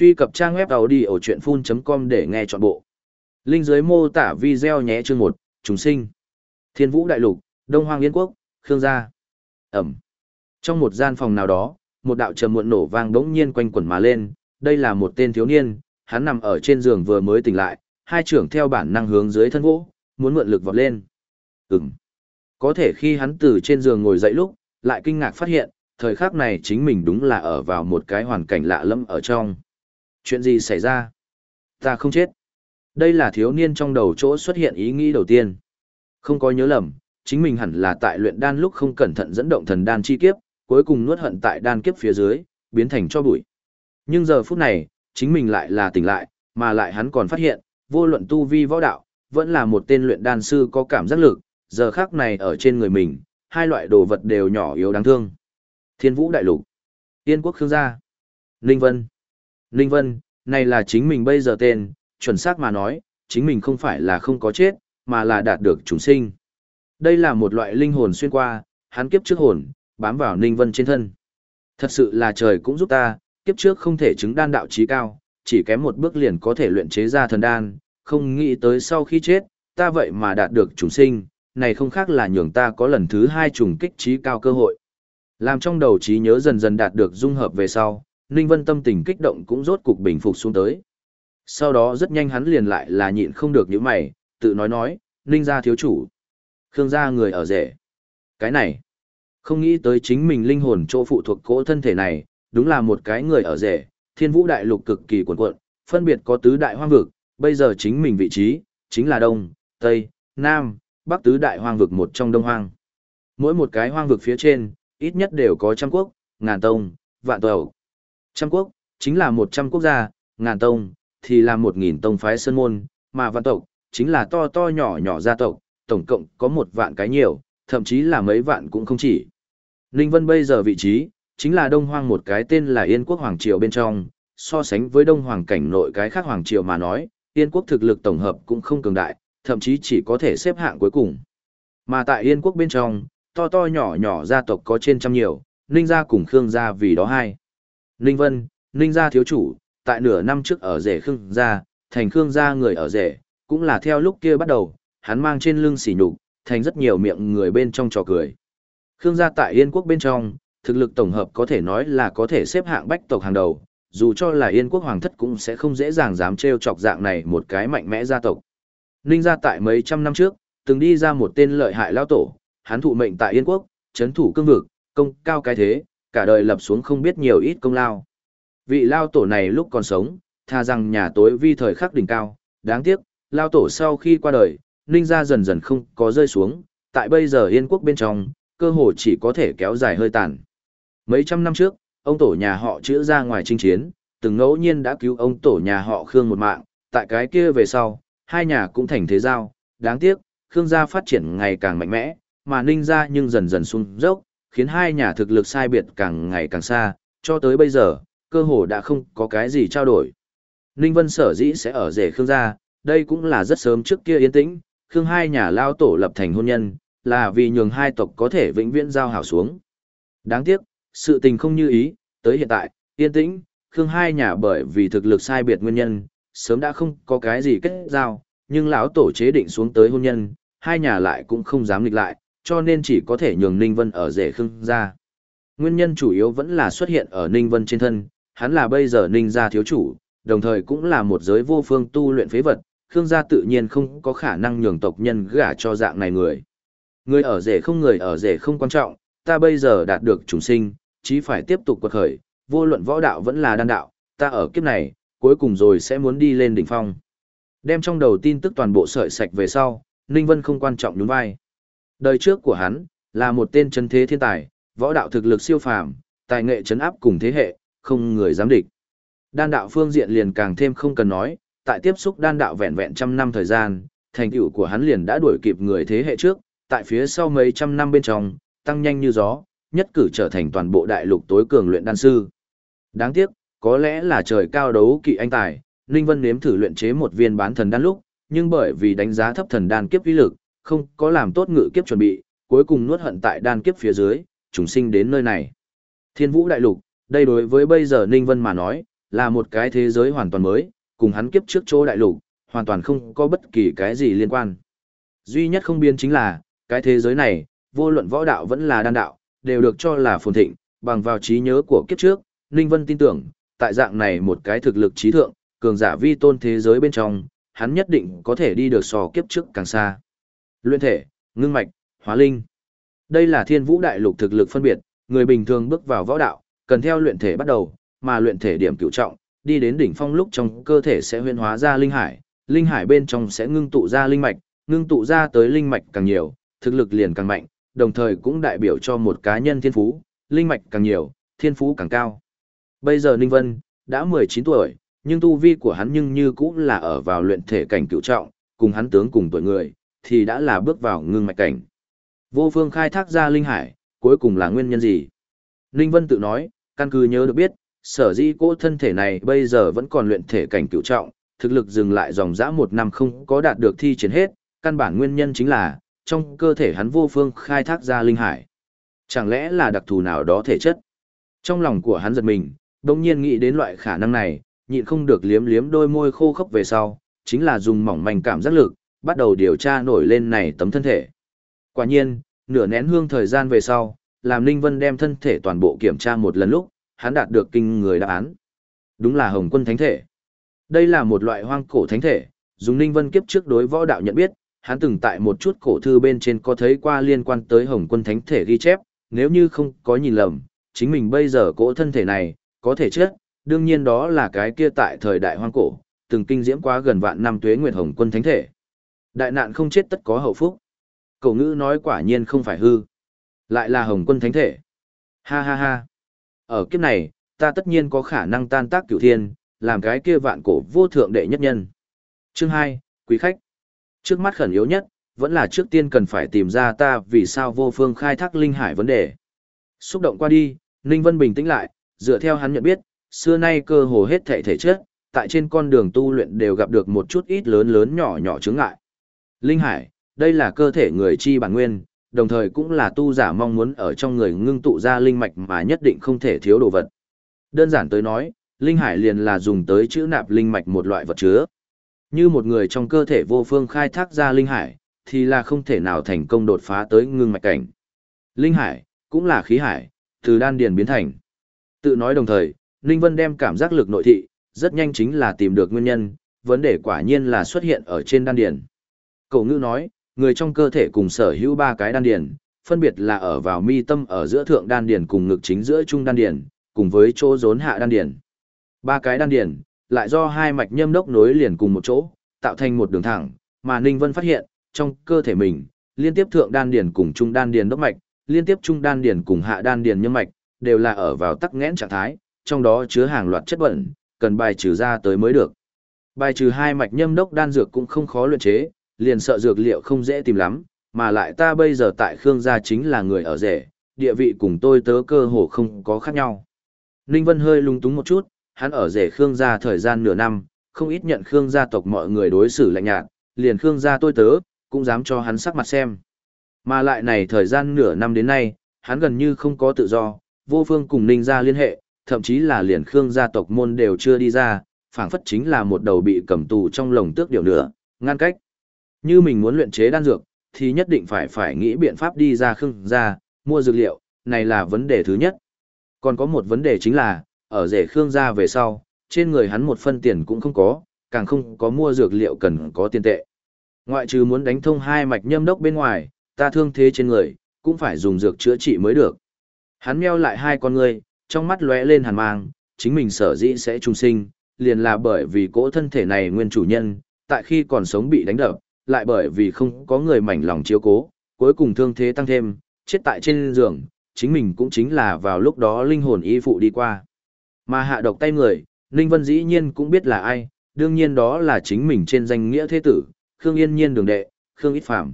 Truy cập trang web đầu đi ở chuyện full.com để nghe trọn bộ. Linh dưới mô tả video nhé chương 1, chúng sinh. Thiên vũ đại lục, Đông Hoang Yên Quốc, Khương gia. Ẩm. Trong một gian phòng nào đó, một đạo trầm muộn nổ vang đống nhiên quanh quẩn mà lên, đây là một tên thiếu niên, hắn nằm ở trên giường vừa mới tỉnh lại, hai trưởng theo bản năng hướng dưới thân vỗ, muốn mượn lực vọt lên. Ừm. Có thể khi hắn từ trên giường ngồi dậy lúc, lại kinh ngạc phát hiện, thời khắc này chính mình đúng là ở vào một cái hoàn cảnh lạ lẫm ở trong. Chuyện gì xảy ra? Ta không chết. Đây là thiếu niên trong đầu chỗ xuất hiện ý nghĩ đầu tiên. Không có nhớ lầm, chính mình hẳn là tại luyện đan lúc không cẩn thận dẫn động thần đan chi kiếp, cuối cùng nuốt hận tại đan kiếp phía dưới, biến thành cho bụi. Nhưng giờ phút này, chính mình lại là tỉnh lại, mà lại hắn còn phát hiện, vô luận tu vi võ đạo, vẫn là một tên luyện đan sư có cảm giác lực, giờ khác này ở trên người mình, hai loại đồ vật đều nhỏ yếu đáng thương. Thiên vũ đại lục, Tiên quốc khương gia, Ninh Vân. Ninh Vân, này là chính mình bây giờ tên, chuẩn xác mà nói, chính mình không phải là không có chết, mà là đạt được chúng sinh. Đây là một loại linh hồn xuyên qua, hắn kiếp trước hồn, bám vào Ninh Vân trên thân. Thật sự là trời cũng giúp ta, kiếp trước không thể chứng đan đạo trí cao, chỉ kém một bước liền có thể luyện chế ra thần đan, không nghĩ tới sau khi chết, ta vậy mà đạt được chúng sinh, này không khác là nhường ta có lần thứ hai trùng kích trí cao cơ hội. Làm trong đầu trí nhớ dần dần đạt được dung hợp về sau, Ninh Vân tâm tình kích động cũng rốt cục bình phục xuống tới. Sau đó rất nhanh hắn liền lại là nhịn không được những mày, tự nói nói, Ninh gia thiếu chủ. Khương gia người ở rể. Cái này, không nghĩ tới chính mình linh hồn chỗ phụ thuộc cỗ thân thể này, đúng là một cái người ở rể, thiên vũ đại lục cực kỳ cuồn cuộn, phân biệt có tứ đại hoang vực, bây giờ chính mình vị trí, chính là Đông, Tây, Nam, Bắc tứ đại hoang vực một trong Đông Hoang. Mỗi một cái hoang vực phía trên, ít nhất đều có trăm quốc, ngàn tông, vạn tàu. Trăm quốc, chính là một trăm quốc gia, ngàn tông, thì là một nghìn tông phái sơn môn, mà vạn tộc, chính là to to nhỏ nhỏ gia tộc, tổng cộng có một vạn cái nhiều, thậm chí là mấy vạn cũng không chỉ. Ninh Vân bây giờ vị trí, chính là Đông Hoang một cái tên là Yên Quốc Hoàng Triều bên trong, so sánh với Đông Hoàng cảnh nội cái khác Hoàng Triều mà nói, Yên Quốc thực lực tổng hợp cũng không cường đại, thậm chí chỉ có thể xếp hạng cuối cùng. Mà tại Yên Quốc bên trong, to to nhỏ nhỏ gia tộc có trên trăm nhiều, Ninh gia cùng Khương gia vì đó hai. Ninh Vân, Ninh gia thiếu chủ, tại nửa năm trước ở rể Khương gia, thành Khương gia người ở rể, cũng là theo lúc kia bắt đầu, hắn mang trên lưng sỉ nhục, thành rất nhiều miệng người bên trong trò cười. Khương gia tại Yên quốc bên trong, thực lực tổng hợp có thể nói là có thể xếp hạng bách tộc hàng đầu, dù cho là Yên quốc hoàng thất cũng sẽ không dễ dàng dám trêu chọc dạng này một cái mạnh mẽ gia tộc. Ninh gia tại mấy trăm năm trước, từng đi ra một tên lợi hại lao tổ, hắn thụ mệnh tại Yên quốc, chấn thủ cương vực, công cao cái thế, cả đời lập xuống không biết nhiều ít công lao. Vị lao tổ này lúc còn sống, tha rằng nhà tối vi thời khắc đỉnh cao, đáng tiếc, lao tổ sau khi qua đời, ninh gia dần dần không có rơi xuống, tại bây giờ yên quốc bên trong, cơ hồ chỉ có thể kéo dài hơi tàn. Mấy trăm năm trước, ông tổ nhà họ chữa ra ngoài chinh chiến, từng ngẫu nhiên đã cứu ông tổ nhà họ Khương một mạng, tại cái kia về sau, hai nhà cũng thành thế giao, đáng tiếc, Khương gia phát triển ngày càng mạnh mẽ, mà Ninh gia nhưng dần dần sung dốc, khiến hai nhà thực lực sai biệt càng ngày càng xa, cho tới bây giờ, cơ hồ đã không có cái gì trao đổi. Ninh Vân sở dĩ sẽ ở rể Khương gia, đây cũng là rất sớm trước kia yên tĩnh, Khương hai nhà lao tổ lập thành hôn nhân, là vì nhường hai tộc có thể vĩnh viễn giao hảo xuống. Đáng tiếc, sự tình không như ý, tới hiện tại, yên tĩnh, Khương hai nhà bởi vì thực lực sai biệt nguyên nhân, sớm đã không có cái gì kết giao, nhưng lão tổ chế định xuống tới hôn nhân, hai nhà lại cũng không dám nghịch lại, cho nên chỉ có thể nhường Ninh Vân ở rể Khương gia. Nguyên nhân chủ yếu vẫn là xuất hiện ở Ninh Vân trên thân, hắn là bây giờ Ninh gia thiếu chủ, đồng thời cũng là một giới vô phương tu luyện phế vật, Khương gia tự nhiên không có khả năng nhường tộc nhân gả cho dạng này người. Người ở rể không người ở rể không quan trọng, ta bây giờ đạt được chúng sinh, chí phải tiếp tục quật khởi, vô luận võ đạo vẫn là đan đạo, ta ở kiếp này, cuối cùng rồi sẽ muốn đi lên đỉnh phong. Đem trong đầu tin tức toàn bộ sợi sạch về sau, Ninh Vân không quan trọng nhún vai. Đời trước của hắn, là một tên chân thế thiên tài, võ đạo thực lực siêu phàm, tài nghệ chấn áp cùng thế hệ, không người dám địch. Đan đạo phương diện liền càng thêm không cần nói, tại tiếp xúc đan đạo vẹn vẹn trăm năm thời gian, thành tựu của hắn liền đã đuổi kịp người thế hệ trước, tại phía sau mấy trăm năm bên trong, tăng nhanh như gió, nhất cử trở thành toàn bộ đại lục tối cường luyện đan sư. Đáng tiếc, có lẽ là trời cao đấu kỵ anh tài, Ninh Vân nếm thử luyện chế một viên bán thần đan lúc, nhưng bởi vì đánh giá thấp thần đan kiếp uy lực, không có làm tốt ngự kiếp chuẩn bị, cuối cùng nuốt hận tại đan kiếp phía dưới, chúng sinh đến nơi này. Thiên Vũ đại lục, đây đối với bây giờ Ninh Vân mà nói, là một cái thế giới hoàn toàn mới, cùng hắn kiếp trước chỗ đại lục, hoàn toàn không có bất kỳ cái gì liên quan. Duy nhất không biến chính là, cái thế giới này, vô luận võ đạo vẫn là đan đạo, đều được cho là phồn thịnh, bằng vào trí nhớ của kiếp trước, Ninh Vân tin tưởng, tại dạng này một cái thực lực trí thượng, cường giả vi tôn thế giới bên trong, hắn nhất định có thể đi được so kiếp trước càng xa. Luyện thể, ngưng mạch, hóa linh. Đây là thiên vũ đại lục thực lực phân biệt, người bình thường bước vào võ đạo, cần theo luyện thể bắt đầu, mà luyện thể điểm cửu trọng, đi đến đỉnh phong lúc trong cơ thể sẽ huyễn hóa ra linh hải, linh hải bên trong sẽ ngưng tụ ra linh mạch, ngưng tụ ra tới linh mạch càng nhiều, thực lực liền càng mạnh, đồng thời cũng đại biểu cho một cá nhân thiên phú, linh mạch càng nhiều, thiên phú càng cao. Bây giờ Ninh Vân đã 19 tuổi, nhưng tu vi của hắn nhưng như cũng là ở vào luyện thể cảnh cửu trọng, cùng hắn tướng cùng tuổi người, thì đã là bước vào ngưng mạch cảnh. Vô phương khai thác ra linh hải, cuối cùng là nguyên nhân gì? Ninh Vân tự nói, căn cứ nhớ được biết, sở dĩ cỗ thân thể này bây giờ vẫn còn luyện thể cảnh cựu trọng, thực lực dừng lại dòng dã một năm không có đạt được thi triển hết, căn bản nguyên nhân chính là, trong cơ thể hắn vô phương khai thác ra linh hải. Chẳng lẽ là đặc thù nào đó thể chất? Trong lòng của hắn giật mình, đồng nhiên nghĩ đến loại khả năng này, nhịn không được liếm liếm đôi môi khô khốc về sau, chính là dùng mỏng manh cảm giác lực, bắt đầu điều tra nổi lên này tấm thân thể. Quả nhiên, nửa nén hương thời gian về sau, làm Ninh Vân đem thân thể toàn bộ kiểm tra một lần lúc, hắn đạt được kinh người đáp án. Đúng là Hồng Quân Thánh Thể. Đây là một loại hoang cổ thánh thể, dùng Ninh Vân kiếp trước đối võ đạo nhận biết, hắn từng tại một chút cổ thư bên trên có thấy qua liên quan tới Hồng Quân Thánh Thể ghi chép, nếu như không có nhìn lầm, chính mình bây giờ cỗ thân thể này, có thể chết, đương nhiên đó là cái kia tại thời đại hoang cổ, từng kinh diễm quá gần vạn năm tuế nguyệt Hồng Quân Thánh Thể. Đại nạn không chết tất có hậu phúc. Cổ ngữ nói quả nhiên không phải hư. Lại là Hồng Quân Thánh Thể. Ha ha ha. Ở kiếp này, ta tất nhiên có khả năng tan tác cửu thiên, làm cái kia vạn cổ vô thượng đệ nhất nhân. Chương 2, quý khách. Trước mắt khẩn yếu nhất, vẫn là trước tiên cần phải tìm ra ta vì sao vô phương khai thác linh hải vấn đề. Xúc động qua đi, Ninh Vân bình tĩnh lại, dựa theo hắn nhận biết, xưa nay cơ hồ hết thể thể chất, tại trên con đường tu luyện đều gặp được một chút ít lớn lớn nhỏ nhỏ chướng ngại. Linh hải, đây là cơ thể người chi bản nguyên, đồng thời cũng là tu giả mong muốn ở trong người ngưng tụ ra linh mạch mà nhất định không thể thiếu đồ vật. Đơn giản tới nói, linh hải liền là dùng tới chữ nạp linh mạch một loại vật chứa. Như một người trong cơ thể vô phương khai thác ra linh hải, thì là không thể nào thành công đột phá tới ngưng mạch cảnh. Linh hải, cũng là khí hải, từ đan điền biến thành. Tự nói đồng thời, Ninh Vân đem cảm giác lực nội thị, rất nhanh chính là tìm được nguyên nhân, vấn đề quả nhiên là xuất hiện ở trên đan điền. Cậu ngữ nói, người trong cơ thể cùng sở hữu ba cái đan điền, phân biệt là ở vào mi tâm ở giữa thượng đan điền cùng ngực chính giữa trung đan điền, cùng với chỗ rốn hạ đan điền. Ba cái đan điền, lại do hai mạch nhâm đốc nối liền cùng một chỗ, tạo thành một đường thẳng, mà Ninh Vân phát hiện, trong cơ thể mình, liên tiếp thượng đan điền cùng trung đan điền đốc mạch, liên tiếp trung đan điền cùng hạ đan điền nhâm mạch, đều là ở vào tắc nghẽn trạng thái, trong đó chứa hàng loạt chất bẩn, cần bài trừ ra tới mới được. Bài trừ hai mạch nhâm đốc đan dược cũng không khó luyện chế, liền sợ dược liệu không dễ tìm lắm, mà lại ta bây giờ tại Khương gia chính là người ở rể, địa vị cùng tôi tớ cơ hồ không có khác nhau. Ninh Vân hơi lung túng một chút, hắn ở rể Khương gia thời gian nửa năm, không ít nhận Khương gia tộc mọi người đối xử lạnh nhạt, liền Khương gia tôi tớ, cũng dám cho hắn sắc mặt xem. Mà lại này thời gian nửa năm đến nay, hắn gần như không có tự do, vô phương cùng Ninh gia liên hệ, thậm chí là liền Khương gia tộc môn đều chưa đi ra, phảng phất chính là một đầu bị cầm tù trong lồng tước điều nữa, ngăn cách. Như mình muốn luyện chế đan dược, thì nhất định phải phải nghĩ biện pháp đi ra Khương gia, mua dược liệu, này là vấn đề thứ nhất. Còn có một vấn đề chính là, ở rể Khương gia về sau, trên người hắn một phân tiền cũng không có, càng không có mua dược liệu cần có tiền tệ. Ngoại trừ muốn đánh thông hai mạch nhâm đốc bên ngoài, ta thương thế trên người, cũng phải dùng dược chữa trị mới được. Hắn meo lại hai con ngươi, trong mắt lóe lên hàn mang, chính mình sở dĩ sẽ trung sinh, liền là bởi vì cỗ thân thể này nguyên chủ nhân, tại khi còn sống bị đánh đập, lại bởi vì không có người mảnh lòng chiếu cố, cuối cùng thương thế tăng thêm, chết tại trên giường, chính mình cũng chính là vào lúc đó linh hồn y phụ đi qua. Mà hạ độc tay người, Ninh Vân dĩ nhiên cũng biết là ai, đương nhiên đó là chính mình trên danh nghĩa thế tử, Khương Yên Nhiên đường đệ, Khương Ít Phạm.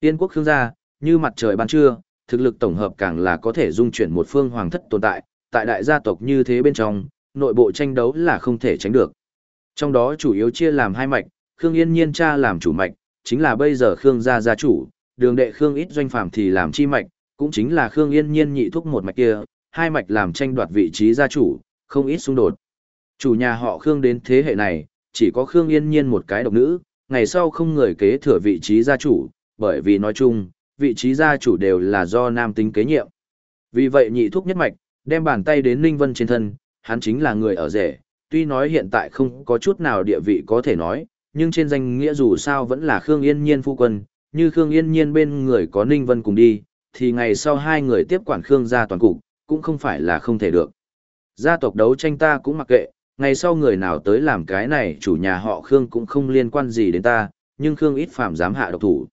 Yên quốc Khương gia, như mặt trời ban trưa, thực lực tổng hợp càng là có thể dung chuyển một phương hoàng thất tồn tại, tại đại gia tộc như thế bên trong, nội bộ tranh đấu là không thể tránh được. Trong đó chủ yếu chia làm hai mạch, Khương Yên Nhiên cha làm chủ mạch, chính là bây giờ Khương gia gia chủ, đường đệ Khương Ít Doanh phàm thì làm chi mạch, cũng chính là Khương Yên Nhiên nhị thúc một mạch kia, hai mạch làm tranh đoạt vị trí gia chủ, không ít xung đột. Chủ nhà họ Khương đến thế hệ này, chỉ có Khương Yên Nhiên một cái độc nữ, ngày sau không người kế thừa vị trí gia chủ, bởi vì nói chung, vị trí gia chủ đều là do nam tính kế nhiệm. Vì vậy nhị thúc nhất mạch, đem bàn tay đến Ninh Vân trên thân, hắn chính là người ở rể, tuy nói hiện tại không có chút nào địa vị có thể nói, nhưng trên danh nghĩa dù sao vẫn là Khương Yên Nhiên phu quân, như Khương Yên Nhiên bên người có Ninh Vân cùng đi, thì ngày sau hai người tiếp quản Khương gia toàn cục, cũng không phải là không thể được. Gia tộc đấu tranh ta cũng mặc kệ, ngày sau người nào tới làm cái này chủ nhà họ Khương cũng không liên quan gì đến ta, nhưng Khương ít phạm dám hạ độc thủ.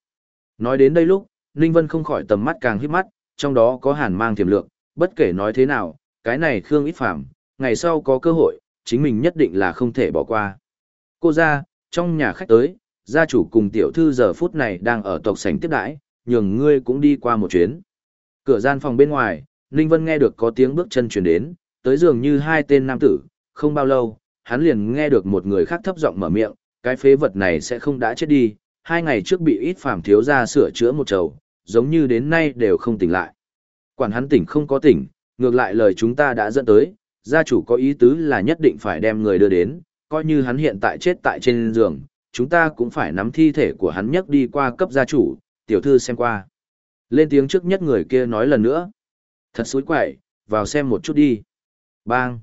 Nói đến đây lúc, Ninh Vân không khỏi tầm mắt càng hít mắt, trong đó có hàn mang tiềm lượng, bất kể nói thế nào, cái này Khương ít phạm, ngày sau có cơ hội, chính mình nhất định là không thể bỏ qua. Cô ra, trong nhà khách tới, gia chủ cùng tiểu thư giờ phút này đang ở tộc sảnh tiếp đãi, nhường ngươi cũng đi qua một chuyến. Cửa gian phòng bên ngoài, Ninh Vân nghe được có tiếng bước chân chuyển đến, tới dường như hai tên nam tử, không bao lâu, hắn liền nghe được một người khác thấp giọng mở miệng, cái phế vật này sẽ không đã chết đi, hai ngày trước bị ít phàm thiếu ra sửa chữa một chầu giống như đến nay đều không tỉnh lại. Quản hắn tỉnh không có tỉnh, ngược lại lời chúng ta đã dẫn tới, gia chủ có ý tứ là nhất định phải đem người đưa đến, coi như hắn hiện tại chết tại trên giường, chúng ta cũng phải nắm thi thể của hắn nhấc đi qua cấp gia chủ, tiểu thư xem qua. Lên tiếng trước nhất người kia nói lần nữa. Thật xối quậy, vào xem một chút đi. Bang.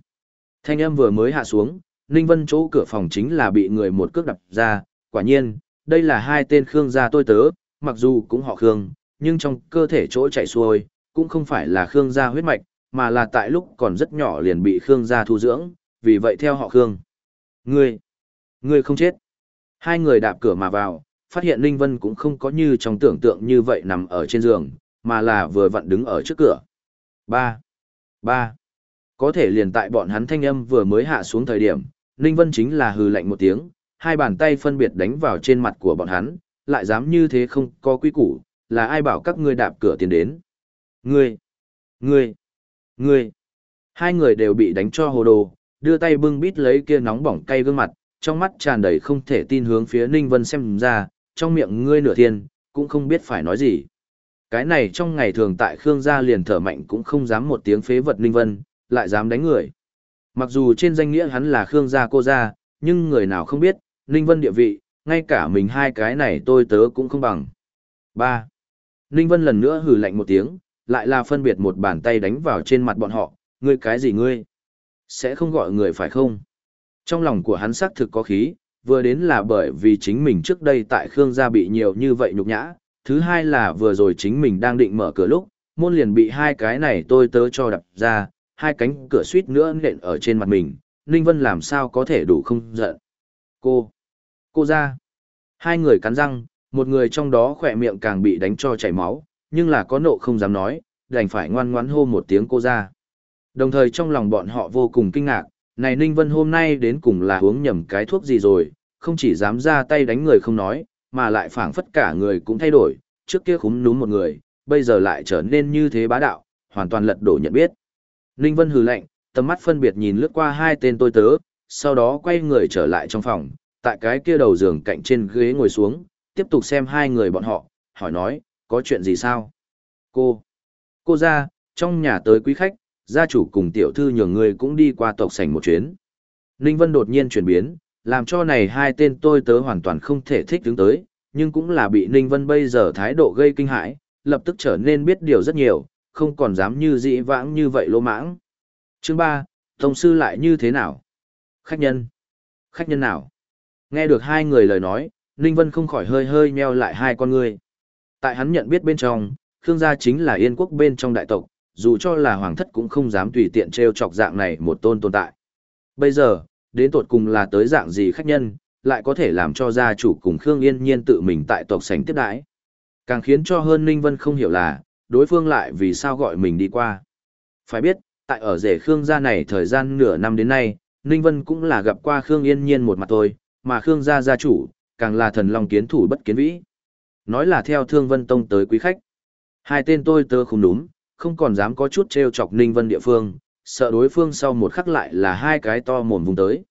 Thanh âm vừa mới hạ xuống, Ninh Vân chỗ cửa phòng chính là bị người một cước đập ra, quả nhiên, đây là hai tên Khương gia tôi tớ, mặc dù cũng họ Khương, nhưng trong cơ thể chỗ chạy xuôi, cũng không phải là Khương gia huyết mạch, mà là tại lúc còn rất nhỏ liền bị Khương gia thu dưỡng, vì vậy theo họ Khương. Ngươi, ngươi không chết. Hai người đạp cửa mà vào, phát hiện Ninh Vân cũng không có như trong tưởng tượng như vậy nằm ở trên giường, mà là vừa vặn đứng ở trước cửa. Ba, ba. Có thể liền tại bọn hắn thanh âm vừa mới hạ xuống thời điểm, Ninh Vân chính là hừ lạnh một tiếng, hai bàn tay phân biệt đánh vào trên mặt của bọn hắn, lại dám như thế không có quy củ, là ai bảo các ngươi đạp cửa tiến đến. Ngươi, ngươi, ngươi. Hai người đều bị đánh cho hồ đồ, đưa tay bưng bít lấy kia nóng bỏng cay gương mặt, trong mắt tràn đầy không thể tin hướng phía Ninh Vân xem ra, trong miệng ngươi nửa thiên, cũng không biết phải nói gì. Cái này trong ngày thường tại Khương gia liền thở mạnh cũng không dám một tiếng phế vật Ninh Vân, lại dám đánh người. Mặc dù trên danh nghĩa hắn là Khương gia cô gia, nhưng người nào không biết, Ninh Vân địa vị, ngay cả mình hai cái này tôi tớ cũng không bằng. 3. Ninh Vân lần nữa hừ lạnh một tiếng, lại là phân biệt một bàn tay đánh vào trên mặt bọn họ, ngươi cái gì ngươi? Sẽ không gọi người phải không? Trong lòng của hắn xác thực có khí, vừa đến là bởi vì chính mình trước đây tại Khương gia bị nhiều như vậy nhục nhã, thứ hai là vừa rồi chính mình đang định mở cửa lúc, môn liền bị hai cái này tôi tớ cho đập ra, hai cánh cửa suýt nữa nện ở trên mặt mình, Ninh Vân làm sao có thể đủ không giận. Cô, cô ra. Hai người cắn răng, một người trong đó khỏe miệng càng bị đánh cho chảy máu, nhưng là có nộ không dám nói, đành phải ngoan ngoãn hô một tiếng cô ra. Đồng thời trong lòng bọn họ vô cùng kinh ngạc, này Ninh Vân hôm nay đến cùng là uống nhầm cái thuốc gì rồi, không chỉ dám ra tay đánh người không nói, mà lại phảng phất cả người cũng thay đổi, trước kia khúm núm một người, bây giờ lại trở nên như thế bá đạo, hoàn toàn lật đổ nhận biết. Ninh Vân hừ lạnh, tầm mắt phân biệt nhìn lướt qua hai tên tôi tớ, sau đó quay người trở lại trong phòng, tại cái kia đầu giường cạnh trên ghế ngồi xuống, tiếp tục xem hai người bọn họ, hỏi nói, có chuyện gì sao? Cô, cô ra, trong nhà tới quý khách, gia chủ cùng tiểu thư nhường người cũng đi qua tộc sảnh một chuyến. Ninh Vân đột nhiên chuyển biến, làm cho này hai tên tôi tớ hoàn toàn không thể thích đứng tới, nhưng cũng là bị Ninh Vân bây giờ thái độ gây kinh hãi, lập tức trở nên biết điều rất nhiều, không còn dám như dĩ vãng như vậy lỗ mãng. Chương 3, Tông sư lại như thế nào? Khách nhân. Khách nhân nào? Nghe được hai người lời nói, Ninh Vân không khỏi hơi hơi nheo lại hai con người. Tại hắn nhận biết bên trong, Khương gia chính là yên quốc bên trong đại tộc, dù cho là hoàng thất cũng không dám tùy tiện treo chọc dạng này một tôn tồn tại. Bây giờ, đến tột cùng là tới dạng gì khách nhân, lại có thể làm cho gia chủ cùng Khương Yên Nhiên tự mình tại tộc sảnh tiếp đãi. Càng khiến cho hơn Ninh Vân không hiểu là, đối phương lại vì sao gọi mình đi qua. Phải biết, tại ở rể Khương gia này thời gian nửa năm đến nay, Ninh Vân cũng là gặp qua Khương Yên Nhiên một mặt thôi, mà Khương gia gia chủ, càng là thần long kiến thủ bất kiến vĩ. Nói là theo Thương Vân Tông tới quý khách. Hai tên tôi tớ không đúng, không còn dám có chút trêu chọc Ninh Vân địa phương, sợ đối phương sau một khắc lại là hai cái to mồm vùng tới.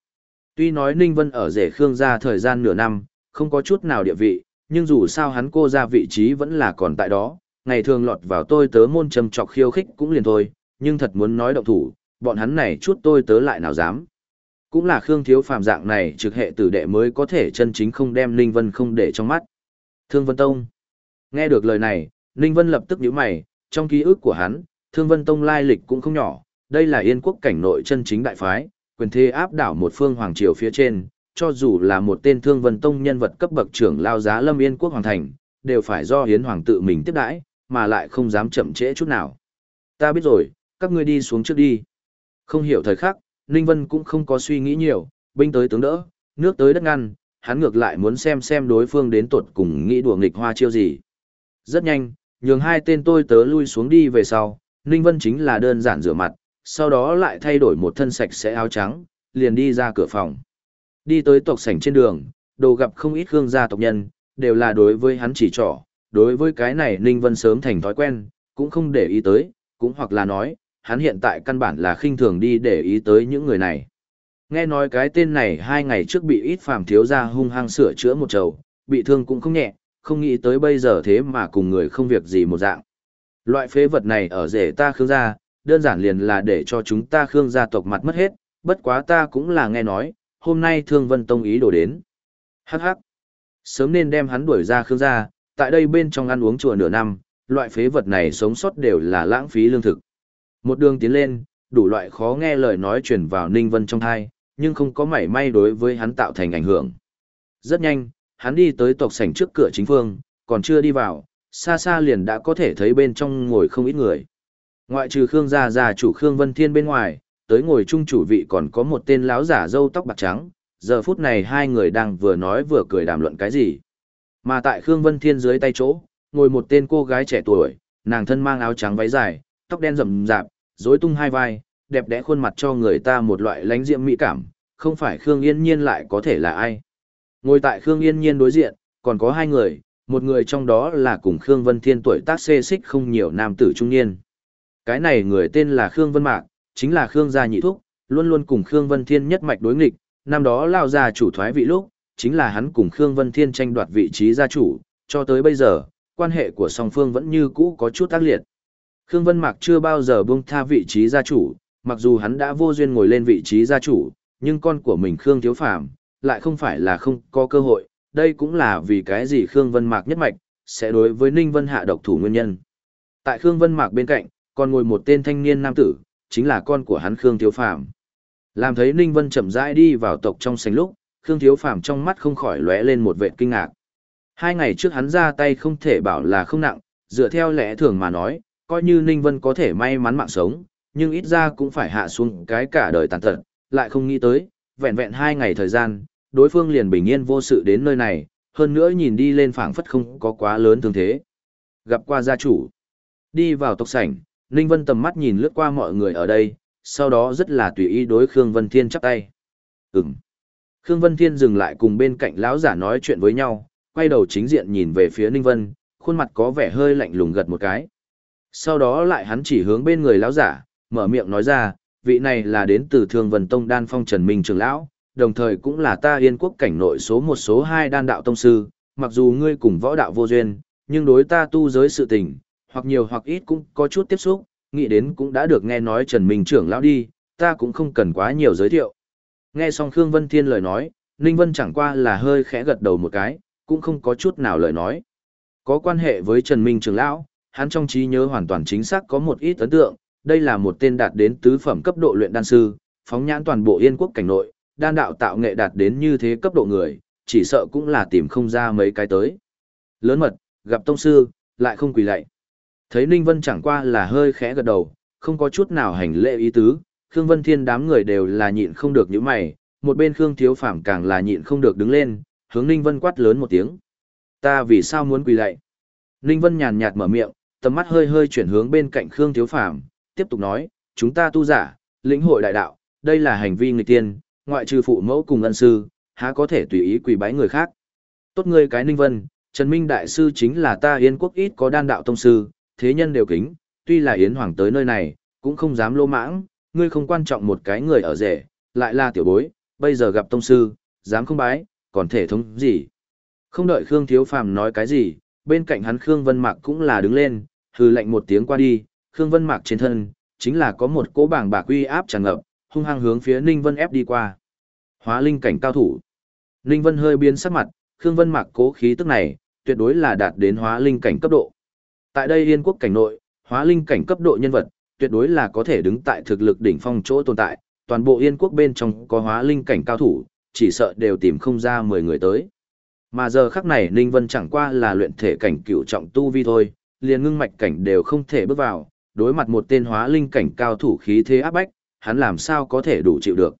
Tuy nói Ninh Vân ở rể Khương gia thời gian nửa năm, không có chút nào địa vị, nhưng dù sao hắn cô ra vị trí vẫn là còn tại đó, ngày thường lọt vào tôi tớ môn trầm chọc khiêu khích cũng liền thôi, nhưng thật muốn nói động thủ, bọn hắn này chút tôi tớ lại nào dám. Cũng là Khương Thiếu Phàm dạng này trực hệ tử đệ mới có thể chân chính không đem Ninh Vân không để trong mắt. Thương Vân Tông. Nghe được lời này, Ninh Vân lập tức nhíu mày, trong ký ức của hắn, Thương Vân Tông lai lịch cũng không nhỏ, đây là Yên quốc cảnh nội chân chính đại phái, quyền thế áp đảo một phương hoàng triều phía trên, cho dù là một tên Thương Vân Tông nhân vật cấp bậc trưởng lao giá Lâm Yên quốc hoàng thành, đều phải do Hiến hoàng tự mình tiếp đãi, mà lại không dám chậm trễ chút nào. Ta biết rồi, các ngươi đi xuống trước đi. Không hiểu thời khắc, Ninh Vân cũng không có suy nghĩ nhiều, binh tới tướng đỡ, nước tới đất ngăn, hắn ngược lại muốn xem xem đối phương đến tuột cùng nghĩ đùa nghịch hoa chiêu gì. Rất nhanh, nhường hai tên tôi tớ lui xuống đi về sau, Ninh Vân chính là đơn giản rửa mặt, sau đó lại thay đổi một thân sạch sẽ áo trắng, liền đi ra cửa phòng. Đi tới tộc sảnh trên đường, đồ gặp không ít gương gia tộc nhân, đều là đối với hắn chỉ trỏ, đối với cái này Ninh Vân sớm thành thói quen, cũng không để ý tới, cũng hoặc là nói, hắn hiện tại căn bản là khinh thường đi để ý tới những người này. Nghe nói cái tên này hai ngày trước bị ít phàm thiếu gia hung hăng sửa chữa một trầu, bị thương cũng không nhẹ, không nghĩ tới bây giờ thế mà cùng người không việc gì một dạng. Loại phế vật này ở rể ta khương gia, đơn giản liền là để cho chúng ta khương gia tộc mặt mất hết, bất quá ta cũng là nghe nói, hôm nay thương vân tông ý đổ đến. Hắc hắc. Sớm nên đem hắn đuổi ra khương gia, tại đây bên trong ăn uống chùa nửa năm, loại phế vật này sống sót đều là lãng phí lương thực. Một đường tiến lên, đủ loại khó nghe lời nói truyền vào Ninh Vân trong thai, nhưng không có mảy may đối với hắn tạo thành ảnh hưởng. Rất nhanh, hắn đi tới tộc sảnh trước cửa chính phương, còn chưa đi vào, xa xa liền đã có thể thấy bên trong ngồi không ít người. Ngoại trừ Khương gia gia chủ Khương Vân Thiên bên ngoài, tới ngồi chung chủ vị còn có một tên lão giả râu tóc bạc trắng, giờ phút này hai người đang vừa nói vừa cười đàm luận cái gì. Mà tại Khương Vân Thiên dưới tay chỗ, ngồi một tên cô gái trẻ tuổi, nàng thân mang áo trắng váy dài, tóc đen rậm rạp, rối tung hai vai, đẹp đẽ khuôn mặt cho người ta một loại lánh diễm mỹ cảm, không phải Khương Yên Nhiên lại có thể là ai. Ngồi tại Khương Yên Nhiên đối diện, còn có hai người, một người trong đó là cùng Khương Vân Thiên tuổi tác xê xích không nhiều nam tử trung niên. Cái này người tên là Khương Vân Mạc, chính là Khương gia nhị thúc, luôn luôn cùng Khương Vân Thiên nhất mạch đối nghịch, năm đó lao ra chủ thoái vị lúc, chính là hắn cùng Khương Vân Thiên tranh đoạt vị trí gia chủ, cho tới bây giờ, quan hệ của song phương vẫn như cũ có chút tác liệt. Khương Vân Mạc chưa bao giờ buông tha vị trí gia chủ, mặc dù hắn đã vô duyên ngồi lên vị trí gia chủ, nhưng con của mình Khương Thiếu Phàm lại không phải là không có cơ hội, đây cũng là vì cái gì Khương Vân Mạc nhất mạch, sẽ đối với Ninh Vân Hạ độc thủ nguyên nhân. Tại Khương Vân Mạc bên cạnh, còn ngồi một tên thanh niên nam tử, chính là con của hắn Khương Thiếu Phàm. Làm thấy Ninh Vân chậm rãi đi vào tộc trong sảnh lúc, Khương Thiếu Phàm trong mắt không khỏi lóe lên một vẻ kinh ngạc. Hai ngày trước hắn ra tay không thể bảo là không nặng, dựa theo lẽ thường mà nói, coi như Ninh Vân có thể may mắn mạng sống, nhưng ít ra cũng phải hạ xuống cái cả đời tàn tật, lại không nghĩ tới, vẹn vẹn hai ngày thời gian, đối phương liền bình yên vô sự đến nơi này, hơn nữa nhìn đi lên phảng phất không có quá lớn thương thế. Gặp qua gia chủ, đi vào tộc sảnh, Ninh Vân tầm mắt nhìn lướt qua mọi người ở đây, sau đó rất là tùy ý đối Khương Vân Thiên chắp tay. Ừm. Khương Vân Thiên dừng lại cùng bên cạnh lão giả nói chuyện với nhau, quay đầu chính diện nhìn về phía Ninh Vân, khuôn mặt có vẻ hơi lạnh lùng gật một cái. Sau đó lại hắn chỉ hướng bên người lão giả, mở miệng nói ra, vị này là đến từ Thương Vân Tông Đan Phong Trần Minh Trường Lão, đồng thời cũng là ta yên quốc cảnh nội số một số hai đan đạo tông sư, mặc dù ngươi cùng võ đạo vô duyên, nhưng đối ta tu giới sự tình, hoặc nhiều hoặc ít cũng có chút tiếp xúc, nghĩ đến cũng đã được nghe nói Trần Minh Trưởng Lão đi, ta cũng không cần quá nhiều giới thiệu. Nghe xong Khương Vân Thiên lời nói, Ninh Vân chẳng qua là hơi khẽ gật đầu một cái, cũng không có chút nào lời nói. Có quan hệ với Trần Minh trưởng Lão, hắn trong trí nhớ hoàn toàn chính xác có một ít ấn tượng, đây là một tên đạt đến tứ phẩm cấp độ luyện đan sư, phóng nhãn toàn bộ yên quốc cảnh nội, đan đạo tạo nghệ đạt đến như thế cấp độ người, chỉ sợ cũng là tìm không ra mấy cái tới. Lớn mật, gặp tông sư, lại không quỳ lạy. Thấy Ninh Vân chẳng qua là hơi khẽ gật đầu, không có chút nào hành lễ ý tứ, Khương Vân Thiên đám người đều là nhịn không được những mày, một bên Khương Thiếu Phạm càng là nhịn không được đứng lên, hướng Ninh Vân quát lớn một tiếng. Ta vì sao muốn quỳ lạy? Ninh Vân nhàn nhạt mở miệng, tầm mắt hơi hơi chuyển hướng bên cạnh Khương Thiếu Phạm, tiếp tục nói, chúng ta tu giả, lĩnh hội đại đạo, đây là hành vi người tiên, ngoại trừ phụ mẫu cùng ân sư, há có thể tùy ý quỳ bái người khác. Tốt ngươi cái Ninh Vân, Trần Minh Đại Sư chính là ta Yến quốc ít có đan đạo tông sư, thế nhân đều kính, tuy là Yến Hoàng tới nơi này, cũng không dám lô mãng, ngươi không quan trọng một cái người ở rể, lại là tiểu bối, bây giờ gặp tông sư, dám không bái, còn thể thống gì. Không đợi Khương Thiếu Phàm nói cái gì, bên cạnh hắn Khương Vân Mạc cũng là đứng lên, hừ lạnh một tiếng qua đi, Khương Vân Mạc trên thân, chính là có một cỗ bảng bạc uy áp tràn ngập, hung hăng hướng phía Ninh Vân ép đi qua. Hóa linh cảnh cao thủ. Ninh Vân hơi biến sắc mặt, Khương Vân Mạc cố khí tức này, tuyệt đối là đạt đến hóa linh cảnh cấp độ. Tại đây Yên quốc cảnh nội, hóa linh cảnh cấp độ nhân vật, tuyệt đối là có thể đứng tại thực lực đỉnh phong chỗ tồn tại, toàn bộ Yên quốc bên trong có hóa linh cảnh cao thủ, chỉ sợ đều tìm không ra 10 người tới. Mà giờ khắc này Ninh Vân chẳng qua là luyện thể cảnh cựu trọng tu vi thôi, liền ngưng mạch cảnh đều không thể bước vào, đối mặt một tên hóa linh cảnh cao thủ khí thế áp bách, hắn làm sao có thể đủ chịu được.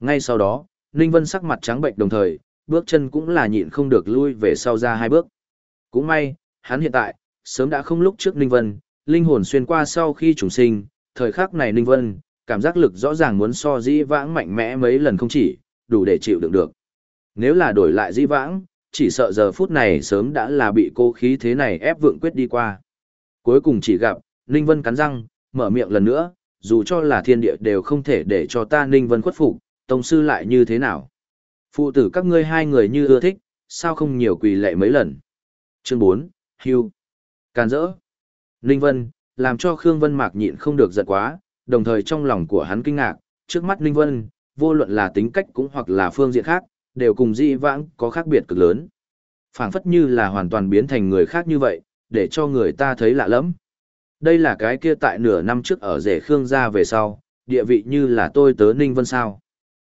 Ngay sau đó, Ninh Vân sắc mặt trắng bệnh đồng thời, bước chân cũng là nhịn không được lui về sau ra hai bước. Cũng may, hắn hiện tại, sớm đã không lúc trước Ninh Vân, linh hồn xuyên qua sau khi trùng sinh, thời khắc này Ninh Vân, cảm giác lực rõ ràng muốn so dĩ vãng mạnh mẽ mấy lần không chỉ, đủ để chịu đựng được. Nếu là đổi lại dĩ vãng, chỉ sợ giờ phút này sớm đã là bị cô khí thế này ép vượng quyết đi qua. Cuối cùng chỉ gặp, Ninh Vân cắn răng, mở miệng lần nữa, dù cho là thiên địa đều không thể để cho ta Ninh Vân khuất phục, tông sư lại như thế nào. Phụ tử các ngươi hai người như ưa thích, sao không nhiều quỳ lệ mấy lần. Chương 4, Hưu. Càn rỡ. Ninh Vân, làm cho Khương Vân Mạc nhịn không được giận quá, đồng thời trong lòng của hắn kinh ngạc, trước mắt Ninh Vân, vô luận là tính cách cũng hoặc là phương diện khác, đều cùng dị vãng có khác biệt cực lớn. phảng phất như là hoàn toàn biến thành người khác như vậy, để cho người ta thấy lạ lẫm. Đây là cái kia tại nửa năm trước ở rể Khương gia về sau, địa vị như là tôi tớ Ninh Vân sao.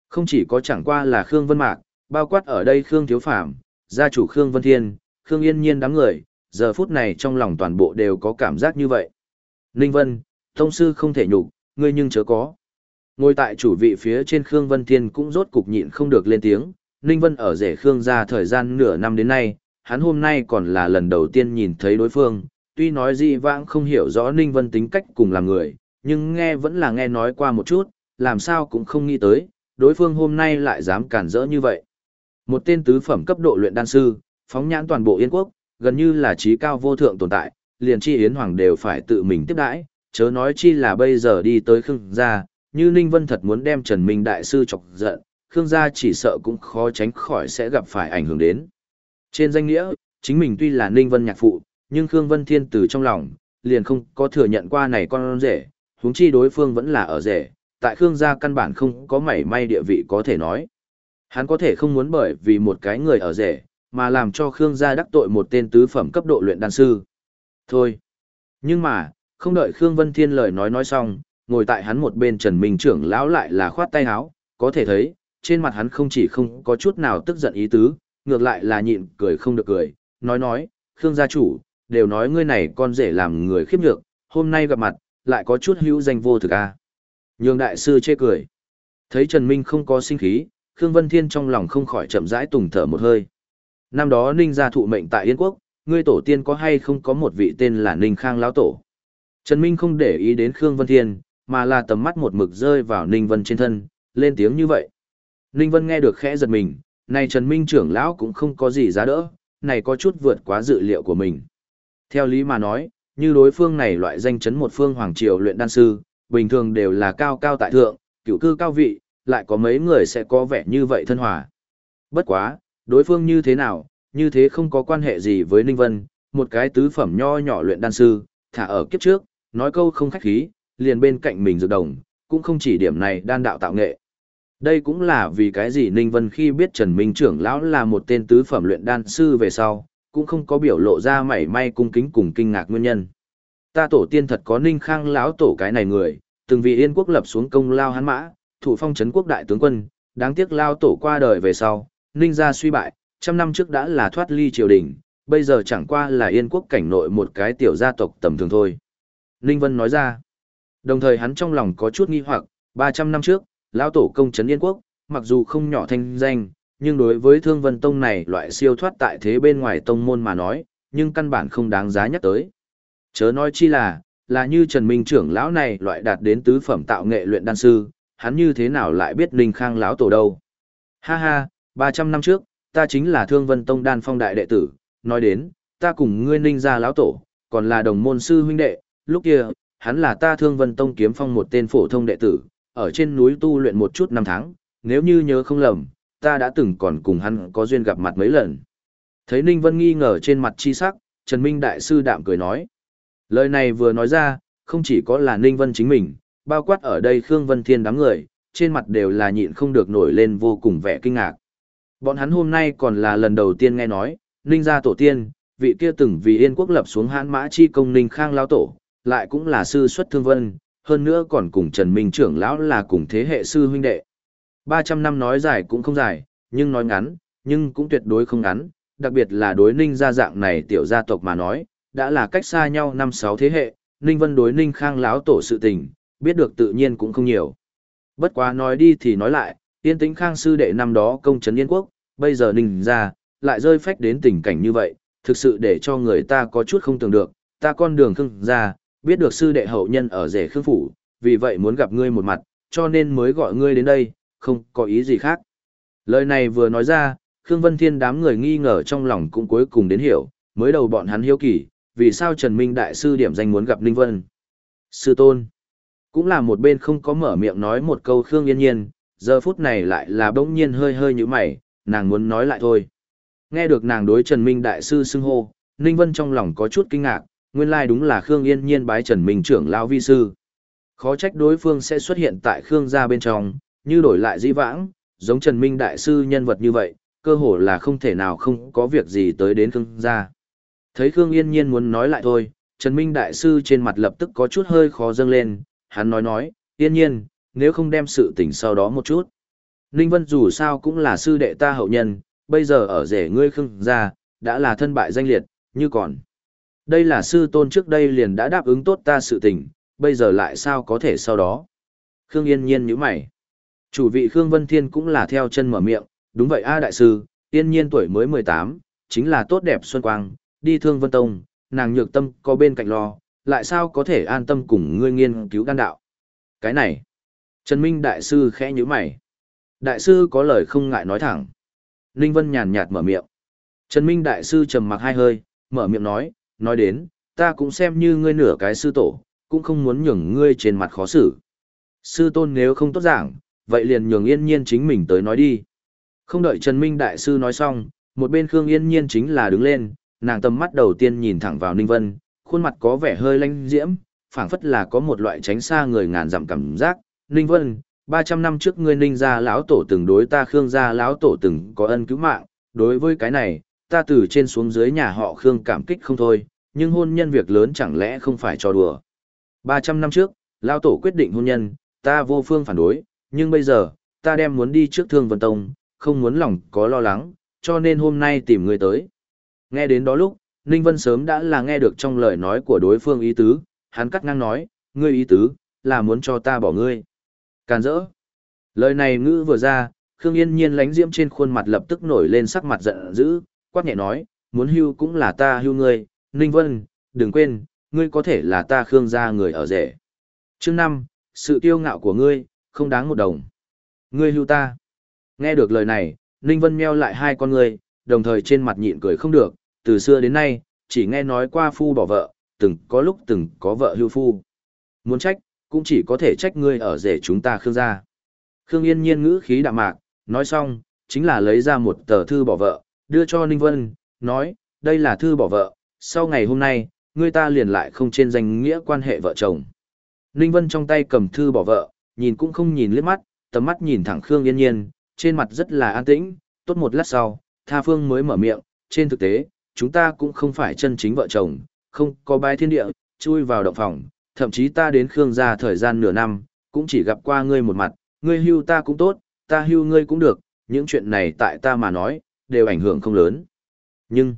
Không chỉ có chẳng qua là Khương Vân Mạc, bao quát ở đây Khương Thiếu Phạm, gia chủ Khương Vân Thiên, Khương Yên Nhiên đám người, giờ phút này trong lòng toàn bộ đều có cảm giác như vậy. Ninh Vân, thông sư không thể nhục, ngươi nhưng chớ có. Ngồi tại chủ vị phía trên Khương Vân Thiên cũng rốt cục nhịn không được lên tiếng, Ninh Vân ở rể Khương gia thời gian nửa năm đến nay, hắn hôm nay còn là lần đầu tiên nhìn thấy đối phương, tuy nói dị vãng không hiểu rõ Ninh Vân tính cách cùng làm người, nhưng nghe vẫn là nghe nói qua một chút, làm sao cũng không nghĩ tới, đối phương hôm nay lại dám cản rỡ như vậy. Một tên tứ phẩm cấp độ luyện đan sư, phóng nhãn toàn bộ Yên quốc, gần như là trí cao vô thượng tồn tại, liền chi Yến Hoàng đều phải tự mình tiếp đãi, chớ nói chi là bây giờ đi tới Khương gia, như Ninh Vân thật muốn đem Trần Minh Đại Sư chọc giận, Khương gia chỉ sợ cũng khó tránh khỏi sẽ gặp phải ảnh hưởng đến. Trên danh nghĩa, chính mình tuy là Ninh Vân nhạc phụ, nhưng Khương Vân Thiên từ trong lòng, liền không có thừa nhận qua này con rể, huống chi đối phương vẫn là ở rể, tại Khương gia căn bản không có mảy may địa vị có thể nói. Hắn có thể không muốn bởi vì một cái người ở rể, mà làm cho Khương gia đắc tội một tên tứ phẩm cấp độ luyện đan sư. Thôi. Nhưng mà, không đợi Khương Vân Thiên lời nói nói xong, ngồi tại hắn một bên Trần Minh trưởng lão lại là khoát tay áo, có thể thấy, trên mặt hắn không chỉ không có chút nào tức giận ý tứ, ngược lại là nhịn cười không được cười, nói nói, Khương gia chủ, đều nói ngươi này con rể làm người khiếp nhược, hôm nay gặp mặt, lại có chút hữu danh vô thực a. À. Nhường đại sư chê cười. Thấy Trần Minh không có sinh khí, Khương Vân Thiên trong lòng không khỏi chậm rãi tùng thở một hơi. Năm đó Ninh gia thụ mệnh tại Yên Quốc, ngươi tổ tiên có hay không có một vị tên là Ninh Khang lão tổ. Trần Minh không để ý đến Khương Vân Thiên, mà là tầm mắt một mực rơi vào Ninh Vân trên thân, lên tiếng như vậy. Ninh Vân nghe được khẽ giật mình, này Trần Minh trưởng lão cũng không có gì giá đỡ, này có chút vượt quá dự liệu của mình. Theo lý mà nói, như đối phương này loại danh chấn một phương hoàng triều luyện đan sư, bình thường đều là cao cao tại thượng, cửu cư cao vị, lại có mấy người sẽ có vẻ như vậy thân hòa. Bất quá, đối phương như thế nào, như thế không có quan hệ gì với Ninh Vân, một cái tứ phẩm nho nhỏ luyện đan sư, thả ở kiếp trước, nói câu không khách khí, liền bên cạnh mình dược đồng, cũng không chỉ điểm này đan đạo tạo nghệ. Đây cũng là vì cái gì Ninh Vân khi biết Trần Minh trưởng lão là một tên tứ phẩm luyện đan sư về sau, cũng không có biểu lộ ra mảy may cung kính cùng kinh ngạc nguyên nhân. Ta tổ tiên thật có Ninh Khang lão tổ cái này người, từng vì Yên quốc lập xuống công lao hắn mã, thủ phong trấn quốc đại tướng quân, đáng tiếc lao tổ qua đời về sau, Ninh gia suy bại, trăm năm trước đã là thoát ly triều đình, bây giờ chẳng qua là Yên quốc cảnh nội một cái tiểu gia tộc tầm thường thôi. Ninh Vân nói ra, đồng thời hắn trong lòng có chút nghi hoặc, 300 năm trước, lão tổ công trấn Yên quốc, mặc dù không nhỏ thanh danh, nhưng đối với Thương Vân Tông này loại siêu thoát tại thế bên ngoài tông môn mà nói, nhưng căn bản không đáng giá nhắc tới. Chớ nói chi là, là như Trần Minh trưởng lão này loại đạt đến tứ phẩm tạo nghệ luyện đan sư, hắn như thế nào lại biết Ninh Khang lão tổ đâu. Ha ha, 300 năm trước, ta chính là Thương Vân Tông đan phong đại đệ tử, nói đến, ta cùng ngươi Ninh gia lão tổ, còn là đồng môn sư huynh đệ, lúc kia, hắn là ta Thương Vân Tông kiếm phong một tên phổ thông đệ tử, ở trên núi tu luyện một chút năm tháng, nếu như nhớ không lầm, ta đã từng còn cùng hắn có duyên gặp mặt mấy lần. Thấy Ninh Vân nghi ngờ trên mặt chi sắc, Trần Minh Đại Sư đạm cười nói. Lời này vừa nói ra, không chỉ có là Ninh Vân chính mình, bao quát ở đây Khương Vân Thiên đám người, trên mặt đều là nhịn không được nổi lên vô cùng vẻ kinh ngạc. Bọn hắn hôm nay còn là lần đầu tiên nghe nói, Ninh gia tổ tiên, vị kia từng vì Yên quốc lập xuống hãn mã chi công Ninh Khang lão tổ, lại cũng là sư xuất thương vân, hơn nữa còn cùng Trần Minh trưởng lão là cùng thế hệ sư huynh đệ. 300 năm nói dài cũng không dài, nhưng nói ngắn, nhưng cũng tuyệt đối không ngắn, đặc biệt là đối Ninh gia dạng này tiểu gia tộc mà nói, đã là cách xa nhau năm sáu thế hệ, Ninh Vân đối Ninh Khang láo tổ sự tình, biết được tự nhiên cũng không nhiều. Bất quá nói đi thì nói lại, Yên Tĩnh Khang sư đệ năm đó công trấn Yên quốc, bây giờ Ninh gia lại rơi phách đến tình cảnh như vậy, thực sự để cho người ta có chút không tưởng được, ta con đường khưng gia, biết được sư đệ hậu nhân ở rể khương phủ, vì vậy muốn gặp ngươi một mặt, cho nên mới gọi ngươi đến đây, không có ý gì khác. Lời này vừa nói ra, Khương Vân Thiên đám người nghi ngờ trong lòng cũng cuối cùng đến hiểu, mới đầu bọn hắn hiếu kỳ, vì sao Trần Minh Đại Sư điểm danh muốn gặp Ninh Vân. Sư Tôn, cũng là một bên không có mở miệng nói một câu Khương Yên Nhiên, giờ phút này lại là bỗng nhiên hơi hơi như mày, nàng muốn nói lại thôi. Nghe được nàng đối Trần Minh Đại Sư xưng hô, Ninh Vân trong lòng có chút kinh ngạc, nguyên lai đúng là Khương Yên Nhiên bái Trần Minh trưởng lão vi sư. Khó trách đối phương sẽ xuất hiện tại Khương gia bên trong, như đổi lại di vãng, giống Trần Minh đại sư nhân vật như vậy, cơ hồ là không thể nào không có việc gì tới đến Khương gia. Thấy Khương Yên Nhiên muốn nói lại thôi, Trần Minh đại sư trên mặt lập tức có chút hơi khó dâng lên, hắn nói nói, Yên Nhiên, nếu không đem sự tình sau đó một chút. Ninh Vân dù sao cũng là sư đệ ta hậu nhân, bây giờ ở rể ngươi Khương gia, đã là thân bại danh liệt, như còn. Đây là sư tôn trước đây liền đã đáp ứng tốt ta sự tình, bây giờ lại sao có thể sau đó. Khương Yên Nhiên nhíu mày. Chủ vị Khương Vân Thiên cũng là theo chân mở miệng, đúng vậy a đại sư, tiên Nhiên tuổi mới 18, chính là tốt đẹp xuân quang, đi thương Vân Tông, nàng nhược tâm có bên cạnh lo, lại sao có thể an tâm cùng ngươi nghiên cứu đan đạo. Cái này, Trần Minh đại sư khẽ nhíu mày. Đại sư có lời không ngại nói thẳng. Ninh Vân nhàn nhạt mở miệng. Trần Minh đại sư trầm mặc hai hơi, mở miệng nói, nói đến, ta cũng xem như ngươi nửa cái sư tổ, cũng không muốn nhường ngươi trên mặt khó xử. Sư tôn nếu không tốt giảng, vậy liền nhường yên nhiên chính mình tới nói đi. Không đợi Trần Minh Đại Sư nói xong, một bên Khương Yên Nhiên chính là đứng lên, nàng tầm mắt đầu tiên nhìn thẳng vào Ninh Vân, khuôn mặt có vẻ hơi lanh diễm, phảng phất là có một loại tránh xa người ngàn dặm cảm giác. Ninh Vân, 300 năm trước ngươi Ninh gia lão tổ từng đối ta Khương gia lão tổ từng có ân cứu mạng, đối với cái này, ta từ trên xuống dưới nhà họ Khương cảm kích không thôi, nhưng hôn nhân việc lớn chẳng lẽ không phải cho đùa. 300 năm trước, lão tổ quyết định hôn nhân, ta vô phương phản đối, nhưng bây giờ, ta đem muốn đi trước Thương Vân Tông, không muốn lòng có lo lắng, cho nên hôm nay tìm người tới. Nghe đến đó lúc, Ninh Vân sớm đã là nghe được trong lời nói của đối phương ý tứ, hắn cắt ngang nói, ngươi ý tứ, là muốn cho ta bỏ ngươi. Càn rỡ. Lời này ngữ vừa ra, Khương Yên Nhiên lánh diễm trên khuôn mặt lập tức nổi lên sắc mặt giận dữ, quát nhẹ nói, muốn hưu cũng là ta hưu ngươi, Ninh Vân, đừng quên, ngươi có thể là ta Khương gia người ở rể. Chương 5, sự kiêu ngạo của ngươi, không đáng một đồng. Ngươi hưu ta. Nghe được lời này, Ninh Vân meo lại hai con ngươi, đồng thời trên mặt nhịn cười không được, từ xưa đến nay, chỉ nghe nói qua phu bỏ vợ, từng có lúc từng có vợ hưu phu. Muốn trách, cũng chỉ có thể trách ngươi ở rể chúng ta Khương gia. Khương Yên nhiên ngữ khí đạm mạc, nói xong, chính là lấy ra một tờ thư bỏ vợ, đưa cho Ninh Vân, nói, đây là thư bỏ vợ, sau ngày hôm nay, ngươi ta liền lại không trên danh nghĩa quan hệ vợ chồng. Ninh Vân trong tay cầm thư bỏ vợ, nhìn cũng không nhìn liếc mắt, tầm mắt nhìn thẳng Khương Yên Nhiên, trên mặt rất là an tĩnh, tốt một lát sau, Tha Phương mới mở miệng, trên thực tế, chúng ta cũng không phải chân chính vợ chồng, không có bái thiên địa, chui vào động phòng, thậm chí ta đến Khương gia thời gian nửa năm, cũng chỉ gặp qua ngươi một mặt, ngươi hưu ta cũng tốt, ta hưu ngươi cũng được, những chuyện này tại ta mà nói, đều ảnh hưởng không lớn. Nhưng,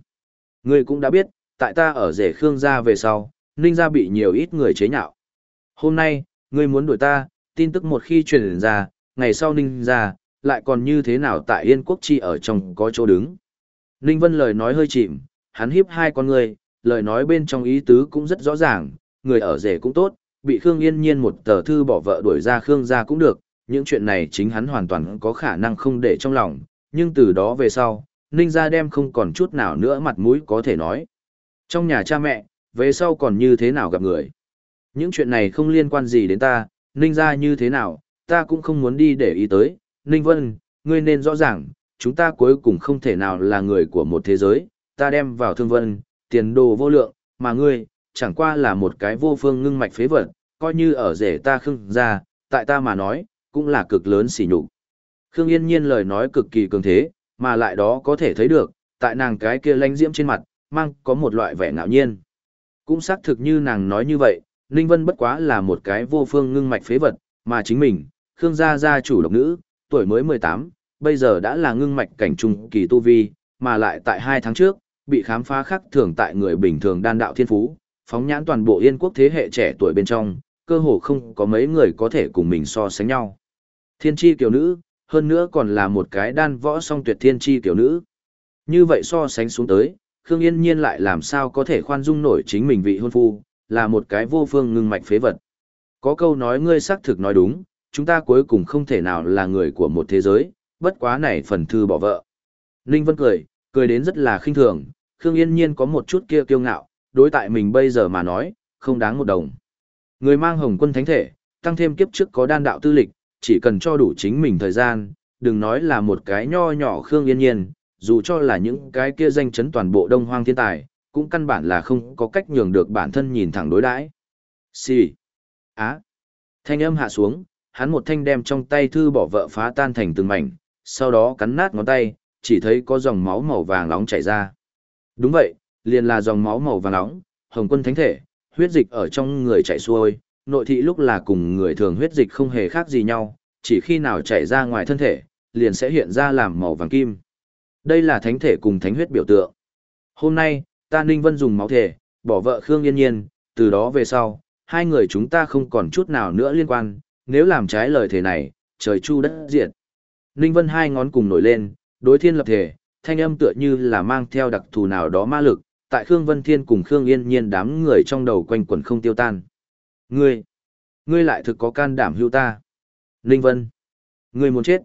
ngươi cũng đã biết, tại ta ở rể Khương gia về sau, Ninh gia bị nhiều ít người chế nhạo. Hôm nay, ngươi muốn đuổi ta, tin tức một khi truyền ra, ngày sau Ninh ra, lại còn như thế nào tại Yên Quốc Chi ở trong có chỗ đứng. Ninh Vân lời nói hơi chìm, hắn hiếp hai con người, lời nói bên trong ý tứ cũng rất rõ ràng, người ở rể cũng tốt, bị Khương Yên Nhiên một tờ thư bỏ vợ đuổi ra Khương gia cũng được, những chuyện này chính hắn hoàn toàn có khả năng không để trong lòng, nhưng từ đó về sau, Ninh gia đem không còn chút nào nữa mặt mũi có thể nói. Trong nhà cha mẹ, về sau còn như thế nào gặp người. Những chuyện này không liên quan gì đến ta, Ninh ra như thế nào, ta cũng không muốn đi để ý tới. Ninh Vân, ngươi nên rõ ràng, chúng ta cuối cùng không thể nào là người của một thế giới, ta đem vào thương vân, tiền đồ vô lượng, mà ngươi, chẳng qua là một cái vô phương ngưng mạch phế vật, coi như ở rể ta khưng ra, tại ta mà nói, cũng là cực lớn xỉ nhục. Khương Yên Nhiên lời nói cực kỳ cường thế, mà lại đó có thể thấy được, tại nàng cái kia lánh diễm trên mặt, mang có một loại vẻ ngạo nhiên. Cũng xác thực như nàng nói như vậy, Ninh Vân bất quá là một cái vô phương ngưng mạch phế vật, mà chính mình, Khương gia gia chủ độc nữ, tuổi mới 18, bây giờ đã là ngưng mạch cảnh trung kỳ tu vi, mà lại tại hai tháng trước, bị khám phá khắc thường tại người bình thường đan đạo thiên phú, phóng nhãn toàn bộ yên quốc thế hệ trẻ tuổi bên trong, cơ hồ không có mấy người có thể cùng mình so sánh nhau. Thiên chi kiểu nữ, hơn nữa còn là một cái đan võ song tuyệt thiên chi kiểu nữ. Như vậy so sánh xuống tới, Khương Yên Nhiên lại làm sao có thể khoan dung nổi chính mình vị hôn phu, là một cái vô phương ngưng mạch phế vật. Có câu nói ngươi xác thực nói đúng, chúng ta cuối cùng không thể nào là người của một thế giới, bất quá này phần thư bỏ vợ. Ninh Vân cười, cười đến rất là khinh thường, Khương Yên Nhiên có một chút kia kiêu ngạo, đối tại mình bây giờ mà nói, không đáng một đồng. Người mang hồng quân thánh thể, tăng thêm kiếp trước có đan đạo tư lịch, chỉ cần cho đủ chính mình thời gian, đừng nói là một cái nho nhỏ Khương Yên Nhiên, dù cho là những cái kia danh chấn toàn bộ đông hoang thiên tài, cũng căn bản là không có cách nhường được bản thân nhìn thẳng đối đãi. Xì. Á. Thanh âm hạ xuống, hắn một thanh đem trong tay thư bỏ vợ phá tan thành từng mảnh, sau đó cắn nát ngón tay, chỉ thấy có dòng máu màu vàng nóng chảy ra. Đúng vậy, liền là dòng máu màu vàng nóng, hồng quân thánh thể, huyết dịch ở trong người chảy xuôi, nội thị lúc là cùng người thường huyết dịch không hề khác gì nhau, chỉ khi nào chảy ra ngoài thân thể, liền sẽ hiện ra làm màu vàng kim. Đây là thánh thể cùng thánh huyết biểu tượng. Hôm nay, ta Ninh Vân dùng máu thể, bỏ vợ Khương Yên Nhiên, từ đó về sau, hai người chúng ta không còn chút nào nữa liên quan, nếu làm trái lời thể này, trời chu đất diệt. Ninh Vân hai ngón cùng nổi lên, đối thiên lập thể, thanh âm tựa như là mang theo đặc thù nào đó ma lực, tại Khương Vân Thiên cùng Khương Yên Nhiên đám người trong đầu quanh quẩn không tiêu tan. Ngươi, ngươi lại thực có can đảm hưu ta. Ninh Vân, ngươi muốn chết.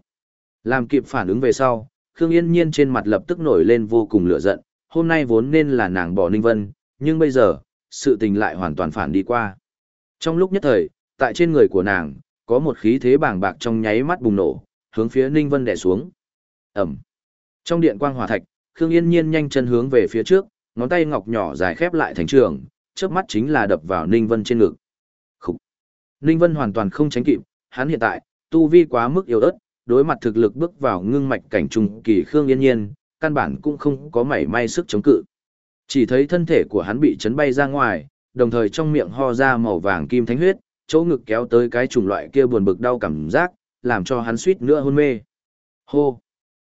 Làm kịp phản ứng về sau, Khương Yên Nhiên trên mặt lập tức nổi lên vô cùng lửa giận, hôm nay vốn nên là nàng bỏ Ninh Vân, nhưng bây giờ, sự tình lại hoàn toàn phản đi qua. Trong lúc nhất thời, tại trên người của nàng, có một khí thế bàng bạc trong nháy mắt bùng nổ, hướng phía Ninh Vân đè xuống. Ẩm. Trong điện quang hỏa thạch, Khương Yên Nhiên nhanh chân hướng về phía trước, ngón tay ngọc nhỏ dài khép lại thành trường, chớp mắt chính là đập vào Ninh Vân trên ngực. Khúc. Ninh Vân hoàn toàn không tránh kịp, hắn hiện tại, tu vi quá mức yếu ớt, đối mặt thực lực bước vào ngưng mạch cảnh trung kỳ Khương Yên Nhiên, căn bản cũng không có mảy may sức chống cự. Chỉ thấy thân thể của hắn bị chấn bay ra ngoài, đồng thời trong miệng ho ra màu vàng kim thánh huyết, chỗ ngực kéo tới cái chủng loại kia buồn bực đau cảm giác, làm cho hắn suýt nữa hôn mê. Hô!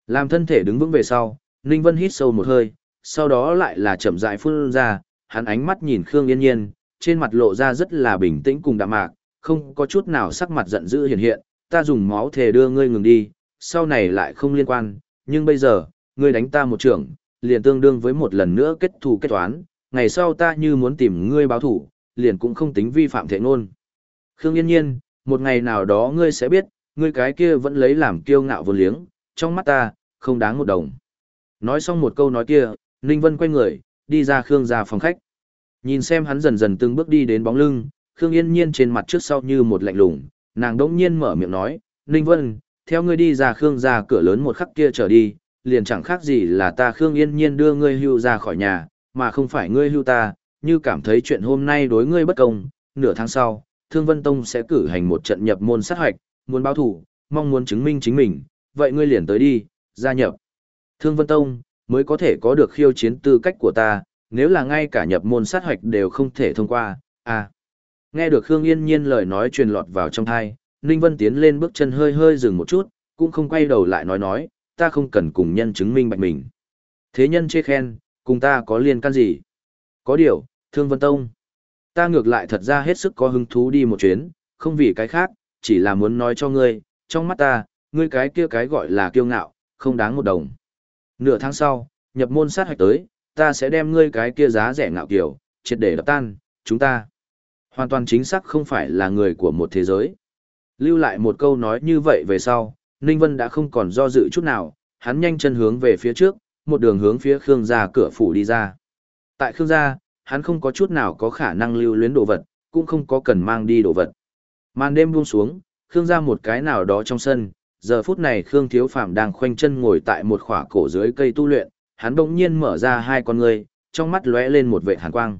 Làm thân thể đứng vững về sau, Ninh Vân hít sâu một hơi, sau đó lại là chậm rãi phun ra, hắn ánh mắt nhìn Khương Yên Nhiên, trên mặt lộ ra rất là bình tĩnh cùng đạm mạc, không có chút nào sắc mặt giận dữ hiện hiện, ta dùng máu thề đưa ngươi ngừng đi, sau này lại không liên quan, nhưng bây giờ, ngươi đánh ta một trưởng, liền tương đương với một lần nữa kết thù kết toán, ngày sau ta như muốn tìm ngươi báo thủ, liền cũng không tính vi phạm thể ngôn. Khương Yên Nhiên, một ngày nào đó ngươi sẽ biết, ngươi cái kia vẫn lấy làm kiêu ngạo vô liếng, trong mắt ta, không đáng một đồng. Nói xong một câu nói kia, Ninh Vân quay người, đi ra Khương ra phòng khách. Nhìn xem hắn dần dần từng bước đi đến bóng lưng, Khương Yên Nhiên trên mặt trước sau như một lạnh lùng, nàng đỗng nhiên mở miệng nói, Ninh Vân, theo ngươi đi ra Khương ra cửa lớn một khắc kia trở đi, liền chẳng khác gì là ta Khương Yên Nhiên đưa ngươi hưu ra khỏi nhà, mà không phải ngươi hưu ta, như cảm thấy chuyện hôm nay đối ngươi bất công, nửa tháng sau, Thương Vân Tông sẽ cử hành một trận nhập môn sát hoạch, muốn báo thủ, mong muốn chứng minh chính mình, vậy ngươi liền tới đi, gia nhập. Thương Vân Tông, mới có thể có được khiêu chiến tư cách của ta, nếu là ngay cả nhập môn sát hoạch đều không thể thông qua, à. Nghe được Khương Yên Nhiên lời nói truyền lọt vào trong thai, Ninh Vân tiến lên bước chân hơi hơi dừng một chút, cũng không quay đầu lại nói nói, ta không cần cùng nhân chứng minh bạch mình. Thế nhân chê khen, cùng ta có liên can gì? Có điều, Thương Vân Tông. Ta ngược lại thật ra hết sức có hứng thú đi một chuyến, không vì cái khác, chỉ là muốn nói cho ngươi, trong mắt ta, ngươi cái kia cái gọi là kiêu ngạo, không đáng một đồng. Nửa tháng sau, nhập môn sát hạch tới, ta sẽ đem ngươi cái kia giá rẻ ngạo kiểu, triệt để đập tan, chúng ta. Hoàn toàn chính xác không phải là người của một thế giới. Lưu lại một câu nói như vậy về sau, Ninh Vân đã không còn do dự chút nào, hắn nhanh chân hướng về phía trước, một đường hướng phía Khương gia cửa phủ đi ra. Tại Khương gia, hắn không có chút nào có khả năng lưu luyến đồ vật, cũng không có cần mang đi đồ vật. Màn đêm buông xuống, Khương gia một cái nào đó trong sân, giờ phút này Khương Thiếu Phàm đang khoanh chân ngồi tại một khỏa cổ dưới cây tu luyện, hắn bỗng nhiên mở ra hai con ngươi, trong mắt lóe lên một vệt hàn quang.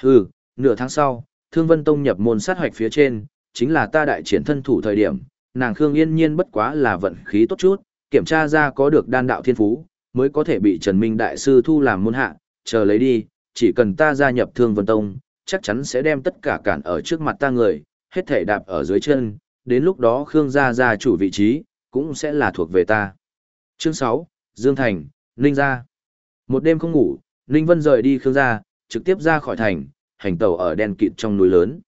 Hừ, nửa tháng sau, Thương Vân Tông nhập môn sát hoạch phía trên, chính là ta đại triển thân thủ thời điểm, nàng Khương Yên Nhiên bất quá là vận khí tốt chút, kiểm tra ra có được đan đạo thiên phú, mới có thể bị Trần Minh Đại Sư thu làm môn hạ, chờ lấy đi, chỉ cần ta gia nhập Thương Vân Tông, chắc chắn sẽ đem tất cả cản ở trước mặt ta người, hết thể đạp ở dưới chân, đến lúc đó Khương gia gia chủ vị trí, cũng sẽ là thuộc về ta. Chương 6, Dương Thành, Ninh Gia. Một đêm không ngủ, Ninh Vân rời đi Khương gia, trực tiếp ra khỏi thành, hành tàu ở đen kịt trong núi lớn.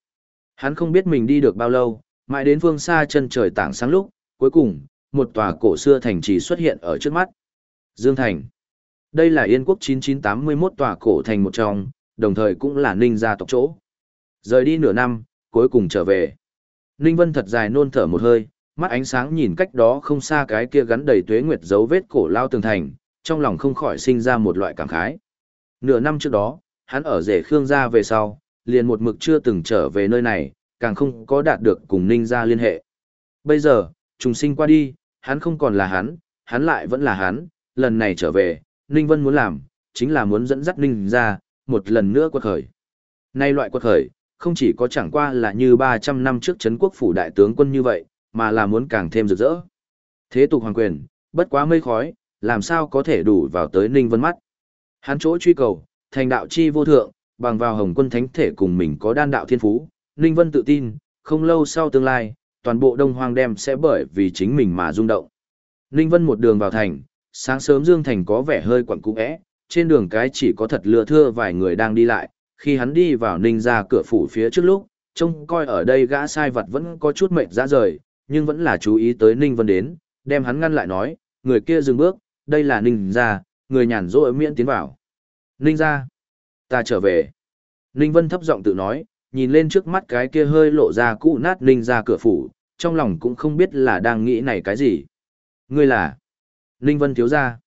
Hắn không biết mình đi được bao lâu, mãi đến phương xa chân trời tảng sáng lúc, cuối cùng, một tòa cổ xưa thành trì xuất hiện ở trước mắt. Dương Thành. Đây là Yên quốc 9981 tòa cổ thành một trong, đồng thời cũng là Ninh gia tộc chỗ. Rời đi nửa năm, cuối cùng trở về. Ninh Vân thật dài nôn thở một hơi, mắt ánh sáng nhìn cách đó không xa cái kia gắn đầy tuế nguyệt dấu vết cổ lao tường thành, trong lòng không khỏi sinh ra một loại cảm khái. Nửa năm trước đó, hắn ở rể Khương gia về sau, liền một mực chưa từng trở về nơi này, càng không có đạt được cùng Ninh gia liên hệ. Bây giờ, trùng sinh qua đi, hắn không còn là hắn, hắn lại vẫn là hắn, lần này trở về, Ninh Vân muốn làm, chính là muốn dẫn dắt Ninh gia, một lần nữa quật khởi. Nay loại quật khởi, không chỉ có chẳng qua là như 300 năm trước Trấn quốc phủ đại tướng quân như vậy, mà là muốn càng thêm rực rỡ. Thế tục hoàng quyền, bất quá mây khói, làm sao có thể đủ vào tới Ninh Vân mắt. Hắn chỗ truy cầu, thành đạo chi vô thượng, bằng vào hồng quân thánh thể cùng mình có đan đạo thiên phú, Ninh Vân tự tin, không lâu sau tương lai, toàn bộ Đông Hoang đem sẽ bởi vì chính mình mà rung động. Ninh Vân một đường vào thành, sáng sớm Dương Thành có vẻ hơi quẩn cung ẽ, trên đường cái chỉ có thật lừa thưa vài người đang đi lại, khi hắn đi vào Ninh ra cửa phủ phía trước lúc, trông coi ở đây gã sai vật vẫn có chút mệt ra rời, nhưng vẫn là chú ý tới Ninh Vân đến, đem hắn ngăn lại nói, người kia dừng bước, đây là Ninh ra, người nhàn rỗi miễn tiến vào. Ninh ra, ta trở về. Ninh Vân thấp giọng tự nói, nhìn lên trước mắt cái kia hơi lộ ra cũ nát Ninh ra cửa phủ, trong lòng cũng không biết là đang nghĩ này cái gì. Ngươi là Ninh Vân thiếu ra.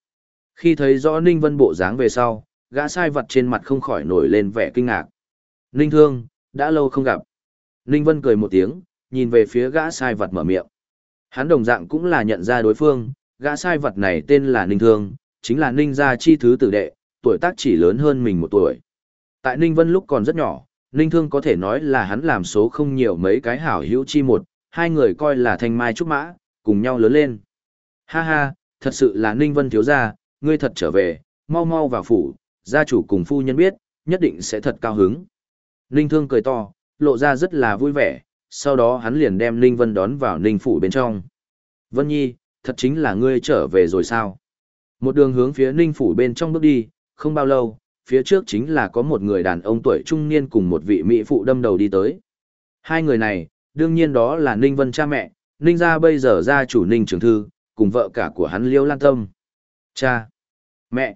Khi thấy rõ Ninh Vân bộ dáng về sau, gã sai vật trên mặt không khỏi nổi lên vẻ kinh ngạc. Ninh Thương, đã lâu không gặp. Ninh Vân cười một tiếng, nhìn về phía gã sai vật mở miệng. Hắn đồng dạng cũng là nhận ra đối phương, gã sai vật này tên là Ninh Thương, chính là Ninh gia chi thứ tử đệ, tuổi tác chỉ lớn hơn mình một tuổi. Tại Ninh Vân lúc còn rất nhỏ, Ninh Thương có thể nói là hắn làm số không nhiều mấy cái hảo hữu chi một, hai người coi là thanh mai trúc mã, cùng nhau lớn lên. Ha ha, thật sự là Ninh Vân thiếu gia, ngươi thật trở về, mau mau vào phủ, gia chủ cùng phu nhân biết, nhất định sẽ thật cao hứng. Ninh Thương cười to, lộ ra rất là vui vẻ, sau đó hắn liền đem Ninh Vân đón vào Ninh phủ bên trong. Vân Nhi, thật chính là ngươi trở về rồi sao? Một đường hướng phía Ninh phủ bên trong bước đi, không bao lâu, phía trước chính là có một người đàn ông tuổi trung niên cùng một vị mỹ phụ đâm đầu đi tới. Hai người này, đương nhiên đó là Ninh Vân cha mẹ, Ninh gia bây giờ gia chủ Ninh Trường Thư, cùng vợ cả của hắn Liêu Lan Tâm. Cha! Mẹ!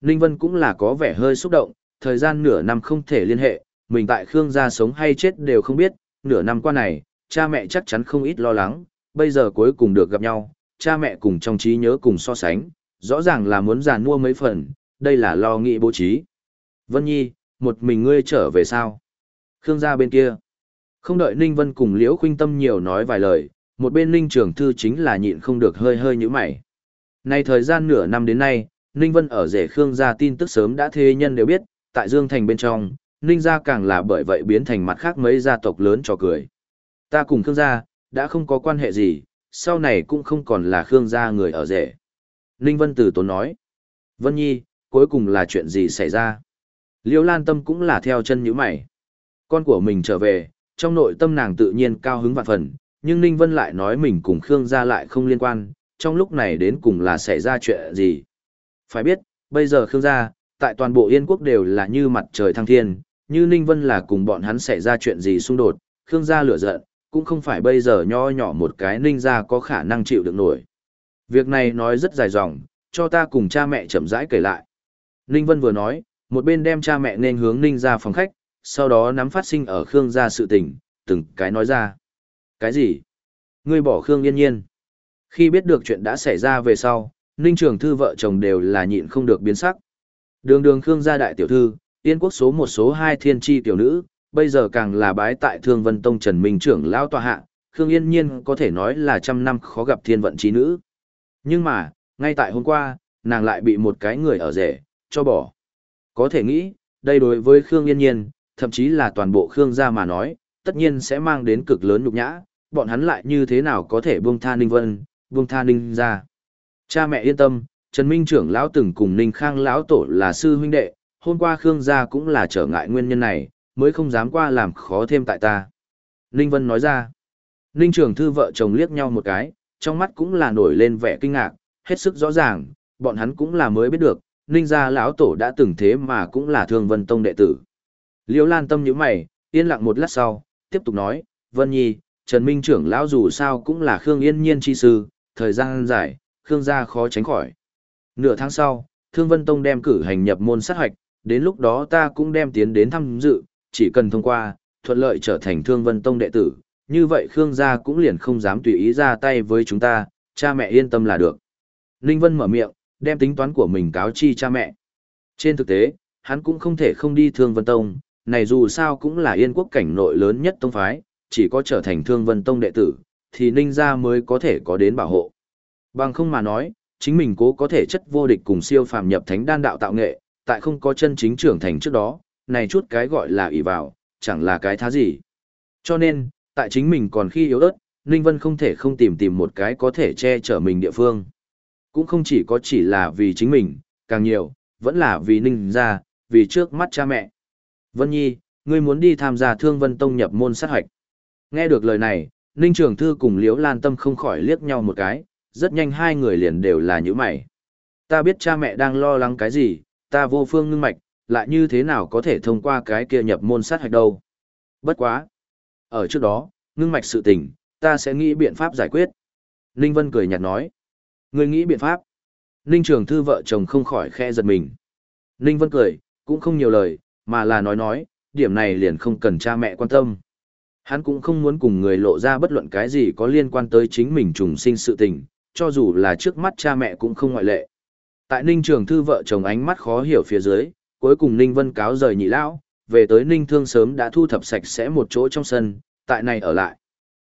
Ninh Vân cũng là có vẻ hơi xúc động, thời gian nửa năm không thể liên hệ, mình tại Khương gia sống hay chết đều không biết, nửa năm qua này, cha mẹ chắc chắn không ít lo lắng, bây giờ cuối cùng được gặp nhau, cha mẹ cùng trong trí nhớ cùng so sánh, rõ ràng là muốn giàn mua mấy phần, đây là lo nghĩ bố trí. Vân Nhi, một mình ngươi trở về sao? Khương gia bên kia. Không đợi Ninh Vân cùng Liễu Khuynh Tâm nhiều nói vài lời, một bên Ninh Trường Thư chính là nhịn không được hơi hơi như mày. Nay thời gian nửa năm đến nay, Ninh Vân ở rể Khương gia tin tức sớm đã thế nhân đều biết, tại Dương Thành bên trong, Ninh gia càng là bởi vậy biến thành mặt khác mấy gia tộc lớn cho cười. Ta cùng Khương gia, đã không có quan hệ gì, sau này cũng không còn là Khương gia người ở rể. Ninh Vân từ tốn nói. Vân Nhi, cuối cùng là chuyện gì xảy ra? Liêu Lan Tâm cũng là theo chân như mày. Con của mình trở về, trong nội tâm nàng tự nhiên cao hứng vạn phần, nhưng Ninh Vân lại nói mình cùng Khương gia lại không liên quan, trong lúc này đến cùng là xảy ra chuyện gì. Phải biết, bây giờ Khương gia, tại toàn bộ Yên quốc đều là như mặt trời thăng thiên, như Ninh Vân là cùng bọn hắn xảy ra chuyện gì xung đột, Khương gia lửa giận, cũng không phải bây giờ nho nhỏ một cái Ninh gia có khả năng chịu được nổi. Việc này nói rất dài dòng, cho ta cùng cha mẹ chậm rãi kể lại. Ninh Vân vừa nói, một bên đem cha mẹ nên hướng Ninh ra phòng khách, sau đó nắm phát sinh ở Khương gia sự tình, từng cái nói ra. Cái gì? Ngươi bỏ Khương yên nhiên. Khi biết được chuyện đã xảy ra về sau, Ninh Trường Thư vợ chồng đều là nhịn không được biến sắc. Đường đường Khương gia đại tiểu thư, tiên quốc số một số hai thiên tri tiểu nữ, bây giờ càng là bái tại Thương Vân Tông Trần Minh trưởng lão tòa hạ, Khương Yên Nhiên có thể nói là trăm năm khó gặp thiên vận trí nữ. Nhưng mà, ngay tại hôm qua, nàng lại bị một cái người ở rể, cho bỏ. Có thể nghĩ, đây đối với Khương Yên Nhiên, thậm chí là toàn bộ Khương gia mà nói, tất nhiên sẽ mang đến cực lớn nhục nhã, bọn hắn lại như thế nào có thể buông tha Ninh Vân, buông tha Ninh ra. Cha mẹ yên tâm, Trần Minh trưởng lão từng cùng Ninh Khang lão tổ là sư huynh đệ, hôm qua Khương gia cũng là trở ngại nguyên nhân này, mới không dám qua làm khó thêm tại ta. Ninh Vân nói ra. Ninh trưởng thư vợ chồng liếc nhau một cái, trong mắt cũng là nổi lên vẻ kinh ngạc, hết sức rõ ràng, bọn hắn cũng là mới biết được, Ninh gia lão tổ đã từng thế mà cũng là Thương Vân Tông đệ tử. Liễu Lan Tâm nhíu mày, yên lặng một lát sau, tiếp tục nói, "Vân Nhi, Trần Minh trưởng lão dù sao cũng là Khương Yên Nhiên chi sư, thời gian dài, Khương gia khó tránh khỏi." Nửa tháng sau, Thương Vân Tông đem cử hành nhập môn sát hạch, đến lúc đó ta cũng đem tiến đến thăm dự, chỉ cần thông qua, thuận lợi trở thành Thương Vân Tông đệ tử, như vậy Khương gia cũng liền không dám tùy ý ra tay với chúng ta, cha mẹ yên tâm là được. Ninh Vân mở miệng, đem tính toán của mình cáo chi cha mẹ. Trên thực tế, hắn cũng không thể không đi Thương Vân Tông, này dù sao cũng là yên quốc cảnh nội lớn nhất tông phái, chỉ có trở thành Thương Vân Tông đệ tử, thì Ninh gia mới có thể có đến bảo hộ. Bằng không mà nói, chính mình cố có thể chất vô địch cùng siêu phàm nhập thánh đan đạo tạo nghệ, tại không có chân chính trưởng thành trước đó, này chút cái gọi là ỷ vào, chẳng là cái thá gì. Cho nên, tại chính mình còn khi yếu ớt, Ninh Vân không thể không tìm tìm một cái có thể che chở mình địa phương. Cũng không chỉ có chỉ là vì chính mình, càng nhiều, vẫn là vì Ninh gia, vì trước mắt cha mẹ. Vân Nhi, ngươi muốn đi tham gia Thương Vân Tông nhập môn sát hạch. Nghe được lời này, Ninh Trường Thư cùng Liễu Lan Tâm không khỏi liếc nhau một cái, rất nhanh hai người liền đều là những mày. Ta biết cha mẹ đang lo lắng cái gì, ta vô phương ngưng mạch, lại như thế nào có thể thông qua cái kia nhập môn sát hạch đâu. Bất quá. Ở trước đó, ngưng mạch sự tình, ta sẽ nghĩ biện pháp giải quyết. Ninh Vân cười nhạt nói. Người nghĩ biện pháp. Ninh Trường Thư vợ chồng không khỏi khe giật mình. Ninh Vân cười, cũng không nhiều lời, mà là nói nói, điểm này liền không cần cha mẹ quan tâm. Hắn cũng không muốn cùng người lộ ra bất luận cái gì có liên quan tới chính mình trùng sinh sự tình, cho dù là trước mắt cha mẹ cũng không ngoại lệ. Tại Ninh Trường Thư vợ chồng ánh mắt khó hiểu phía dưới, cuối cùng Ninh Vân cáo rời nhị lão, về tới Ninh Thương sớm đã thu thập sạch sẽ một chỗ trong sân, tại này ở lại.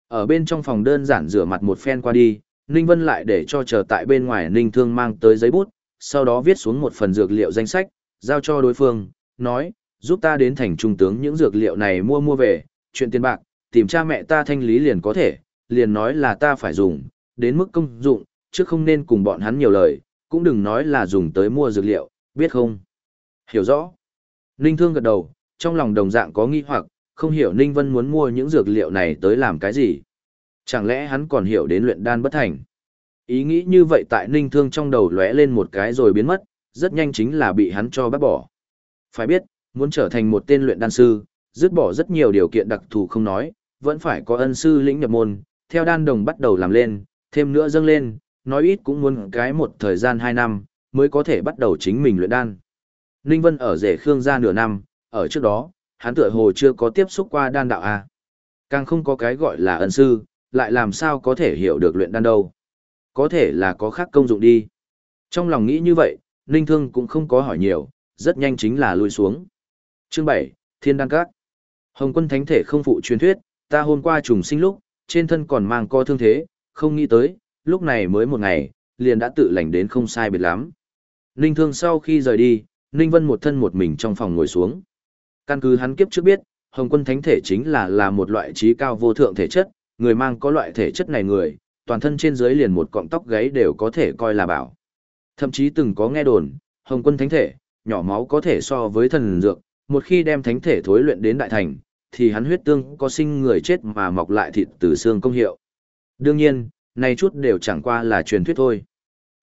Ở bên trong phòng đơn giản rửa mặt một phen qua đi, Ninh Vân lại để cho chờ tại bên ngoài Ninh Thương mang tới giấy bút, sau đó viết xuống một phần dược liệu danh sách, giao cho đối phương, nói, giúp ta đến thành trung tướng những dược liệu này mua mua về, chuyện tiền bạc, tìm cha mẹ ta thanh lý liền có thể, liền nói là ta phải dùng, đến mức công dụng, chứ không nên cùng bọn hắn nhiều lời, cũng đừng nói là dùng tới mua dược liệu, biết không? Hiểu rõ. Ninh Thương gật đầu, trong lòng đồng dạng có nghi hoặc, không hiểu Ninh Vân muốn mua những dược liệu này tới làm cái gì. Chẳng lẽ hắn còn hiểu đến luyện đan bất thành? Ý nghĩ như vậy tại Ninh Thương trong đầu lóe lên một cái rồi biến mất, rất nhanh chính là bị hắn cho bác bỏ. Phải biết, muốn trở thành một tên luyện đan sư, dứt bỏ rất nhiều điều kiện đặc thù không nói, vẫn phải có ân sư lĩnh nhập môn, theo đan đồng bắt đầu làm lên, thêm nữa dâng lên, nói ít cũng muốn cái một thời gian 2 năm, mới có thể bắt đầu chính mình luyện đan. Ninh Vân ở rể Khương gia nửa năm, ở trước đó, hắn tựa hồ chưa có tiếp xúc qua đan đạo A. Càng không có cái gọi là ân sư, lại làm sao có thể hiểu được luyện đan đâu. Có thể là có khác công dụng đi. Trong lòng nghĩ như vậy, Ninh Thương cũng không có hỏi nhiều, rất nhanh chính là lui xuống. Chương 7, Thiên Đan Các. Hồng quân thánh thể không phụ truyền thuyết, ta hôm qua trùng sinh lúc, trên thân còn mang co thương thế, không nghĩ tới, lúc này mới một ngày, liền đã tự lành đến không sai biệt lắm. Ninh Thương sau khi rời đi, Ninh Vân một thân một mình trong phòng ngồi xuống. Căn cứ hắn kiếp trước biết, Hồng Quân Thánh Thể chính là là một loại trí cao vô thượng thể chất, người mang có loại thể chất này người, toàn thân trên dưới liền một cọng tóc gáy đều có thể coi là bảo. Thậm chí từng có nghe đồn, Hồng Quân Thánh Thể, nhỏ máu có thể so với thần dược, một khi đem thánh thể thối luyện đến đại thành, thì hắn huyết tương có sinh người chết mà mọc lại thịt từ xương công hiệu. Đương nhiên, này chút đều chẳng qua là truyền thuyết thôi.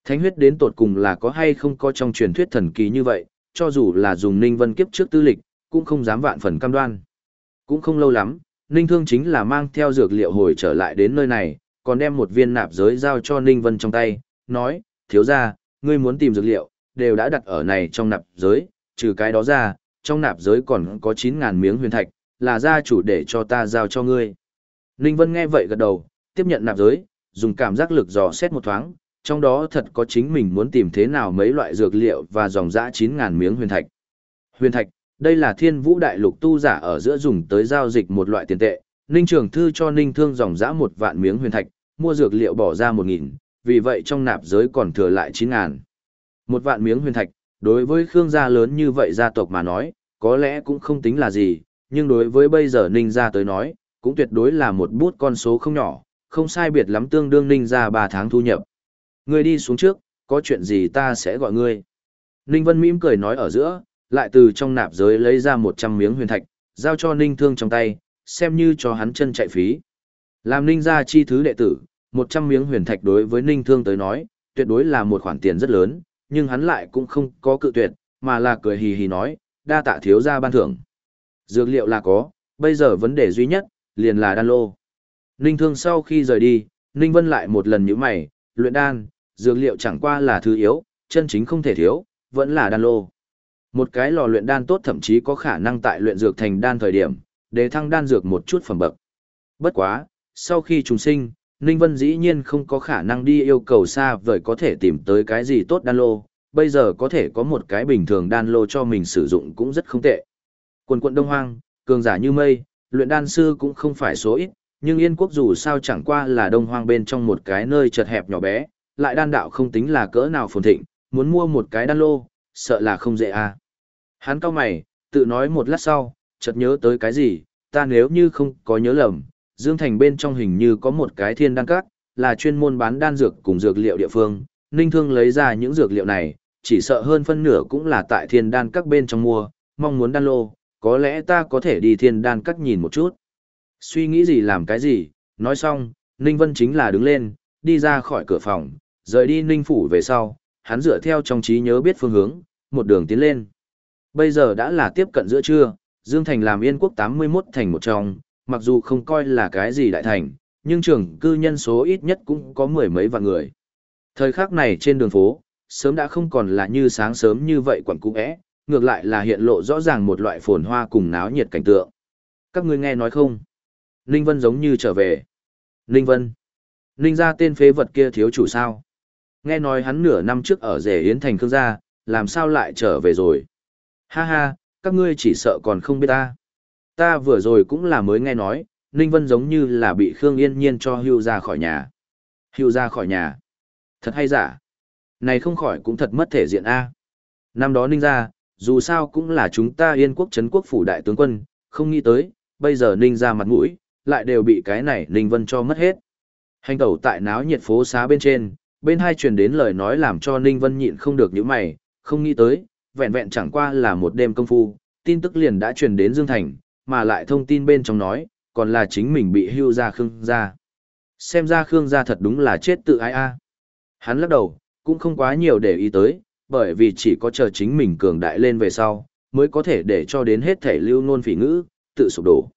Thánh huyết đến tột cùng là có hay không có trong truyền thuyết thần kỳ như vậy, cho dù là dùng Ninh Vân kiếp trước tư lịch, cũng không dám vạn phần cam đoan. Cũng không lâu lắm, Ninh Thương chính là mang theo dược liệu hồi trở lại đến nơi này, còn đem một viên nạp giới giao cho Ninh Vân trong tay, nói, thiếu ra, ngươi muốn tìm dược liệu, đều đã đặt ở này trong nạp giới, trừ cái đó ra, trong nạp giới còn có 9.000 miếng huyền thạch, là gia chủ để cho ta giao cho ngươi. Ninh Vân nghe vậy gật đầu, tiếp nhận nạp giới, dùng cảm giác lực dò xét một thoáng, trong đó thật có chính mình muốn tìm thế nào mấy loại dược liệu và dòng dã 9.000 miếng huyền thạch. Huyền thạch, đây là thiên vũ đại lục tu giả ở giữa dùng tới giao dịch một loại tiền tệ, Ninh Trường Thư cho Ninh Thương dòng dã một vạn miếng huyền thạch, mua dược liệu bỏ ra 1.000, vì vậy trong nạp giới còn thừa lại 9.000. Một vạn miếng huyền thạch, đối với Khương gia lớn như vậy gia tộc mà nói, có lẽ cũng không tính là gì, nhưng đối với bây giờ Ninh gia tới nói, cũng tuyệt đối là một bút con số không nhỏ, không sai biệt lắm tương đương Ninh gia ba tháng thu nhập. Ngươi đi xuống trước, có chuyện gì ta sẽ gọi ngươi. Ninh Vân mỉm cười nói ở giữa, lại từ trong nạp giới lấy ra 100 miếng huyền thạch, giao cho Ninh Thương trong tay, xem như cho hắn chân chạy phí. Làm Ninh gia chi thứ đệ tử, 100 miếng huyền thạch đối với Ninh Thương tới nói, tuyệt đối là một khoản tiền rất lớn, nhưng hắn lại cũng không có cự tuyệt, mà là cười hì hì nói, đa tạ thiếu gia ban thưởng. Dược liệu là có, bây giờ vấn đề duy nhất, liền là đan lô. Ninh Thương sau khi rời đi, Ninh Vân lại một lần nhíu mày, luyện đan, dược liệu chẳng qua là thứ yếu, chân chính không thể thiếu, vẫn là đan lô. Một cái lò luyện đan tốt thậm chí có khả năng tại luyện dược thành đan thời điểm, để thăng đan dược một chút phẩm bậc. Bất quá, sau khi trùng sinh, Ninh Vân dĩ nhiên không có khả năng đi yêu cầu xa vời có thể tìm tới cái gì tốt đan lô, bây giờ có thể có một cái bình thường đan lô cho mình sử dụng cũng rất không tệ. Quần quận Đông Hoang, cường giả như mây, luyện đan sư cũng không phải số ít, nhưng Yên quốc dù sao chẳng qua là Đông Hoang bên trong một cái nơi chật hẹp nhỏ bé, lại đan đạo không tính là cỡ nào phồn thịnh, muốn mua một cái đan lô, sợ là không dễ à. Hắn cao mày, tự nói một lát sau, chợt nhớ tới cái gì, ta nếu như không có nhớ lầm, Dương Thành bên trong hình như có một cái thiên đan các, là chuyên môn bán đan dược cùng dược liệu địa phương, Ninh Thương lấy ra những dược liệu này, chỉ sợ hơn phân nửa cũng là tại thiên đan các bên trong mua, mong muốn đan lô, có lẽ ta có thể đi thiên đan các nhìn một chút. Suy nghĩ gì làm cái gì, nói xong, Ninh Vân chính là đứng lên, đi ra khỏi cửa phòng, rời đi Ninh Phủ về sau, hắn dựa theo trong trí nhớ biết phương hướng, một đường tiến lên. Bây giờ đã là tiếp cận giữa trưa, Dương Thành làm Yên quốc 81 thành một trong, mặc dù không coi là cái gì đại thành, nhưng trường cư nhân số ít nhất cũng có mười mấy vạn người. Thời khắc này trên đường phố, sớm đã không còn là như sáng sớm như vậy quẩn cung ẽ, ngược lại là hiện lộ rõ ràng một loại phồn hoa cùng náo nhiệt cảnh tượng. Các ngươi nghe nói không? Ninh Vân giống như trở về. Ninh Vân. Ninh ra tên phế vật kia thiếu chủ sao? Nghe nói hắn nửa năm trước ở rể Yến Thành Khương gia, làm sao lại trở về rồi? Ha ha, các ngươi chỉ sợ còn không biết ta. Ta vừa rồi cũng là mới nghe nói, Ninh Vân giống như là bị Khương Yên Nhiên cho hưu ra khỏi nhà. Hưu ra khỏi nhà. Thật hay giả? Này không khỏi cũng thật mất thể diện A. Năm đó Ninh gia, dù sao cũng là chúng ta yên quốc Trấn quốc phủ đại tướng quân, không nghĩ tới, bây giờ Ninh gia mặt mũi, lại đều bị cái này Ninh Vân cho mất hết. Hành tẩu tại náo nhiệt phố xá bên trên, bên hai truyền đến lời nói làm cho Ninh Vân nhịn không được những mày, không nghĩ tới, vẹn vẹn chẳng qua là một đêm công phu, tin tức liền đã truyền đến Dương Thành, mà lại thông tin bên trong nói, còn là chính mình bị hưu ra Khương gia. Xem ra Khương gia thật đúng là chết tự ai a. Hắn lắc đầu, cũng không quá nhiều để ý tới, bởi vì chỉ có chờ chính mình cường đại lên về sau, mới có thể để cho đến hết thể lưu nôn phỉ ngữ, tự sụp đổ.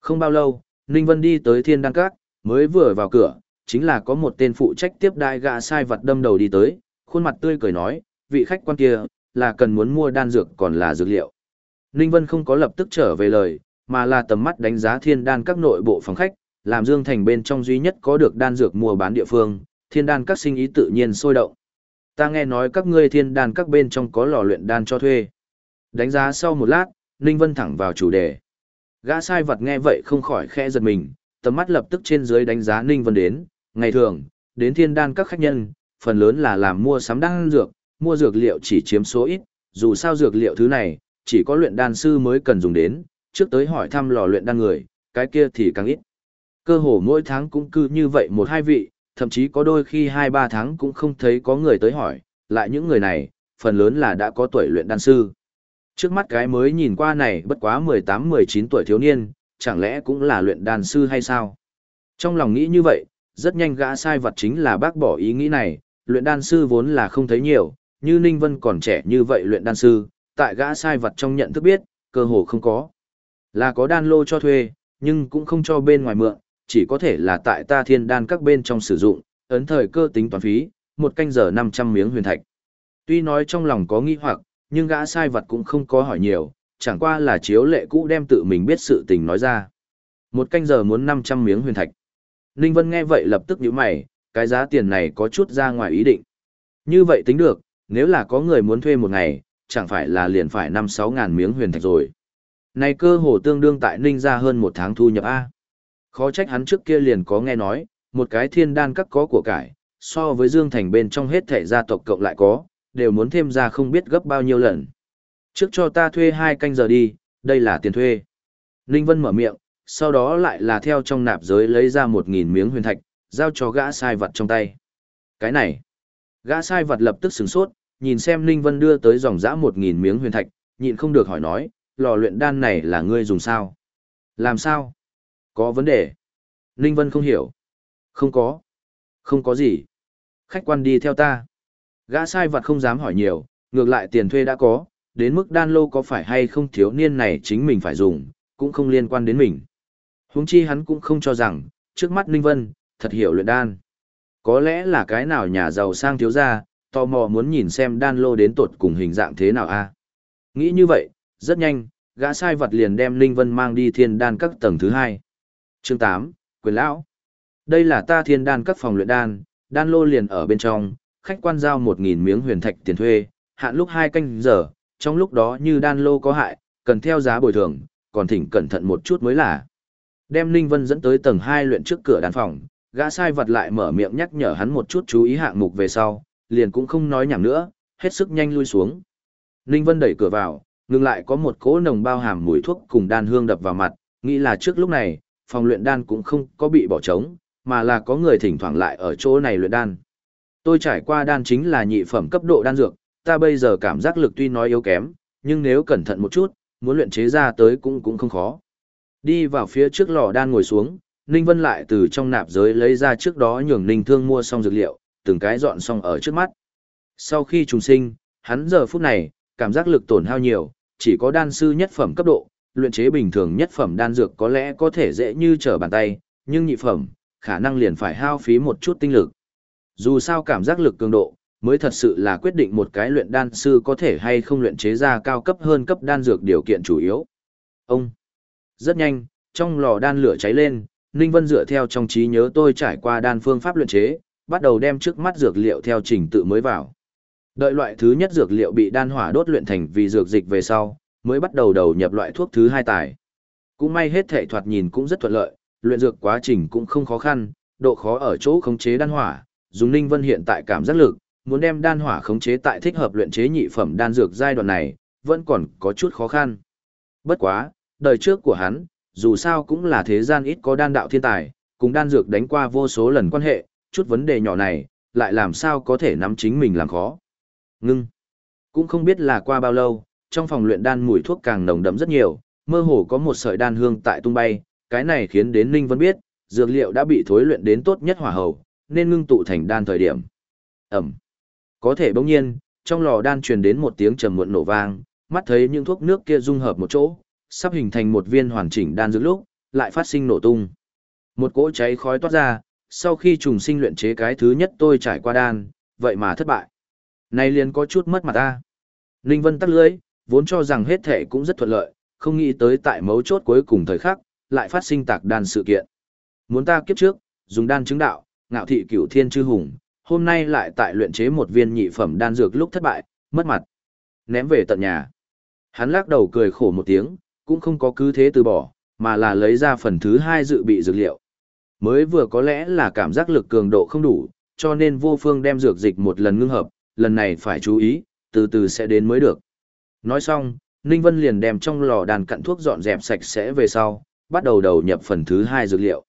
Không bao lâu, Ninh Vân đi tới thiên đăng các, mới vừa vào cửa, chính là có một tên phụ trách tiếp đai gạ sai vật đâm đầu đi tới, khuôn mặt tươi cười nói, vị khách quan kia, là cần muốn mua đan dược còn là dược liệu. Ninh Vân không có lập tức trở về lời, mà là tầm mắt đánh giá thiên đan các nội bộ phòng khách, làm Dương Thành bên trong duy nhất có được đan dược mua bán địa phương, thiên đan các sinh ý tự nhiên sôi động. Ta nghe nói các ngươi thiên đan các bên trong có lò luyện đan cho thuê. Đánh giá sau một lát, Ninh Vân thẳng vào chủ đề. Gã sai vật nghe vậy không khỏi khẽ giật mình, tầm mắt lập tức trên dưới đánh giá Ninh Vân đến. Ngày thường, đến thiên đan các khách nhân, phần lớn là làm mua sắm đan dược, mua dược liệu chỉ chiếm số ít, dù sao dược liệu thứ này, chỉ có luyện đan sư mới cần dùng đến, trước tới hỏi thăm lò luyện đan người, cái kia thì càng ít. Cơ hồ mỗi tháng cũng cứ như vậy một hai vị, thậm chí có đôi khi hai ba tháng cũng không thấy có người tới hỏi, lại những người này, phần lớn là đã có tuổi luyện đan sư. Trước mắt cái mới nhìn qua này bất quá 18-19 tuổi thiếu niên, chẳng lẽ cũng là luyện đan sư hay sao? Trong lòng nghĩ như vậy, rất nhanh gã sai vật chính là bác bỏ ý nghĩ này, luyện đan sư vốn là không thấy nhiều, như Ninh Vân còn trẻ như vậy luyện đan sư, tại gã sai vật trong nhận thức biết, cơ hồ không có. Là có đan lô cho thuê, nhưng cũng không cho bên ngoài mượn, chỉ có thể là tại ta thiên đan các bên trong sử dụng, ấn thời cơ tính toán phí, một canh giờ 500 miếng huyền thạch. Tuy nói trong lòng có nghi hoặc, nhưng gã sai vật cũng không có hỏi nhiều, chẳng qua là chiếu lệ cũ đem tự mình biết sự tình nói ra. Một canh giờ muốn 500 miếng huyền thạch. Ninh Vân nghe vậy lập tức nhíu mày, cái giá tiền này có chút ra ngoài ý định. Như vậy tính được, nếu là có người muốn thuê một ngày, chẳng phải là liền phải 5-6 ngàn miếng huyền thạch rồi. Này cơ hồ tương đương tại Ninh ra hơn một tháng thu nhập A. Khó trách hắn trước kia liền có nghe nói, một cái thiên đan các có của cải, so với Dương Thành bên trong hết thể gia tộc cộng lại có, đều muốn thêm ra không biết gấp bao nhiêu lần. Trước cho ta thuê hai canh giờ đi, đây là tiền thuê. Ninh Vân mở miệng, sau đó lại là theo trong nạp giới lấy ra một nghìn miếng huyền thạch, giao cho gã sai vật trong tay. Cái này, gã sai vật lập tức sửng sốt, nhìn xem Ninh Vân đưa tới dòng dã một nghìn miếng huyền thạch, nhịn không được hỏi nói, lò luyện đan này là ngươi dùng sao? Làm sao? Có vấn đề. Ninh Vân không hiểu. Không có. Không có gì. Khách quan đi theo ta. Gã sai vật không dám hỏi nhiều, ngược lại tiền thuê đã có, đến mức đan lô có phải hay không thiếu niên này chính mình phải dùng, cũng không liên quan đến mình. Huống chi hắn cũng không cho rằng, trước mắt Ninh Vân, thật hiểu luyện đan. Có lẽ là cái nào nhà giàu sang thiếu gia, tò mò muốn nhìn xem đan lô đến tột cùng hình dạng thế nào a. Nghĩ như vậy, rất nhanh, gã sai vật liền đem Ninh Vân mang đi thiên đan các tầng thứ hai. Chương tám Quyền Lão. Đây là ta thiên đan các phòng luyện đan, đan lô liền ở bên trong, khách quan giao 1.000 miếng huyền thạch tiền thuê, hạn lúc hai canh giờ, trong lúc đó như đan lô có hại, cần theo giá bồi thường, còn thỉnh cẩn thận một chút mới là. Đem Ninh Vân dẫn tới tầng hai luyện trước cửa đan phòng, gã sai vật lại mở miệng nhắc nhở hắn một chút chú ý hạng mục về sau, liền cũng không nói nhảm nữa, hết sức nhanh lui xuống. Ninh Vân đẩy cửa vào, ngừng lại có một cỗ nồng bao hàm mùi thuốc cùng đan hương đập vào mặt, nghĩ là trước lúc này, phòng luyện đan cũng không có bị bỏ trống, mà là có người thỉnh thoảng lại ở chỗ này luyện đan. Tôi trải qua đan chính là nhị phẩm cấp độ đan dược, ta bây giờ cảm giác lực tuy nói yếu kém, nhưng nếu cẩn thận một chút, muốn luyện chế ra tới cũng cũng không khó. Đi vào phía trước lò đan ngồi xuống, Ninh Vân lại từ trong nạp giới lấy ra trước đó nhường Ninh Thương mua xong dược liệu, từng cái dọn xong ở trước mắt. Sau khi trùng sinh, hắn giờ phút này, cảm giác lực tổn hao nhiều, chỉ có đan sư nhất phẩm cấp độ, luyện chế bình thường nhất phẩm đan dược có lẽ có thể dễ như trở bàn tay, nhưng nhị phẩm, khả năng liền phải hao phí một chút tinh lực. Dù sao cảm giác lực cường độ, mới thật sự là quyết định một cái luyện đan sư có thể hay không luyện chế ra cao cấp hơn cấp đan dược điều kiện chủ yếu. Ông. Rất nhanh, trong lò đan lửa cháy lên, Ninh Vân dựa theo trong trí nhớ tôi trải qua đan phương pháp luyện chế, bắt đầu đem trước mắt dược liệu theo trình tự mới vào. Đợi loại thứ nhất dược liệu bị đan hỏa đốt luyện thành vì dược dịch về sau, mới bắt đầu đầu nhập loại thuốc thứ hai tài. Cũng may hết thể thoạt nhìn cũng rất thuận lợi, luyện dược quá trình cũng không khó khăn, độ khó ở chỗ khống chế đan hỏa, dùng Ninh Vân hiện tại cảm giác lực, muốn đem đan hỏa khống chế tại thích hợp luyện chế nhị phẩm đan dược giai đoạn này, vẫn còn có chút khó khăn. Bất quá, đời trước của hắn, dù sao cũng là thế gian ít có đan đạo thiên tài, cùng đan dược đánh qua vô số lần quan hệ, chút vấn đề nhỏ này, lại làm sao có thể nắm chính mình làm khó. Ngưng. Cũng không biết là qua bao lâu, trong phòng luyện đan mùi thuốc càng nồng đậm rất nhiều, mơ hồ có một sợi đan hương tại tung bay, cái này khiến đến Ninh Vân biết, dược liệu đã bị thối luyện đến tốt nhất hỏa hầu, nên ngưng tụ thành đan thời điểm. Ẩm. Có thể bỗng nhiên, trong lò đan truyền đến một tiếng trầm muộn nổ vang, mắt thấy những thuốc nước kia dung hợp một chỗ, sắp hình thành một viên hoàn chỉnh đan dược lúc, lại phát sinh nổ tung. Một cỗ cháy khói toát ra, sau khi trùng sinh luyện chế cái thứ nhất tôi trải qua đan, vậy mà thất bại. Nay liền có chút mất mặt ta. Ninh Vân tắt lưới, vốn cho rằng hết thể cũng rất thuận lợi, không nghĩ tới tại mấu chốt cuối cùng thời khắc, lại phát sinh tạc đan sự kiện. Muốn ta kiếp trước, dùng đan chứng đạo, ngạo thị cửu thiên chư hùng, hôm nay lại tại luyện chế một viên nhị phẩm đan dược lúc thất bại, mất mặt. Ném về tận nhà. Hắn lắc đầu cười khổ một tiếng, cũng không có cứ thế từ bỏ, mà là lấy ra phần thứ hai dự bị dược liệu. Mới vừa có lẽ là cảm giác lực cường độ không đủ, cho nên vô phương đem dược dịch một lần ngưng hợp, lần này phải chú ý, từ từ sẽ đến mới được. Nói xong, Ninh Vân liền đem trong lò đàn cặn thuốc dọn dẹp sạch sẽ về sau, bắt đầu đầu nhập phần thứ hai dược liệu.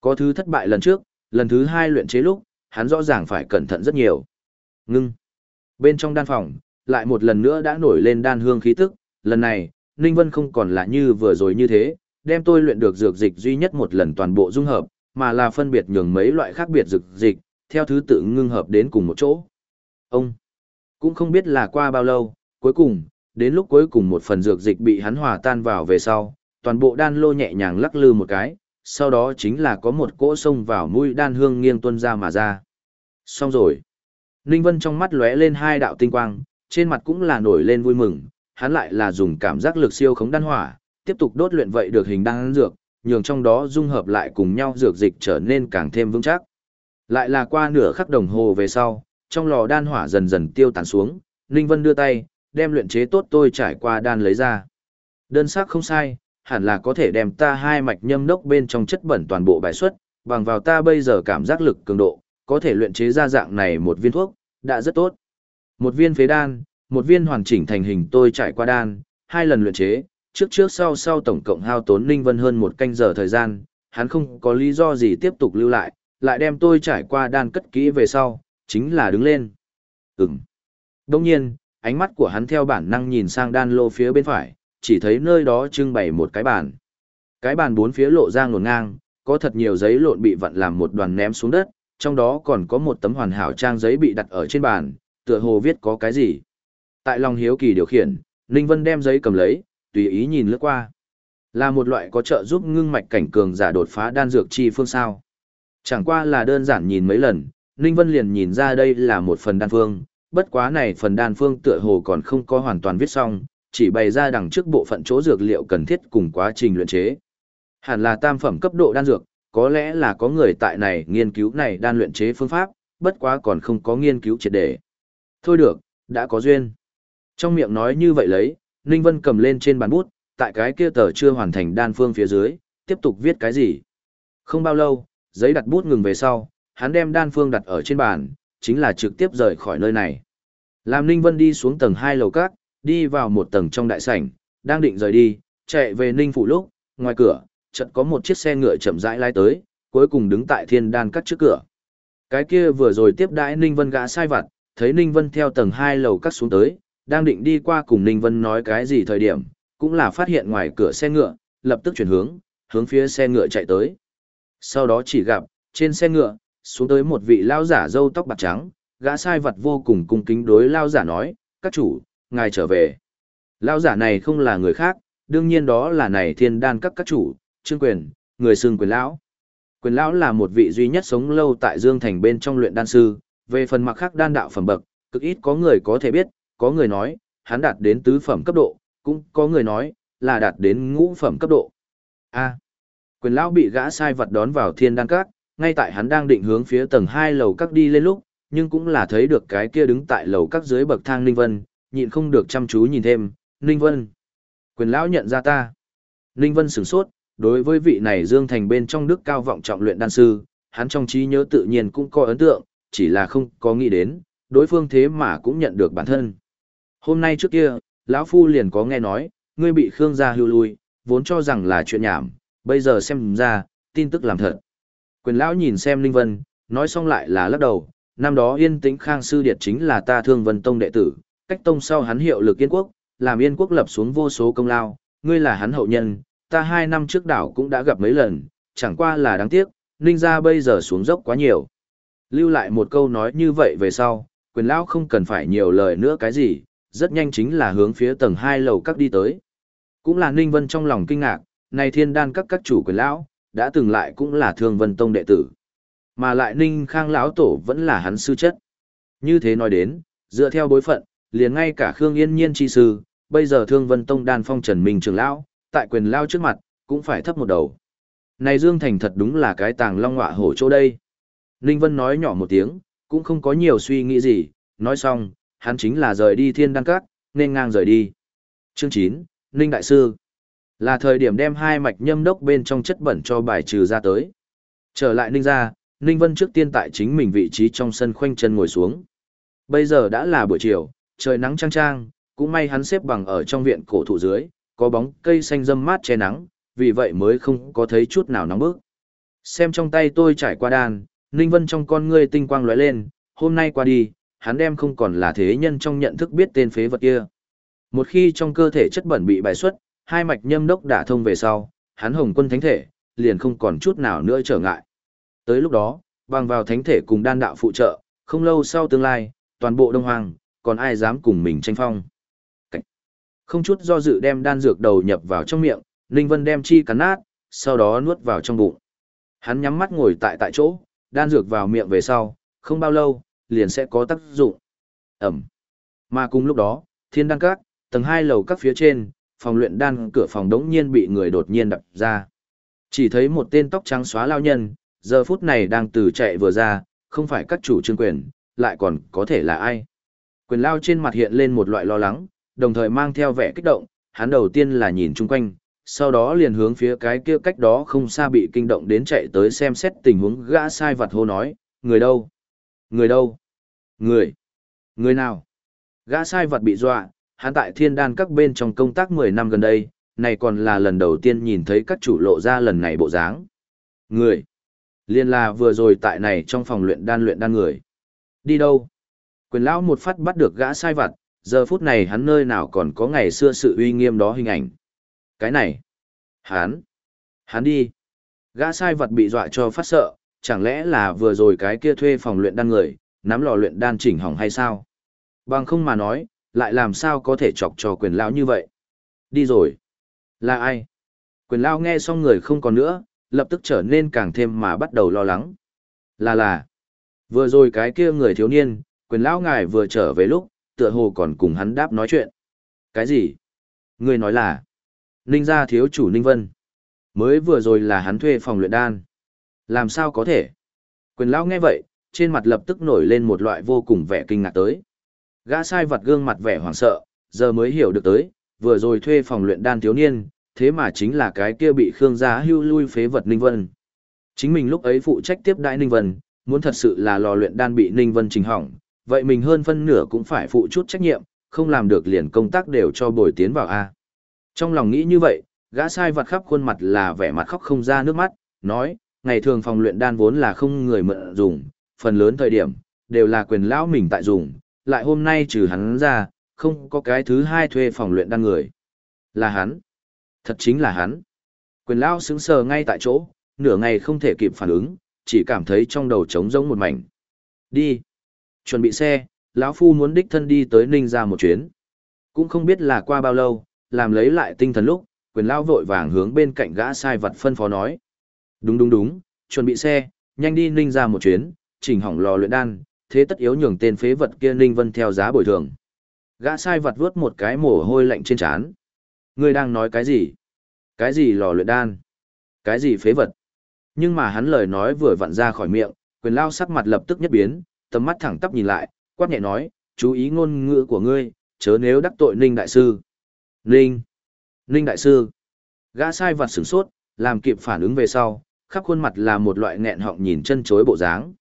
Có thứ thất bại lần trước, lần thứ hai luyện chế lúc, hắn rõ ràng phải cẩn thận rất nhiều. Ngưng. Bên trong đan phòng, lại một lần nữa đã nổi lên đan hương khí tức, lần này, Ninh Vân không còn là như vừa rồi như thế, đem tôi luyện được dược dịch duy nhất một lần toàn bộ dung hợp, mà là phân biệt nhường mấy loại khác biệt dược dịch, theo thứ tự ngưng hợp đến cùng một chỗ. Ông cũng không biết là qua bao lâu, cuối cùng, đến lúc cuối cùng một phần dược dịch bị hắn hòa tan vào về sau, toàn bộ đan lô nhẹ nhàng lắc lư một cái, sau đó chính là có một cỗ sông vào mũi đan hương nghiêng tuân ra mà ra. Xong rồi. Ninh Vân trong mắt lóe lên hai đạo tinh quang, trên mặt cũng là nổi lên vui mừng, hắn lại là dùng cảm giác lực siêu khống đan hỏa, tiếp tục đốt luyện vậy được hình đan dược, nhường trong đó dung hợp lại cùng nhau dược dịch trở nên càng thêm vững chắc. Lại là qua nửa khắc đồng hồ về sau, trong lò đan hỏa dần dần tiêu tán xuống, Ninh Vân đưa tay, đem luyện chế tốt tôi trải qua đan lấy ra. Đơn sắc không sai, hẳn là có thể đem ta hai mạch nhâm đốc bên trong chất bẩn toàn bộ bài xuất, bằng vào ta bây giờ cảm giác lực cường độ, có thể luyện chế ra dạng này một viên thuốc, đã rất tốt. Một viên phế đan, một viên hoàn chỉnh thành hình tôi trải qua đan, hai lần luyện chế, trước trước sau sau tổng cộng hao tốn Ninh Vân hơn một canh giờ thời gian, hắn không có lý do gì tiếp tục lưu lại, lại đem tôi trải qua đan cất kỹ về sau, chính là đứng lên. Ừm. Đông nhiên, ánh mắt của hắn theo bản năng nhìn sang đan lô phía bên phải, chỉ thấy nơi đó trưng bày một cái bàn. Cái bàn bốn phía lộ ra ngổn ngang, có thật nhiều giấy lộn bị vặn làm một đoàn ném xuống đất, trong đó còn có một tấm hoàn hảo trang giấy bị đặt ở trên bàn, tựa hồ viết có cái gì. Tại lòng hiếu kỳ điều khiển, Ninh Vân đem giấy cầm lấy, tùy ý nhìn lướt qua. Là một loại có trợ giúp ngưng mạch cảnh cường giả đột phá đan dược chi phương sao. Chẳng qua là đơn giản nhìn mấy lần, Ninh Vân liền nhìn ra đây là một phần đan phương, bất quá này phần đan phương tựa hồ còn không có hoàn toàn viết xong, chỉ bày ra đằng trước bộ phận chỗ dược liệu cần thiết cùng quá trình luyện chế. Hẳn là tam phẩm cấp độ đan dược, có lẽ là có người tại này nghiên cứu này đan luyện chế phương pháp, bất quá còn không có nghiên cứu triệt để. Thôi được, đã có duyên. Trong miệng nói như vậy lấy, Ninh Vân cầm lên trên bàn bút, tại cái kia tờ chưa hoàn thành đan phương phía dưới, tiếp tục viết cái gì. Không bao lâu, giấy đặt bút ngừng về sau, hắn đem đan phương đặt ở trên bàn, chính là trực tiếp rời khỏi nơi này. Làm Ninh Vân đi xuống tầng 2 lầu các, đi vào một tầng trong đại sảnh, đang định rời đi, chạy về Ninh Phủ lúc, ngoài cửa, chợt có một chiếc xe ngựa chậm rãi lái tới, cuối cùng đứng tại thiên đan cắt trước cửa. Cái kia vừa rồi tiếp đãi Ninh Vân gã sai vặt, thấy Ninh Vân theo tầng 2 lầu cắt xuống tới, đang định đi qua cùng Ninh Vân nói cái gì thời điểm, cũng là phát hiện ngoài cửa xe ngựa, lập tức chuyển hướng, hướng phía xe ngựa chạy tới. Sau đó chỉ gặp, trên xe ngựa, xuống tới một vị lao giả râu tóc bạc trắng, gã sai vật vô cùng cung kính đối lao giả nói, các chủ, ngài trở về. Lao giả này không là người khác, đương nhiên đó là này thiên đan các các chủ, trương quyền, người xưng quyền lão. Quyền lão là một vị duy nhất sống lâu tại Dương Thành bên trong luyện đan sư, về phần mặt khác đan đạo phẩm bậc, cực ít có người có thể biết, có người nói, hắn đạt đến tứ phẩm cấp độ, cũng có người nói, là đạt đến ngũ phẩm cấp độ. A. quyền lão bị gã sai vật đón vào thiên đan các, ngay tại hắn đang định hướng phía tầng 2 lầu các đi lên lúc, nhưng cũng là thấy được cái kia đứng tại lầu các dưới bậc thang Ninh Vân, nhịn không được chăm chú nhìn thêm, Ninh Vân. Quyền lão nhận ra ta. Ninh Vân sửng sốt, đối với vị này Dương Thành bên trong đức cao vọng trọng luyện đan sư, hắn trong trí nhớ tự nhiên cũng có ấn tượng, chỉ là không có nghĩ đến, đối phương thế mà cũng nhận được bản thân. Hôm nay trước kia, lão phu liền có nghe nói, ngươi bị Khương gia hưu lui, vốn cho rằng là chuyện nhảm, bây giờ xem ra, tin tức làm thật. Quyền lão nhìn xem Linh Vân, nói xong lại là lắc đầu, năm đó Yên Tĩnh Khang sư điệt chính là ta Thương Vân Tông đệ tử, cách tông sau hắn hiệu lực Yên quốc, làm Yên quốc lập xuống vô số công lao, ngươi là hắn hậu nhân, ta hai năm trước đảo cũng đã gặp mấy lần, chẳng qua là đáng tiếc, Ninh gia bây giờ xuống dốc quá nhiều. Lưu lại một câu nói như vậy về sau, quyền lão không cần phải nhiều lời nữa cái gì, rất nhanh chính là hướng phía tầng hai lầu các đi tới. Cũng là Ninh Vân trong lòng kinh ngạc, này thiên đan các các chủ quyền lão, đã từng lại cũng là thương vân tông đệ tử. Mà lại Ninh Khang lão tổ vẫn là hắn sư chất. Như thế nói đến, dựa theo bối phận, liền ngay cả Khương Yên Nhiên chi sư, bây giờ thương vân tông đan phong trần minh trưởng lão, tại quyền lao trước mặt, cũng phải thấp một đầu. Này Dương Thành thật đúng là cái tàng long ngọa hổ chỗ đây. Ninh Vân nói nhỏ một tiếng, cũng không có nhiều suy nghĩ gì, nói xong, hắn chính là rời đi thiên đăng cát, nên ngang rời đi. Chương 9, Ninh Đại Sư Là thời điểm đem hai mạch nhâm đốc bên trong chất bẩn cho bài trừ ra tới. Trở lại Ninh ra, Ninh Vân trước tiên tại chính mình vị trí trong sân khoanh chân ngồi xuống. Bây giờ đã là buổi chiều, trời nắng trang trang, cũng may hắn xếp bằng ở trong viện cổ thụ dưới, có bóng cây xanh râm mát che nắng, vì vậy mới không có thấy chút nào nóng bức. Xem trong tay tôi trải qua đàn, Ninh Vân trong con ngươi tinh quang lóe lên, hôm nay qua đi, hắn đem không còn là thế nhân trong nhận thức biết tên phế vật kia. Một khi trong cơ thể chất bẩn bị bài xuất, hai mạch nhâm đốc đả thông về sau, hắn hồng quân thánh thể, liền không còn chút nào nữa trở ngại. Tới lúc đó, bằng vào thánh thể cùng đan đạo phụ trợ, không lâu sau tương lai, toàn bộ Đông Hoàng, còn ai dám cùng mình tranh phong. Cảnh. Không chút do dự đem đan dược đầu nhập vào trong miệng, Ninh Vân đem chi cắn nát, sau đó nuốt vào trong bụng. Hắn nhắm mắt ngồi tại tại chỗ, đan dược vào miệng về sau, không bao lâu, liền sẽ có tác dụng. Ẩm. Mà cùng lúc đó, thiên đăng các, tầng hai lầu các phía trên, phòng luyện đan cửa phòng đống nhiên bị người đột nhiên đập ra. Chỉ thấy một tên tóc trắng xóa lao nhân, giờ phút này đang từ chạy vừa ra, không phải các chủ trương quyền, lại còn có thể là ai. Quyền lao trên mặt hiện lên một loại lo lắng, đồng thời mang theo vẻ kích động, hắn đầu tiên là nhìn chung quanh, sau đó liền hướng phía cái kia cách đó không xa bị kinh động đến chạy tới xem xét tình huống gã sai vật hô nói, người đâu? Người đâu? Người? Người nào? Gã sai vật bị dọa, hắn tại thiên đan các bên trong công tác 10 năm gần đây, này còn là lần đầu tiên nhìn thấy các chủ lộ ra lần này bộ dáng. Người. Liên là vừa rồi tại này trong phòng luyện đan luyện đan người. Đi đâu? Quyền lão một phát bắt được gã sai vật giờ phút này hắn nơi nào còn có ngày xưa sự uy nghiêm đó hình ảnh. Cái này. Hắn. Hắn đi. Gã sai vật bị dọa cho phát sợ, chẳng lẽ là vừa rồi cái kia thuê phòng luyện đan người, nắm lò luyện đan chỉnh hỏng hay sao? Bằng không mà nói, lại làm sao có thể chọc cho quyền lão như vậy? Đi rồi. Là ai? Quyền lão nghe xong người không còn nữa, lập tức trở nên càng thêm mà bắt đầu lo lắng. Là là. Vừa rồi cái kia người thiếu niên, quyền lão ngài vừa trở về lúc, tựa hồ còn cùng hắn đáp nói chuyện. Cái gì? Người nói là. Ninh gia thiếu chủ Ninh Vân. Mới vừa rồi là hắn thuê phòng luyện đan. Làm sao có thể? Quyền lão nghe vậy, trên mặt lập tức nổi lên một loại vô cùng vẻ kinh ngạc tới. Gã sai vật gương mặt vẻ hoảng sợ, giờ mới hiểu được tới, vừa rồi thuê phòng luyện đan thiếu niên, thế mà chính là cái kia bị Khương gia hưu lui phế vật Ninh Vân. Chính mình lúc ấy phụ trách tiếp đãi Ninh Vân, muốn thật sự là lò luyện đan bị Ninh Vân trình hỏng, vậy mình hơn phân nửa cũng phải phụ chút trách nhiệm, không làm được liền công tác đều cho bồi tiến vào A. Trong lòng nghĩ như vậy, gã sai vật khắp khuôn mặt là vẻ mặt khóc không ra nước mắt, nói, ngày thường phòng luyện đan vốn là không người mượn dùng, phần lớn thời điểm, đều là quyền lão mình tại dùng, lại hôm nay trừ hắn ra, không có cái thứ hai thuê phòng luyện đan người. Là hắn. Thật chính là hắn. Quyền lão sững sờ ngay tại chỗ, nửa ngày không thể kịp phản ứng, chỉ cảm thấy trong đầu trống rỗng một mảnh. Đi. Chuẩn bị xe, lão phu muốn đích thân đi tới Ninh ra một chuyến. Cũng không biết là qua bao lâu, làm lấy lại tinh thần lúc, quyền lao vội vàng hướng bên cạnh gã sai vật phân phó nói. Đúng đúng đúng, chuẩn bị xe, nhanh đi ninh ra một chuyến, chỉnh hỏng lò luyện đan, thế tất yếu nhường tên phế vật kia ninh vân theo giá bồi thường. Gã sai vật vớt một cái mồ hôi lạnh trên trán. Ngươi đang nói cái gì? Cái gì lò luyện đan? Cái gì phế vật? Nhưng mà hắn lời nói vừa vặn ra khỏi miệng, quyền lao sắc mặt lập tức nhất biến, tầm mắt thẳng tắp nhìn lại, quát nhẹ nói, chú ý ngôn ngữ của ngươi, chớ nếu đắc tội ninh đại sư. Ninh! Ninh Đại Sư. Gã sai vật sửng sốt, làm kịp phản ứng về sau, khắp khuôn mặt là một loại nghẹn họng nhìn chân chối bộ dáng.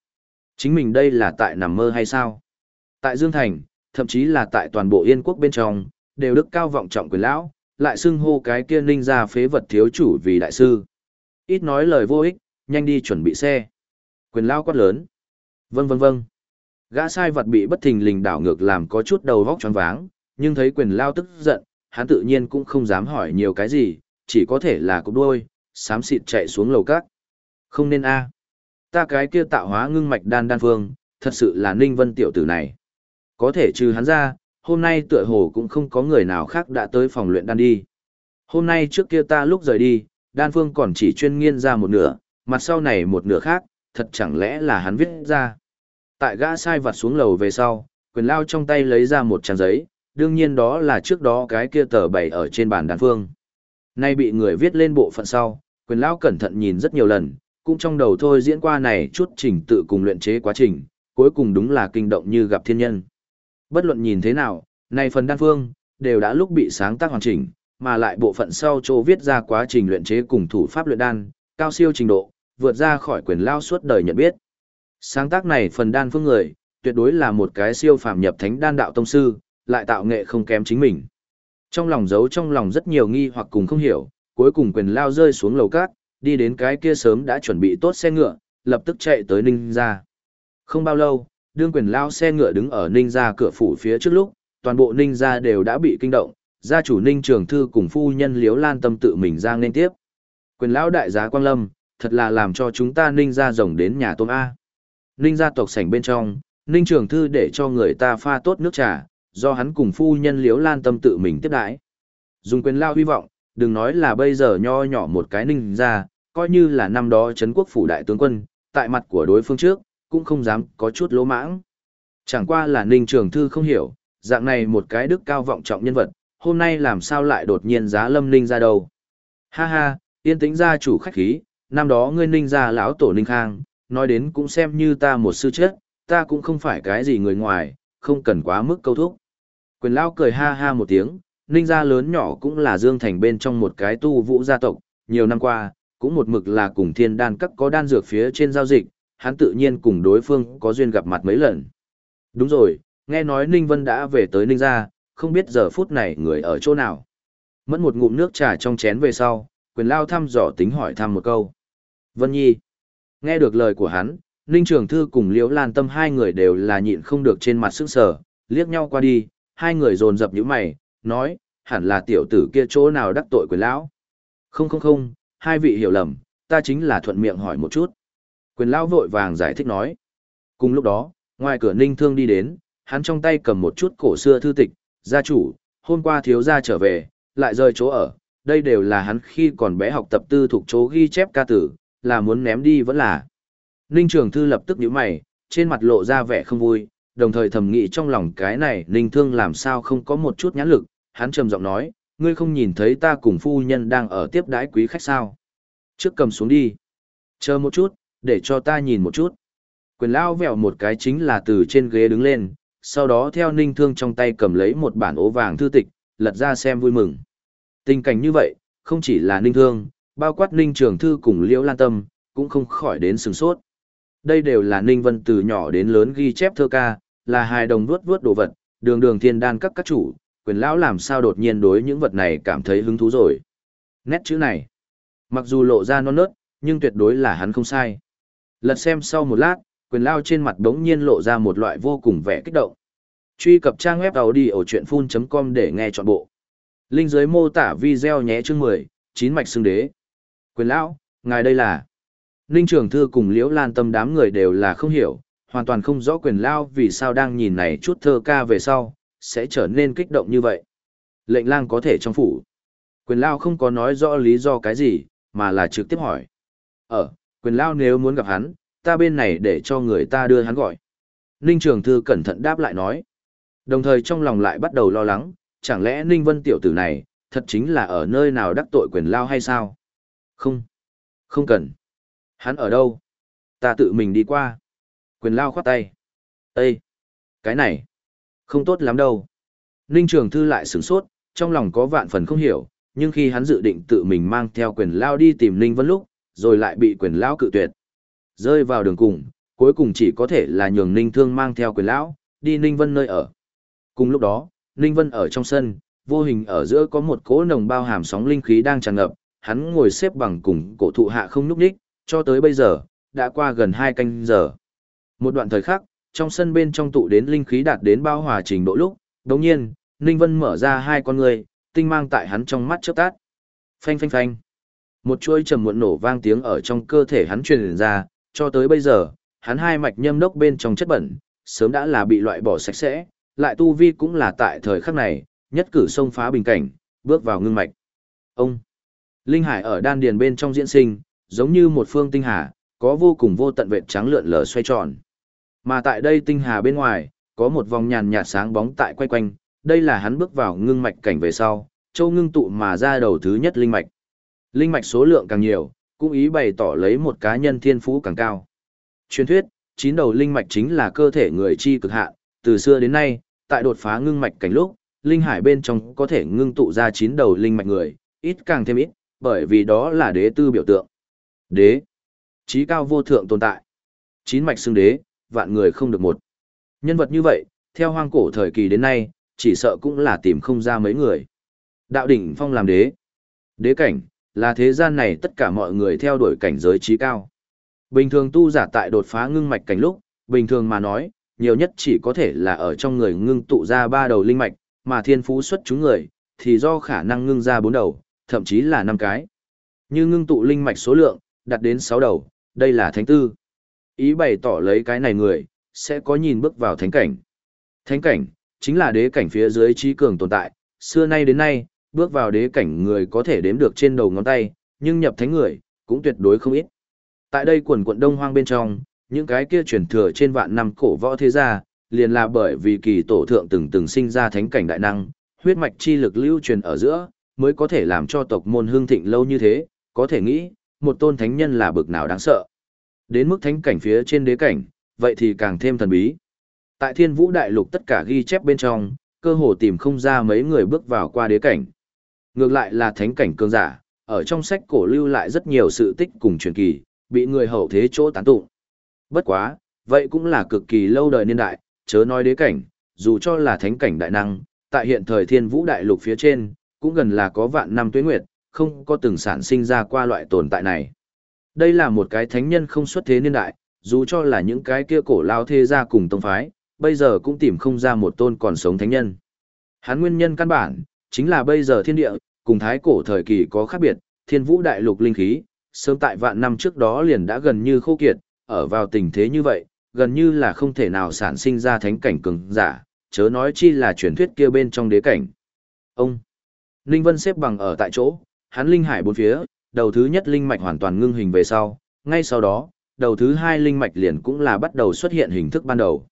Chính mình đây là tại nằm mơ hay sao? Tại Dương Thành, thậm chí là tại toàn bộ Yên quốc bên trong, đều đức cao vọng trọng quyền lão, lại xưng hô cái kia ninh ra phế vật thiếu chủ vì đại sư. Ít nói lời vô ích, nhanh đi chuẩn bị xe. Quyền lão quát lớn. Vâng vâng vâng. Gã sai vật bị bất thình lình đảo ngược làm có chút đầu vóc choáng váng, nhưng thấy quyền lao tức giận, hắn tự nhiên cũng không dám hỏi nhiều cái gì, chỉ có thể là cục đuôi, xám xịt chạy xuống lầu các. Không nên a Ta cái kia tạo hóa ngưng mạch đan đan phương, thật sự là ninh vân tiểu tử này. Có thể trừ hắn ra, hôm nay tựa hồ cũng không có người nào khác đã tới phòng luyện đan đi. Hôm nay trước kia ta lúc rời đi, đan phương còn chỉ chuyên nghiên ra một nửa, mặt sau này một nửa khác, thật chẳng lẽ là hắn viết ra. Tại gã sai vặt xuống lầu về sau, quyền lao trong tay lấy ra một trang giấy, đương nhiên đó là trước đó cái kia tờ bày ở trên bàn đan phương. Nay bị người viết lên bộ phận sau, quyền lao cẩn thận nhìn rất nhiều lần, cũng trong đầu thôi diễn qua này chút trình tự cùng luyện chế quá trình, cuối cùng đúng là kinh động như gặp thiên nhân. Bất luận nhìn thế nào, này phần đan phương, đều đã lúc bị sáng tác hoàn chỉnh, mà lại bộ phận sau chỗ viết ra quá trình luyện chế cùng thủ pháp luyện đan, cao siêu trình độ, vượt ra khỏi quyền lao suốt đời nhận biết. Sáng tác này phần đan phương người, tuyệt đối là một cái siêu phàm nhập thánh đan đạo tông sư, lại tạo nghệ không kém chính mình. Trong lòng giấu trong lòng rất nhiều nghi hoặc cùng không hiểu, cuối cùng quyền lao rơi xuống lầu cát, đi đến cái kia sớm đã chuẩn bị tốt xe ngựa, lập tức chạy tới Ninh gia. Không bao lâu, đương quyền lao xe ngựa đứng ở Ninh gia cửa phủ phía trước lúc, toàn bộ Ninh gia đều đã bị kinh động, gia chủ Ninh Trường Thư cùng phu nhân Liễu Lan Tâm tự mình ra nên tiếp. Quyền lão đại giá Quang Lâm, thật là làm cho chúng ta Ninh gia rồng đến nhà tôm A. Ninh gia tộc sảnh bên trong, Ninh Trường Thư để cho người ta pha tốt nước trà, do hắn cùng phu nhân Liễu lan tâm tự mình tiếp đãi dùng quyền lao hy vọng đừng nói là bây giờ nho nhỏ một cái ninh ra coi như là năm đó trấn quốc phủ đại tướng quân tại mặt của đối phương trước cũng không dám có chút lỗ mãng chẳng qua là ninh trường thư không hiểu dạng này một cái đức cao vọng trọng nhân vật hôm nay làm sao lại đột nhiên giá lâm ninh ra đâu ha ha yên tĩnh gia chủ khách khí năm đó ngươi ninh ra lão tổ ninh khang nói đến cũng xem như ta một sư chết ta cũng không phải cái gì người ngoài không cần quá mức câu thúc. Quyền lao cười ha ha một tiếng, ninh gia lớn nhỏ cũng là dương thành bên trong một cái tu vũ gia tộc, nhiều năm qua, cũng một mực là cùng thiên đan các có đan dược phía trên giao dịch, hắn tự nhiên cùng đối phương có duyên gặp mặt mấy lần. Đúng rồi, nghe nói Ninh Vân đã về tới Ninh gia, không biết giờ phút này người ở chỗ nào. Mẫn một ngụm nước trà trong chén về sau, quyền lao thăm dò tính hỏi thăm một câu. Vân Nhi. Nghe được lời của hắn, Ninh Trường Thư cùng Liễu Lan Tâm hai người đều là nhịn không được trên mặt sức sở, liếc nhau qua đi, hai người dồn dập những mày, nói, hẳn là tiểu tử kia chỗ nào đắc tội quyền lão. Không không không, hai vị hiểu lầm, ta chính là thuận miệng hỏi một chút. Quyền lão vội vàng giải thích nói. Cùng lúc đó, ngoài cửa Ninh Thương đi đến, hắn trong tay cầm một chút cổ xưa thư tịch, gia chủ, hôm qua thiếu gia trở về, lại rời chỗ ở, đây đều là hắn khi còn bé học tập tư thuộc chỗ ghi chép ca tử, là muốn ném đi vẫn là. Ninh Trường Thư lập tức nhíu mày, trên mặt lộ ra vẻ không vui, đồng thời thầm nghĩ trong lòng cái này Ninh Thương làm sao không có một chút nhãn lực, hắn trầm giọng nói, ngươi không nhìn thấy ta cùng phu nhân đang ở tiếp đái quý khách sao. Trước cầm xuống đi. Chờ một chút, để cho ta nhìn một chút. Quyền lao vẹo một cái chính là từ trên ghế đứng lên, sau đó theo ninh thương trong tay cầm lấy một bản ố vàng thư tịch, lật ra xem vui mừng. Tình cảnh như vậy, không chỉ là ninh thương, bao quát ninh trường thư cùng liễu lan tâm, cũng không khỏi đến sừng sốt. Đây đều là ninh vân từ nhỏ đến lớn ghi chép thơ ca, là hài đồng vuốt vuốt đồ vật, đường đường thiên đan các các chủ, quyền lão làm sao đột nhiên đối những vật này cảm thấy hứng thú rồi. Nét chữ này, mặc dù lộ ra non nớt, nhưng tuyệt đối là hắn không sai. Lật xem sau một lát, quyền lao trên mặt đống nhiên lộ ra một loại vô cùng vẻ kích động. Truy cập trang web đầu đi ở chuyện full.com để nghe trọn bộ. Linh dưới mô tả video nhé chương 10, chín mạch xương đế. Quyền lão, ngài đây là. Ninh Trường thư cùng liễu lan tâm đám người đều là không hiểu, hoàn toàn không rõ quyền lao vì sao đang nhìn này chút thơ ca về sau, sẽ trở nên kích động như vậy. Lệnh lang có thể trong phủ. Quyền lao không có nói rõ lý do cái gì, mà là trực tiếp hỏi. Ở, quyền lao nếu muốn gặp hắn, ta bên này để cho người ta đưa hắn gọi. Ninh Trường Thư cẩn thận đáp lại nói. Đồng thời trong lòng lại bắt đầu lo lắng, chẳng lẽ Ninh Vân tiểu tử này, thật chính là ở nơi nào đắc tội quyền lao hay sao? Không, không cần. Hắn ở đâu? Ta tự mình đi qua. Quyền lao khoát tay. Ê! Cái này! Không tốt lắm đâu. Ninh Trường Thư lại sửng sốt, trong lòng có vạn phần không hiểu, nhưng khi hắn dự định tự mình mang theo quyền lao đi tìm Ninh Vân lúc, rồi lại bị quyền lao cự tuyệt. Rơi vào đường cùng, cuối cùng chỉ có thể là nhường Ninh Thương mang theo quyền lão, đi Ninh Vân nơi ở. Cùng lúc đó, Ninh Vân ở trong sân, vô hình ở giữa có một cỗ nồng bao hàm sóng linh khí đang tràn ngập, hắn ngồi xếp bằng cùng cổ thụ hạ không nhúc nhích, cho tới bây giờ, đã qua gần hai canh giờ. Một đoạn thời khắc, trong sân bên trong tụ đến linh khí đạt đến bao hòa trình độ lúc, đồng nhiên, Ninh Vân mở ra hai con người, tinh mang tại hắn trong mắt chớp tát. Phanh phanh phanh. Một chuỗi trầm muộn nổ vang tiếng ở trong cơ thể hắn truyền ra, cho tới bây giờ, hắn hai mạch nhâm đốc bên trong chất bẩn, sớm đã là bị loại bỏ sạch sẽ, lại tu vi cũng là tại thời khắc này, nhất cử xông phá bình cảnh, bước vào ngưng mạch. Ông, Linh Hải ở đan điền bên trong diễn sinh, giống như một phương tinh hà, có vô cùng vô tận vệt trắng lượn lờ xoay tròn. Mà tại đây tinh hà bên ngoài, có một vòng nhàn nhạt sáng bóng tại quay quanh, đây là hắn bước vào ngưng mạch cảnh về sau, châu ngưng tụ mà ra đầu thứ nhất linh mạch. Linh mạch số lượng càng nhiều, cũng ý bày tỏ lấy một cá nhân thiên phú càng cao. Truyền thuyết, chín đầu linh mạch chính là cơ thể người chi cực hạn, từ xưa đến nay, tại đột phá ngưng mạch cảnh lúc, linh hải bên trong có thể ngưng tụ ra chín đầu linh mạch người, ít càng thêm ít, bởi vì đó là đế tư biểu tượng. Đế, trí cao vô thượng tồn tại. Chín mạch xưng đế, vạn người không được một. Nhân vật như vậy, theo hoang cổ thời kỳ đến nay, chỉ sợ cũng là tìm không ra mấy người. Đạo đỉnh phong làm đế. Đế cảnh, là thế gian này tất cả mọi người theo đuổi cảnh giới trí cao. Bình thường tu giả tại đột phá ngưng mạch cảnh lúc, bình thường mà nói, nhiều nhất chỉ có thể là ở trong người ngưng tụ ra ba đầu linh mạch, mà thiên phú xuất chúng người, thì do khả năng ngưng ra bốn đầu, thậm chí là năm cái. Như ngưng tụ linh mạch số lượng, đạt đến sáu đầu, đây là thánh tư. Ý bày tỏ lấy cái này người, sẽ có nhìn bước vào thánh cảnh. Thánh cảnh, chính là đế cảnh phía dưới trí cường tồn tại, xưa nay đến nay, bước vào đế cảnh người có thể đếm được trên đầu ngón tay, nhưng nhập thánh người, cũng tuyệt đối không ít. Tại đây quần quận đông hoang bên trong, những cái kia truyền thừa trên vạn năm cổ võ thế gia, liền là bởi vì kỳ tổ thượng từng từng sinh ra thánh cảnh đại năng, huyết mạch chi lực lưu truyền ở giữa, mới có thể làm cho tộc môn hương thịnh lâu như thế, có thể nghĩ, một tôn thánh nhân là bực nào đáng sợ. Đến mức thánh cảnh phía trên đế cảnh, vậy thì càng thêm thần bí. Tại thiên vũ đại lục tất cả ghi chép bên trong, cơ hồ tìm không ra mấy người bước vào qua đế cảnh. Ngược lại là thánh cảnh cường giả, ở trong sách cổ lưu lại rất nhiều sự tích cùng truyền kỳ, bị người hậu thế chỗ tán tụng. Bất quá, vậy cũng là cực kỳ lâu đời niên đại, chớ nói đế cảnh, dù cho là thánh cảnh đại năng, tại hiện thời thiên vũ đại lục phía trên, cũng gần là có vạn năm tuế nguyệt, không có từng sản sinh ra qua loại tồn tại này. Đây là một cái thánh nhân không xuất thế niên đại, dù cho là những cái kia cổ lao thế gia cùng tông phái, bây giờ cũng tìm không ra một tôn còn sống thánh nhân. Hắn nguyên nhân căn bản, chính là bây giờ thiên địa, cùng thái cổ thời kỳ có khác biệt, thiên vũ đại lục linh khí, sớm tại vạn năm trước đó liền đã gần như khô kiệt, ở vào tình thế như vậy, gần như là không thể nào sản sinh ra thánh cảnh cường giả, chớ nói chi là truyền thuyết kia bên trong đế cảnh. Ông Ninh Vân xếp bằng ở tại chỗ, hắn linh hải bốn phía, đầu thứ nhất linh mạch hoàn toàn ngưng hình về sau, ngay sau đó, đầu thứ hai linh mạch liền cũng là bắt đầu xuất hiện hình thức ban đầu.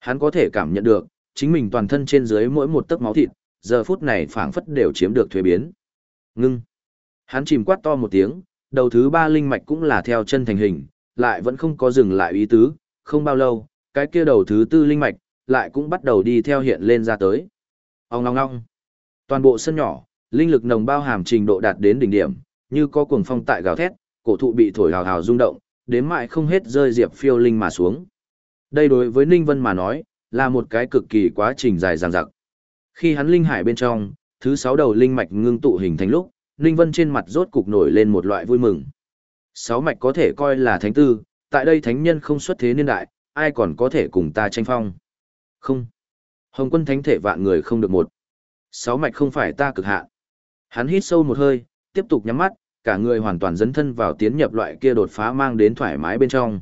Hắn có thể cảm nhận được, chính mình toàn thân trên dưới mỗi một tấc máu thịt, giờ phút này phảng phất đều chiếm được thuế biến. Ngưng. Hắn chìm quát to một tiếng, đầu thứ ba linh mạch cũng là theo chân thành hình, lại vẫn không có dừng lại ý tứ, không bao lâu, cái kia đầu thứ tư linh mạch, lại cũng bắt đầu đi theo hiện lên ra tới. Ông ngong ngong. Toàn bộ sân nhỏ, linh lực nồng bao hàm trình độ đạt đến đỉnh điểm, như có cuồng phong tại gào thét, cổ thụ bị thổi hào hào rung động, đến mại không hết rơi diệp phiêu linh mà xuống. Đây đối với Ninh Vân mà nói, là một cái cực kỳ quá trình dài dằng dặc. Khi hắn linh hải bên trong, thứ sáu đầu linh mạch ngưng tụ hình thành lúc, Ninh Vân trên mặt rốt cục nổi lên một loại vui mừng. Sáu mạch có thể coi là thánh tư, tại đây thánh nhân không xuất thế niên đại, ai còn có thể cùng ta tranh phong. Không. Hồng quân thánh thể vạn người không được một. Sáu mạch không phải ta cực hạn. Hắn hít sâu một hơi, tiếp tục nhắm mắt, cả người hoàn toàn dấn thân vào tiến nhập loại kia đột phá mang đến thoải mái bên trong.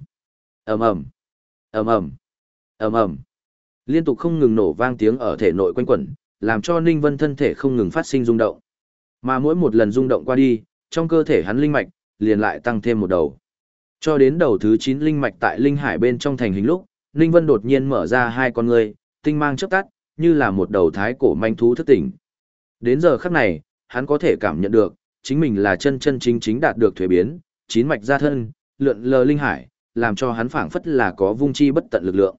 Ầm ầm, ầm ầm, ầm ầm. Liên tục không ngừng nổ vang tiếng ở thể nội quanh quẩn, làm cho Ninh Vân thân thể không ngừng phát sinh rung động. Mà mỗi một lần rung động qua đi, trong cơ thể hắn linh mạch liền lại tăng thêm một đầu. Cho đến đầu thứ 9 linh mạch tại linh hải bên trong thành hình lúc, Ninh Vân đột nhiên mở ra hai con người, tinh mang chớp tắt, như là một đầu thái cổ manh thú thức tỉnh. Đến giờ khắc này, hắn có thể cảm nhận được, chính mình là chân chân chính chính đạt được thuế biến, chín mạch ra thân, lượn lờ linh hải, làm cho hắn phảng phất là có vung chi bất tận lực lượng.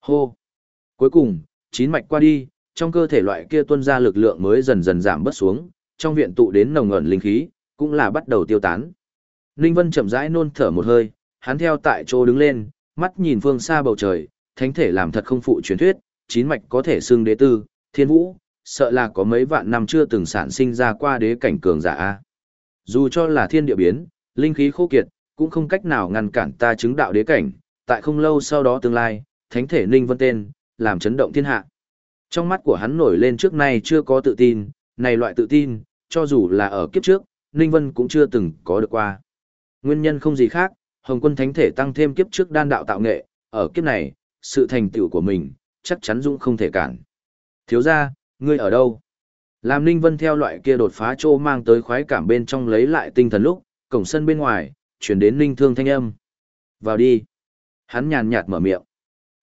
Hô! Cuối cùng, chín mạch qua đi, trong cơ thể loại kia tuân ra lực lượng mới dần dần giảm bớt xuống, trong viện tụ đến nồng ẩn linh khí, cũng là bắt đầu tiêu tán. Ninh Vân chậm rãi nôn thở một hơi, hắn theo tại chỗ đứng lên, mắt nhìn phương xa bầu trời, thánh thể làm thật không phụ truyền thuyết, chín mạch có thể xưng đế tư, thiên vũ, sợ là có mấy vạn năm chưa từng sản sinh ra qua đế cảnh cường giả a. Dù cho là thiên địa biến, linh khí khô kiệt, cũng không cách nào ngăn cản ta chứng đạo đế cảnh, tại không lâu sau đó tương lai, thánh thể Ninh Vân tên, làm chấn động thiên hạ. Trong mắt của hắn nổi lên trước nay chưa có tự tin, này loại tự tin, cho dù là ở kiếp trước, Ninh Vân cũng chưa từng có được qua. Nguyên nhân không gì khác, Hồng Quân Thánh Thể tăng thêm kiếp trước đan đạo tạo nghệ, ở kiếp này, sự thành tựu của mình, chắc chắn dũng không thể cản. Thiếu gia ngươi ở đâu? Làm Ninh Vân theo loại kia đột phá trô mang tới khoái cảm bên trong lấy lại tinh thần lúc, cổng sân bên ngoài, chuyển đến Ninh Thương thanh âm. Vào đi. Hắn nhàn nhạt mở miệng.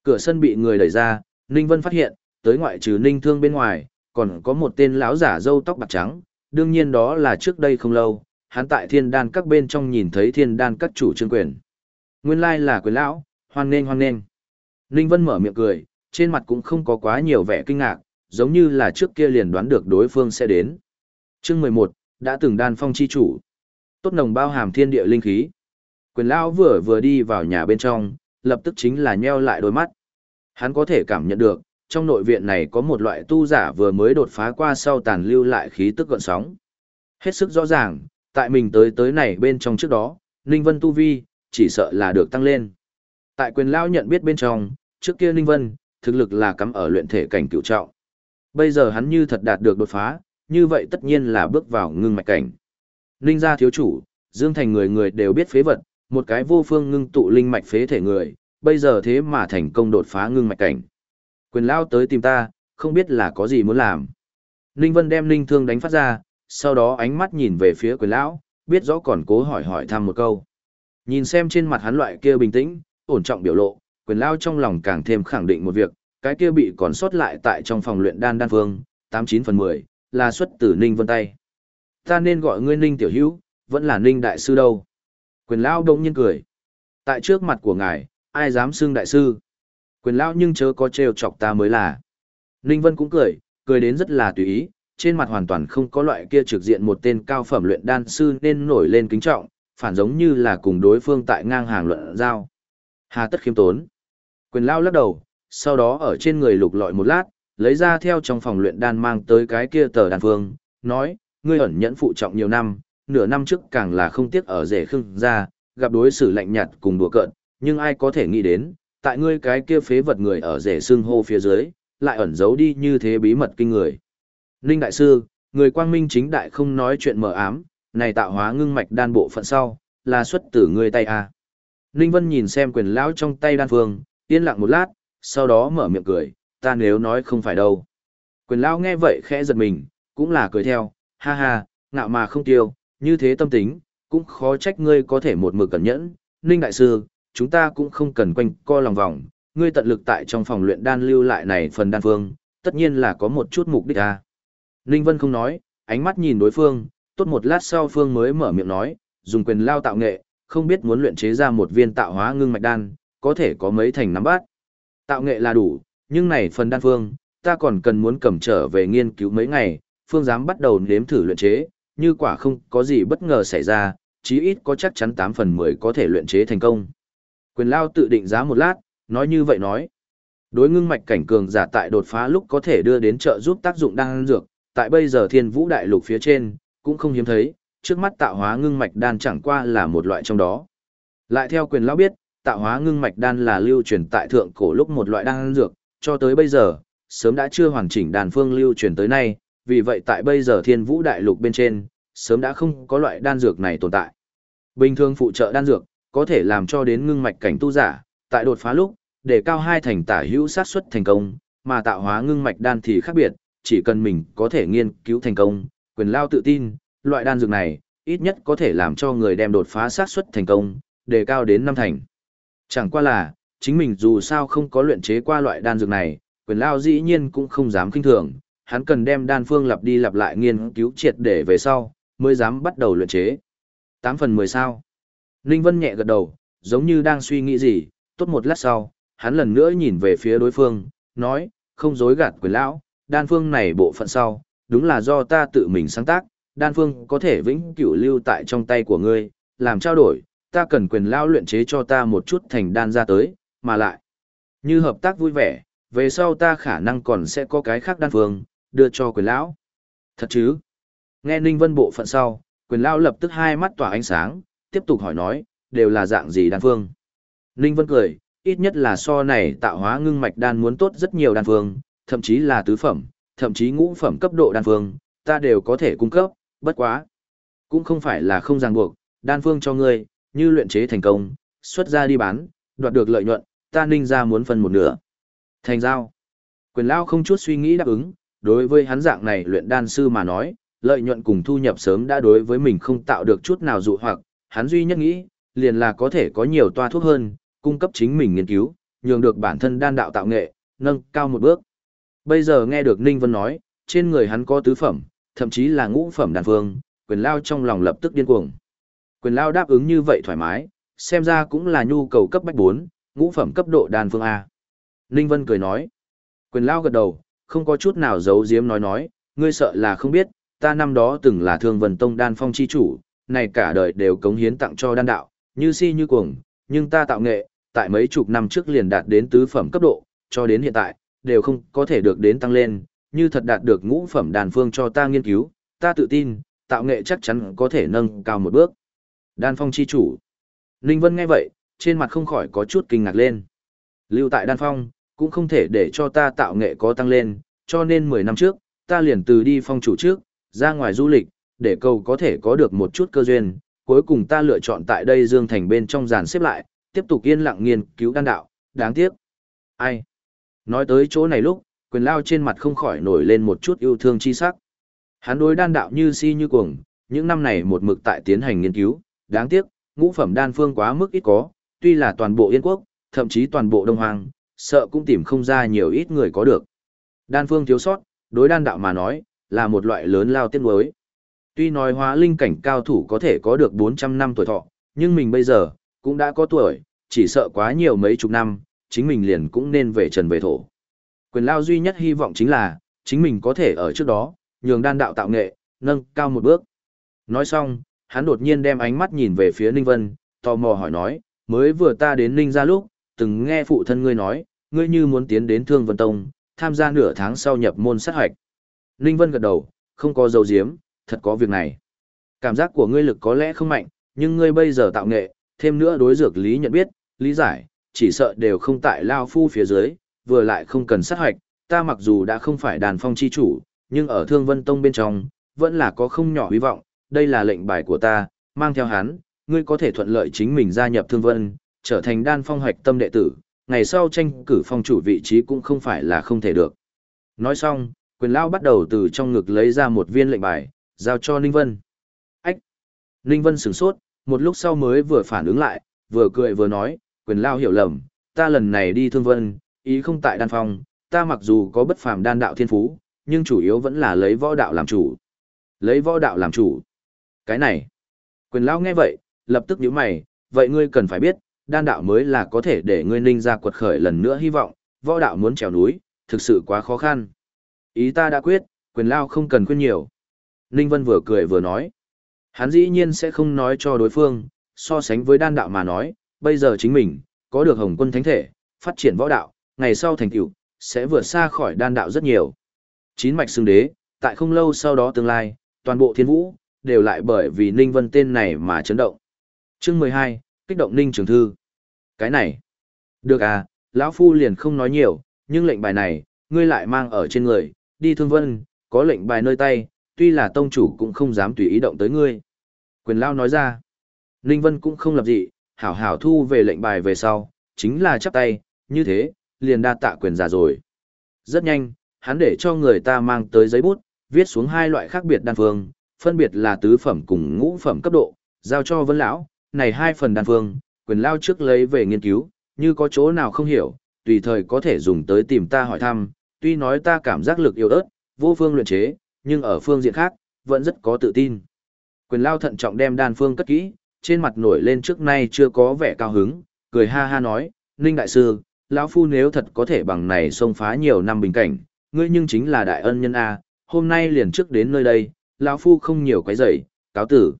Cửa sân bị người đẩy ra, Ninh Vân phát hiện, tới ngoại trừ Ninh Thương bên ngoài, còn có một tên lão giả râu tóc bạc trắng, đương nhiên đó là trước đây không lâu, hắn tại thiên đan các bên trong nhìn thấy thiên đan các chủ trương quyền. Nguyên lai là quyền lão, hoan nghênh hoan nghênh. Ninh Vân mở miệng cười, trên mặt cũng không có quá nhiều vẻ kinh ngạc, giống như là trước kia liền đoán được đối phương sẽ đến. Chương 11, đã từng đan phong chi chủ. Tốt nồng bao hàm thiên địa linh khí. Quyền lão vừa vừa đi vào nhà bên trong, lập tức chính là nheo lại đôi mắt. Hắn có thể cảm nhận được, trong nội viện này có một loại tu giả vừa mới đột phá qua sau tàn lưu lại khí tức gợn sóng. Hết sức rõ ràng, tại mình tới tới này bên trong trước đó, Ninh Vân tu vi, chỉ sợ là được tăng lên. Tại quyền lão nhận biết bên trong, trước kia Ninh Vân, thực lực là cắm ở luyện thể cảnh cựu trọng. Bây giờ hắn như thật đạt được đột phá, như vậy tất nhiên là bước vào ngưng mạch cảnh. Ninh gia thiếu chủ, Dương Thành người người đều biết phế vật, một cái vô phương ngưng tụ linh mạch phế thể người, bây giờ thế mà thành công đột phá ngưng mạch cảnh. Quyền lao tới tìm ta, không biết là có gì muốn làm. Ninh Vân đem Ninh Thương đánh phát ra, sau đó ánh mắt nhìn về phía quyền lão, biết rõ còn cố hỏi hỏi thăm một câu. Nhìn xem trên mặt hắn loại kia bình tĩnh, ổn trọng biểu lộ, quyền lao trong lòng càng thêm khẳng định một việc, cái kia bị còn sót lại tại trong phòng luyện đan đan phương, 89 phần 10, là xuất từ Ninh Vân tay. Ta nên gọi ngươi Ninh Tiểu Hữu, vẫn là Ninh Đại Sư đâu. Quyền Lão đông nhiên cười. Tại trước mặt của ngài, ai dám xưng Đại Sư. Quyền Lão nhưng chớ có trêu chọc ta mới là. Ninh Vân cũng cười, cười đến rất là tùy ý, trên mặt hoàn toàn không có loại kia trực diện một tên cao phẩm luyện đan sư nên nổi lên kính trọng, phản giống như là cùng đối phương tại ngang hàng luận giao. Hà tất khiêm tốn. Quyền Lão lắc đầu, sau đó ở trên người lục lọi một lát, lấy ra theo trong phòng luyện đan mang tới cái kia tờ đan phương, nói, ngươi ẩn nhẫn phụ trọng nhiều năm, nửa năm trước càng là không tiếc ở rể khưng ra, gặp đối xử lạnh nhạt cùng đùa cợt, nhưng ai có thể nghĩ đến, tại ngươi cái kia phế vật người ở rể xương hô phía dưới, lại ẩn giấu đi như thế bí mật kinh người. Ninh Đại Sư, người quang minh chính đại không nói chuyện mờ ám, này tạo hóa ngưng mạch đan bộ phận sau, là xuất từ ngươi tay à. Ninh Vân nhìn xem quyền lão trong tay đan phương, yên lặng một lát, sau đó mở miệng cười, ta nếu nói không phải đâu. Quyền lão nghe vậy khẽ giật mình, cũng là cười theo, ha ha, ngạo mà không tiêu, như thế tâm tính, cũng khó trách ngươi có thể một mực cẩn nhẫn. Ninh Đại Sư, chúng ta cũng không cần quanh co lòng vòng, ngươi tận lực tại trong phòng luyện đan lưu lại này phần đan phương, tất nhiên là có một chút mục đích à. Ninh Vân không nói, ánh mắt nhìn đối phương, tốt một lát sau Phương mới mở miệng nói, dùng quyền lao tạo nghệ, không biết muốn luyện chế ra một viên tạo hóa ngưng mạch đan, có thể có mấy thành nắm bát. Tạo nghệ là đủ, nhưng này phần đan phương, ta còn cần muốn cầm trở về nghiên cứu mấy ngày, Phương dám bắt đầu nếm thử luyện chế, như quả không có gì bất ngờ xảy ra, chí ít có chắc chắn 8 phần 10 có thể luyện chế thành công. Quyền lao tự định giá một lát, nói như vậy nói. Đối ngưng mạch cảnh cường giả tại đột phá lúc có thể đưa đến trợ giúp tác dụng đan dược, tại bây giờ thiên vũ đại lục phía trên, cũng không hiếm thấy, trước mắt tạo hóa ngưng mạch đan chẳng qua là một loại trong đó. Lại theo quyền lão biết, tạo hóa ngưng mạch đan là lưu truyền tại thượng cổ lúc một loại đan dược, cho tới bây giờ, sớm đã chưa hoàn chỉnh đàn phương lưu truyền tới nay, vì vậy tại bây giờ thiên vũ đại lục bên trên, sớm đã không có loại đan dược này tồn tại. Bình thường phụ trợ đan dược, có thể làm cho đến ngưng mạch cảnh tu giả, tại đột phá lúc, để cao hai thành tả hữu sát suất thành công, mà tạo hóa ngưng mạch đan thì khác biệt, chỉ cần mình có thể nghiên cứu thành công, quyền lao tự tin, loại đan dược này, ít nhất có thể làm cho người đem đột phá sát suất thành công, đề cao đến năm thành. Chẳng qua là, chính mình dù sao không có luyện chế qua loại đan dược này, quyền lao dĩ nhiên cũng không dám kinh thường, hắn cần đem đan phương lặp đi lặp lại nghiên cứu triệt để về sau, mới dám bắt đầu luyện chế. 8 phần 10 sao. Ninh Vân nhẹ gật đầu, giống như đang suy nghĩ gì, tốt một lát sau, hắn lần nữa nhìn về phía đối phương, nói, không dối gạt quyền lão, đan phương này bộ phận sau, đúng là do ta tự mình sáng tác, đan phương có thể vĩnh cửu lưu tại trong tay của ngươi, làm trao đổi, ta cần quyền lao luyện chế cho ta một chút thành đan ra tới, mà lại. Như hợp tác vui vẻ, về sau ta khả năng còn sẽ có cái khác đan phương, đưa cho quyền lão. Thật chứ? Nghe Ninh Vân bộ phận sau, quyền lão lập tức hai mắt tỏa ánh sáng, tiếp tục hỏi nói, đều là dạng gì đan phương? Ninh Vân cười, ít nhất là so này tạo hóa ngưng mạch đan muốn tốt rất nhiều đan phương, thậm chí là tứ phẩm, thậm chí ngũ phẩm cấp độ đan phương, ta đều có thể cung cấp, bất quá. Cũng không phải là không ràng buộc, đan phương cho ngươi, như luyện chế thành công, xuất ra đi bán, đoạt được lợi nhuận, ta ninh ra muốn phân một nửa. Thành giao. Quyền lao không chút suy nghĩ đáp ứng, đối với hắn dạng này luyện đan sư mà nói, lợi nhuận cùng thu nhập sớm đã đối với mình không tạo được chút nào dụ hoặc, hắn duy nhất nghĩ, liền là có thể có nhiều toa thuốc hơn, cung cấp chính mình nghiên cứu, nhường được bản thân đan đạo tạo nghệ, nâng cao một bước. Bây giờ nghe được Ninh Vân nói, trên người hắn có tứ phẩm, thậm chí là ngũ phẩm đan phương, quyền lao trong lòng lập tức điên cuồng. Quyền lao đáp ứng như vậy thoải mái, xem ra cũng là nhu cầu cấp bách 4, ngũ phẩm cấp độ đan phương A. Ninh Vân cười nói. Quyền lao gật đầu, không có chút nào giấu giếm nói nói, ngươi sợ là không biết, ta năm đó từng là thương vần tông đan phong chi chủ, này cả đời đều cống hiến tặng cho đan đạo, như si như cuồng, nhưng ta tạo nghệ, tại mấy chục năm trước liền đạt đến tứ phẩm cấp độ, cho đến hiện tại, đều không có thể được đến tăng lên, như thật đạt được ngũ phẩm đàn phương cho ta nghiên cứu, ta tự tin, tạo nghệ chắc chắn có thể nâng cao một bước. Đan phong chi chủ. Ninh Vân nghe vậy, trên mặt không khỏi có chút kinh ngạc lên. Lưu tại đan phong, cũng không thể để cho ta tạo nghệ có tăng lên, cho nên 10 năm trước, ta liền từ đi phong chủ trước, ra ngoài du lịch, để cầu có thể có được một chút cơ duyên, cuối cùng ta lựa chọn tại đây Dương Thành bên trong giàn xếp lại, tiếp tục yên lặng nghiên cứu đan đạo, đáng tiếc. Ai? Nói tới chỗ này lúc, quyền lao trên mặt không khỏi nổi lên một chút yêu thương chi sắc. Hắn đối đan đạo như si như cuồng, những năm này một mực tại tiến hành nghiên cứu, đáng tiếc, ngũ phẩm đan phương quá mức ít có, tuy là toàn bộ Yên quốc, thậm chí toàn bộ Đông Hoàng, sợ cũng tìm không ra nhiều ít người có được. Đan phương thiếu sót, đối đan đạo mà nói, là một loại lớn lao tiên nuối. Tuy nói hóa linh cảnh cao thủ có thể có được 400 năm tuổi thọ, nhưng mình bây giờ, cũng đã có tuổi, chỉ sợ quá nhiều mấy chục năm, chính mình liền cũng nên về trần về thổ. Quyền lao duy nhất hy vọng chính là, chính mình có thể ở trước đó, nhường đan đạo tạo nghệ, nâng cao một bước. Nói xong, hắn đột nhiên đem ánh mắt nhìn về phía Ninh Vân, tò mò hỏi nói, mới vừa ta đến Ninh ra lúc, từng nghe phụ thân ngươi nói, ngươi như muốn tiến đến Thương Vân Tông, tham gia nửa tháng sau nhập môn sát hoạch. Ninh Vân gật đầu, không có dấu diếm, thật có việc này. Cảm giác của ngươi lực có lẽ không mạnh, nhưng ngươi bây giờ tạo nghệ, thêm nữa đối dược lý nhận biết, lý giải, chỉ sợ đều không tại Lao Phu phía dưới, vừa lại không cần sát hoạch, ta mặc dù đã không phải đàn phong chi chủ, nhưng ở Thương Vân Tông bên trong, vẫn là có không nhỏ hy vọng, đây là lệnh bài của ta, mang theo hắn, ngươi có thể thuận lợi chính mình gia nhập Thương Vân, trở thành đan phong hoạch tâm đệ tử, ngày sau tranh cử phong chủ vị trí cũng không phải là không thể được. Nói xong, quyền lao bắt đầu từ trong ngực lấy ra một viên lệnh bài, giao cho Ninh Vân. Ách! Ninh Vân sửng sốt, một lúc sau mới vừa phản ứng lại, vừa cười vừa nói, quyền lao hiểu lầm, ta lần này đi thương vân, ý không tại đan phong, ta mặc dù có bất phàm đan đạo thiên phú, nhưng chủ yếu vẫn là lấy võ đạo làm chủ. Lấy võ đạo làm chủ. Cái này. Quyền lao nghe vậy, lập tức nhíu mày, vậy ngươi cần phải biết, đan đạo mới là có thể để ngươi ninh ra quật khởi lần nữa hy vọng, võ đạo muốn trèo núi, thực sự quá khó khăn. Ý ta đã quyết, quyền lao không cần khuyên nhiều. Ninh Vân vừa cười vừa nói. Hắn dĩ nhiên sẽ không nói cho đối phương, so sánh với đan đạo mà nói, bây giờ chính mình, có được hồng quân thánh thể, phát triển võ đạo, ngày sau thành tựu sẽ vượt xa khỏi đan đạo rất nhiều. Chín mạch xương đế, tại không lâu sau đó tương lai, toàn bộ thiên vũ, đều lại bởi vì Ninh Vân tên này mà chấn động. Chương mười hai kích động Ninh Trường Thư. Cái này, được à, lão Phu liền không nói nhiều, nhưng lệnh bài này, ngươi lại mang ở trên người, đi thương vân, có lệnh bài nơi tay, tuy là tông chủ cũng không dám tùy ý động tới ngươi. Quyền lao nói ra, Ninh Vân cũng không lập dị, hảo hảo thu về lệnh bài về sau, chính là chắp tay, như thế, liền đa tạ quyền giả rồi. Rất nhanh, hắn để cho người ta mang tới giấy bút, viết xuống hai loại khác biệt đan phương, phân biệt là tứ phẩm cùng ngũ phẩm cấp độ, giao cho Vân lão, này hai phần đan phương, quyền lao trước lấy về nghiên cứu, như có chỗ nào không hiểu, tùy thời có thể dùng tới tìm ta hỏi thăm, tuy nói ta cảm giác lực yếu ớt, vô phương luyện chế, nhưng ở phương diện khác, vẫn rất có tự tin. Quyền lao thận trọng đem đan phương cất kỹ, trên mặt nổi lên trước nay chưa có vẻ cao hứng, cười ha ha nói, Ninh Đại Sư, lão Phu nếu thật có thể bằng này xông phá nhiều năm bình cảnh, ngươi nhưng chính là đại ân nhân A, hôm nay liền trước đến nơi đây, lão Phu không nhiều quấy rầy, cáo tử.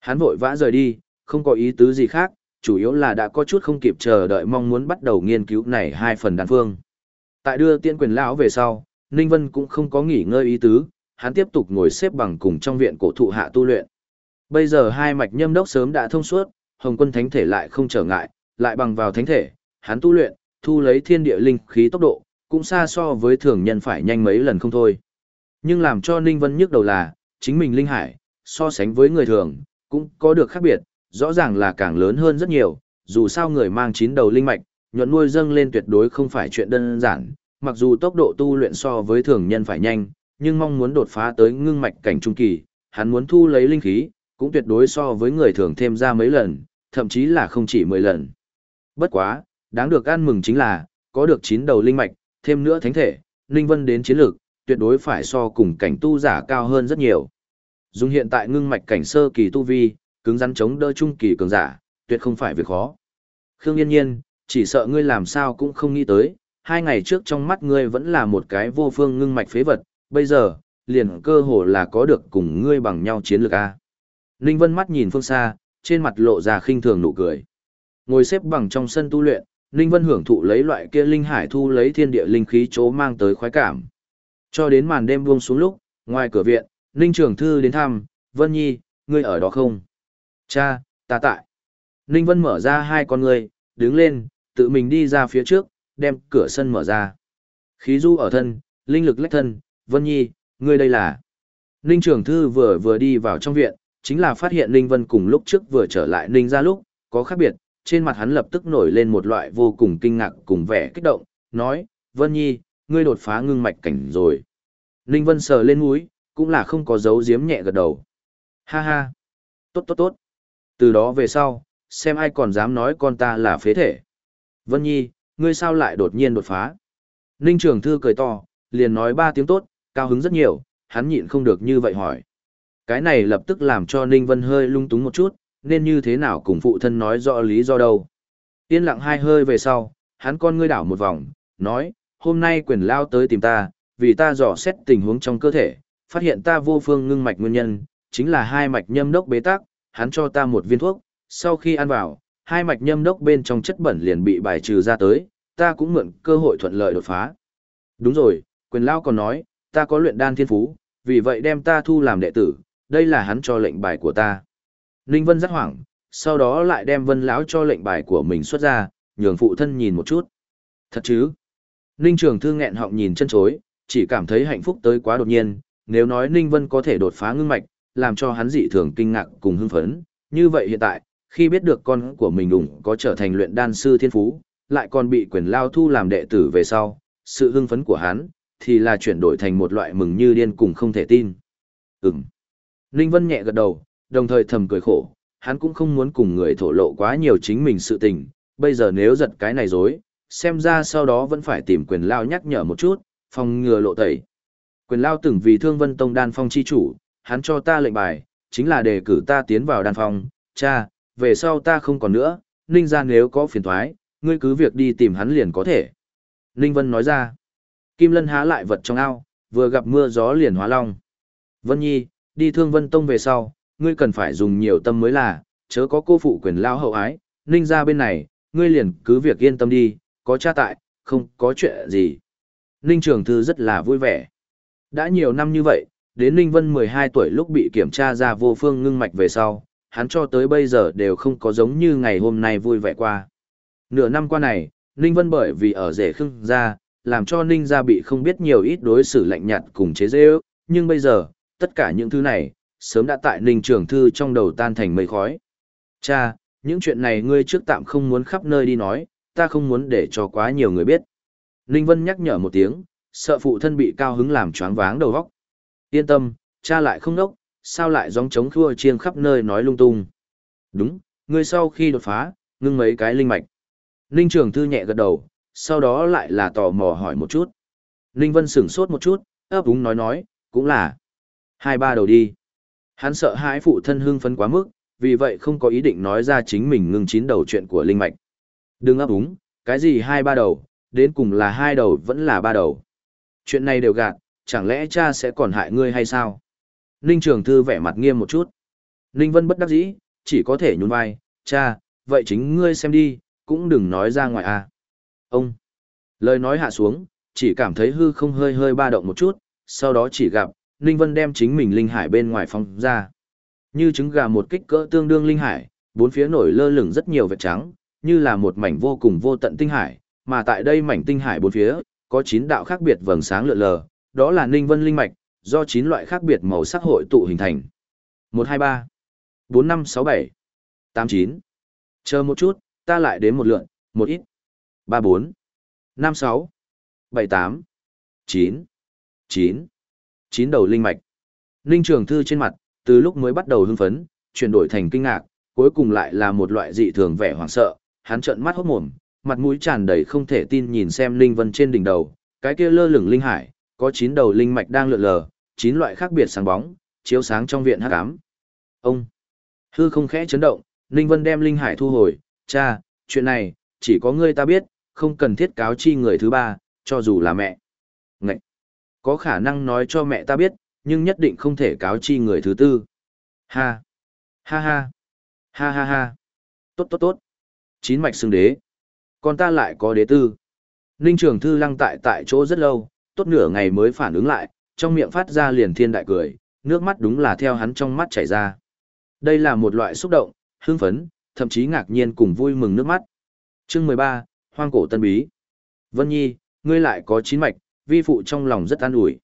Hắn vội vã rời đi, không có ý tứ gì khác, chủ yếu là đã có chút không kịp chờ đợi mong muốn bắt đầu nghiên cứu này hai phần đan phương. Tại đưa tiên quyền lão về sau, Ninh Vân cũng không có nghỉ ngơi ý tứ, hắn tiếp tục ngồi xếp bằng cùng trong viện cổ thụ hạ tu luyện. Bây giờ hai mạch nhâm đốc sớm đã thông suốt, Hồng Quân Thánh thể lại không trở ngại, lại bằng vào thánh thể, hắn tu luyện, thu lấy thiên địa linh khí tốc độ, cũng xa so với thường nhân phải nhanh mấy lần không thôi. Nhưng làm cho Ninh Vân nhức đầu là, chính mình linh hải, so sánh với người thường, cũng có được khác biệt, rõ ràng là càng lớn hơn rất nhiều, dù sao người mang chín đầu linh mạch, nhuận nuôi dâng lên tuyệt đối không phải chuyện đơn giản, mặc dù tốc độ tu luyện so với thường nhân phải nhanh, nhưng mong muốn đột phá tới ngưng mạch cảnh trung kỳ, hắn muốn thu lấy linh khí, cũng tuyệt đối so với người thường thêm ra mấy lần, thậm chí là không chỉ 10 lần. Bất quá, đáng được ăn mừng chính là, có được 9 đầu linh mạch, thêm nữa thánh thể, linh vân đến chiến lược, tuyệt đối phải so cùng cảnh tu giả cao hơn rất nhiều. Dùng hiện tại ngưng mạch cảnh sơ kỳ tu vi, cứng rắn chống đỡ trung kỳ cường giả, tuyệt không phải việc khó. Khương Yên Nhiên, chỉ sợ ngươi làm sao cũng không nghĩ tới, hai ngày trước trong mắt ngươi vẫn là một cái vô phương ngưng mạch phế vật, bây giờ, liền cơ hồ là có được cùng ngươi bằng nhau chiến lược A. Ninh Vân mắt nhìn phương xa, trên mặt lộ ra khinh thường nụ cười. Ngồi xếp bằng trong sân tu luyện, Ninh Vân hưởng thụ lấy loại kia linh hải thu lấy thiên địa linh khí chố mang tới khoái cảm. Cho đến màn đêm buông xuống lúc, ngoài cửa viện, Ninh Trường Thư đến thăm, Vân Nhi, ngươi ở đó không? Cha, ta tại. Ninh Vân mở ra hai con ngươi, đứng lên, tự mình đi ra phía trước, đem cửa sân mở ra. Khí du ở thân, linh lực lách thân, Vân Nhi, ngươi đây là. Ninh Trường Thư vừa vừa đi vào trong viện, chính là phát hiện Ninh Vân cùng lúc trước vừa trở lại Ninh ra lúc, có khác biệt, trên mặt hắn lập tức nổi lên một loại vô cùng kinh ngạc cùng vẻ kích động, nói, Vân Nhi, ngươi đột phá ngưng mạch cảnh rồi. Ninh Vân sờ lên mũi, cũng là không có dấu giếm nhẹ gật đầu. Ha ha, tốt tốt tốt. Từ đó về sau, xem ai còn dám nói con ta là phế thể. Vân Nhi, ngươi sao lại đột nhiên đột phá? Ninh Trường Thư cười to, liền nói ba tiếng tốt, cao hứng rất nhiều, hắn nhịn không được như vậy hỏi. Cái này lập tức làm cho Ninh Vân hơi lung túng một chút, nên như thế nào cùng phụ thân nói rõ lý do đâu. Yên lặng hai hơi về sau, hắn con ngươi đảo một vòng, nói, hôm nay quyền lao tới tìm ta, vì ta dò xét tình huống trong cơ thể, phát hiện ta vô phương ngưng mạch nguyên nhân, chính là hai mạch nhâm đốc bế tắc, hắn cho ta một viên thuốc, sau khi ăn vào, hai mạch nhâm đốc bên trong chất bẩn liền bị bài trừ ra tới, ta cũng mượn cơ hội thuận lợi đột phá. Đúng rồi, quyền lao còn nói, ta có luyện đan thiên phú, vì vậy đem ta thu làm đệ tử, đây là hắn cho lệnh bài của ta. Ninh Vân rất hoảng, sau đó lại đem Vân lão cho lệnh bài của mình xuất ra, nhường phụ thân nhìn một chút. Thật chứ? Ninh Trường Thư nghẹn họng nhìn chân chối, chỉ cảm thấy hạnh phúc tới quá đột nhiên, nếu nói Ninh Vân có thể đột phá ngưng mạch, làm cho hắn dị thường kinh ngạc cùng hưng phấn, như vậy hiện tại, khi biết được con của mình đủng có trở thành luyện đan sư thiên phú, lại còn bị quyền lao thu làm đệ tử về sau, sự hưng phấn của hắn, thì là chuyển đổi thành một loại mừng như điên cùng không thể tin. Ừm. Ninh Vân nhẹ gật đầu, đồng thời thầm cười khổ, hắn cũng không muốn cùng người thổ lộ quá nhiều chính mình sự tình, bây giờ nếu giật cái này dối, xem ra sau đó vẫn phải tìm quyền lao nhắc nhở một chút, phòng ngừa lộ tẩy. Quyền lao từng vì thương vân tông đan phong chi chủ, hắn cho ta lệnh bài, chính là đề cử ta tiến vào đan phong, cha, về sau ta không còn nữa, ninh ra nếu có phiền thoái, ngươi cứ việc đi tìm hắn liền có thể. Ninh Vân nói ra, Kim Lân há lại vật trong ao, vừa gặp mưa gió liền hóa long. Vân Nhi, đi thương Vân Tông về sau, ngươi cần phải dùng nhiều tâm mới là, chớ có cô phụ quyền lao hậu ái, ninh ra bên này, ngươi liền cứ việc yên tâm đi, có cha tại, không có chuyện gì. Ninh Trường Thư rất là vui vẻ. Đã nhiều năm như vậy, đến Ninh Vân 12 tuổi lúc bị kiểm tra ra vô phương ngưng mạch về sau, hắn cho tới bây giờ đều không có giống như ngày hôm nay vui vẻ qua. Nửa năm qua này, Ninh Vân bởi vì ở rể khưng ra, làm cho Ninh gia bị không biết nhiều ít đối xử lạnh nhạt cùng chế dễ ước, nhưng bây giờ, tất cả những thứ này, sớm đã tại Ninh Trường Thư trong đầu tan thành mây khói. Cha, những chuyện này ngươi trước tạm không muốn khắp nơi đi nói, ta không muốn để cho quá nhiều người biết. Ninh Vân nhắc nhở một tiếng, sợ phụ thân bị cao hứng làm choáng váng đầu óc. Yên tâm, cha lại không nốc, sao lại gióng trống khua chiêng khắp nơi nói lung tung. Đúng, ngươi sau khi đột phá, ngưng mấy cái linh mạch. Ninh Trường Thư nhẹ gật đầu, sau đó lại là tò mò hỏi một chút. Ninh Vân sửng sốt một chút, ấp úng nói nói, cũng là. Hai ba đầu đi. Hắn sợ hãi phụ thân hưng phấn quá mức, vì vậy không có ý định nói ra chính mình ngưng chín đầu chuyện của linh mạch. Đừng ấp úng, cái gì hai ba đầu, đến cùng là hai đầu vẫn là ba đầu. Chuyện này đều gạt, chẳng lẽ cha sẽ còn hại ngươi hay sao? Ninh Trường Thư vẻ mặt nghiêm một chút. Ninh Vân bất đắc dĩ, chỉ có thể nhún vai, cha, vậy chính ngươi xem đi, cũng đừng nói ra ngoài à. Ông, lời nói hạ xuống, chỉ cảm thấy hư không hơi hơi ba động một chút, sau đó chỉ gặp, Ninh Vân đem chính mình linh hải bên ngoài phong ra. Như trứng gà một kích cỡ tương đương linh hải, bốn phía nổi lơ lửng rất nhiều vệt trắng, như là một mảnh vô cùng vô tận tinh hải, mà tại đây mảnh tinh hải bốn phía, có chín đạo khác biệt vầng sáng lượn lờ, đó là Ninh Vân linh mạch, do chín loại khác biệt màu sắc hội tụ hình thành. 123 4567 89 Chờ một chút, ta lại đến một lượn, một ít. 34 56 78 9 9 9 đầu linh mạch. Ninh Trường Thư trên mặt, từ lúc mới bắt đầu hưng phấn, chuyển đổi thành kinh ngạc, cuối cùng lại là một loại dị thường vẻ hoảng sợ, hắn trợn mắt hốt mồm, mặt mũi tràn đầy không thể tin nhìn xem linh vân trên đỉnh đầu, cái kia lơ lửng linh hải, có chín đầu linh mạch đang lượn lờ, chín loại khác biệt sáng bóng, chiếu sáng trong viện hắc ám. Ông hư không khẽ chấn động, Ninh Vân đem linh hải thu hồi, "Cha, chuyện này chỉ có ngươi ta biết, không cần thiết cáo chi người thứ ba, cho dù là mẹ." Ngậy có khả năng nói cho mẹ ta biết, nhưng nhất định không thể cáo chi người thứ tư. Ha! Ha ha! Ha ha ha! Tốt tốt tốt! Chín mạch xương đế. Còn ta lại có đế tư. Ninh Trường Thư lăng tại tại chỗ rất lâu, tốt nửa ngày mới phản ứng lại, trong miệng phát ra liền thiên đại cười, nước mắt đúng là theo hắn trong mắt chảy ra. Đây là một loại xúc động, hưng phấn, thậm chí ngạc nhiên cùng vui mừng nước mắt. Chương 13, Hoang cổ tân bí. Vân Nhi, ngươi lại có chín mạch, vi phụ trong lòng rất an ủi.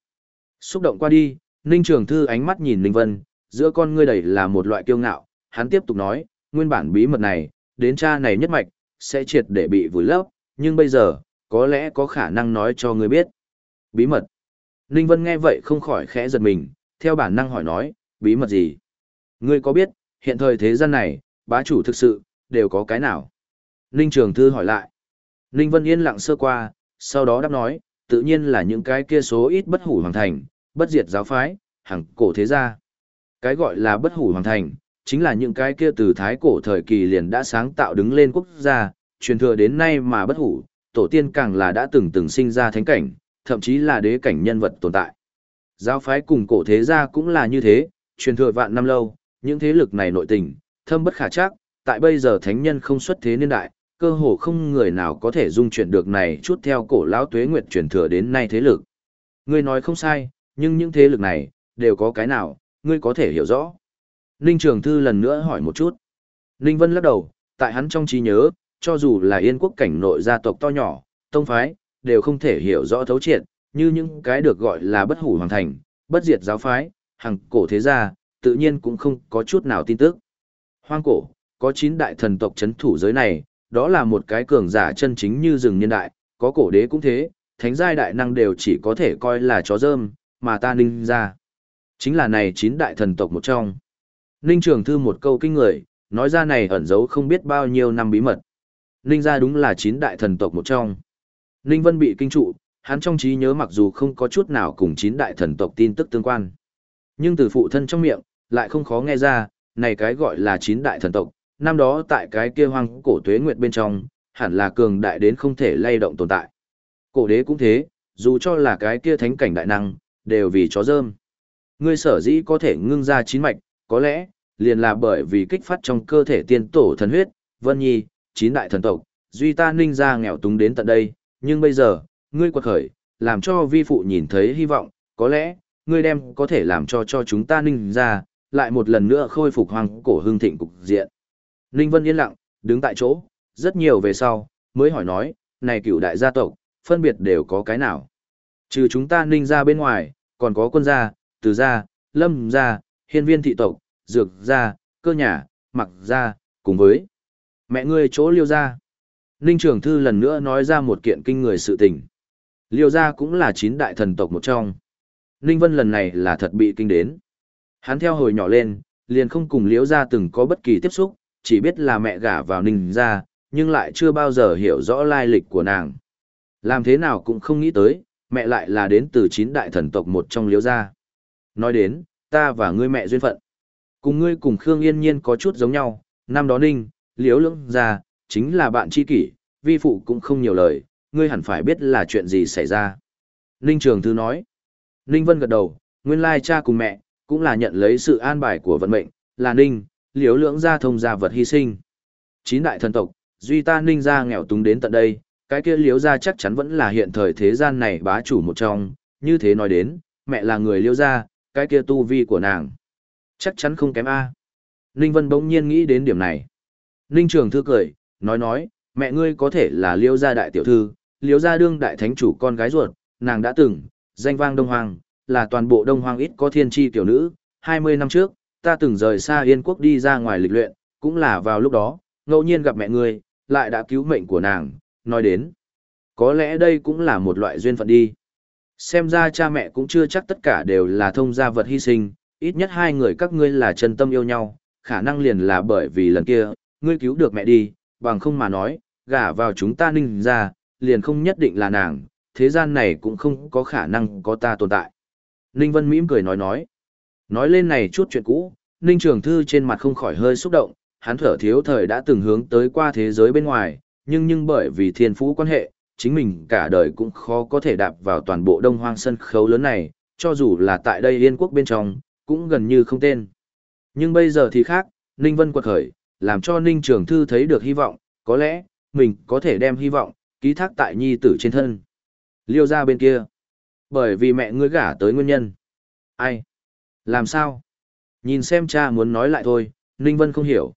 Xúc động qua đi, Ninh Trường Thư ánh mắt nhìn Ninh Vân, giữa con ngươi đầy là một loại kiêu ngạo, hắn tiếp tục nói, nguyên bản bí mật này, đến cha này nhất mạch, sẽ triệt để bị vùi lấp, nhưng bây giờ, có lẽ có khả năng nói cho ngươi biết. Bí mật. Ninh Vân nghe vậy không khỏi khẽ giật mình, theo bản năng hỏi nói, bí mật gì? Ngươi có biết, hiện thời thế gian này, bá chủ thực sự, đều có cái nào? Ninh Trường Thư hỏi lại. Ninh Vân yên lặng sơ qua, sau đó đáp nói, tự nhiên là những cái kia số ít bất hủ hoàng thành, bất diệt giáo phái, hằng cổ thế gia. Cái gọi là bất hủ hoàng thành, chính là những cái kia từ thái cổ thời kỳ liền đã sáng tạo đứng lên quốc gia, truyền thừa đến nay mà bất hủ, tổ tiên càng là đã từng từng sinh ra thánh cảnh, thậm chí là đế cảnh nhân vật tồn tại. Giáo phái cùng cổ thế gia cũng là như thế, truyền thừa vạn năm lâu, những thế lực này nội tình, thâm bất khả chắc, tại bây giờ thánh nhân không xuất thế niên đại, cơ hồ không người nào có thể dung chuyển được này chút theo cổ lão tuế nguyệt truyền thừa đến nay thế lực. Ngươi nói không sai, nhưng những thế lực này, đều có cái nào, ngươi có thể hiểu rõ. Ninh Trường Thư lần nữa hỏi một chút. Ninh Vân lắc đầu, tại hắn trong trí nhớ, cho dù là yên quốc cảnh nội gia tộc to nhỏ, tông phái, đều không thể hiểu rõ thấu triệt, như những cái được gọi là bất hủ hoàng thành, bất diệt giáo phái, hằng cổ thế gia, tự nhiên cũng không có chút nào tin tức. Hoang cổ, có 9 đại thần tộc chấn thủ giới này, đó là một cái cường giả chân chính như rừng nhân đại, có cổ đế cũng thế, thánh giai đại năng đều chỉ có thể coi là chó rơm, mà ta ninh ra. Chính là này 9 đại thần tộc một trong. Ninh Trường Thư một câu kinh người, nói ra này ẩn giấu không biết bao nhiêu năm bí mật. Ninh gia đúng là chín đại thần tộc một trong. Ninh Vân bị kinh trụ, hắn trong trí nhớ mặc dù không có chút nào cùng chín đại thần tộc tin tức tương quan. Nhưng từ phụ thân trong miệng, lại không khó nghe ra, này cái gọi là chín đại thần tộc, năm đó tại cái kia hoang cổ tuế nguyệt bên trong, hẳn là cường đại đến không thể lay động tồn tại. Cổ đế cũng thế, dù cho là cái kia thánh cảnh đại năng, đều vì chó dơm. Ngươi sở dĩ có thể ngưng ra chín mạch, có lẽ, liền là bởi vì kích phát trong cơ thể tiên tổ thần huyết, vân nhi, chín đại thần tộc, duy ta ninh ra nghèo túng đến tận đây, nhưng bây giờ, ngươi quật khởi, làm cho vi phụ nhìn thấy hy vọng, có lẽ, ngươi đem có thể làm cho cho chúng ta ninh ra, lại một lần nữa khôi phục hoàng cổ hương thịnh cục diện. Ninh Vân yên lặng, đứng tại chỗ, rất nhiều về sau, mới hỏi nói, này cựu đại gia tộc, phân biệt đều có cái nào. Trừ chúng ta ninh ra bên ngoài, còn có quân gia, từ gia, lâm gia, hiên viên thị tộc, dược gia, cơ nhà, mặc gia, cùng với mẹ ngươi chỗ liêu gia. Ninh Trường Thư lần nữa nói ra một kiện kinh người sự tình. Liêu gia cũng là chín đại thần tộc một trong. Ninh Vân lần này là thật bị kinh đến. Hắn theo hồi nhỏ lên, liền không cùng liêu gia từng có bất kỳ tiếp xúc, chỉ biết là mẹ gả vào Ninh gia, nhưng lại chưa bao giờ hiểu rõ lai lịch của nàng. Làm thế nào cũng không nghĩ tới, mẹ lại là đến từ chín đại thần tộc một trong liêu gia. Nói đến, ta và ngươi mẹ duyên phận. Cùng ngươi cùng Khương Yên Nhiên có chút giống nhau, năm đó Ninh, liễu lưỡng gia, chính là bạn tri kỷ, vi phụ cũng không nhiều lời, ngươi hẳn phải biết là chuyện gì xảy ra. Ninh Trường Thư nói. Ninh Vân gật đầu, nguyên lai cha cùng mẹ, cũng là nhận lấy sự an bài của vận mệnh, là Ninh, liễu lưỡng gia thông gia vật hy sinh. Chín đại thần tộc, duy ta Ninh gia nghèo túng đến tận đây, cái kia liễu gia chắc chắn vẫn là hiện thời thế gian này bá chủ một trong, như thế nói đến, mẹ là người liễu gia, cái kia tu vi của nàng. Chắc chắn không kém A. Ninh Vân bỗng nhiên nghĩ đến điểm này. Ninh Trường Thư cười, nói nói, mẹ ngươi có thể là liêu gia đại tiểu thư, liêu gia đương đại thánh chủ con gái ruột, nàng đã từng, danh vang Đông Hoàng, là toàn bộ Đông Hoàng ít có thiên tri tiểu nữ, 20 năm trước, ta từng rời xa Yên quốc đi ra ngoài lịch luyện, cũng là vào lúc đó, ngẫu nhiên gặp mẹ ngươi, lại đã cứu mệnh của nàng, nói đến. Có lẽ đây cũng là một loại duyên phận đi. Xem ra cha mẹ cũng chưa chắc tất cả đều là thông gia vật hy sinh, ít nhất hai người các ngươi là chân tâm yêu nhau, khả năng liền là bởi vì lần kia, ngươi cứu được mẹ đi, bằng không mà nói, gả vào chúng ta ninh ra, liền không nhất định là nàng, thế gian này cũng không có khả năng có ta tồn tại. Ninh Vân mỉm cười nói nói. Nói lên này chút chuyện cũ, Ninh Trường Thư trên mặt không khỏi hơi xúc động, hắn thở thiếu thời đã từng hướng tới qua thế giới bên ngoài, nhưng nhưng bởi vì thiên phú quan hệ, chính mình cả đời cũng khó có thể đạp vào toàn bộ đông hoang sân khấu lớn này, cho dù là tại đây liên quốc bên trong, cũng gần như không tên. Nhưng bây giờ thì khác, Ninh Vân quật khởi, làm cho Ninh Trường Thư thấy được hy vọng, có lẽ, mình có thể đem hy vọng, ký thác tại nhi tử trên thân. Liêu ra bên kia. Bởi vì mẹ ngươi gả tới nguyên nhân. Ai? Làm sao? Nhìn xem cha muốn nói lại thôi, Ninh Vân không hiểu.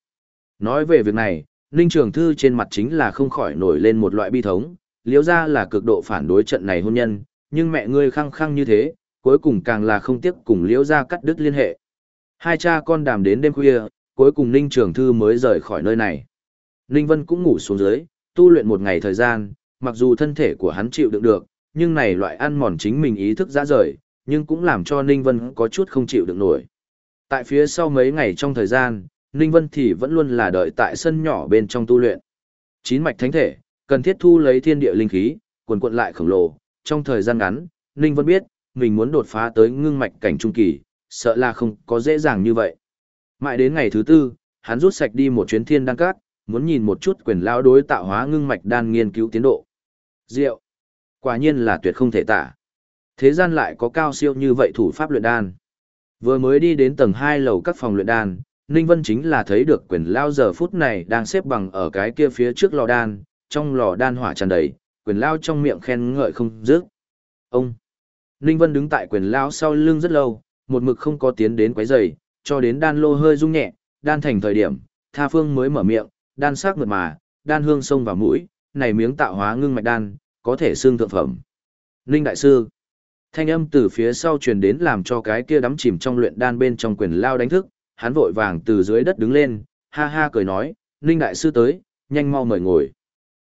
Nói về việc này, Ninh Trường Thư trên mặt chính là không khỏi nổi lên một loại bi thống, Liêu ra là cực độ phản đối trận này hôn nhân, nhưng mẹ ngươi khăng khăng như thế, cuối cùng càng là không tiếc cùng liễu ra cắt đứt liên hệ. Hai cha con đàm đến đêm khuya, cuối cùng Ninh Trường Thư mới rời khỏi nơi này. Ninh Vân cũng ngủ xuống dưới, tu luyện một ngày thời gian, mặc dù thân thể của hắn chịu đựng được, nhưng này loại ăn mòn chính mình ý thức ra rời, nhưng cũng làm cho Ninh Vân có chút không chịu đựng nổi. Tại phía sau mấy ngày trong thời gian, Ninh Vân thì vẫn luôn là đợi tại sân nhỏ bên trong tu luyện. Chín mạch thánh thể, cần thiết thu lấy thiên địa linh khí, quần quận lại khổng lồ, trong thời gian ngắn, Ninh Vân biết, mình muốn đột phá tới ngưng mạch cảnh trung kỳ, sợ là không có dễ dàng như vậy. Mãi đến ngày thứ tư, hắn rút sạch đi một chuyến thiên đan cát, muốn nhìn một chút quyền lao đối tạo hóa ngưng mạch đan nghiên cứu tiến độ. Diệu! Quả nhiên là tuyệt không thể tả. Thế gian lại có cao siêu như vậy thủ pháp luyện đan. Vừa mới đi đến tầng 2 lầu các phòng luyện đan, Ninh Vân chính là thấy được quyền lao giờ phút này đang xếp bằng ở cái kia phía trước lò đan, trong lò đan hỏa tràn đầy, quyền lao trong miệng khen ngợi không dứt. Ông! Ninh Vân đứng tại quyền lao sau lưng rất lâu, một mực không có tiến đến quấy rầy, cho đến đan lô hơi rung nhẹ, đan thành thời điểm, Tha Phương mới mở miệng, đan sắc mượt mà, đan hương sông vào mũi, này miếng tạo hóa ngưng mạch đan, có thể xương thượng phẩm. Linh đại sư, thanh âm từ phía sau truyền đến làm cho cái kia đắm chìm trong luyện đan bên trong quyền lao đánh thức, hắn vội vàng từ dưới đất đứng lên, ha ha cười nói, Linh đại sư tới, nhanh mau mời ngồi.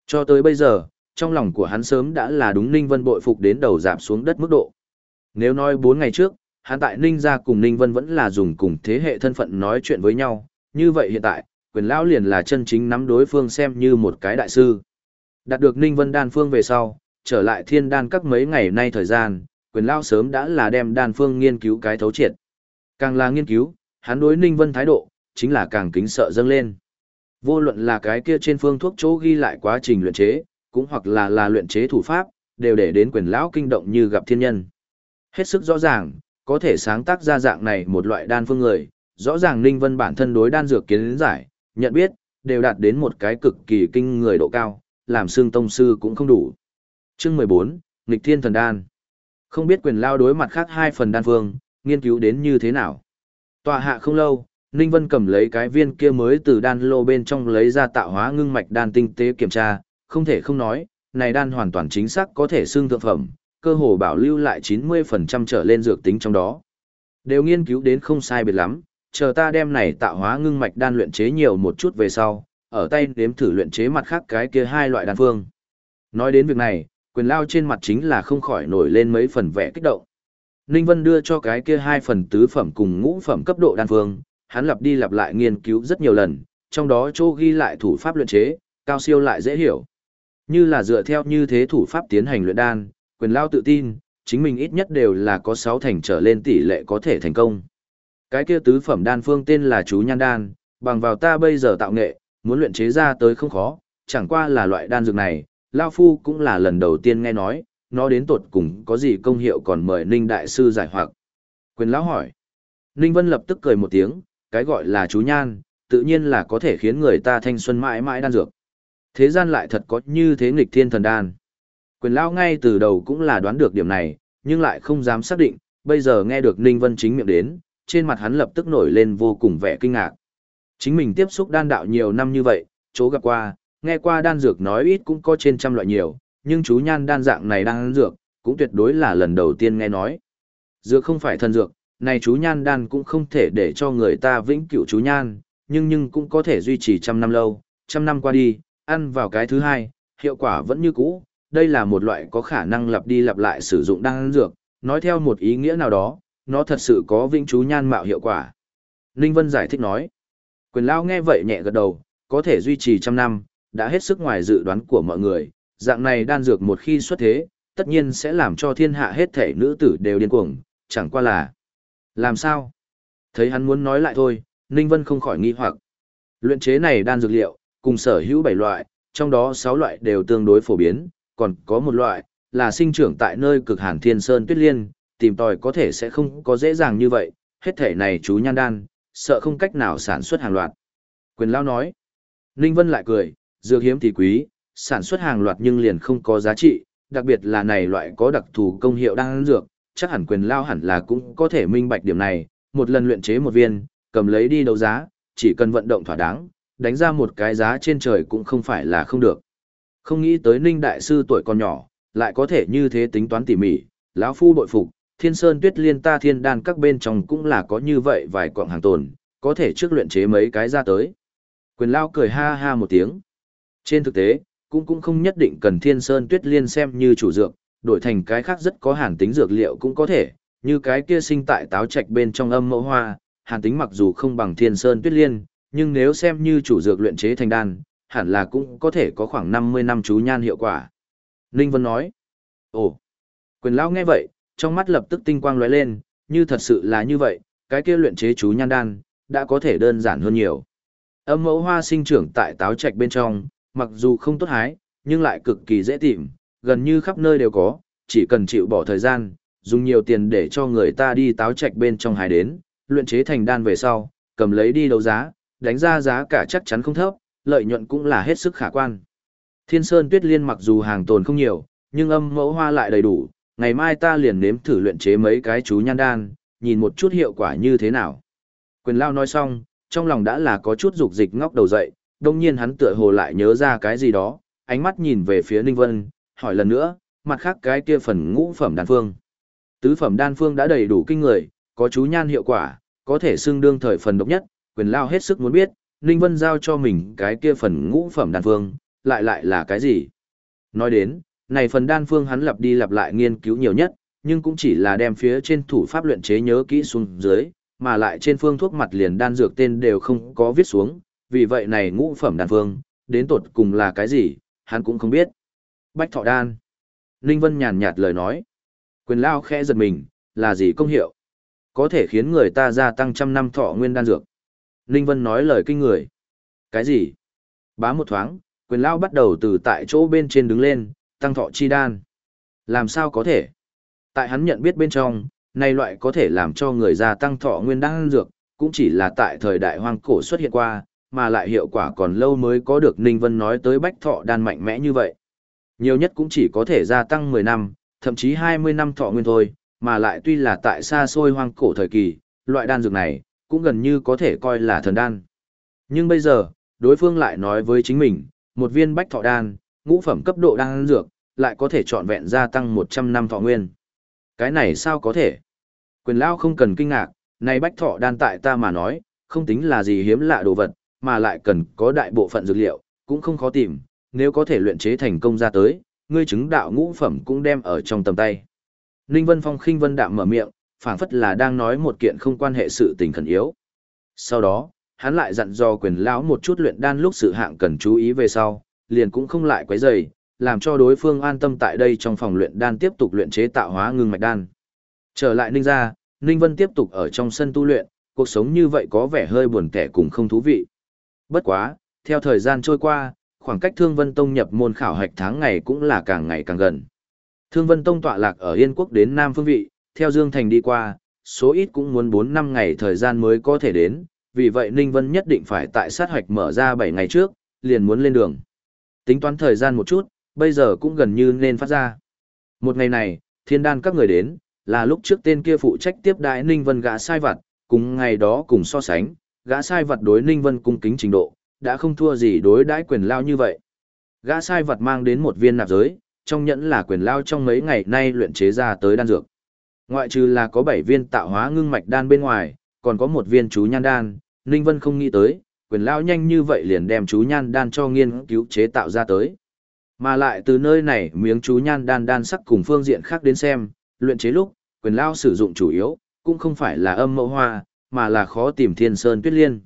Cho tới bây giờ, trong lòng của hắn sớm đã là đúng Ninh Vân bội phục đến đầu giảm xuống đất mức độ. Nếu nói 4 ngày trước, hắn tại Ninh gia cùng Ninh Vân vẫn là dùng cùng thế hệ thân phận nói chuyện với nhau, như vậy hiện tại, quyền lão liền là chân chính nắm đối phương xem như một cái đại sư. Đạt được Ninh Vân đan phương về sau, trở lại thiên đan các mấy ngày nay thời gian, quyền lão sớm đã là đem đan phương nghiên cứu cái thấu triệt. Càng là nghiên cứu, hắn đối Ninh Vân thái độ, chính là càng kính sợ dâng lên. Vô luận là cái kia trên phương thuốc chỗ ghi lại quá trình luyện chế, cũng hoặc là là luyện chế thủ pháp, đều để đến quyền lão kinh động như gặp thiên nhân. Hết sức rõ ràng, có thể sáng tác ra dạng này một loại đan phương người, rõ ràng Ninh Vân bản thân đối đan dược kiến giải, nhận biết, đều đạt đến một cái cực kỳ kinh người độ cao, làm xương tông sư cũng không đủ. Chương 14, Nghịch Thiên Thần Đan. Không biết quyền lao đối mặt khác hai phần đan phương, nghiên cứu đến như thế nào. Tòa hạ không lâu, Ninh Vân cầm lấy cái viên kia mới từ đan lô bên trong lấy ra tạo hóa ngưng mạch đan tinh tế kiểm tra, không thể không nói, này đan hoàn toàn chính xác có thể xương thượng phẩm, cơ hồ bảo lưu lại 90% trở lên dược tính trong đó. Đều nghiên cứu đến không sai biệt lắm, chờ ta đem này tạo hóa ngưng mạch đan luyện chế nhiều một chút về sau, ở tay đếm thử luyện chế mặt khác cái kia hai loại đan phương. Nói đến việc này, quyền lao trên mặt chính là không khỏi nổi lên mấy phần vẻ kích động. Ninh Vân đưa cho cái kia hai phần tứ phẩm cùng ngũ phẩm cấp độ đan phương, hắn lặp đi lặp lại nghiên cứu rất nhiều lần, trong đó chỗ ghi lại thủ pháp luyện chế, cao siêu lại dễ hiểu. Như là dựa theo như thế thủ pháp tiến hành luyện đan, quyền lao tự tin, chính mình ít nhất đều là có 6 thành trở lên tỷ lệ có thể thành công. Cái kia tứ phẩm đan phương tên là chú nhan đan, bằng vào ta bây giờ tạo nghệ, muốn luyện chế ra tới không khó, chẳng qua là loại đan dược này, Lao Phu cũng là lần đầu tiên nghe nói, nó đến tột cùng có gì công hiệu còn mời Ninh Đại Sư giải hoặc. Quyền lão hỏi. Ninh Vân lập tức cười một tiếng, cái gọi là chú nhan, tự nhiên là có thể khiến người ta thanh xuân mãi mãi đan dược. Thế gian lại thật có như thế nghịch thiên thần đan. Quyền lao ngay từ đầu cũng là đoán được điểm này, nhưng lại không dám xác định, bây giờ nghe được Ninh Vân chính miệng đến, trên mặt hắn lập tức nổi lên vô cùng vẻ kinh ngạc. Chính mình tiếp xúc đan đạo nhiều năm như vậy, chỗ gặp qua, nghe qua đan dược nói ít cũng có trên trăm loại nhiều, nhưng chú nhan đan dạng này đan dược, cũng tuyệt đối là lần đầu tiên nghe nói. Dược không phải thần dược, này chú nhan đan cũng không thể để cho người ta vĩnh cửu chú nhan, nhưng nhưng cũng có thể duy trì trăm năm lâu, trăm năm qua đi, ăn vào cái thứ hai, hiệu quả vẫn như cũ, đây là một loại có khả năng lặp đi lặp lại sử dụng đan dược, nói theo một ý nghĩa nào đó, nó thật sự có vĩnh chú nhan mạo hiệu quả. Ninh Vân giải thích nói, quyền lao nghe vậy nhẹ gật đầu, có thể duy trì trăm năm, đã hết sức ngoài dự đoán của mọi người, dạng này đan dược một khi xuất thế, tất nhiên sẽ làm cho thiên hạ hết thể nữ tử đều điên cuồng, chẳng qua là làm sao? Thấy hắn muốn nói lại thôi, Ninh Vân không khỏi nghi hoặc. Luyện chế này đan dược liệu, cùng sở hữu 7 loại, trong đó 6 loại đều tương đối phổ biến, còn có một loại, là sinh trưởng tại nơi cực hàn thiên sơn tuyết liên, tìm tòi có thể sẽ không có dễ dàng như vậy, hết thể này chú nhan đan, sợ không cách nào sản xuất hàng loạt. Quyền Lao nói, Ninh Vân lại cười, dược hiếm thì quý, sản xuất hàng loạt nhưng liền không có giá trị, đặc biệt là này loại có đặc thù công hiệu đan dược, chắc hẳn quyền Lao hẳn là cũng có thể minh bạch điểm này, một lần luyện chế một viên, cầm lấy đi đấu giá, chỉ cần vận động thỏa đáng, đánh ra một cái giá trên trời cũng không phải là không được. Không nghĩ tới Ninh Đại Sư tuổi còn nhỏ, lại có thể như thế tính toán tỉ mỉ, lão phu bội phục, thiên sơn tuyết liên ta thiên đan các bên trong cũng là có như vậy vài quặng hàng tồn, có thể trước luyện chế mấy cái ra tới. Quyền lao cười ha ha một tiếng. Trên thực tế, cũng cũng không nhất định cần thiên sơn tuyết liên xem như chủ dược, đổi thành cái khác rất có hàn tính dược liệu cũng có thể, như cái kia sinh tại táo trạch bên trong âm mẫu hoa, hàn tính mặc dù không bằng thiên sơn tuyết liên, nhưng nếu xem như chủ dược luyện chế thành đan, hẳn là cũng có thể có khoảng 50 năm chú nhan hiệu quả. Ninh Vân nói, ồ, quyền lão nghe vậy, trong mắt lập tức tinh quang lóe lên, như thật sự là như vậy, cái kia luyện chế chú nhan đan, đã có thể đơn giản hơn nhiều. Âm mẫu hoa sinh trưởng tại táo trạch bên trong, mặc dù không tốt hái, nhưng lại cực kỳ dễ tìm, gần như khắp nơi đều có, chỉ cần chịu bỏ thời gian, dùng nhiều tiền để cho người ta đi táo trạch bên trong hái đến, luyện chế thành đan về sau, cầm lấy đi đấu giá, đánh ra giá cả chắc chắn không thấp, lợi nhuận cũng là hết sức khả quan. Thiên Sơn Tuyết Liên mặc dù hàng tồn không nhiều, nhưng âm mẫu hoa lại đầy đủ, ngày mai ta liền nếm thử luyện chế mấy cái chú nhan đan, nhìn một chút hiệu quả như thế nào. Quyền lao nói xong, trong lòng đã là có chút dục dịch ngóc đầu dậy, đồng nhiên hắn tựa hồ lại nhớ ra cái gì đó, ánh mắt nhìn về phía Ninh Vân, hỏi lần nữa, mặt khác cái kia phần ngũ phẩm đan phương. Tứ phẩm đan phương đã đầy đủ kinh người, có chú nhan hiệu quả, có thể xưng đương thời phần độc nhất, quyền lao hết sức muốn biết, Ninh Vân giao cho mình cái kia phần ngũ phẩm đan phương, lại lại là cái gì? Nói đến, này phần đan phương hắn lặp đi lặp lại nghiên cứu nhiều nhất, nhưng cũng chỉ là đem phía trên thủ pháp luyện chế nhớ kỹ xuống dưới, mà lại trên phương thuốc mặt liền đan dược tên đều không có viết xuống, vì vậy này ngũ phẩm đan phương, đến tột cùng là cái gì, hắn cũng không biết. Bách thọ đan. Ninh Vân nhàn nhạt lời nói. Quyền lao khẽ giật mình, là gì công hiệu? Có thể khiến người ta gia tăng trăm năm thọ nguyên đan dược. Ninh Vân nói lời kinh người. Cái gì? Bá một thoáng, quyền lao bắt đầu từ tại chỗ bên trên đứng lên, tăng thọ chi đan. Làm sao có thể? Tại hắn nhận biết bên trong, này loại có thể làm cho người gia tăng thọ nguyên đan dược, cũng chỉ là tại thời đại hoang cổ xuất hiện qua, mà lại hiệu quả còn lâu mới có được Ninh Vân nói tới bách thọ đan mạnh mẽ như vậy. Nhiều nhất cũng chỉ có thể gia tăng 10 năm, thậm chí 20 năm thọ nguyên thôi, mà lại tuy là tại xa xôi hoang cổ thời kỳ, loại đan dược này, cũng gần như có thể coi là thần đan. Nhưng bây giờ, đối phương lại nói với chính mình, một viên bách thọ đan, ngũ phẩm cấp độ đan dược, lại có thể trọn vẹn gia tăng 100 năm thọ nguyên. Cái này sao có thể? Quyền lao không cần kinh ngạc, này bách thọ đan tại ta mà nói, không tính là gì hiếm lạ đồ vật, mà lại cần có đại bộ phận dược liệu, cũng không khó tìm, nếu có thể luyện chế thành công ra tới, ngươi chứng đạo ngũ phẩm cũng đem ở trong tầm tay. Ninh Vân Phong khinh vân đạm mở miệng, phảng phất là đang nói một kiện không quan hệ sự tình khẩn yếu. Sau đó, hắn lại dặn dò quyền lão một chút luyện đan lúc sự hạng cần chú ý về sau, liền cũng không lại quấy rầy, làm cho đối phương an tâm tại đây trong phòng luyện đan tiếp tục luyện chế tạo hóa ngưng mạch đan. Trở lại Ninh gia, Ninh Vân tiếp tục ở trong sân tu luyện, cuộc sống như vậy có vẻ hơi buồn tẻ cùng không thú vị. Bất quá, theo thời gian trôi qua, khoảng cách Thương Vân Tông nhập môn khảo hạch tháng ngày cũng là càng ngày càng gần. Thương Vân Tông tọa lạc ở Yên Quốc đến Nam Phương Vị, theo Dương Thành đi qua, số ít cũng muốn 4 năm ngày thời gian mới có thể đến, vì vậy Ninh Vân nhất định phải tại sát hoạch mở ra 7 ngày trước, liền muốn lên đường. Tính toán thời gian một chút, bây giờ cũng gần như nên phát ra. Một ngày này, thiên đan các người đến, là lúc trước tên kia phụ trách tiếp đại Ninh Vân gã sai vặt, cùng ngày đó cùng so sánh, gã sai vật đối Ninh Vân cung kính trình độ, đã không thua gì đối đãi quyền lao như vậy. Gã sai vật mang đến một viên nạp giới, trong nhẫn là quyền lao trong mấy ngày nay luyện chế ra tới đan dược. Ngoại trừ là có 7 viên tạo hóa ngưng mạch đan bên ngoài, còn có một viên chú nhan đan, Ninh Vân không nghĩ tới, quyền lao nhanh như vậy liền đem chú nhan đan cho nghiên cứu chế tạo ra tới. Mà lại từ nơi này miếng chú nhan đan đan sắc cùng phương diện khác đến xem, luyện chế lúc, quyền lao sử dụng chủ yếu, cũng không phải là âm mẫu hoa, mà là khó tìm thiên sơn tuyết liên.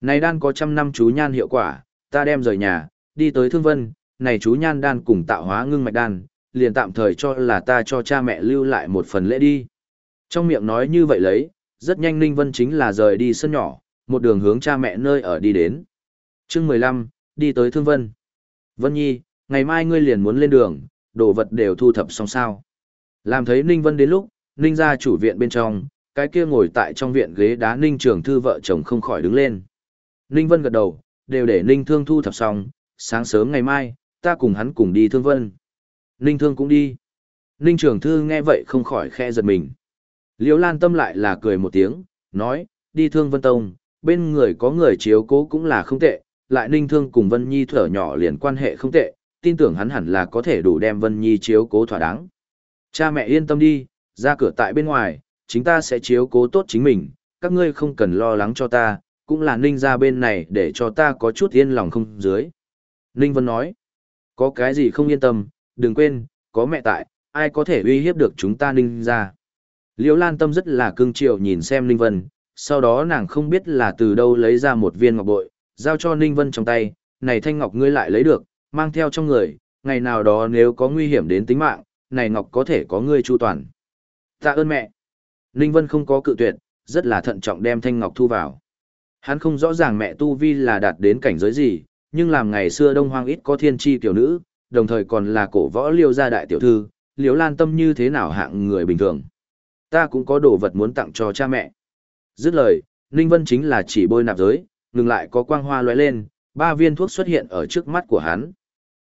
Này đan có trăm năm chú nhan hiệu quả, ta đem rời nhà, đi tới thương vân, này chú nhan đan cùng tạo hóa ngưng mạch đan, liền tạm thời cho là ta cho cha mẹ lưu lại một phần lễ đi. Trong miệng nói như vậy lấy, rất nhanh Ninh Vân chính là rời đi sân nhỏ, một đường hướng cha mẹ nơi ở đi đến. chương 15, đi tới Thương Vân. Vân Nhi, ngày mai ngươi liền muốn lên đường, đồ vật đều thu thập xong sao. Làm thấy Ninh Vân đến lúc, Ninh ra chủ viện bên trong, cái kia ngồi tại trong viện ghế đá Ninh Trường Thư vợ chồng không khỏi đứng lên. Ninh Vân gật đầu, đều để Ninh Thương thu thập xong, sáng sớm ngày mai, ta cùng hắn cùng đi Thương Vân. Ninh Thương cũng đi. Ninh Trường Thư nghe vậy không khỏi khe giật mình. Liễu Lan Tâm lại là cười một tiếng, nói, đi Thương Vân Tông, bên người có người chiếu cố cũng là không tệ, lại Ninh Thương cùng Vân Nhi thở nhỏ liền quan hệ không tệ, tin tưởng hắn hẳn là có thể đủ đem Vân Nhi chiếu cố thỏa đáng. Cha mẹ yên tâm đi, ra cửa tại bên ngoài, chính ta sẽ chiếu cố tốt chính mình, các ngươi không cần lo lắng cho ta, cũng là Ninh ra bên này để cho ta có chút yên lòng không dưới. Ninh Vân nói, có cái gì không yên tâm, đừng quên, có mẹ tại, ai có thể uy hiếp được chúng ta Ninh ra. Liễu Lan Tâm rất là cưng chiều nhìn xem Ninh Vân, sau đó nàng không biết là từ đâu lấy ra một viên ngọc bội, giao cho Ninh Vân trong tay, này thanh ngọc ngươi lại lấy được, mang theo trong người, ngày nào đó nếu có nguy hiểm đến tính mạng, này ngọc có thể có ngươi chu toàn. Tạ ơn mẹ. Ninh Vân không có cự tuyệt, rất là thận trọng đem thanh ngọc thu vào. Hắn không rõ ràng mẹ Tu Vi là đạt đến cảnh giới gì, nhưng làm ngày xưa Đông Hoang ít có thiên tri tiểu nữ, đồng thời còn là cổ võ liêu gia đại tiểu thư, liếu lan tâm như thế nào hạng người bình thường. Ta cũng có đồ vật muốn tặng cho cha mẹ. Dứt lời, Ninh Vân chính là chỉ bôi nạp giới, ngừng lại có quang hoa lóe lên, ba viên thuốc xuất hiện ở trước mắt của hắn.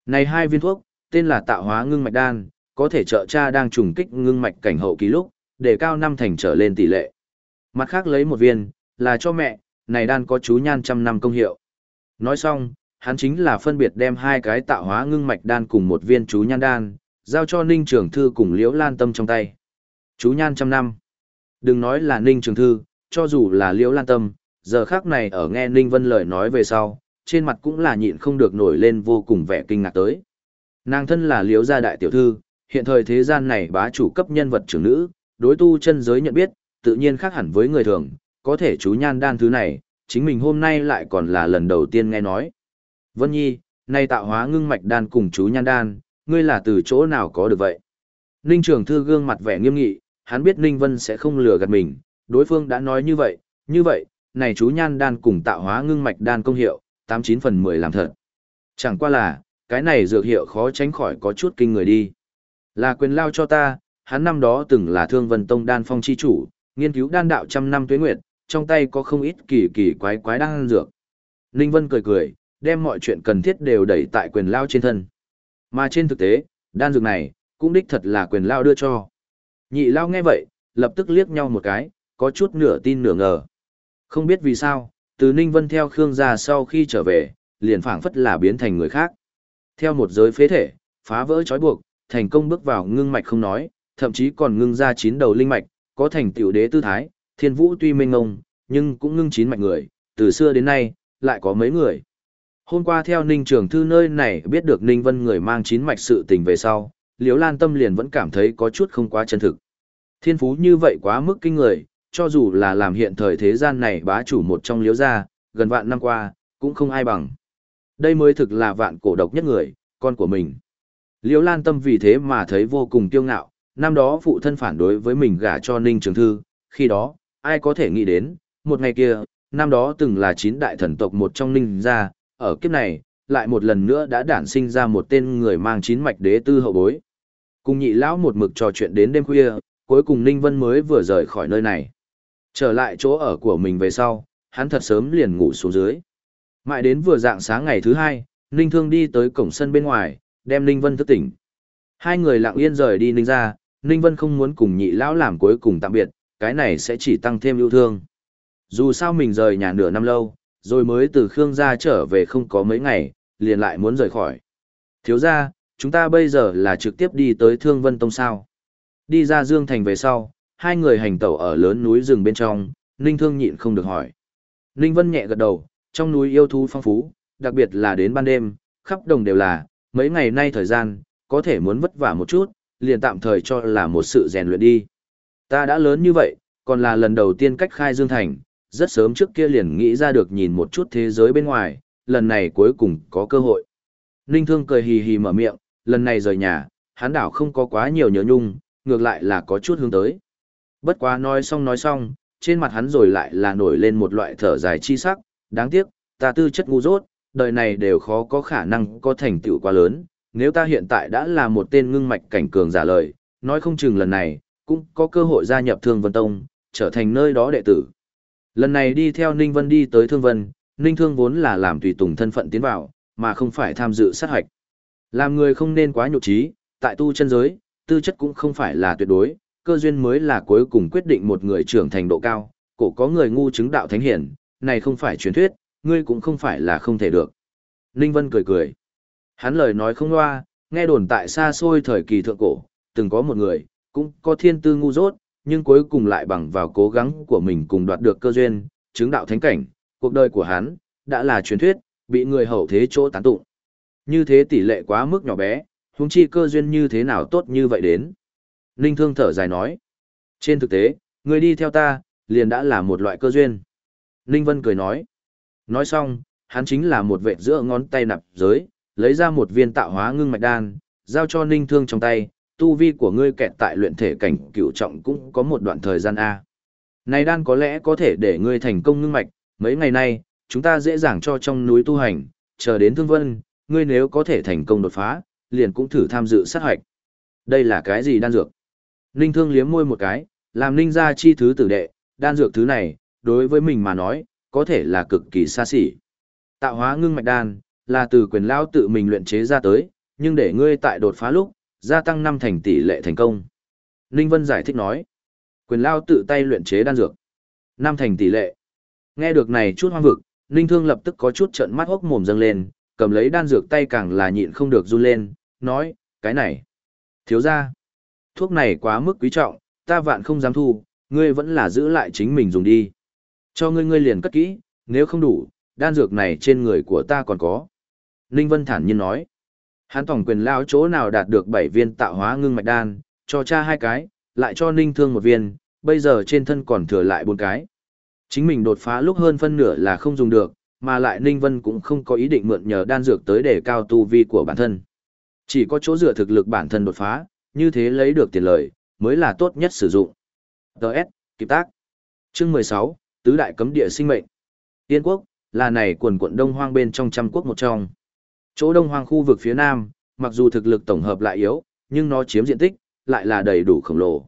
Này hai viên thuốc, tên là tạo hóa ngưng mạch đan, có thể trợ cha đang trùng kích ngưng mạch cảnh hậu kỳ lúc, để cao năm thành trở lên tỷ lệ. Mặt khác lấy một viên, là cho mẹ, này đan có chú nhan trăm năm công hiệu. Nói xong, hắn chính là phân biệt đem hai cái tạo hóa ngưng mạch đan cùng một viên chú nhan đan, giao cho Ninh Trường Thư cùng Liễu Lan Tâm trong tay. Chú nhan trăm năm. Đừng nói là Ninh Trường Thư, cho dù là Liễu Lan Tâm, giờ khác này ở nghe Ninh Vân lời nói về sau, trên mặt cũng là nhịn không được nổi lên vô cùng vẻ kinh ngạc tới. Nàng thân là Liễu gia đại tiểu thư, hiện thời thế gian này bá chủ cấp nhân vật trưởng nữ, đối tu chân giới nhận biết, tự nhiên khác hẳn với người thường, có thể chú nhan đan thứ này, chính mình hôm nay lại còn là lần đầu tiên nghe nói. Vân Nhi, nay tạo hóa ngưng mạch đan cùng chú nhan đan, ngươi là từ chỗ nào có được vậy? Ninh Trường Thư gương mặt vẻ nghiêm nghị, hắn biết Ninh Vân sẽ không lừa gạt mình, đối phương đã nói như vậy, như vậy, này chú nhan đan cùng tạo hóa ngưng mạch đan công hiệu, 89 phần 10 làm thật. Chẳng qua là, cái này dược hiệu khó tránh khỏi có chút kinh người đi. Là quyền lao cho ta, hắn năm đó từng là thương vân tông đan phong chi chủ, nghiên cứu đan đạo trăm năm tuế nguyệt, trong tay có không ít kỳ kỳ quái quái đan dược. Ninh Vân cười cười, đem mọi chuyện cần thiết đều đẩy tại quyền lao trên thân. Mà trên thực tế, đan dược này, cũng đích thật là quyền lao đưa cho. Nhị lao nghe vậy, lập tức liếc nhau một cái, có chút nửa tin nửa ngờ. Không biết vì sao, từ Ninh Vân theo Khương gia sau khi trở về, liền phảng phất là biến thành người khác. Theo một giới phế thể, phá vỡ trói buộc, thành công bước vào ngưng mạch không nói, thậm chí còn ngưng ra chín đầu linh mạch, có thành tiểu đế tư thái, thiên vũ tuy mênh ngông, nhưng cũng ngưng chín mạch người, từ xưa đến nay, lại có mấy người. Hôm qua theo Ninh Trường Thư nơi này biết được Ninh Vân người mang chín mạch sự tình về sau, Liễu Lan Tâm liền vẫn cảm thấy có chút không quá chân thực. Thiên phú như vậy quá mức kinh người, cho dù là làm hiện thời thế gian này bá chủ một trong Liễu gia, gần vạn năm qua, cũng không ai bằng. Đây mới thực là vạn cổ độc nhất người, con của mình. Liễu Lan Tâm vì thế mà thấy vô cùng kiêu ngạo, năm đó phụ thân phản đối với mình gả cho Ninh Trường Thư, khi đó, ai có thể nghĩ đến, một ngày kia, năm đó từng là chín đại thần tộc một trong Ninh gia, ở kiếp này, lại một lần nữa đã đản sinh ra một tên người mang chín mạch đế tư hậu bối. Cùng nhị lão một mực trò chuyện đến đêm khuya, cuối cùng Ninh Vân mới vừa rời khỏi nơi này. Trở lại chỗ ở của mình về sau, hắn thật sớm liền ngủ xuống dưới. Mãi đến vừa dạng sáng ngày thứ hai, Ninh Thương đi tới cổng sân bên ngoài, đem Ninh Vân thức tỉnh. Hai người lặng yên rời đi Ninh ra, Ninh Vân không muốn cùng nhị lão làm cuối cùng tạm biệt, cái này sẽ chỉ tăng thêm yêu thương. Dù sao mình rời nhà nửa năm lâu, rồi mới từ Khương gia trở về không có mấy ngày, liền lại muốn rời khỏi. Thiếu gia, chúng ta bây giờ là trực tiếp đi tới Thương Vân Tông sao. Đi ra Dương Thành về sau, hai người hành tẩu ở lớn núi rừng bên trong, Ninh Thương nhịn không được hỏi. Ninh Vân nhẹ gật đầu, trong núi yêu thú phong phú, đặc biệt là đến ban đêm, khắp đồng đều là, mấy ngày nay thời gian, có thể muốn vất vả một chút, liền tạm thời cho là một sự rèn luyện đi. Ta đã lớn như vậy, còn là lần đầu tiên cách khai Dương Thành, rất sớm trước kia liền nghĩ ra được nhìn một chút thế giới bên ngoài, lần này cuối cùng có cơ hội. Ninh Thương cười hì hì mở miệng, lần này rời nhà, hắn đảo không có quá nhiều nhớ nhung, ngược lại là có chút hướng tới. Bất quá nói xong nói xong, trên mặt hắn rồi lại là nổi lên một loại thở dài chi sắc, đáng tiếc, ta tư chất ngu dốt, đời này đều khó có khả năng có thành tựu quá lớn, nếu ta hiện tại đã là một tên ngưng mạch cảnh cường giả lời, nói không chừng lần này, cũng có cơ hội gia nhập Thương Vân Tông, trở thành nơi đó đệ tử. Lần này đi theo Ninh Vân đi tới Thương Vân, Ninh Thương vốn là làm tùy tùng thân phận tiến vào, mà không phải tham dự sát hạch. Làm người không nên quá nhục trí, tại tu chân giới, tư chất cũng không phải là tuyệt đối, cơ duyên mới là cuối cùng quyết định một người trưởng thành độ cao, cổ có người ngu chứng đạo thánh hiển, này không phải truyền thuyết, ngươi cũng không phải là không thể được. Ninh Vân cười cười. Hắn lời nói không loa, nghe đồn tại xa xôi thời kỳ thượng cổ, từng có một người, cũng có thiên tư ngu dốt, nhưng cuối cùng lại bằng vào cố gắng của mình cùng đoạt được cơ duyên, chứng đạo thánh cảnh, cuộc đời của hắn, đã là truyền thuyết, bị người hậu thế chỗ tán tụng. Như thế tỷ lệ quá mức nhỏ bé, huống chi cơ duyên như thế nào tốt như vậy đến. Ninh Thương thở dài nói. Trên thực tế, người đi theo ta, liền đã là một loại cơ duyên. Ninh Vân cười nói. Nói xong, hắn chính là một vệ giữa ngón tay nạp giới, lấy ra một viên tạo hóa ngưng mạch đan, giao cho Ninh Thương trong tay, tu vi của ngươi kẹt tại luyện thể cảnh cửu trọng cũng có một đoạn thời gian A. Này đan có lẽ có thể để ngươi thành công ngưng mạch, mấy ngày nay, chúng ta dễ dàng cho trong núi tu hành, chờ đến thương vân, ngươi nếu có thể thành công đột phá, liền cũng thử tham dự sát hạch. Đây là cái gì đan dược? Ninh thương liếm môi một cái, làm ninh ra chi thứ tử đệ, đan dược thứ này, đối với mình mà nói, có thể là cực kỳ xa xỉ. Tạo hóa ngưng mạch đan, là từ quyền lao tự mình luyện chế ra tới, nhưng để ngươi tại đột phá lúc, gia tăng năm thành tỷ lệ thành công. Ninh Vân giải thích nói, quyền lao tự tay luyện chế đan dược. Năm thành tỷ lệ. Nghe được này chút hoang vực, Ninh Thương lập tức có chút trợn mắt hốc mồm dâng lên, cầm lấy đan dược tay càng là nhịn không được run lên, nói, cái này. Thiếu ra. Thuốc này quá mức quý trọng, ta vạn không dám thu, ngươi vẫn là giữ lại chính mình dùng đi. Cho ngươi ngươi liền cất kỹ, nếu không đủ, đan dược này trên người của ta còn có. Ninh Vân thản nhiên nói. Hắn tổng quyền lao chỗ nào đạt được 7 viên tạo hóa ngưng mạch đan, cho cha hai cái, lại cho Ninh Thương một viên, bây giờ trên thân còn thừa lại bốn cái. Chính mình đột phá lúc hơn phân nửa là không dùng được, mà lại Ninh Vân cũng không có ý định mượn nhờ đan dược tới để cao tu vi của bản thân. Chỉ có chỗ dựa thực lực bản thân đột phá, như thế lấy được tiền lợi, mới là tốt nhất sử dụng. Đợt, kịp tác. Chương 16, Tứ Đại Cấm Địa Sinh Mệnh. Tiên quốc, là này quần quận đông hoang bên trong trăm quốc một trong. Chỗ đông hoang khu vực phía nam, mặc dù thực lực tổng hợp lại yếu, nhưng nó chiếm diện tích, lại là đầy đủ khổng lồ.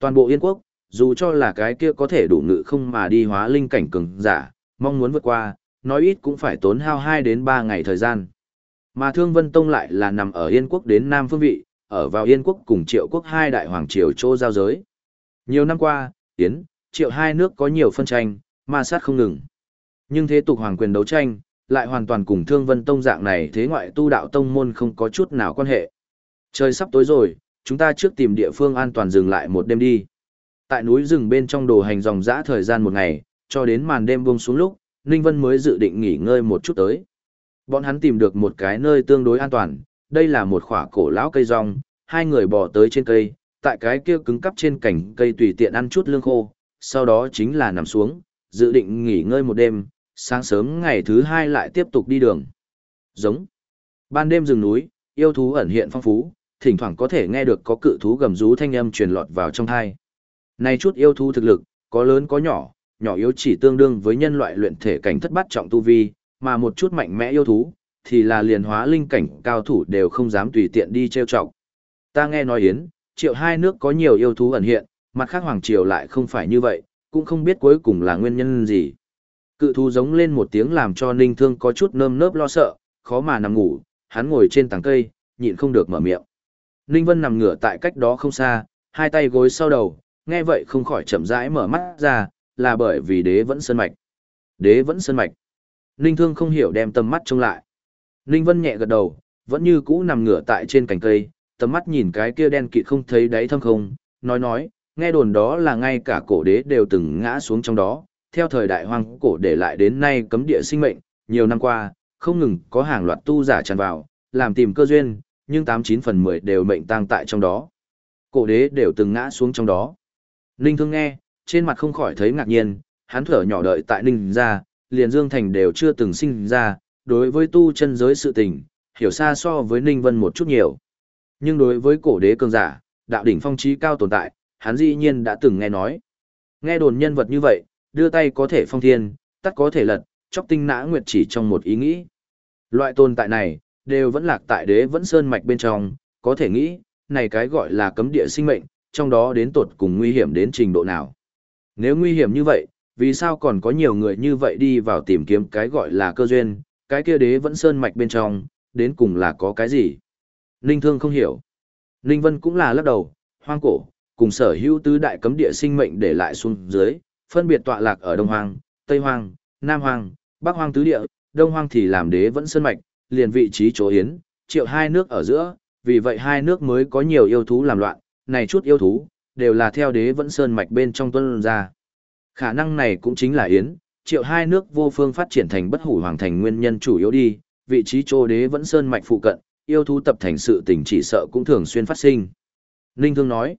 Toàn bộ Yên quốc, dù cho là cái kia có thể đủ ngự không mà đi hóa linh cảnh cường giả, mong muốn vượt qua, nói ít cũng phải tốn hao 2 đến 3 ngày thời gian. Mà Thương Vân Tông lại là nằm ở Yên quốc đến Nam phương vị, ở vào Yên quốc cùng Triệu quốc hai đại hoàng triều chỗ giao giới. Nhiều năm qua, Yến, Triệu hai nước có nhiều phân tranh, ma sát không ngừng. Nhưng thế tục hoàng quyền đấu tranh, lại hoàn toàn cùng Thương Vân Tông dạng này thế ngoại tu đạo tông môn không có chút nào quan hệ. Trời sắp tối rồi, chúng ta trước tìm địa phương an toàn dừng lại một đêm đi. Tại núi rừng bên trong đồ hành dòng dã thời gian một ngày, cho đến màn đêm buông xuống lúc, Ninh Vân mới dự định nghỉ ngơi một chút tới. Bọn hắn tìm được một cái nơi tương đối an toàn, đây là một khỏa cổ lão cây rong, hai người bò tới trên cây, tại cái kia cứng cắp trên cành cây tùy tiện ăn chút lương khô, sau đó chính là nằm xuống, dự định nghỉ ngơi một đêm, sáng sớm ngày thứ hai lại tiếp tục đi đường. Giống. Ban đêm rừng núi, yêu thú ẩn hiện phong phú, thỉnh thoảng có thể nghe được có cự thú gầm rú thanh âm truyền lọt vào trong thai. Này chút yêu thú thực lực, có lớn có nhỏ, nhỏ yếu chỉ tương đương với nhân loại luyện thể cảnh thất bát trọng tu vi, mà một chút mạnh mẽ yêu thú, thì là liền hóa linh cảnh cao thủ đều không dám tùy tiện đi trêu chọc. Ta nghe nói yến, triệu hai nước có nhiều yêu thú ẩn hiện, mặt khác hoàng triều lại không phải như vậy, cũng không biết cuối cùng là nguyên nhân gì. Cự thú giống lên một tiếng làm cho ninh thương có chút nơm nớp lo sợ, khó mà nằm ngủ, hắn ngồi trên tảng cây, nhịn không được mở miệng. Ninh Vân nằm ngửa tại cách đó không xa, hai tay gối sau đầu, nghe vậy không khỏi chậm rãi mở mắt ra, là bởi vì đế vẫn sơn mạch. Đế vẫn sơn mạch. Ninh Thương không hiểu đem tầm mắt trông lại. Ninh Vân nhẹ gật đầu, vẫn như cũ nằm ngửa tại trên cành cây, tầm mắt nhìn cái kia đen kịt không thấy đáy thâm không, nói nói, nghe đồn đó là ngay cả cổ đế đều từng ngã xuống trong đó, theo thời đại hoang cổ để lại đến nay cấm địa sinh mệnh, nhiều năm qua, không ngừng có hàng loạt tu giả tràn vào, làm tìm cơ duyên, nhưng 89 phần 10 đều mệnh tang tại trong đó. Cổ đế đều từng ngã xuống trong đó. Ninh Thương nghe, trên mặt không khỏi thấy ngạc nhiên, hắn thở nhỏ đợi tại Ninh gia, liền Dương Thành đều chưa từng sinh ra, đối với tu chân giới sự tình, hiểu xa so với Ninh Vân một chút nhiều. Nhưng đối với cổ đế cường giả, đạo đỉnh phong trí cao tồn tại, hắn dĩ nhiên đã từng nghe nói. Nghe đồn nhân vật như vậy, đưa tay có thể phong thiên, tắt có thể lật, chóc tinh nã nguyệt chỉ trong một ý nghĩ. Loại tồn tại này, đều vẫn lạc tại đế vẫn sơn mạch bên trong, có thể nghĩ, này cái gọi là cấm địa sinh mệnh, trong đó đến tột cùng nguy hiểm đến trình độ nào. Nếu nguy hiểm như vậy, vì sao còn có nhiều người như vậy đi vào tìm kiếm cái gọi là cơ duyên, cái kia đế vẫn sơn mạch bên trong, đến cùng là có cái gì? Ninh Thương không hiểu. Ninh Vân cũng là lắc đầu, hoang cổ, cùng sở hữu tứ đại cấm địa sinh mệnh để lại xuống dưới, phân biệt tọa lạc ở Đông Hoang, Tây Hoang, Nam Hoang, Bắc Hoang tứ địa, Đông Hoang thì làm đế vẫn sơn mạch, liền vị trí chỗ yến triệu hai nước ở giữa, vì vậy hai nước mới có nhiều yêu thú làm loạn, này chút yêu thú, đều là theo đế vẫn sơn mạch bên trong tuân ra. Khả năng này cũng chính là Yến, triệu hai nước vô phương phát triển thành bất hủ hoàng thành nguyên nhân chủ yếu đi, vị trí chỗ đế vẫn sơn mạch phụ cận, yêu thú tập thành sự tình chỉ sợ cũng thường xuyên phát sinh. Ninh Thương nói,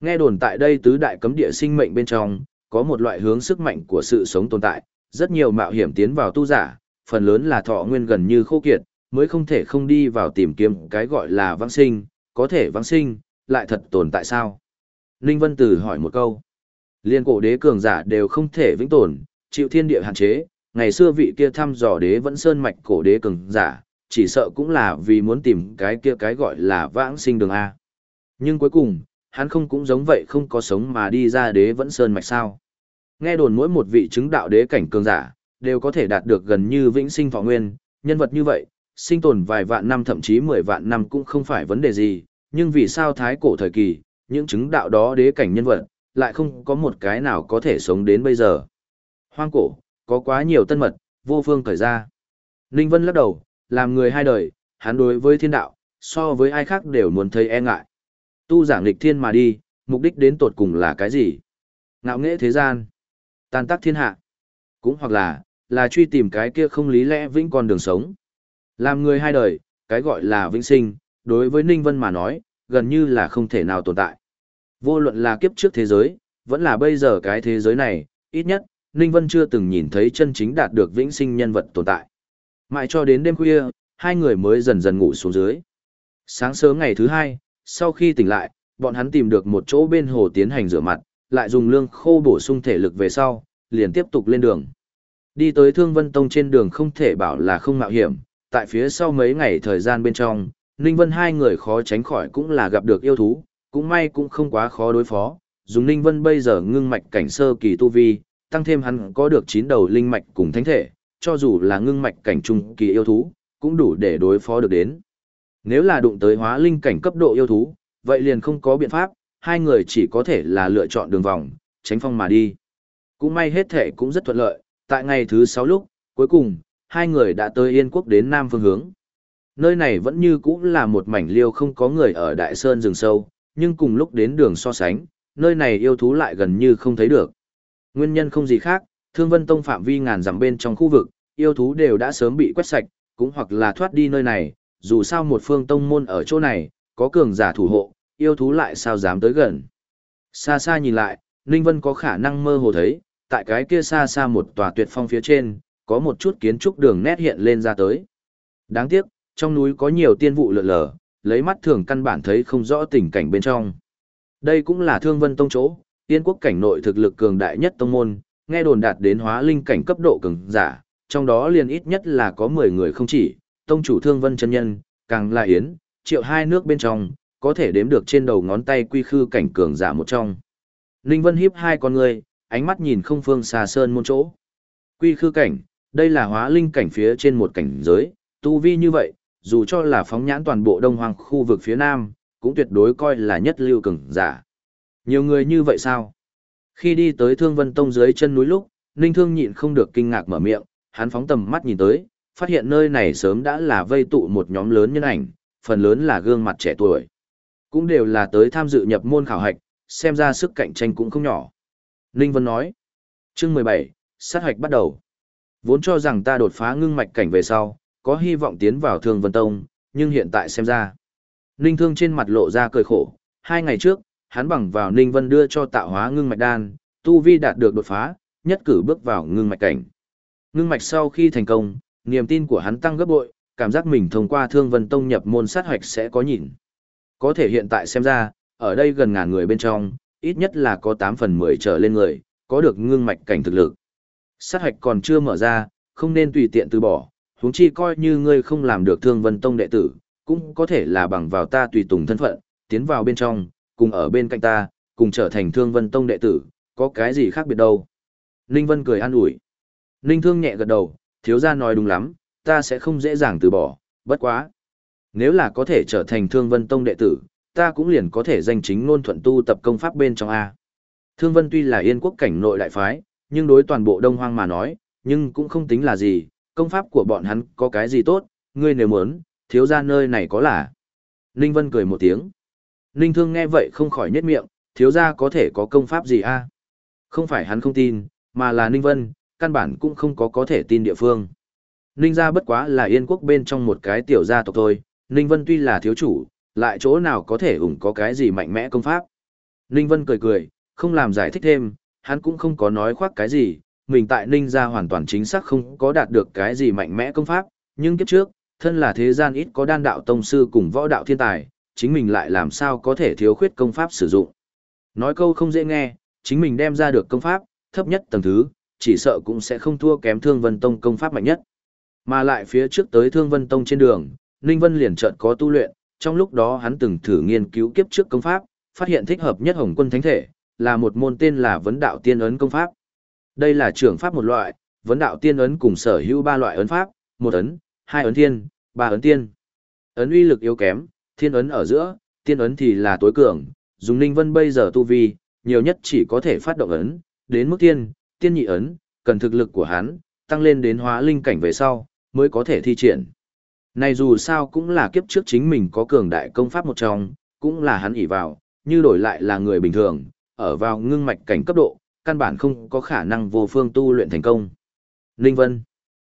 nghe đồn tại đây tứ đại cấm địa sinh mệnh bên trong, có một loại hướng sức mạnh của sự sống tồn tại, rất nhiều mạo hiểm tiến vào tu giả, phần lớn là thọ nguyên gần như khô kiệt, mới không thể không đi vào tìm kiếm cái gọi là vãng sinh, có thể vãng sinh, lại thật tồn tại sao? Ninh Vân Tử hỏi một câu. Liên cổ đế cường giả đều không thể vĩnh tồn, chịu thiên địa hạn chế, ngày xưa vị kia thăm dò đế vẫn sơn mạch cổ đế cường giả, chỉ sợ cũng là vì muốn tìm cái kia cái gọi là vãng sinh đường A. Nhưng cuối cùng, hắn không cũng giống vậy không có sống mà đi ra đế vẫn sơn mạch sao. Nghe đồn mỗi một vị chứng đạo đế cảnh cường giả, đều có thể đạt được gần như vĩnh sinh thọ nguyên, nhân vật như vậy, sinh tồn vài vạn năm thậm chí mười vạn năm cũng không phải vấn đề gì, nhưng vì sao thái cổ thời kỳ, những chứng đạo đó đế cảnh nhân vật, lại không có một cái nào có thể sống đến bây giờ. Hoang cổ, có quá nhiều tân mật, vô phương cởi ra. Ninh Vân lắc đầu, làm người hai đời, hắn đối với thiên đạo, so với ai khác đều muốn thấy e ngại. Tu giảng lịch thiên mà đi, mục đích đến tột cùng là cái gì? Ngạo nghệ thế gian, tan tác thiên hạ, cũng hoặc là, là truy tìm cái kia không lý lẽ vĩnh con đường sống. Làm người hai đời, cái gọi là vĩnh sinh, đối với Ninh Vân mà nói, gần như là không thể nào tồn tại. Vô luận là kiếp trước thế giới, vẫn là bây giờ cái thế giới này, ít nhất, Ninh Vân chưa từng nhìn thấy chân chính đạt được vĩnh sinh nhân vật tồn tại. Mãi cho đến đêm khuya, hai người mới dần dần ngủ xuống dưới. Sáng sớm ngày thứ hai, sau khi tỉnh lại, bọn hắn tìm được một chỗ bên hồ tiến hành rửa mặt, lại dùng lương khô bổ sung thể lực về sau, liền tiếp tục lên đường. Đi tới Thương Vân Tông trên đường không thể bảo là không mạo hiểm, tại phía sau mấy ngày thời gian bên trong, Ninh Vân hai người khó tránh khỏi cũng là gặp được yêu thú, cũng may cũng không quá khó đối phó, dùng Ninh Vân bây giờ ngưng mạch cảnh sơ kỳ tu vi, tăng thêm hắn có được chín đầu linh mạch cùng thánh thể, cho dù là ngưng mạch cảnh trung kỳ yêu thú, cũng đủ để đối phó được đến. Nếu là đụng tới hóa linh cảnh cấp độ yêu thú, vậy liền không có biện pháp, hai người chỉ có thể là lựa chọn đường vòng, tránh phong mà đi. Cũng may hết thể cũng rất thuận lợi, tại ngày thứ sáu lúc, cuối cùng, hai người đã tới Yên Quốc đến Nam phương hướng. Nơi này vẫn như cũ là một mảnh liêu không có người ở Đại Sơn rừng sâu, nhưng cùng lúc đến đường so sánh, nơi này yêu thú lại gần như không thấy được. Nguyên nhân không gì khác, Thương Vân Tông phạm vi ngàn dặm bên trong khu vực, yêu thú đều đã sớm bị quét sạch, cũng hoặc là thoát đi nơi này, dù sao một phương tông môn ở chỗ này, có cường giả thủ hộ, yêu thú lại sao dám tới gần. Xa xa nhìn lại, Ninh Vân có khả năng mơ hồ thấy, tại cái kia xa xa một tòa tuyệt phong phía trên, có một chút kiến trúc đường nét hiện lên ra tới. Đáng tiếc, trong núi có nhiều tiên vụ lượn lờ, lấy mắt thường căn bản thấy không rõ tình cảnh bên trong. Đây cũng là Thương Vân Tông chỗ, tiên quốc cảnh nội thực lực cường đại nhất tông môn, nghe đồn đạt đến hóa linh cảnh cấp độ cường giả, trong đó liền ít nhất là có 10 người không chỉ, tông chủ Thương Vân chân nhân, càng là yến, triệu hai nước bên trong, có thể đếm được trên đầu ngón tay quy khư cảnh cường giả một trong. Ninh Vân hiếp hai con người, ánh mắt nhìn không phương xa sơn môn chỗ. Quy khư cảnh, đây là hóa linh cảnh phía trên một cảnh giới, tu vi như vậy, dù cho là phóng nhãn toàn bộ đông hoàng khu vực phía nam, cũng tuyệt đối coi là nhất lưu cường giả. Nhiều người như vậy sao? Khi đi tới Thương Vân Tông dưới chân núi lúc, Ninh Thương nhịn không được kinh ngạc mở miệng, hắn phóng tầm mắt nhìn tới, phát hiện nơi này sớm đã là vây tụ một nhóm lớn nhân ảnh, phần lớn là gương mặt trẻ tuổi. Cũng đều là tới tham dự nhập môn khảo hạch, xem ra sức cạnh tranh cũng không nhỏ. Ninh Vân nói, chương 17, sát hạch bắt đầu. Vốn cho rằng ta đột phá ngưng mạch cảnh về sau, có hy vọng tiến vào Thương Vân Tông, nhưng hiện tại xem ra. Ninh Thương trên mặt lộ ra cười khổ, hai ngày trước, hắn bằng vào Ninh Vân đưa cho tạo hóa ngưng mạch đan, tu vi đạt được đột phá, nhất cử bước vào ngưng mạch cảnh. Ngưng mạch sau khi thành công, niềm tin của hắn tăng gấp bội, cảm giác mình thông qua Thương Vân Tông nhập môn sát hoạch sẽ có nhìn. Có thể hiện tại xem ra, ở đây gần ngàn người bên trong, ít nhất là có 8 phần 10 trở lên người, có được ngưng mạch cảnh thực lực. Sát hoạch còn chưa mở ra, không nên tùy tiện từ bỏ, huống chi coi như ngươi không làm được Thương Vân Tông đệ tử, cũng có thể là bằng vào ta tùy tùng thân phận, tiến vào bên trong, cùng ở bên cạnh ta, cùng trở thành Thương Vân Tông đệ tử, có cái gì khác biệt đâu. Ninh Vân cười an ủi. Ninh Thương nhẹ gật đầu, thiếu gia nói đúng lắm, ta sẽ không dễ dàng từ bỏ, bất quá. Nếu là có thể trở thành Thương Vân Tông đệ tử, ta cũng liền có thể danh chính ngôn thuận tu tập công pháp bên trong A. Thương Vân tuy là yên quốc cảnh nội đại phái, nhưng đối toàn bộ Đông Hoang mà nói, nhưng cũng không tính là gì, công pháp của bọn hắn có cái gì tốt, ngươi nếu muốn, thiếu gia nơi này có là. Ninh Vân cười một tiếng. Ninh Thương nghe vậy không khỏi nhếch miệng, thiếu gia có thể có công pháp gì a? Không phải hắn không tin, mà là Ninh Vân, căn bản cũng không có có thể tin địa phương. Ninh gia bất quá là yên quốc bên trong một cái tiểu gia tộc thôi, Ninh Vân tuy là thiếu chủ, lại chỗ nào có thể ủng có cái gì mạnh mẽ công pháp. Ninh Vân cười cười, không làm giải thích thêm, hắn cũng không có nói khoác cái gì, mình tại Ninh gia hoàn toàn chính xác không có đạt được cái gì mạnh mẽ công pháp, nhưng kiếp trước, thân là thế gian ít có đan đạo tông sư cùng võ đạo thiên tài, chính mình lại làm sao có thể thiếu khuyết công pháp sử dụng. Nói câu không dễ nghe, chính mình đem ra được công pháp, thấp nhất tầng thứ, chỉ sợ cũng sẽ không thua kém Thương Vân Tông công pháp mạnh nhất. Mà lại phía trước tới Thương Vân Tông trên đường, Ninh Vân liền chợt có tu luyện, trong lúc đó hắn từng thử nghiên cứu kiếp trước công pháp, phát hiện thích hợp nhất Hồng Quân Thánh Thể, là một môn tên là Vấn Đạo Tiên Ấn công pháp. Đây là trưởng pháp một loại, Vấn Đạo Tiên Ấn cùng sở hữu ba loại ấn pháp, một ấn, hai ấn thiên, ba ấn tiên. Ấn uy lực yếu kém, thiên ấn ở giữa, tiên ấn thì là tối cường, dùng Ninh Vân bây giờ tu vi, nhiều nhất chỉ có thể phát động ấn, đến mức tiên, tiên nhị ấn, cần thực lực của hắn, tăng lên đến hóa linh cảnh về sau, mới có thể thi triển. Này dù sao cũng là kiếp trước chính mình có cường đại công pháp một trong, cũng là hắn ỷ vào, như đổi lại là người bình thường, ở vào ngưng mạch cảnh cấp độ, căn bản không có khả năng vô phương tu luyện thành công. Ninh Vân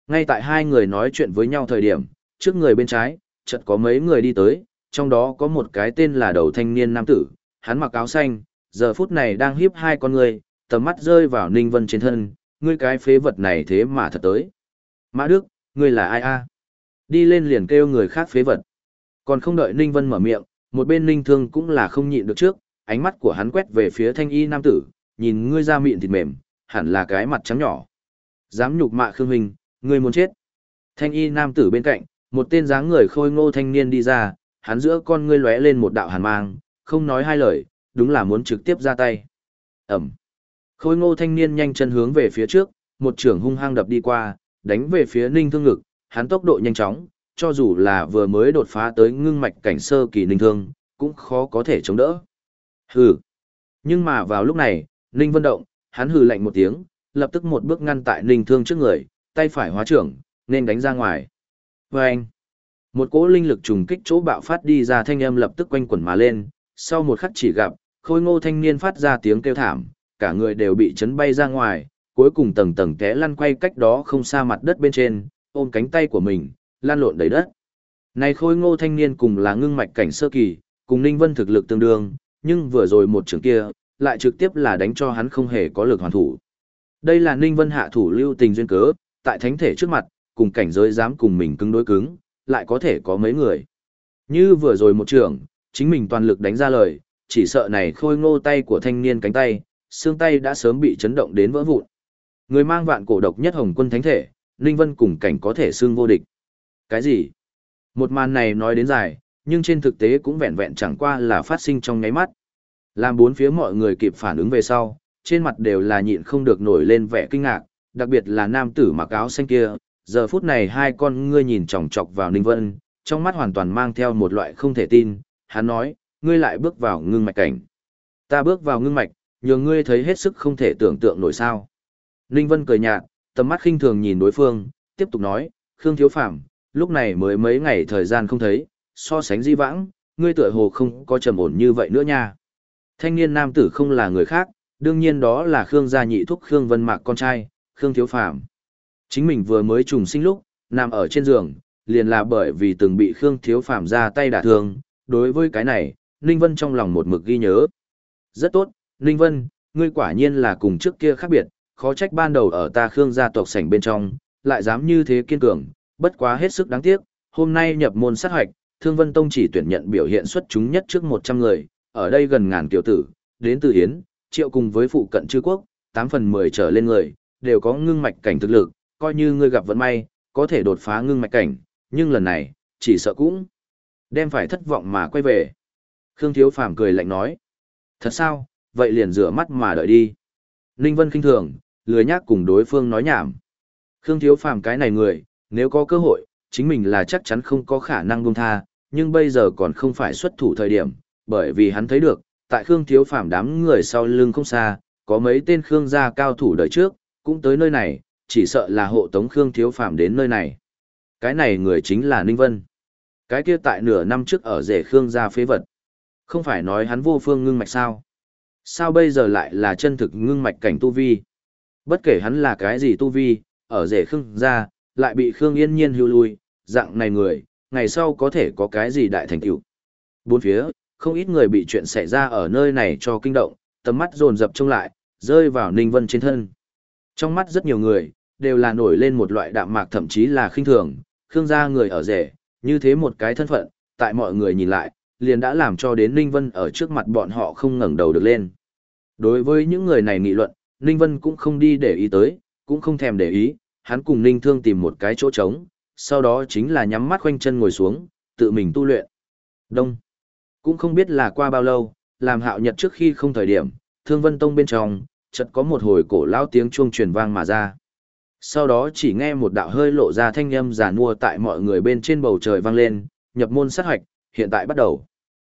Ngay tại hai người nói chuyện với nhau thời điểm, trước người bên trái, chợt có mấy người đi tới, trong đó có một cái tên là đầu thanh niên nam tử, hắn mặc áo xanh, giờ phút này đang hiếp hai con người, tầm mắt rơi vào Ninh Vân trên thân, ngươi cái phế vật này thế mà thật tới. Mã Đức, ngươi là ai a? Đi lên liền kêu người khác phế vật. Còn không đợi Ninh Vân mở miệng, một bên Ninh Thương cũng là không nhịn được trước, ánh mắt của hắn quét về phía thanh y nam tử, nhìn ngươi ra miệng thịt mềm, hẳn là cái mặt trắng nhỏ. Dám nhục mạ Khương Hình, ngươi muốn chết. Thanh y nam tử bên cạnh, một tên dáng người khôi ngô thanh niên đi ra, hắn giữa con ngươi lóe lên một đạo hàn mang, không nói hai lời, đúng là muốn trực tiếp ra tay. Ẩm. Khôi ngô thanh niên nhanh chân hướng về phía trước, một trưởng hung hăng đập đi qua, đánh về phía ninh thương ngực, hắn tốc độ nhanh chóng, cho dù là vừa mới đột phá tới ngưng mạch cảnh sơ kỳ ninh thương, cũng khó có thể chống đỡ. Hừ. Nhưng mà vào lúc này, ninh vân động, hắn hừ lạnh một tiếng, lập tức một bước ngăn tại ninh thương trước người, tay phải hóa trưởng, nên đánh ra ngoài. Và anh. Một cỗ linh lực trùng kích chỗ bạo phát đi ra thanh âm lập tức quanh quẩn mà lên, sau một khắc chỉ gặp, khôi ngô thanh niên phát ra tiếng kêu thảm, cả người đều bị chấn bay ra ngoài, cuối cùng tầng tầng té lăn quay cách đó không xa mặt đất bên trên, ôm cánh tay của mình, lan lộn đầy đất. Này khôi ngô thanh niên cùng là ngưng mạch cảnh sơ kỳ, cùng Ninh Vân thực lực tương đương, nhưng vừa rồi một trường kia, lại trực tiếp là đánh cho hắn không hề có lực hoàn thủ. Đây là Ninh Vân hạ thủ lưu tình duyên cớ, tại thánh thể trước mặt, cùng cảnh giới dám cùng mình cứng đối cứng, lại có thể có mấy người. Như vừa rồi một trường, chính mình toàn lực đánh ra lời, chỉ sợ này khôi ngô tay của thanh niên cánh tay, xương tay đã sớm bị chấn động đến vỡ vụn. Người mang vạn cổ độc nhất hồng quân thánh thể, Ninh Vân cùng cảnh có thể xương vô địch. Cái gì? Một màn này nói đến dài, nhưng trên thực tế cũng vẹn vẹn chẳng qua là phát sinh trong nháy mắt. Làm bốn phía mọi người kịp phản ứng về sau, trên mặt đều là nhịn không được nổi lên vẻ kinh ngạc, đặc biệt là nam tử mặc áo xanh kia, giờ phút này hai con ngươi nhìn chòng chọc vào Ninh Vân, trong mắt hoàn toàn mang theo một loại không thể tin, hắn nói, ngươi lại bước vào ngưng mạch cảnh. Ta bước vào ngưng mạch, nhờ ngươi thấy hết sức không thể tưởng tượng nổi sao. Ninh Vân cười nhạt, tầm mắt khinh thường nhìn đối phương, tiếp tục nói, Khương Thiếu Phạm, lúc này mới mấy ngày thời gian không thấy, so sánh di vãng, ngươi tựa hồ không có trầm ổn như vậy nữa nha. Thanh niên nam tử không là người khác, đương nhiên đó là Khương gia nhị thúc Khương Vân Mạc con trai, Khương Thiếu Phạm. Chính mình vừa mới trùng sinh lúc, nằm ở trên giường, liền là bởi vì từng bị Khương Thiếu Phạm ra tay đả thương, đối với cái này, Ninh Vân trong lòng một mực ghi nhớ. Rất tốt, Ninh Vân, ngươi quả nhiên là cùng trước kia khác biệt, khó trách ban đầu ở ta Khương gia tộc sảnh bên trong, lại dám như thế kiên cường, bất quá hết sức đáng tiếc, hôm nay nhập môn sát hoạch, Thương Vân Tông chỉ tuyển nhận biểu hiện xuất chúng nhất trước 100 người, ở đây gần ngàn tiểu tử, đến từ Hiến, triệu cùng với phụ cận chư quốc, 8 phần 10 trở lên người, đều có ngưng mạch cảnh thực lực, coi như ngươi gặp vận may, có thể đột phá ngưng mạch cảnh, nhưng lần này, chỉ sợ cũng đem phải thất vọng mà quay về. Khương Thiếu Phàm cười lạnh nói, thật sao, vậy liền rửa mắt mà đợi đi. Ninh Vân kinh thường, lười nhác cùng đối phương nói nhảm. Khương Thiếu Phàm cái này người, nếu có cơ hội, chính mình là chắc chắn không có khả năng buông tha, nhưng bây giờ còn không phải xuất thủ thời điểm, bởi vì hắn thấy được, tại Khương Thiếu Phàm đám người sau lưng không xa, có mấy tên Khương gia cao thủ đời trước, cũng tới nơi này, chỉ sợ là hộ tống Khương Thiếu Phàm đến nơi này. Cái này người chính là Ninh Vân. Cái kia tại nửa năm trước ở rể Khương gia phế vật. Không phải nói hắn vô phương ngưng mạch sao? Sao bây giờ lại là chân thực ngưng mạch cảnh tu vi? Bất kể hắn là cái gì tu vi, ở rể Khương gia, lại bị Khương Yên Nhiên hưu lui, dạng này người, ngày sau có thể có cái gì đại thành tựu. Bốn phía, không ít người bị chuyện xảy ra ở nơi này cho kinh động, tầm mắt dồn dập trông lại, rơi vào Ninh Vân trên thân. Trong mắt rất nhiều người, đều là nổi lên một loại đạm mạc thậm chí là khinh thường, Khương gia người ở rể, như thế một cái thân phận, tại mọi người nhìn lại, liền đã làm cho đến Ninh Vân ở trước mặt bọn họ không ngẩng đầu được lên. Đối với những người này nghị luận, Ninh Vân cũng không đi để ý tới, cũng không thèm để ý, hắn cùng Ninh Thương tìm một cái chỗ trống, sau đó chính là nhắm mắt khoanh chân ngồi xuống, tự mình tu luyện. Đông. Cũng không biết là qua bao lâu, làm hạo nhật trước khi không thời điểm, Thương Vân Tông bên trong, chợt có một hồi cổ lão tiếng chuông truyền vang mà ra. Sau đó chỉ nghe một đạo hơi lộ ra thanh âm giả mua tại mọi người bên trên bầu trời vang lên, nhập môn sát hoạch, hiện tại bắt đầu.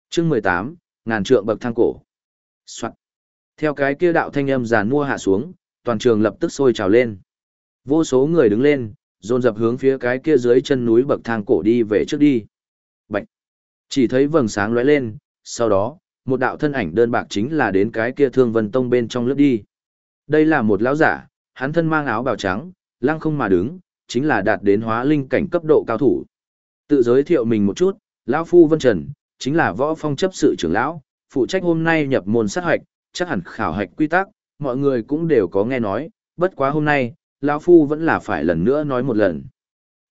Chương 18, ngàn trượng bậc thang cổ. Soạn. Theo cái kia đạo thanh âm giàn mua hạ xuống, toàn trường lập tức sôi trào lên. Vô số người đứng lên, dồn dập hướng phía cái kia dưới chân núi bậc thang cổ đi về trước đi. Bạch! Chỉ thấy vầng sáng lóe lên, sau đó, một đạo thân ảnh đơn bạc chính là đến cái kia thương vân tông bên trong lướt đi. Đây là một lão giả, hắn thân mang áo bào trắng, lăng không mà đứng, chính là đạt đến hóa linh cảnh cấp độ cao thủ. Tự giới thiệu mình một chút, lão phu Vân Trần, chính là võ phong chấp sự trưởng lão, phụ trách hôm nay nhập môn sát hoạch, chắc hẳn khảo hạch quy tắc, mọi người cũng đều có nghe nói, bất quá hôm nay, lão phu vẫn là phải lần nữa nói một lần.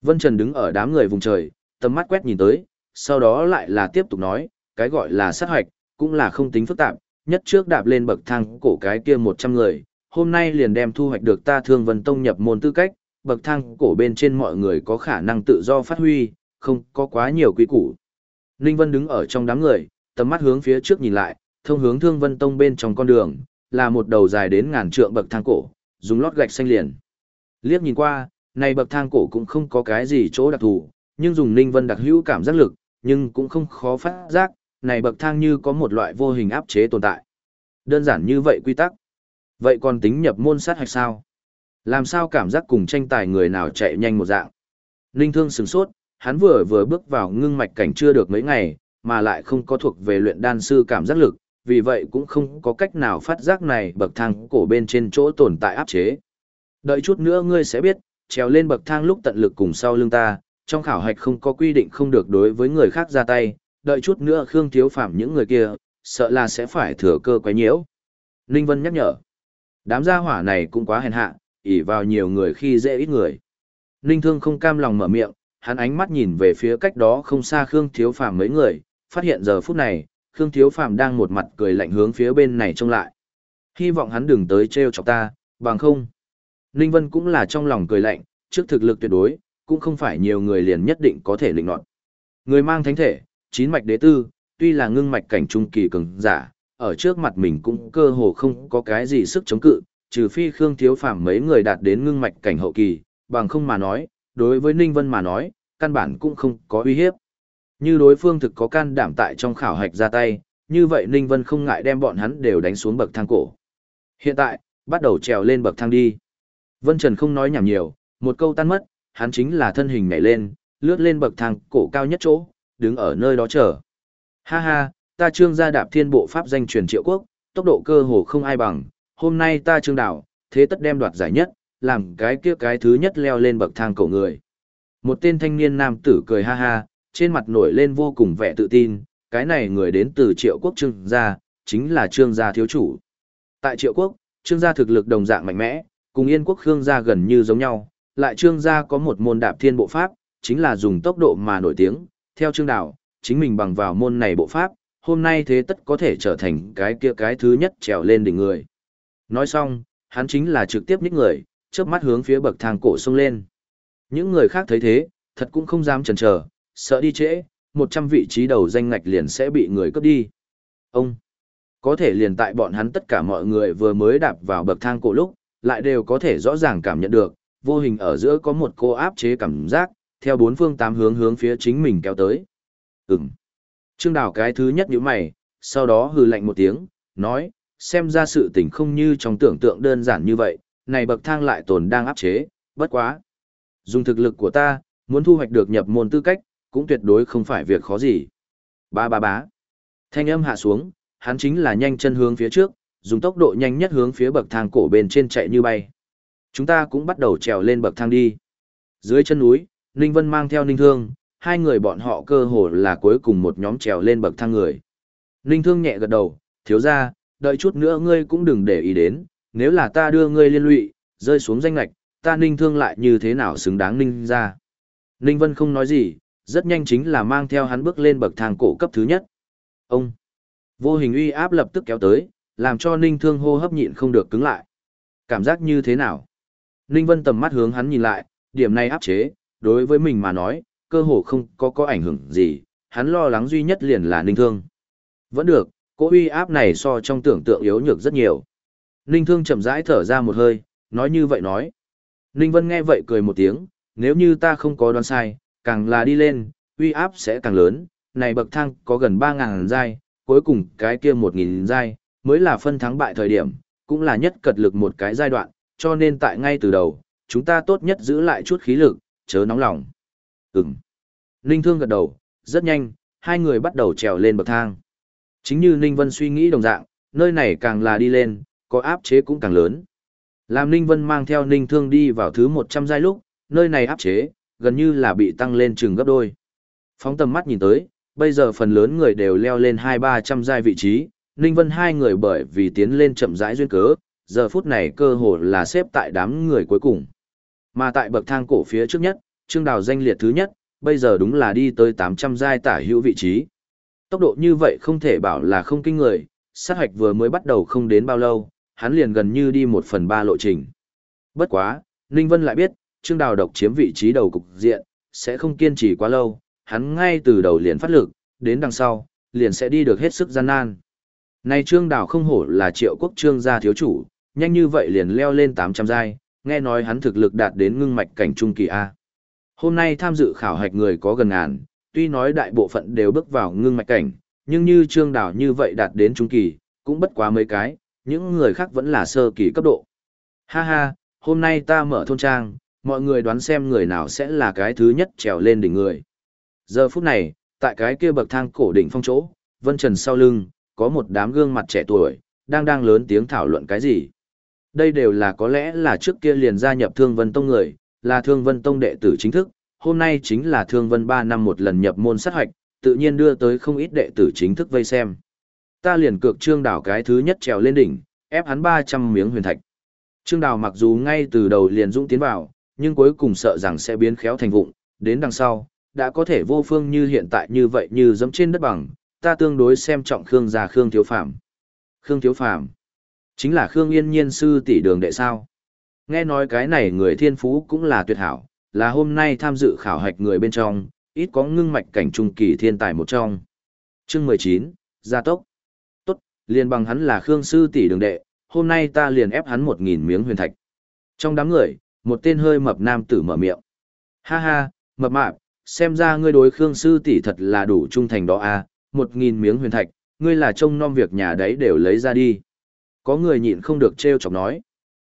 Vân Trần đứng ở đám người vùng trời, tầm mắt quét nhìn tới, sau đó lại là tiếp tục nói, cái gọi là sát hoạch, cũng là không tính phức tạp, nhất trước đạp lên bậc thang cổ cái kia 100 người, hôm nay liền đem thu hoạch được ta thương vân tông nhập môn tư cách, bậc thang cổ bên trên mọi người có khả năng tự do phát huy, không có quá nhiều quý củ. Ninh Vân đứng ở trong đám người, tầm mắt hướng phía trước nhìn lại, thông hướng thương vân tông bên trong con đường, là một đầu dài đến ngàn trượng bậc thang cổ, dùng lót gạch xanh liền. Liếc nhìn qua, này bậc thang cổ cũng không có cái gì chỗ đặc thù, nhưng dùng Ninh Vân đặc hữu cảm giác lực, nhưng cũng không khó phát giác, này bậc thang như có một loại vô hình áp chế tồn tại. Đơn giản như vậy quy tắc. Vậy còn tính nhập môn sát hay sao? Làm sao cảm giác cùng tranh tài người nào chạy nhanh một dạng? Ninh Thương sửng sốt, hắn vừa vừa bước vào ngưng mạch cảnh chưa được mấy ngày, mà lại không có thuộc về luyện đan sư cảm giác lực, vì vậy cũng không có cách nào phát giác này bậc thang cổ bên trên chỗ tồn tại áp chế. Đợi chút nữa ngươi sẽ biết, trèo lên bậc thang lúc tận lực cùng sau lưng ta, trong khảo hạch không có quy định không được đối với người khác ra tay, đợi chút nữa Khương Thiếu Phạm những người kia, sợ là sẽ phải thừa cơ quấy nhiễu. Ninh Vân nhắc nhở. Đám gia hỏa này cũng quá hèn hạ, ỉ vào nhiều người khi dễ ít người. Ninh Thương không cam lòng mở miệng, hắn ánh mắt nhìn về phía cách đó không xa Khương Thiếu Phạm mấy người, phát hiện giờ phút này, Khương Thiếu Phạm đang một mặt cười lạnh hướng phía bên này trông lại. Hy vọng hắn đừng tới trêu chọc ta, bằng không. Ninh Vân cũng là trong lòng cười lạnh, trước thực lực tuyệt đối, cũng không phải nhiều người liền nhất định có thể lĩnh nọt. Người mang thánh thể, chín mạch đế tư, tuy là ngưng mạch cảnh trung kỳ cường giả, ở trước mặt mình cũng cơ hồ không có cái gì sức chống cự, trừ phi Khương Thiếu Phàm mấy người đạt đến ngưng mạch cảnh hậu kỳ, bằng không mà nói, đối với Ninh Vân mà nói, căn bản cũng không có uy hiếp. Như đối phương thực có can đảm tại trong khảo hạch ra tay, như vậy Ninh Vân không ngại đem bọn hắn đều đánh xuống bậc thang cổ. Hiện tại, bắt đầu trèo lên bậc thang đi. Vân Trần không nói nhảm nhiều, một câu tan mất, hắn chính là thân hình nhảy lên, lướt lên bậc thang cổ cao nhất chỗ, đứng ở nơi đó chờ. Ha ha, ta trương gia đạp thiên bộ pháp danh truyền triệu quốc, tốc độ cơ hồ không ai bằng, hôm nay ta trương đảo, thế tất đem đoạt giải nhất, làm cái kia cái thứ nhất leo lên bậc thang cổ người. Một tên thanh niên nam tử cười ha ha, trên mặt nổi lên vô cùng vẻ tự tin, cái này người đến từ triệu quốc trương gia, chính là trương gia thiếu chủ. Tại triệu quốc, trương gia thực lực đồng dạng mạnh mẽ, cùng yên quốc khương gia gần như giống nhau, lại trương gia có một môn đạp thiên bộ pháp, chính là dùng tốc độ mà nổi tiếng, theo trương đạo, chính mình bằng vào môn này bộ pháp, hôm nay thế tất có thể trở thành cái kia cái thứ nhất trèo lên đỉnh người. Nói xong, hắn chính là trực tiếp nhích người, chớp mắt hướng phía bậc thang cổ sông lên. Những người khác thấy thế, thật cũng không dám chần chờ, sợ đi trễ, một trăm vị trí đầu danh ngạch liền sẽ bị người cướp đi. Ông, có thể liền tại bọn hắn tất cả mọi người vừa mới đạp vào bậc thang cổ lúc, lại đều có thể rõ ràng cảm nhận được, vô hình ở giữa có một cô áp chế cảm giác, theo bốn phương tám hướng hướng phía chính mình kéo tới. Ừm. Trương Đào cái thứ nhất nhíu mày, sau đó hừ lạnh một tiếng, nói, xem ra sự tình không như trong tưởng tượng đơn giản như vậy, này bậc thang lại tồn đang áp chế, bất quá. Dùng thực lực của ta, muốn thu hoạch được nhập môn tư cách, cũng tuyệt đối không phải việc khó gì. Ba ba bá. Thanh âm hạ xuống, hắn chính là nhanh chân hướng phía trước, dùng tốc độ nhanh nhất hướng phía bậc thang cổ bên trên chạy như bay. Chúng ta cũng bắt đầu trèo lên bậc thang đi. Dưới chân núi, Ninh Vân mang theo Ninh Thương, hai người bọn họ cơ hồ là cuối cùng một nhóm trèo lên bậc thang người. Ninh Thương nhẹ gật đầu, thiếu ra, đợi chút nữa ngươi cũng đừng để ý đến, nếu là ta đưa ngươi liên lụy, rơi xuống danh lạch, ta Ninh Thương lại như thế nào xứng đáng Ninh ra. Ninh Vân không nói gì, rất nhanh chính là mang theo hắn bước lên bậc thang cổ cấp thứ nhất. Ông, vô hình uy áp lập tức kéo tới, làm cho Ninh Thương hô hấp nhịn không được cứng lại. Cảm giác như thế nào? Ninh Vân tầm mắt hướng hắn nhìn lại, điểm này áp chế, đối với mình mà nói, cơ hồ không có có ảnh hưởng gì, hắn lo lắng duy nhất liền là Ninh Thương. Vẫn được, cỗ uy áp này so trong tưởng tượng yếu nhược rất nhiều. Ninh Thương chậm rãi thở ra một hơi, nói như vậy nói. Ninh Vân nghe vậy cười một tiếng, nếu như ta không có đoán sai, càng là đi lên, uy áp sẽ càng lớn, này bậc thang có gần 3.000 giai, cuối cùng cái kia 1.000 giai, mới là phân thắng bại thời điểm, cũng là nhất cật lực một cái giai đoạn, cho nên tại ngay từ đầu, chúng ta tốt nhất giữ lại chút khí lực, chớ nóng lòng. Ừm. Ninh Thương gật đầu, rất nhanh, hai người bắt đầu trèo lên bậc thang. Chính như Ninh Vân suy nghĩ đồng dạng, nơi này càng là đi lên, có áp chế cũng càng lớn. Làm Ninh Vân mang theo Ninh Thương đi vào thứ 100 giai lúc, nơi này áp chế, gần như là bị tăng lên chừng gấp đôi. Phóng tầm mắt nhìn tới, bây giờ phần lớn người đều leo lên 2-300 giai vị trí, Ninh Vân hai người bởi vì tiến lên chậm rãi duyên cớ, giờ phút này cơ hồ là xếp tại đám người cuối cùng. Mà tại bậc thang cổ phía trước nhất, Trương Đào danh liệt thứ nhất, bây giờ đúng là đi tới 800 giai tả hữu vị trí. Tốc độ như vậy không thể bảo là không kinh người, sát hoạch vừa mới bắt đầu không đến bao lâu, hắn liền gần như đi một phần ba lộ trình. Bất quá, Ninh Vân lại biết, Trương Đào độc chiếm vị trí đầu cục diện, sẽ không kiên trì quá lâu, hắn ngay từ đầu liền phát lực, đến đằng sau, liền sẽ đi được hết sức gian nan. Nay Trương Đào không hổ là triệu quốc trương gia thiếu chủ, nhanh như vậy liền leo lên 800 giai, nghe nói hắn thực lực đạt đến ngưng mạch cảnh trung kỳ A. Hôm nay tham dự khảo hạch người có gần ngàn, tuy nói đại bộ phận đều bước vào ngưng mạch cảnh, nhưng như Trương Đào như vậy đạt đến trung kỳ, cũng bất quá mấy cái, những người khác vẫn là sơ kỳ cấp độ. Ha ha, hôm nay ta mở thôn trang, mọi người đoán xem người nào sẽ là cái thứ nhất trèo lên đỉnh người. Giờ phút này, tại cái kia bậc thang cổ đỉnh phong chỗ, Vân Trần sau lưng, có một đám gương mặt trẻ tuổi, đang đang lớn tiếng thảo luận cái gì. Đây đều là có lẽ là trước kia liền gia nhập Thương Vân Tông người, là Thương Vân Tông đệ tử chính thức, hôm nay chính là Thương Vân 3 năm một lần nhập môn sát hoạch, tự nhiên đưa tới không ít đệ tử chính thức vây xem. Ta liền cược Trương Đào cái thứ nhất trèo lên đỉnh, ép hắn 300 miếng huyền thạch. Trương Đào mặc dù ngay từ đầu liền dũng tiến vào, nhưng cuối cùng sợ rằng sẽ biến khéo thành vụng, đến đằng sau, đã có thể vô phương như hiện tại như vậy như dẫm trên đất bằng, ta tương đối xem trọng Khương gia Khương Thiếu phàm, Khương Thiếu phàm chính là Khương Yên Nhiên sư tỷ đường đệ sao. Nghe nói cái này người thiên phú cũng là tuyệt hảo, là hôm nay tham dự khảo hạch người bên trong, ít có ngưng mạch cảnh trung kỳ thiên tài một trong. Chương 19, Gia Tốc. Tốt, liền bằng hắn là Khương sư tỷ đường đệ, hôm nay ta liền ép hắn một nghìn miếng huyền thạch. Trong đám người, một tên hơi mập nam tử mở miệng. Ha ha, mập mạp, xem ra ngươi đối Khương sư tỷ thật là đủ trung thành đó à, một nghìn miếng huyền thạch, ngươi là trông nom việc nhà đấy đều lấy ra đi. Có người nhịn không được trêu chọc nói.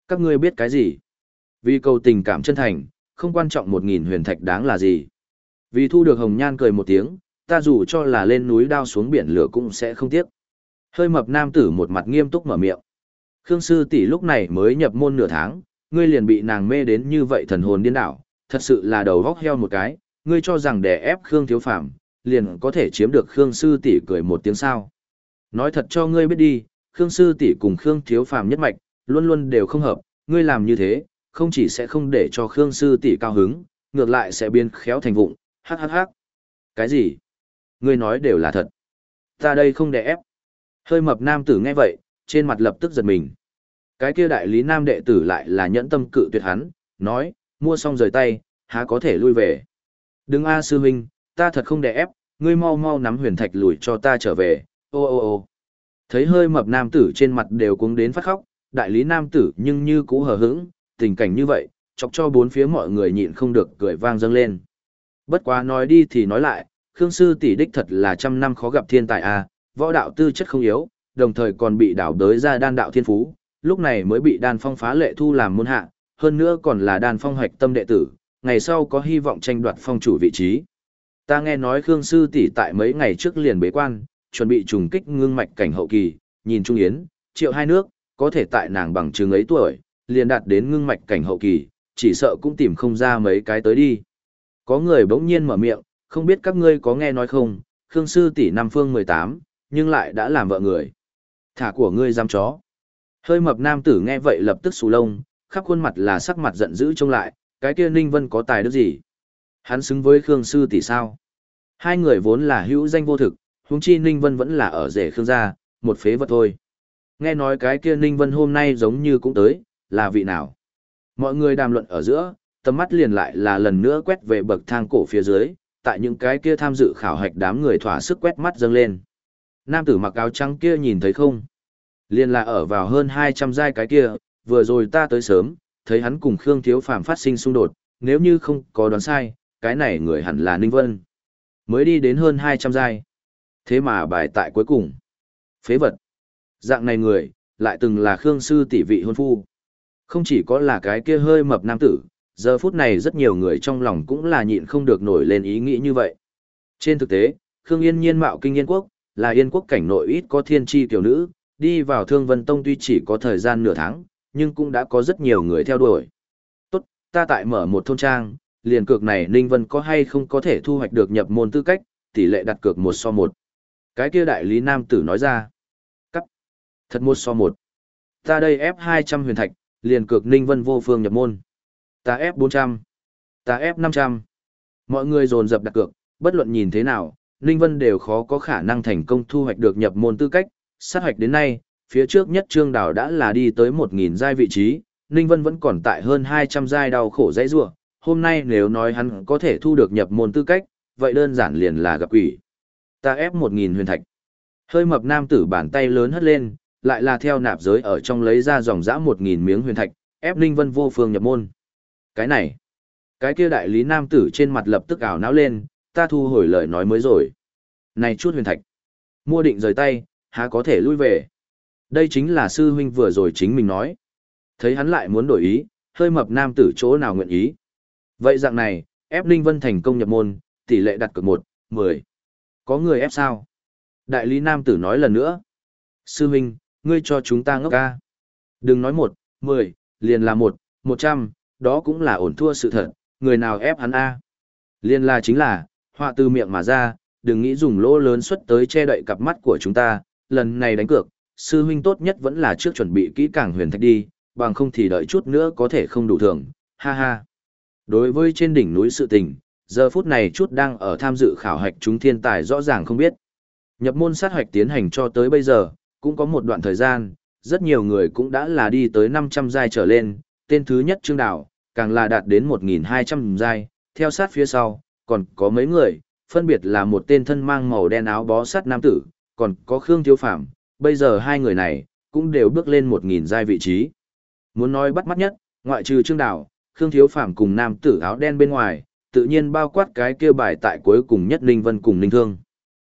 Các ngươi biết cái gì? Vì cầu tình cảm chân thành, không quan trọng một nghìn huyền thạch đáng là gì. Vì thu được hồng nhan cười một tiếng, ta dù cho là lên núi đao xuống biển lửa cũng sẽ không tiếc. Hơi mập nam tử một mặt nghiêm túc mở miệng. Khương sư tỷ lúc này mới nhập môn nửa tháng, ngươi liền bị nàng mê đến như vậy thần hồn điên đảo, thật sự là đầu vóc heo một cái, ngươi cho rằng để ép Khương thiếu phàm, liền có thể chiếm được Khương sư tỷ cười một tiếng sao. Nói thật cho ngươi biết đi, Khương sư tỷ cùng Khương thiếu phàm nhất mạch, luôn luôn đều không hợp, ngươi làm như thế, không chỉ sẽ không để cho Khương sư tỷ cao hứng, ngược lại sẽ biến khéo thành vụng, hắc hắc hắc. Cái gì? Ngươi nói đều là thật. Ta đây không để ép. Hơi mập nam tử nghe vậy, trên mặt lập tức giật mình. Cái kia đại lý nam đệ tử lại là nhẫn tâm cự tuyệt hắn, nói, mua xong rời tay, há có thể lui về. Đừng a sư huynh, ta thật không để ép, ngươi mau mau nắm huyền thạch lùi cho ta trở về, ô ô ô. Thấy hơi mập nam tử trên mặt đều cuống đến phát khóc, đại lý nam tử nhưng như cũ hờ hững, tình cảnh như vậy, chọc cho bốn phía mọi người nhịn không được cười vang dâng lên. Bất quá nói đi thì nói lại, Khương sư tỷ đích thật là trăm năm khó gặp thiên tài a, võ đạo tư chất không yếu, đồng thời còn bị đảo đới ra đan đạo thiên phú, lúc này mới bị đan phong phá lệ thu làm môn hạ, hơn nữa còn là đan phong hoạch tâm đệ tử, ngày sau có hy vọng tranh đoạt phong chủ vị trí. Ta nghe nói Khương sư tỷ tại mấy ngày trước liền bế quan, chuẩn bị trùng kích ngưng mạch cảnh hậu kỳ, nhìn Trung Yến, triệu hai nước, có thể tại nàng bằng chứng ấy tuổi, liền đạt đến ngưng mạch cảnh hậu kỳ, chỉ sợ cũng tìm không ra mấy cái tới đi. Có người bỗng nhiên mở miệng, không biết các ngươi có nghe nói không, Khương sư tỷ năm phương 18, nhưng lại đã làm vợ người. Thả của ngươi giam chó. Hơi mập nam tử nghe vậy lập tức xù lông, khắp khuôn mặt là sắc mặt giận dữ trông lại, cái kia Ninh Vân có tài đức gì? Hắn xứng với Khương sư tỷ sao? Hai người vốn là hữu danh vô thực, huống chi Ninh Vân vẫn là ở rể Khương gia, một phế vật thôi. Nghe nói cái kia Ninh Vân hôm nay giống như cũng tới, là vị nào? Mọi người đàm luận ở giữa, tầm mắt liền lại là lần nữa quét về bậc thang cổ phía dưới, tại những cái kia tham dự khảo hạch đám người thỏa sức quét mắt dâng lên. Nam tử mặc áo trắng kia nhìn thấy không? Liền là ở vào hơn 200 giai cái kia, vừa rồi ta tới sớm, thấy hắn cùng Khương Thiếu Phàm phát sinh xung đột, nếu như không có đoán sai, cái này người hẳn là Ninh Vân. Mới đi đến hơn 200 giai. Thế mà bài tại cuối cùng. Phế vật. Dạng này người, lại từng là Khương sư tỷ vị hôn phu. Không chỉ có là cái kia hơi mập nam tử, giờ phút này rất nhiều người trong lòng cũng là nhịn không được nổi lên ý nghĩ như vậy. Trên thực tế, Khương Yên nhiên mạo kinh yên quốc, là yên quốc cảnh nội ít có thiên tri tiểu nữ, đi vào Thương Vân Tông tuy chỉ có thời gian nửa tháng, nhưng cũng đã có rất nhiều người theo đuổi. Tốt, ta tại mở một thôn trang, liền cược này Ninh Vân có hay không có thể thu hoạch được nhập môn tư cách, tỷ lệ đặt cược một so một. Cái kia đại lý nam tử nói ra. Cắt. Thật một so một. Ta đây ép 200 huyền thạch, liền cược Ninh Vân vô phương nhập môn. Ta ép 400. Ta ép 500. Mọi người dồn dập đặt cược, bất luận nhìn thế nào, Ninh Vân đều khó có khả năng thành công thu hoạch được nhập môn tư cách. Sát hoạch đến nay, phía trước nhất Trương Đào đã là đi tới 1.000 giai vị trí, Ninh Vân vẫn còn tại hơn 200 giai đau khổ dãy rua. Hôm nay nếu nói hắn có thể thu được nhập môn tư cách, vậy đơn giản liền là gặp quỷ. Ta ép 1.000 huyền thạch. Hơi mập nam tử bàn tay lớn hất lên, lại là theo nạp giới ở trong lấy ra dòng dã 1.000 miếng huyền thạch, ép Ninh Vân vô phương nhập môn. Cái này, cái kia đại lý nam tử trên mặt lập tức ảo não lên, ta thu hồi lời nói mới rồi. Này chút huyền thạch, mua định rời tay, há có thể lui về. Đây chính là sư huynh vừa rồi chính mình nói. Thấy hắn lại muốn đổi ý, hơi mập nam tử chỗ nào nguyện ý. Vậy dạng này, ép Ninh Vân thành công nhập môn, tỷ lệ đặt cược 1, 10. Có người ép sao? Đại lý nam tử nói lần nữa. Sư huynh, ngươi cho chúng ta ngốc ca. Đừng nói 1, 10, liền là 1, 100, đó cũng là ổn thua sự thật, người nào ép hắn A. Liên là chính là, họa từ miệng mà ra, đừng nghĩ dùng lỗ lớn xuất tới che đậy cặp mắt của chúng ta, lần này đánh cược, sư huynh tốt nhất vẫn là trước chuẩn bị kỹ càng huyền thạch đi, bằng không thì đợi chút nữa có thể không đủ thưởng, ha ha. Đối với trên đỉnh núi sự tình, giờ phút này chút đang ở tham dự khảo hạch chúng thiên tài rõ ràng không biết. Nhập môn sát hoạch tiến hành cho tới bây giờ, cũng có một đoạn thời gian, rất nhiều người cũng đã là đi tới 500 giai trở lên, tên thứ nhất Trương Đào, càng là đạt đến 1.200 giai, theo sát phía sau, còn có mấy người, phân biệt là một tên thân mang màu đen áo bó sắt nam tử, còn có Khương Thiếu Phạm, bây giờ hai người này, cũng đều bước lên 1.000 giai vị trí. Muốn nói bắt mắt nhất, ngoại trừ Trương Đào, Khương Thiếu Phạm cùng nam tử áo đen bên ngoài, tự nhiên bao quát cái kia bài tại cuối cùng nhất Ninh Vân cùng Ninh Thương.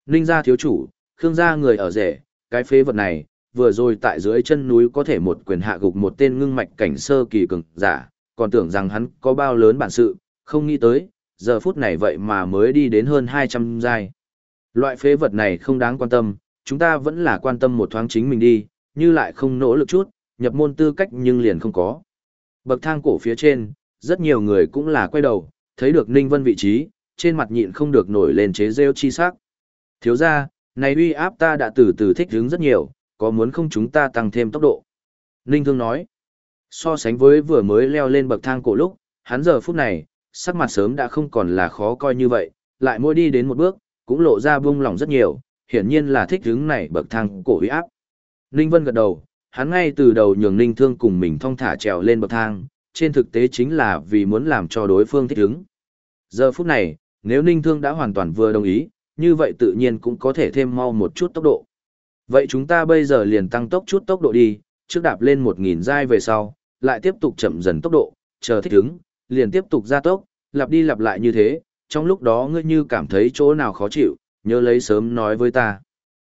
Ninh gia thiếu chủ, Khương gia người ở rể, cái phế vật này, vừa rồi tại dưới chân núi có thể một quyền hạ gục một tên ngưng mạch cảnh sơ kỳ cường giả, còn tưởng rằng hắn có bao lớn bản sự, không nghĩ tới, giờ phút này vậy mà mới đi đến hơn 200 giai. Loại phế vật này không đáng quan tâm, chúng ta vẫn là quan tâm một thoáng chính mình đi, như lại không nỗ lực chút, nhập môn tư cách nhưng liền không có. Bậc thang cổ phía trên, rất nhiều người cũng là quay đầu, thấy được Ninh Vân vị trí, trên mặt nhịn không được nổi lên chế rêu chi sắc. Thiếu ra, này uy áp ta đã từ từ thích hứng rất nhiều, có muốn không chúng ta tăng thêm tốc độ? Ninh Thương nói, so sánh với vừa mới leo lên bậc thang cổ lúc, hắn giờ phút này, sắc mặt sớm đã không còn là khó coi như vậy, lại mỗi đi đến một bước, cũng lộ ra buông lòng rất nhiều, hiển nhiên là thích hứng này bậc thang cổ uy áp. Ninh Vân gật đầu, hắn ngay từ đầu nhường Ninh Thương cùng mình thong thả trèo lên bậc thang, trên thực tế chính là vì muốn làm cho đối phương thích ứng. Giờ phút này, nếu Ninh Thương đã hoàn toàn vừa đồng ý, như vậy tự nhiên cũng có thể thêm mau một chút tốc độ. Vậy chúng ta bây giờ liền tăng tốc chút tốc độ đi, trước đạp lên 1.000 giai về sau, lại tiếp tục chậm dần tốc độ, chờ thích ứng, liền tiếp tục gia tốc, lặp đi lặp lại như thế, trong lúc đó ngươi như cảm thấy chỗ nào khó chịu, nhớ lấy sớm nói với ta.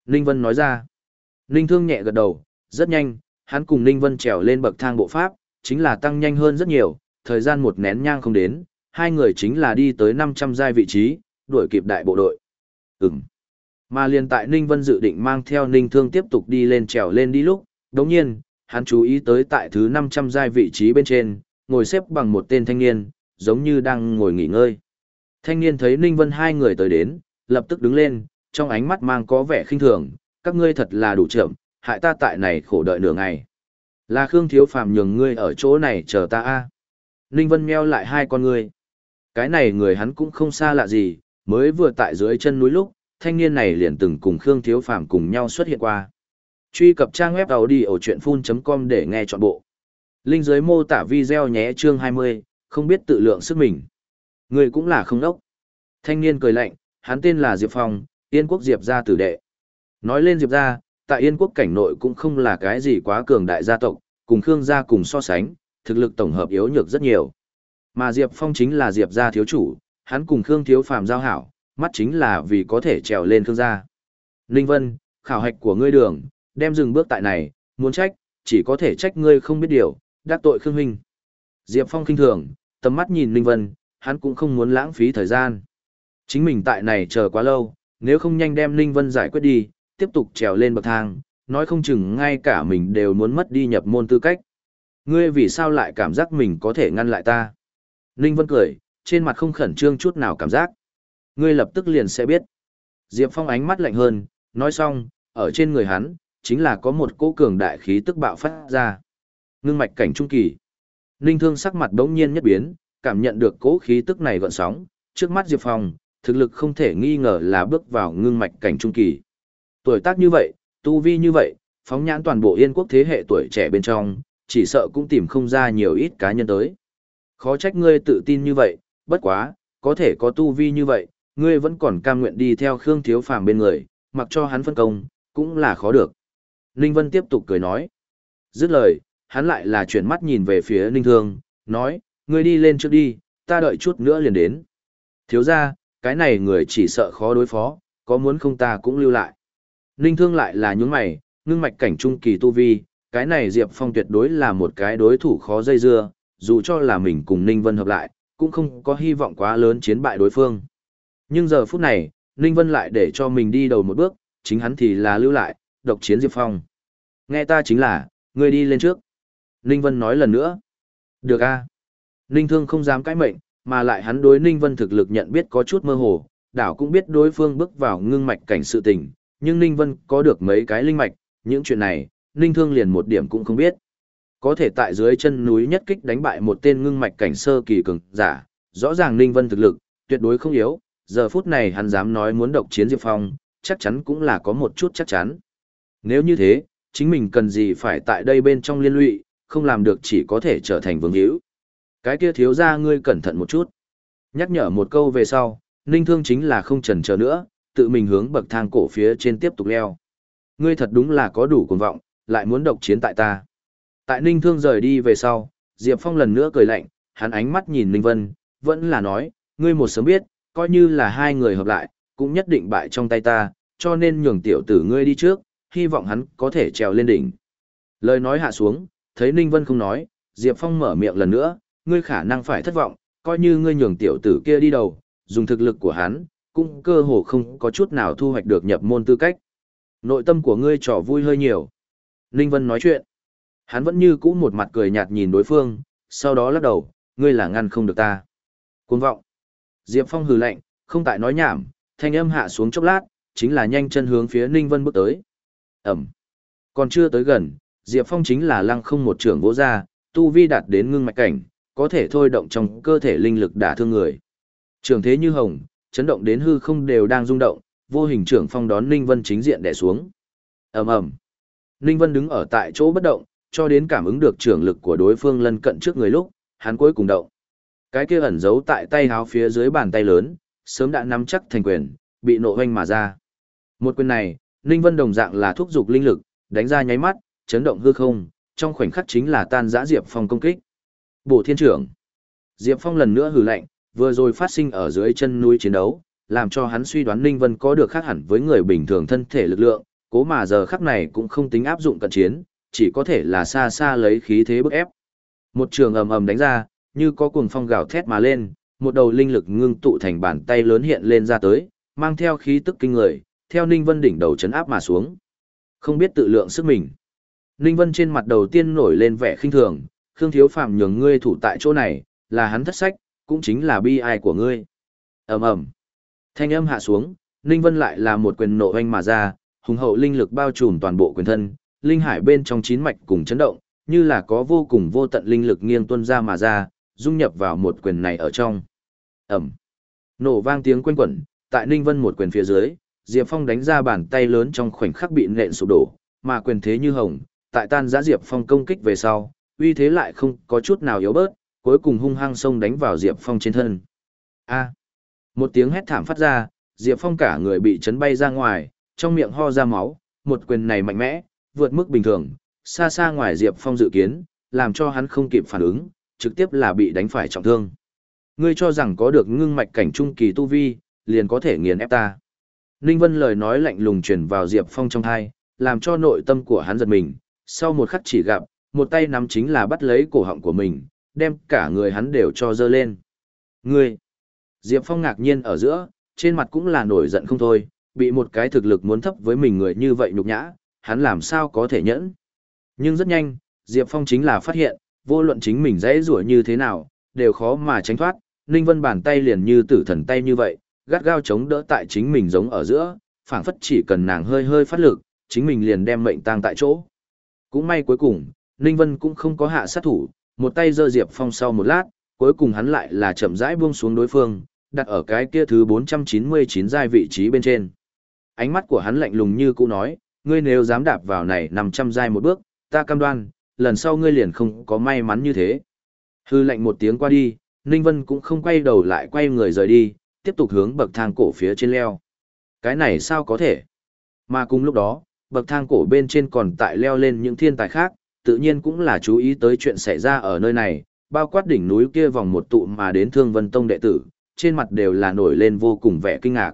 Ninh Vân nói ra. Ninh Thương nhẹ gật đầu, rất nhanh, hắn cùng Ninh Vân trèo lên bậc thang bộ pháp, chính là tăng nhanh hơn rất nhiều, thời gian một nén nhang không đến, hai người chính là đi tới 500 giai vị trí, đuổi kịp đại bộ đội. Ừm. Mà liền tại Ninh Vân dự định mang theo Ninh Thương tiếp tục đi lên trèo lên đi lúc, đồng nhiên, hắn chú ý tới tại thứ 500 giai vị trí bên trên, ngồi xếp bằng một tên thanh niên, giống như đang ngồi nghỉ ngơi. Thanh niên thấy Ninh Vân hai người tới đến, lập tức đứng lên, trong ánh mắt mang có vẻ khinh thường, các ngươi thật là đủ chậm, hại ta tại này khổ đợi nửa ngày. Là Khương Thiếu Phàm nhường ngươi ở chỗ này chờ ta a. Ninh Vân meo lại hai con ngươi. Cái này người hắn cũng không xa lạ gì, mới vừa tại dưới chân núi lúc, thanh niên này liền từng cùng Khương Thiếu Phàm cùng nhau xuất hiện qua. Truy cập trang web đầu đi ở chuyện full.com để nghe trọn bộ. Linh dưới mô tả video nhé chương 20, không biết tự lượng sức mình. Người cũng là không đốc. Thanh niên cười lạnh, hắn tên là Diệp Phong, Yên quốc Diệp gia tử đệ. Nói lên Diệp gia, tại Yên quốc cảnh nội cũng không là cái gì quá cường đại gia tộc, cùng Khương gia cùng so sánh, thực lực tổng hợp yếu nhược rất nhiều. Mà Diệp Phong chính là Diệp gia thiếu chủ, hắn cùng Khương thiếu phàm giao hảo, mắt chính là vì có thể trèo lên Khương gia. Ninh Vân, khảo hạch của ngươi đường, đem dừng bước tại này, muốn trách, chỉ có thể trách ngươi không biết điều, đắc tội Khương huynh. Diệp Phong khinh thường, tầm mắt nhìn Ninh Vân, hắn cũng không muốn lãng phí thời gian. Chính mình tại này chờ quá lâu, nếu không nhanh đem Ninh Vân giải quyết đi, tiếp tục trèo lên bậc thang, nói không chừng ngay cả mình đều muốn mất đi nhập môn tư cách. Ngươi vì sao lại cảm giác mình có thể ngăn lại ta? Ninh Vân cười, trên mặt không khẩn trương chút nào cảm giác. Ngươi lập tức liền sẽ biết. Diệp Phong ánh mắt lạnh hơn, nói xong, ở trên người hắn, chính là có một cỗ cường đại khí tức bạo phát ra. Ngưng mạch cảnh trung kỳ. Ninh Thương sắc mặt đống nhiên nhất biến, cảm nhận được cỗ khí tức này gọn sóng, trước mắt Diệp Phong, thực lực không thể nghi ngờ là bước vào ngưng mạch cảnh trung kỳ. Tuổi tác như vậy, tu vi như vậy, phóng nhãn toàn bộ yên quốc thế hệ tuổi trẻ bên trong, chỉ sợ cũng tìm không ra nhiều ít cá nhân tới. Khó trách ngươi tự tin như vậy, bất quá, có thể có tu vi như vậy, ngươi vẫn còn cam nguyện đi theo Khương Thiếu Phàm bên người, mặc cho hắn phân công, cũng là khó được. Ninh Vân tiếp tục cười nói. Dứt lời, hắn lại là chuyển mắt nhìn về phía Ninh Thương, nói, ngươi đi lên trước đi, ta đợi chút nữa liền đến. Thiếu ra, cái này người chỉ sợ khó đối phó, có muốn không ta cũng lưu lại. Ninh Thương lại là nhún mày, ngưng mạch cảnh trung kỳ tu vi, cái này Diệp Phong tuyệt đối là một cái đối thủ khó dây dưa, dù cho là mình cùng Ninh Vân hợp lại, cũng không có hy vọng quá lớn chiến bại đối phương. Nhưng giờ phút này, Ninh Vân lại để cho mình đi đầu một bước, chính hắn thì là lưu lại, độc chiến Diệp Phong. Nghe ta chính là, ngươi đi lên trước. Ninh Vân nói lần nữa. Được a. Ninh Thương không dám cãi mệnh, mà lại hắn đối Ninh Vân thực lực nhận biết có chút mơ hồ, đảo cũng biết đối phương bước vào ngưng mạch cảnh sự tình, nhưng Ninh Vân có được mấy cái linh mạch, những chuyện này, Ninh Thương liền một điểm cũng không biết. Có thể tại dưới chân núi nhất kích đánh bại một tên ngưng mạch cảnh sơ kỳ cường giả, rõ ràng Ninh Vân thực lực, tuyệt đối không yếu, giờ phút này hắn dám nói muốn độc chiến Diệp Phong, chắc chắn cũng là có một chút chắc chắn. Nếu như thế, chính mình cần gì phải tại đây bên trong liên lụy, không làm được chỉ có thể trở thành vương hữu. Cái kia thiếu ra ngươi cẩn thận một chút. Nhắc nhở một câu về sau, Ninh Thương chính là không chần chờ nữa, tự mình hướng bậc thang cổ phía trên tiếp tục leo. Ngươi thật đúng là có đủ cuồng vọng, lại muốn độc chiến tại ta. Tại Ninh Thương rời đi về sau, Diệp Phong lần nữa cười lạnh, hắn ánh mắt nhìn Ninh Vân, vẫn là nói, ngươi một sớm biết, coi như là hai người hợp lại, cũng nhất định bại trong tay ta, cho nên nhường tiểu tử ngươi đi trước, hy vọng hắn có thể trèo lên đỉnh. Lời nói hạ xuống, thấy Ninh Vân không nói, Diệp Phong mở miệng lần nữa, ngươi khả năng phải thất vọng, coi như ngươi nhường tiểu tử kia đi đầu, dùng thực lực của hắn, cũng cơ hồ không có chút nào thu hoạch được nhập môn tư cách. Nội tâm của ngươi trò vui hơi nhiều. Ninh Vân nói chuyện. Hắn vẫn như cũ một mặt cười nhạt nhìn đối phương, sau đó lắc đầu, ngươi là ngăn không được ta. Cuồng vọng. Diệp Phong hừ lạnh, không tại nói nhảm, thanh âm hạ xuống chốc lát, chính là nhanh chân hướng phía Ninh Vân bước tới. Ẩm. Còn chưa tới gần, Diệp Phong chính là lăng không một trưởng vỗ ra, tu vi đạt đến ngưng mạch cảnh, có thể thôi động trong cơ thể linh lực đả thương người. Trường thế như hồng, chấn động đến hư không đều đang rung động, vô hình trưởng phong đón Ninh Vân chính diện đè xuống. Ầm ầm. Ninh Vân đứng ở tại chỗ bất động, cho đến cảm ứng được trưởng lực của đối phương lân cận trước người lúc, hắn cuối cùng động. Cái kia ẩn giấu tại tay háo phía dưới bàn tay lớn, sớm đã nắm chắc thành quyền, bị nộ hoanh mà ra. Một quyền này, Ninh Vân đồng dạng là thúc dục linh lực, đánh ra nháy mắt, chấn động hư không, trong khoảnh khắc chính là tan giã Diệp Phong công kích. Bổ thiên trưởng. Diệp Phong lần nữa hừ lạnh, vừa rồi phát sinh ở dưới chân núi chiến đấu, làm cho hắn suy đoán Ninh Vân có được khác hẳn với người bình thường thân thể lực lượng, cố mà giờ khắc này cũng không tính áp dụng cận chiến, chỉ có thể là xa xa lấy khí thế bức ép. Một trường ầm ầm đánh ra, như có cuồng phong gào thét mà lên, một đầu linh lực ngưng tụ thành bàn tay lớn hiện lên ra tới, mang theo khí tức kinh người, theo Ninh Vân đỉnh đầu chấn áp mà xuống. Không biết tự lượng sức mình. Ninh Vân trên mặt đầu tiên nổi lên vẻ khinh thường, Khương Thiếu phàm nhường ngươi thủ tại chỗ này, là hắn thất sách, cũng chính là bi ai của ngươi. ầm ầm Thanh âm hạ xuống, Ninh Vân lại là một quyền nộ hoanh mà ra, hùng hậu linh lực bao trùm toàn bộ quyền thân, linh hải bên trong chín mạch cùng chấn động, như là có vô cùng vô tận linh lực nghiêng tuôn ra mà ra, dung nhập vào một quyền này ở trong. ầm Nổ vang tiếng quanh quẩn, tại Ninh Vân một quyền phía dưới, Diệp Phong đánh ra bàn tay lớn trong khoảnh khắc bị nện sụp đổ, mà quyền thế như hồng, tại tan giã Diệp Phong công kích về sau, uy thế lại không có chút nào yếu bớt, cuối cùng hung hăng xông đánh vào Diệp Phong trên thân. A. Một tiếng hét thảm phát ra, Diệp Phong cả người bị chấn bay ra ngoài, trong miệng ho ra máu, một quyền này mạnh mẽ, vượt mức bình thường, xa xa ngoài Diệp Phong dự kiến, làm cho hắn không kịp phản ứng, trực tiếp là bị đánh phải trọng thương. Ngươi cho rằng có được ngưng mạch cảnh trung kỳ tu vi, liền có thể nghiền ép ta. Ninh Vân lời nói lạnh lùng truyền vào Diệp Phong trong thai, làm cho nội tâm của hắn giật mình, sau một khắc chỉ gặp, một tay nắm chính là bắt lấy cổ họng của mình, đem cả người hắn đều cho dơ lên. Ngươi! Diệp Phong ngạc nhiên ở giữa, trên mặt cũng là nổi giận không thôi, bị một cái thực lực muốn thấp với mình người như vậy nhục nhã, hắn làm sao có thể nhẫn. Nhưng rất nhanh, Diệp Phong chính là phát hiện, vô luận chính mình dễ rủa như thế nào, đều khó mà tránh thoát, Ninh Vân bàn tay liền như tử thần tay như vậy, gắt gao chống đỡ tại chính mình giống ở giữa, phảng phất chỉ cần nàng hơi hơi phát lực, chính mình liền đem mệnh tang tại chỗ. Cũng may cuối cùng, Ninh Vân cũng không có hạ sát thủ, một tay giơ Diệp Phong sau một lát, cuối cùng hắn lại là chậm rãi buông xuống đối phương, đặt ở cái kia thứ 499 giai vị trí bên trên. Ánh mắt của hắn lạnh lùng như cũ nói, ngươi nếu dám đạp vào này 500 giai một bước, ta cam đoan, lần sau ngươi liền không có may mắn như thế. Hư lạnh một tiếng qua đi, Ninh Vân cũng không quay đầu lại quay người rời đi, tiếp tục hướng bậc thang cổ phía trên leo. Cái này sao có thể? Mà cùng lúc đó, bậc thang cổ bên trên còn tại leo lên những thiên tài khác, tự nhiên cũng là chú ý tới chuyện xảy ra ở nơi này, bao quát đỉnh núi kia vòng một tụ mà đến Thương Vân Tông đệ tử, trên mặt đều là nổi lên vô cùng vẻ kinh ngạc.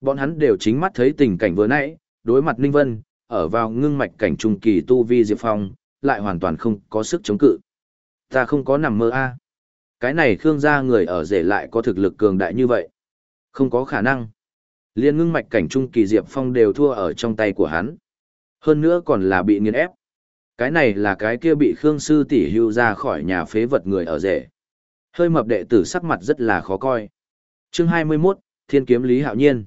Bọn hắn đều chính mắt thấy tình cảnh vừa nãy, đối mặt Ninh Vân, ở vào ngưng mạch cảnh trung kỳ tu vi Diệp Phong, lại hoàn toàn không có sức chống cự. Ta không có nằm mơ a. Cái này Khương gia người ở rể lại có thực lực cường đại như vậy. Không có khả năng. Liên ngưng mạch cảnh trung kỳ Diệp Phong đều thua ở trong tay của hắn. Hơn nữa còn là bị nghiền ép. Cái này là cái kia bị Khương sư tỷ hưu ra khỏi nhà phế vật người ở rể. Hơi mập đệ tử sắc mặt rất là khó coi. Chương 21, Thiên kiếm Lý Hạo Nhiên.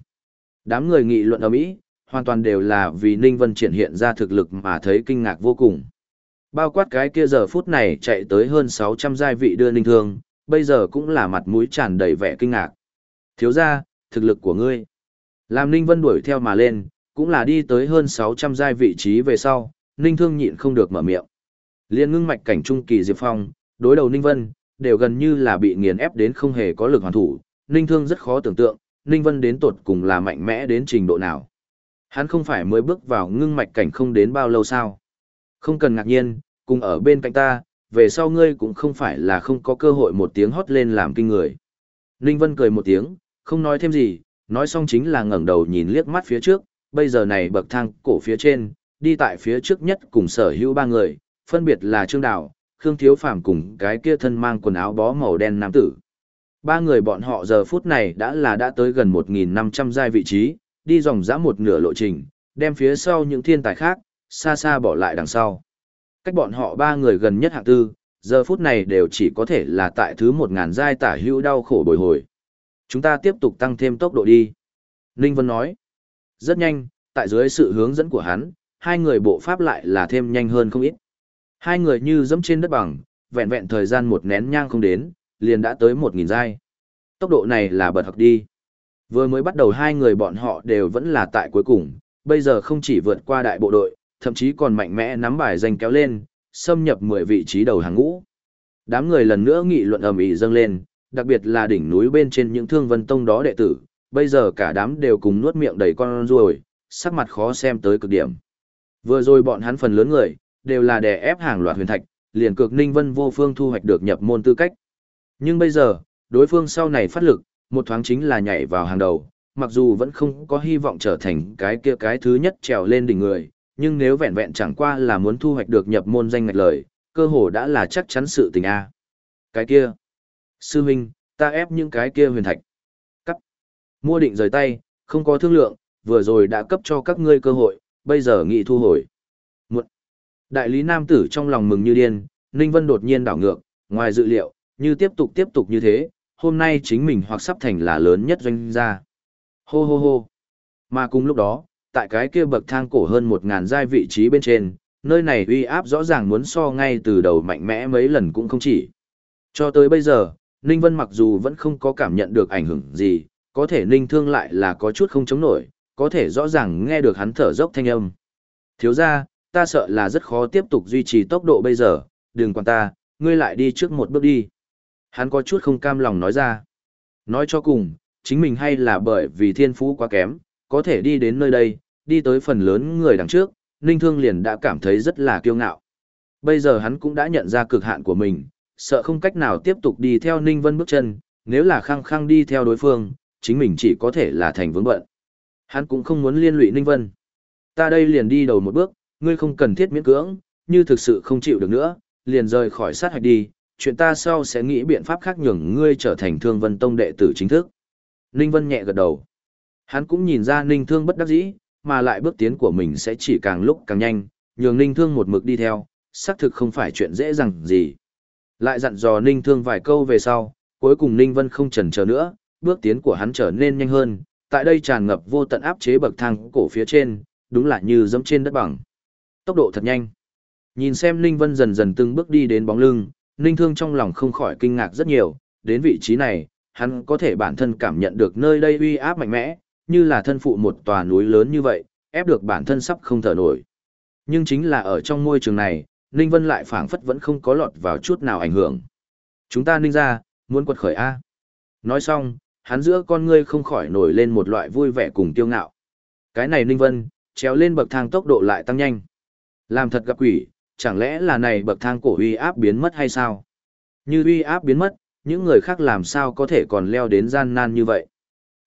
Đám người nghị luận ở Mỹ, hoàn toàn đều là vì Ninh Vân triển hiện ra thực lực mà thấy kinh ngạc vô cùng. Bao quát cái kia giờ phút này chạy tới hơn 600 giai vị đưa Ninh Thương, bây giờ cũng là mặt mũi tràn đầy vẻ kinh ngạc. Thiếu ra, thực lực của ngươi. Làm Ninh Vân đuổi theo mà lên, cũng là đi tới hơn 600 giai vị trí về sau, Ninh Thương nhịn không được mở miệng. Liên ngưng mạch cảnh trung kỳ Diệp Phong, đối đầu Ninh Vân, đều gần như là bị nghiền ép đến không hề có lực hoàn thủ, Ninh Thương rất khó tưởng tượng, Ninh Vân đến tột cùng là mạnh mẽ đến trình độ nào. Hắn không phải mới bước vào ngưng mạch cảnh không đến bao lâu sao. Không cần ngạc nhiên, cùng ở bên cạnh ta, về sau ngươi cũng không phải là không có cơ hội một tiếng hót lên làm kinh người. Ninh Vân cười một tiếng, không nói thêm gì, nói xong chính là ngẩng đầu nhìn liếc mắt phía trước, bây giờ này bậc thang cổ phía trên, đi tại phía trước nhất cùng sở hữu ba người, phân biệt là Trương Đào, Khương Thiếu Phàm cùng cái kia thân mang quần áo bó màu đen nam tử. Ba người bọn họ giờ phút này đã là đã tới gần 1.500 giai vị trí, đi dòng dã một nửa lộ trình, đem phía sau những thiên tài khác, xa xa bỏ lại đằng sau. Cách bọn họ ba người gần nhất hạng tư, giờ phút này đều chỉ có thể là tại thứ 1.000 giai tả hữu đau khổ bồi hồi. Chúng ta tiếp tục tăng thêm tốc độ đi. Ninh Vân nói. Rất nhanh, tại dưới sự hướng dẫn của hắn, hai người bộ pháp lại là thêm nhanh hơn không ít. Hai người như dẫm trên đất bằng, vẹn vẹn thời gian một nén nhang không đến, liền đã tới một nghìn giai. Tốc độ này là bật học đi. Vừa mới bắt đầu hai người bọn họ đều vẫn là tại cuối cùng, bây giờ không chỉ vượt qua đại bộ đội, thậm chí còn mạnh mẽ nắm bài danh kéo lên, xâm nhập 10 vị trí đầu hàng ngũ. Đám người lần nữa nghị luận ầm ĩ dâng lên, đặc biệt là đỉnh núi bên trên những thương vân tông đó đệ tử, bây giờ cả đám đều cùng nuốt miệng đầy con ruồi, sắc mặt khó xem tới cực điểm. Vừa rồi bọn hắn phần lớn người, đều là đè ép hàng loạt huyền thạch, liền cực Ninh Vân vô phương thu hoạch được nhập môn tư cách. Nhưng bây giờ, đối phương sau này phát lực, một thoáng chính là nhảy vào hàng đầu, mặc dù vẫn không có hy vọng trở thành cái kia cái thứ nhất trèo lên đỉnh người, nhưng nếu vẹn vẹn chẳng qua là muốn thu hoạch được nhập môn danh ngạch lời, cơ hồ đã là chắc chắn sự tình a. Cái kia, sư huynh, ta ép những cái kia huyền thạch. Cắt. Mua định rời tay, không có thương lượng, vừa rồi đã cấp cho các ngươi cơ hội, bây giờ nghị thu hồi. Muộn. Đại lý nam tử trong lòng mừng như điên, Ninh Vân đột nhiên đảo ngược, ngoài dự liệu, như tiếp tục tiếp tục như thế, hôm nay chính mình hoặc sắp thành là lớn nhất doanh gia. Hô hô hô. Mà cùng lúc đó, tại cái kia bậc thang cổ hơn một ngàn giai vị trí bên trên, nơi này uy áp rõ ràng muốn so ngay từ đầu mạnh mẽ mấy lần cũng không chỉ. Cho tới bây giờ, Ninh Vân mặc dù vẫn không có cảm nhận được ảnh hưởng gì, có thể Ninh Thương lại là có chút không chống nổi, có thể rõ ràng nghe được hắn thở dốc thanh âm. Thiếu ra, ta sợ là rất khó tiếp tục duy trì tốc độ bây giờ, đừng quan ta, ngươi lại đi trước một bước đi. Hắn có chút không cam lòng nói ra. Nói cho cùng, chính mình hay là bởi vì thiên phú quá kém, có thể đi đến nơi đây, đi tới phần lớn người đằng trước, Ninh Thương liền đã cảm thấy rất là kiêu ngạo. Bây giờ hắn cũng đã nhận ra cực hạn của mình, sợ không cách nào tiếp tục đi theo Ninh Vân bước chân, nếu là khăng khăng đi theo đối phương, chính mình chỉ có thể là thành vướng bận. Hắn cũng không muốn liên lụy Ninh Vân. Ta đây liền đi đầu một bước, ngươi không cần thiết miễn cưỡng, như thực sự không chịu được nữa, liền rời khỏi sát hạch đi, chuyện ta sau sẽ nghĩ biện pháp khác nhường ngươi trở thành Thương Vân Tông đệ tử chính thức. Ninh Vân nhẹ gật đầu. Hắn cũng nhìn ra Ninh Thương bất đắc dĩ, mà lại bước tiến của mình sẽ chỉ càng lúc càng nhanh, nhường Ninh Thương một mực đi theo, xác thực không phải chuyện dễ dàng gì. Lại dặn dò Ninh Thương vài câu về sau, cuối cùng Ninh Vân không chần chờ nữa, bước tiến của hắn trở nên nhanh hơn, tại đây tràn ngập vô tận áp chế bậc thang cổ phía trên, đúng là như dẫm trên đất bằng. Tốc độ thật nhanh. Nhìn xem Ninh Vân dần dần từng bước đi đến bóng lưng, Ninh Thương trong lòng không khỏi kinh ngạc rất nhiều, đến vị trí này, hắn có thể bản thân cảm nhận được nơi đây uy áp mạnh mẽ, như là thân phụ một tòa núi lớn như vậy, ép được bản thân sắp không thở nổi. Nhưng chính là ở trong môi trường này, Ninh Vân lại phảng phất vẫn không có lọt vào chút nào ảnh hưởng. Chúng ta ninh ra, muốn quật khởi A. Nói xong, hắn giữa con ngươi không khỏi nổi lên một loại vui vẻ cùng tiêu ngạo. Cái này Ninh Vân, treo lên bậc thang tốc độ lại tăng nhanh. Làm thật gặp quỷ, chẳng lẽ là này bậc thang cổ uy áp biến mất hay sao? Như uy áp biến mất, những người khác làm sao có thể còn leo đến gian nan như vậy?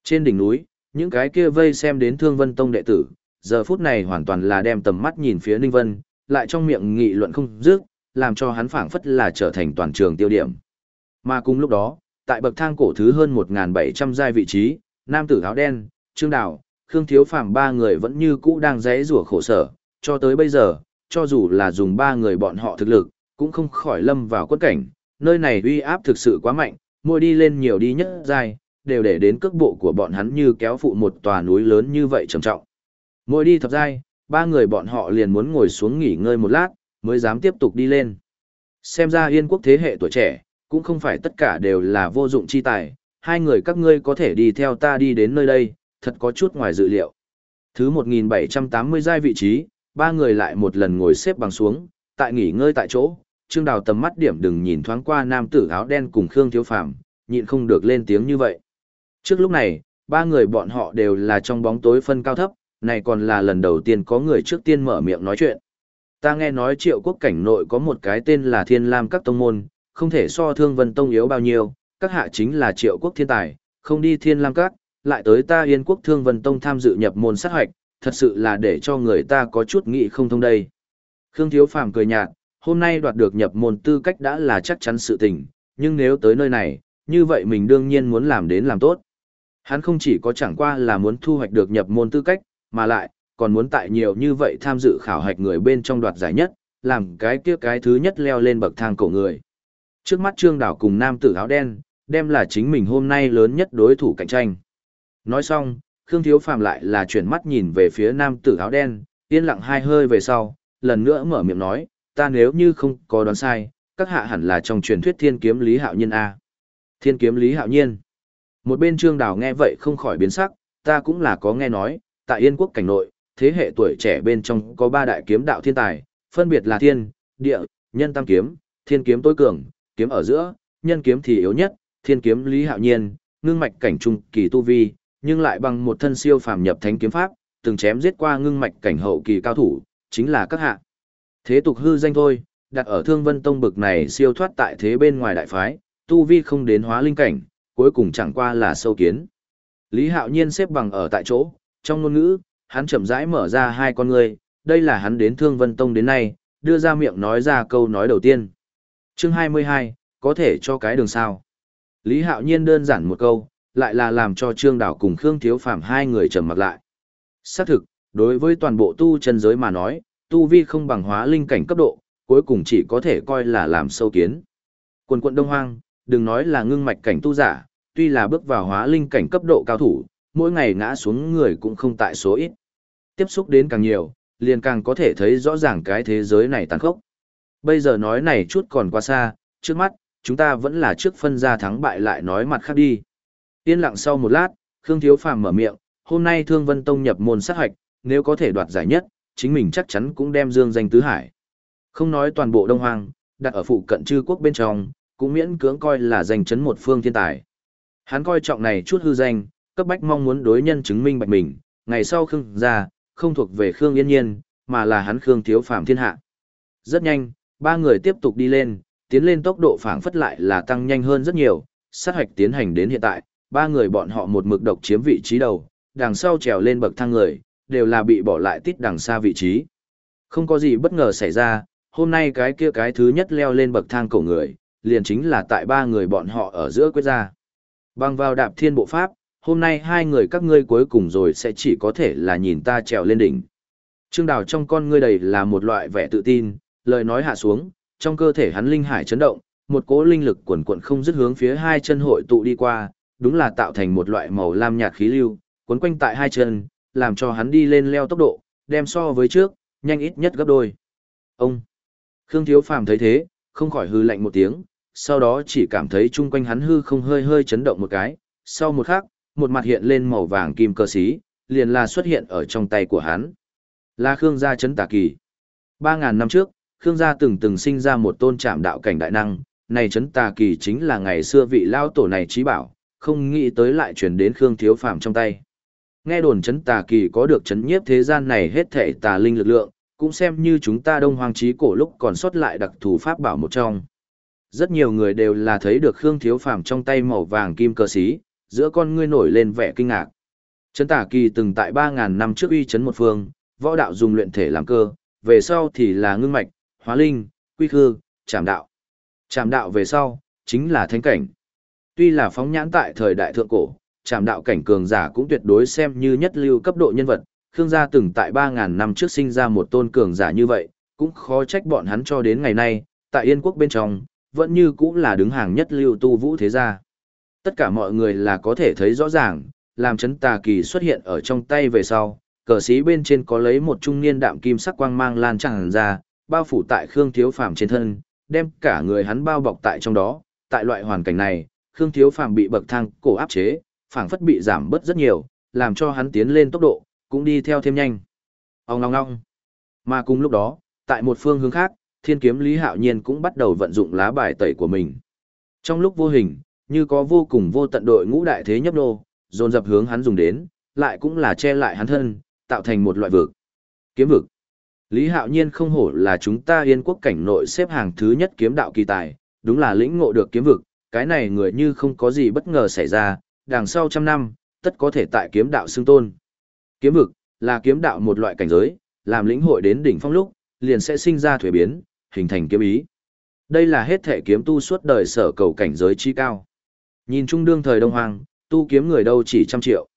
Trên đỉnh núi, những cái kia vây xem đến Thương Vân Tông đệ tử, giờ phút này hoàn toàn là đem tầm mắt nhìn phía Ninh Vân, lại trong miệng nghị luận không dứt, làm cho hắn phảng phất là trở thành toàn trường tiêu điểm. Mà cùng lúc đó, tại bậc thang cổ thứ hơn 1.700 giai vị trí, nam tử áo đen, Trương Đào, Khương Thiếu Phàm ba người vẫn như cũ đang rẽ rủa khổ sở, cho tới bây giờ, cho dù là dùng ba người bọn họ thực lực, cũng không khỏi lâm vào quất cảnh, nơi này uy áp thực sự quá mạnh, môi đi lên nhiều đi nhất giai, đều để đến cước bộ của bọn hắn như kéo phụ một tòa núi lớn như vậy trầm trọng. Môi đi thập giai, ba người bọn họ liền muốn ngồi xuống nghỉ ngơi một lát, mới dám tiếp tục đi lên. Xem ra yên quốc thế hệ tuổi trẻ, cũng không phải tất cả đều là vô dụng chi tài, hai người các ngươi có thể đi theo ta đi đến nơi đây, thật có chút ngoài dự liệu. Thứ 1780 giai vị trí, ba người lại một lần ngồi xếp bằng xuống, tại nghỉ ngơi tại chỗ, Trương Đào tầm mắt điểm đừng nhìn thoáng qua nam tử áo đen cùng Khương Thiếu Phàm, nhịn không được lên tiếng như vậy. Trước lúc này, ba người bọn họ đều là trong bóng tối phân cao thấp, này còn là lần đầu tiên có người trước tiên mở miệng nói chuyện. Ta nghe nói triệu quốc cảnh nội có một cái tên là Thiên Lam các tông môn, không thể so thương vân tông yếu bao nhiêu, các hạ chính là triệu quốc thiên tài, không đi Thiên Lam các, lại tới ta yên quốc thương vân tông tham dự nhập môn sát hoạch, thật sự là để cho người ta có chút nghĩ không thông đây. Khương Thiếu Phàm cười nhạt, hôm nay đoạt được nhập môn tư cách đã là chắc chắn sự tình, nhưng nếu tới nơi này, như vậy mình đương nhiên muốn làm đến làm tốt. Hắn không chỉ có chẳng qua là muốn thu hoạch được nhập môn tư cách, mà lại, còn muốn tại nhiều như vậy tham dự khảo hạch người bên trong đoạt giải nhất, làm cái kia cái thứ nhất leo lên bậc thang cổ người. Trước mắt Trương Đảo cùng nam tử áo đen, đem là chính mình hôm nay lớn nhất đối thủ cạnh tranh. Nói xong, Khương Thiếu Phàm lại là chuyển mắt nhìn về phía nam tử áo đen, yên lặng hai hơi về sau, lần nữa mở miệng nói, ta nếu như không có đoán sai, các hạ hẳn là trong truyền thuyết thiên kiếm Lý Hạo Nhiên A. Thiên kiếm Lý Hạo Nhiên. Một bên Trương đảo nghe vậy không khỏi biến sắc, ta cũng là có nghe nói, tại Yên quốc cảnh nội, thế hệ tuổi trẻ bên trong có ba đại kiếm đạo thiên tài, phân biệt là thiên, địa, nhân tam kiếm, thiên kiếm tối cường, kiếm ở giữa, nhân kiếm thì yếu nhất, thiên kiếm Lý Hạo Nhiên, ngưng mạch cảnh trung kỳ tu vi, nhưng lại bằng một thân siêu phàm nhập thánh kiếm pháp, từng chém giết qua ngưng mạch cảnh hậu kỳ cao thủ, chính là các hạ. Thế tục hư danh thôi, đặt ở Thương Vân Tông bực này siêu thoát tại thế bên ngoài đại phái, tu vi không đến hóa linh cảnh, cuối cùng chẳng qua là sâu kiến. Lý Hạo Nhiên xếp bằng ở tại chỗ, trong ngôn ngữ, hắn chậm rãi mở ra hai con người, đây là hắn đến Thương Vân Tông đến nay, đưa ra miệng nói ra câu nói đầu tiên. Chương 22, có thể cho cái đường sao. Lý Hạo Nhiên đơn giản một câu, lại là làm cho Trương Đảo cùng Khương Thiếu Phàm hai người trầm mặt lại. Xác thực, đối với toàn bộ tu chân giới mà nói, tu vi không bằng hóa linh cảnh cấp độ, cuối cùng chỉ có thể coi là làm sâu kiến. Quần quận Đông Hoang, đừng nói là ngưng mạch cảnh tu giả, tuy là bước vào hóa linh cảnh cấp độ cao thủ, mỗi ngày ngã xuống người cũng không tại số ít. Tiếp xúc đến càng nhiều, liền càng có thể thấy rõ ràng cái thế giới này tàn khốc. Bây giờ nói này chút còn quá xa, trước mắt, chúng ta vẫn là trước phân ra thắng bại lại nói mặt khác đi. Yên lặng sau một lát, Khương Thiếu Phàm mở miệng, hôm nay Thương Vân Tông nhập môn sát hoạch, nếu có thể đoạt giải nhất, chính mình chắc chắn cũng đem dương danh tứ hải. Không nói toàn bộ Đông Hoang, đặt ở phụ cận chư quốc bên trong, cũng miễn cưỡng coi là danh chấn một phương thiên tài. Hắn coi trọng này chút hư danh, cấp bách mong muốn đối nhân chứng minh bạch mình, ngày sau Khương ra, không thuộc về Khương Yên Nhiên, mà là hắn Khương Thiếu Phàm thiên hạ. Rất nhanh, ba người tiếp tục đi lên, tiến lên tốc độ phảng phất lại là tăng nhanh hơn rất nhiều, sát hoạch tiến hành đến hiện tại, ba người bọn họ một mực độc chiếm vị trí đầu, đằng sau trèo lên bậc thang người, đều là bị bỏ lại tít đằng xa vị trí. Không có gì bất ngờ xảy ra, hôm nay cái kia cái thứ nhất leo lên bậc thang cổ người, liền chính là tại ba người bọn họ ở giữa quyết ra. Bằng vào đạp thiên bộ pháp, hôm nay hai người các ngươi cuối cùng rồi sẽ chỉ có thể là nhìn ta trèo lên đỉnh. Trương Đào trong con ngươi đầy là một loại vẻ tự tin, lời nói hạ xuống, trong cơ thể hắn linh hải chấn động, một cỗ linh lực quần quần không dứt hướng phía hai chân hội tụ đi qua, đúng là tạo thành một loại màu lam nhạt khí lưu, cuốn quanh tại hai chân, làm cho hắn đi lên leo tốc độ, đem so với trước, nhanh ít nhất gấp đôi. Ông! Khương Thiếu Phàm thấy thế, không khỏi hư lạnh một tiếng, sau đó chỉ cảm thấy chung quanh hắn hư không hơi hơi chấn động một cái, sau một khắc, một mặt hiện lên màu vàng kim cơ sĩ, liền là xuất hiện ở trong tay của hắn. Là Khương gia chấn tà kỳ. 3.000 năm trước, Khương gia từng từng sinh ra một tôn trạm đạo cảnh đại năng, này chấn tà kỳ chính là ngày xưa vị lao tổ này trí bảo, không nghĩ tới lại chuyển đến Khương Thiếu Phàm trong tay. Nghe đồn chấn tà kỳ có được chấn nhiếp thế gian này hết thể tà linh lực lượng, cũng xem như chúng ta đông hoàng trí cổ lúc còn sót lại đặc thù pháp bảo một trong. Rất nhiều người đều là thấy được Khương Thiếu Phàm trong tay màu vàng kim cơ sĩ, giữa con ngươi nổi lên vẻ kinh ngạc. Chấn tà kỳ từng tại 3.000 năm trước uy chấn một phương, võ đạo dùng luyện thể làm cơ, về sau thì là ngưng mạch, hóa linh, quy khư, trảm đạo. Trảm đạo về sau, chính là thánh cảnh. Tuy là phóng nhãn tại thời đại thượng cổ, trảm đạo cảnh cường giả cũng tuyệt đối xem như nhất lưu cấp độ nhân vật, Khương gia từng tại 3.000 năm trước sinh ra một tôn cường giả như vậy, cũng khó trách bọn hắn cho đến ngày nay, tại Yên quốc bên trong, vẫn như cũng là đứng hàng nhất lưu tu vũ thế gia. Tất cả mọi người là có thể thấy rõ ràng, làm chấn tà kỳ xuất hiện ở trong tay về sau, cờ sĩ bên trên có lấy một trung niên đạm kim sắc quang mang lan tràn ra, bao phủ tại Khương Thiếu Phàm trên thân, đem cả người hắn bao bọc tại trong đó. Tại loại hoàn cảnh này, Khương Thiếu Phàm bị bậc thang cổ áp chế, phảng phất bị giảm bớt rất nhiều, làm cho hắn tiến lên tốc độ, cũng đi theo thêm nhanh. ong ong ong. Mà cùng lúc đó, tại một phương hướng khác, thiên kiếm Lý Hạo Nhiên cũng bắt đầu vận dụng lá bài tẩy của mình. Trong lúc vô hình, như có vô cùng vô tận đội ngũ đại thế nhấp nô, dồn dập hướng hắn dùng đến, lại cũng là che lại hắn thân, tạo thành một loại vực. Kiếm vực. Lý Hạo Nhiên không hổ là chúng ta yên quốc cảnh nội xếp hàng thứ nhất kiếm đạo kỳ tài, đúng là lĩnh ngộ được kiếm vực, cái này người như không có gì bất ngờ xảy ra, đằng sau trăm năm, tất có thể tại kiếm đạo xưng tôn. Kiếm vực, là kiếm đạo một loại cảnh giới, làm lĩnh hội đến đỉnh phong lúc, liền sẽ sinh ra thuế biến, hình thành kiếm ý. Đây là hết thể kiếm tu suốt đời sở cầu cảnh giới chi cao. Nhìn trung đương thời Đông Hoàng, tu kiếm người đâu chỉ trăm triệu.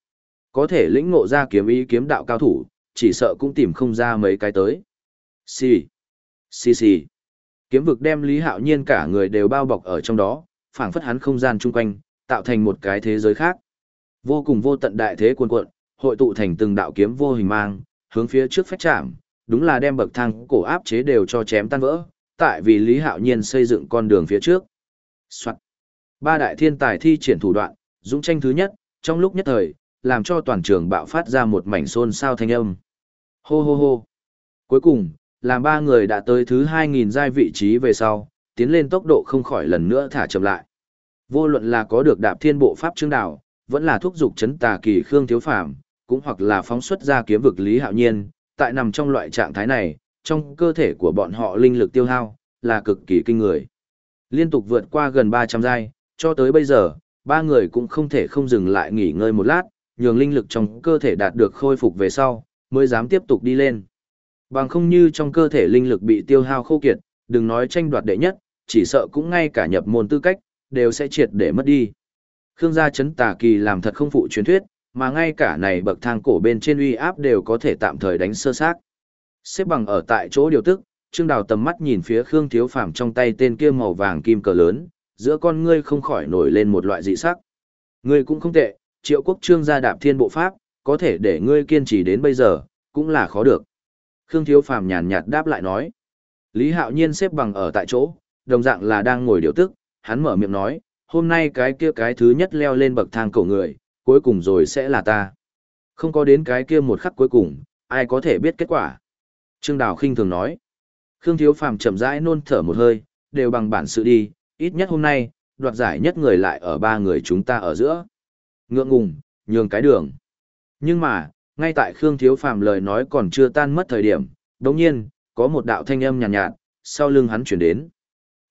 Có thể lĩnh ngộ ra kiếm ý kiếm đạo cao thủ, chỉ sợ cũng tìm không ra mấy cái tới. Xì, xì xì. Kiếm vực đem Lý Hạo Nhiên cả người đều bao bọc ở trong đó, phảng phất hắn không gian chung quanh, tạo thành một cái thế giới khác. Vô cùng vô tận đại thế cuồn cuộn, hội tụ thành từng đạo kiếm vô hình mang, hướng phía trước phách chạm, đúng là đem bậc thang cổ áp chế đều cho chém tan vỡ, tại vì Lý Hạo Nhiên xây dựng con đường phía trước. Soạn. Ba đại thiên tài thi triển thủ đoạn, dũng tranh thứ nhất, trong lúc nhất thời, làm cho toàn trường bạo phát ra một mảnh xôn xao thanh âm. Hô hô hô. Cuối cùng, làm ba người đã tới thứ 2.000 giai vị trí về sau, tiến lên tốc độ không khỏi lần nữa thả chậm lại. Vô luận là có được đạp thiên bộ pháp chứng đạo, vẫn là thúc dục chấn tà kỳ khương thiếu phàm, cũng hoặc là phóng xuất ra kiếm vực lý hạo nhiên, tại nằm trong loại trạng thái này, trong cơ thể của bọn họ linh lực tiêu hao, là cực kỳ kinh người. Liên tục vượt qua gần 300 giai, cho tới bây giờ, ba người cũng không thể không dừng lại nghỉ ngơi một lát, nhường linh lực trong cơ thể đạt được khôi phục về sau, mới dám tiếp tục đi lên. Bằng không như trong cơ thể linh lực bị tiêu hao khô kiệt, đừng nói tranh đoạt đệ nhất, chỉ sợ cũng ngay cả nhập môn tư cách, đều sẽ triệt để mất đi. Khương gia chấn tà kỳ làm thật không phụ truyền thuyết, mà ngay cả này bậc thang cổ bên trên uy áp đều có thể tạm thời đánh sơ xác. Xếp bằng ở tại chỗ điều tức, Trương Đào tầm mắt nhìn phía Khương Thiếu Phàm trong tay tên kia màu vàng kim cờ lớn, giữa con ngươi không khỏi nổi lên một loại dị sắc. Ngươi cũng không tệ, Triệu Quốc Trương gia đạp thiên bộ pháp, có thể để ngươi kiên trì đến bây giờ, cũng là khó được. Khương Thiếu Phàm nhàn nhạt đáp lại nói. Lý Hạo Nhiên xếp bằng ở tại chỗ, đồng dạng là đang ngồi điều tức, hắn mở miệng nói, hôm nay cái kia cái thứ nhất leo lên bậc thang cổ người, cuối cùng rồi sẽ là ta. Không có đến cái kia một khắc cuối cùng, ai có thể biết kết quả. Trương Đào khinh thường nói. Khương Thiếu Phàm chậm rãi nôn thở một hơi, đều bằng bản sự đi, ít nhất hôm nay, đoạt giải nhất người lại ở ba người chúng ta ở giữa. Ngượng ngùng, nhường cái đường. Nhưng mà, ngay tại Khương Thiếu Phàm lời nói còn chưa tan mất thời điểm, đồng nhiên, có một đạo thanh âm nhàn nhạt, nhạt, sau lưng hắn chuyển đến.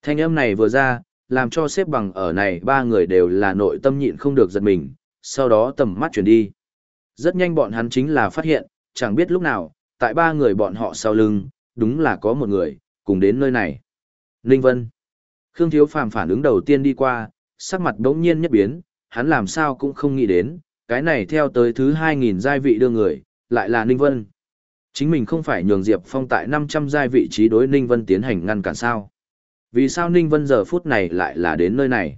Thanh âm này vừa ra, làm cho xếp bằng ở này ba người đều là nội tâm nhịn không được giật mình, sau đó tầm mắt chuyển đi. Rất nhanh bọn hắn chính là phát hiện, chẳng biết lúc nào, tại ba người bọn họ sau lưng, đúng là có một người, cùng đến nơi này. Ninh Vân. Khương Thiếu Phàm phản ứng đầu tiên đi qua, sắc mặt đống nhiên nhất biến, hắn làm sao cũng không nghĩ đến, cái này theo tới thứ 2.000 giai vị đưa người, lại là Ninh Vân. Chính mình không phải nhường Diệp Phong tại 500 giai vị trí đối Ninh Vân tiến hành ngăn cản sao. Vì sao Ninh Vân giờ phút này lại là đến nơi này?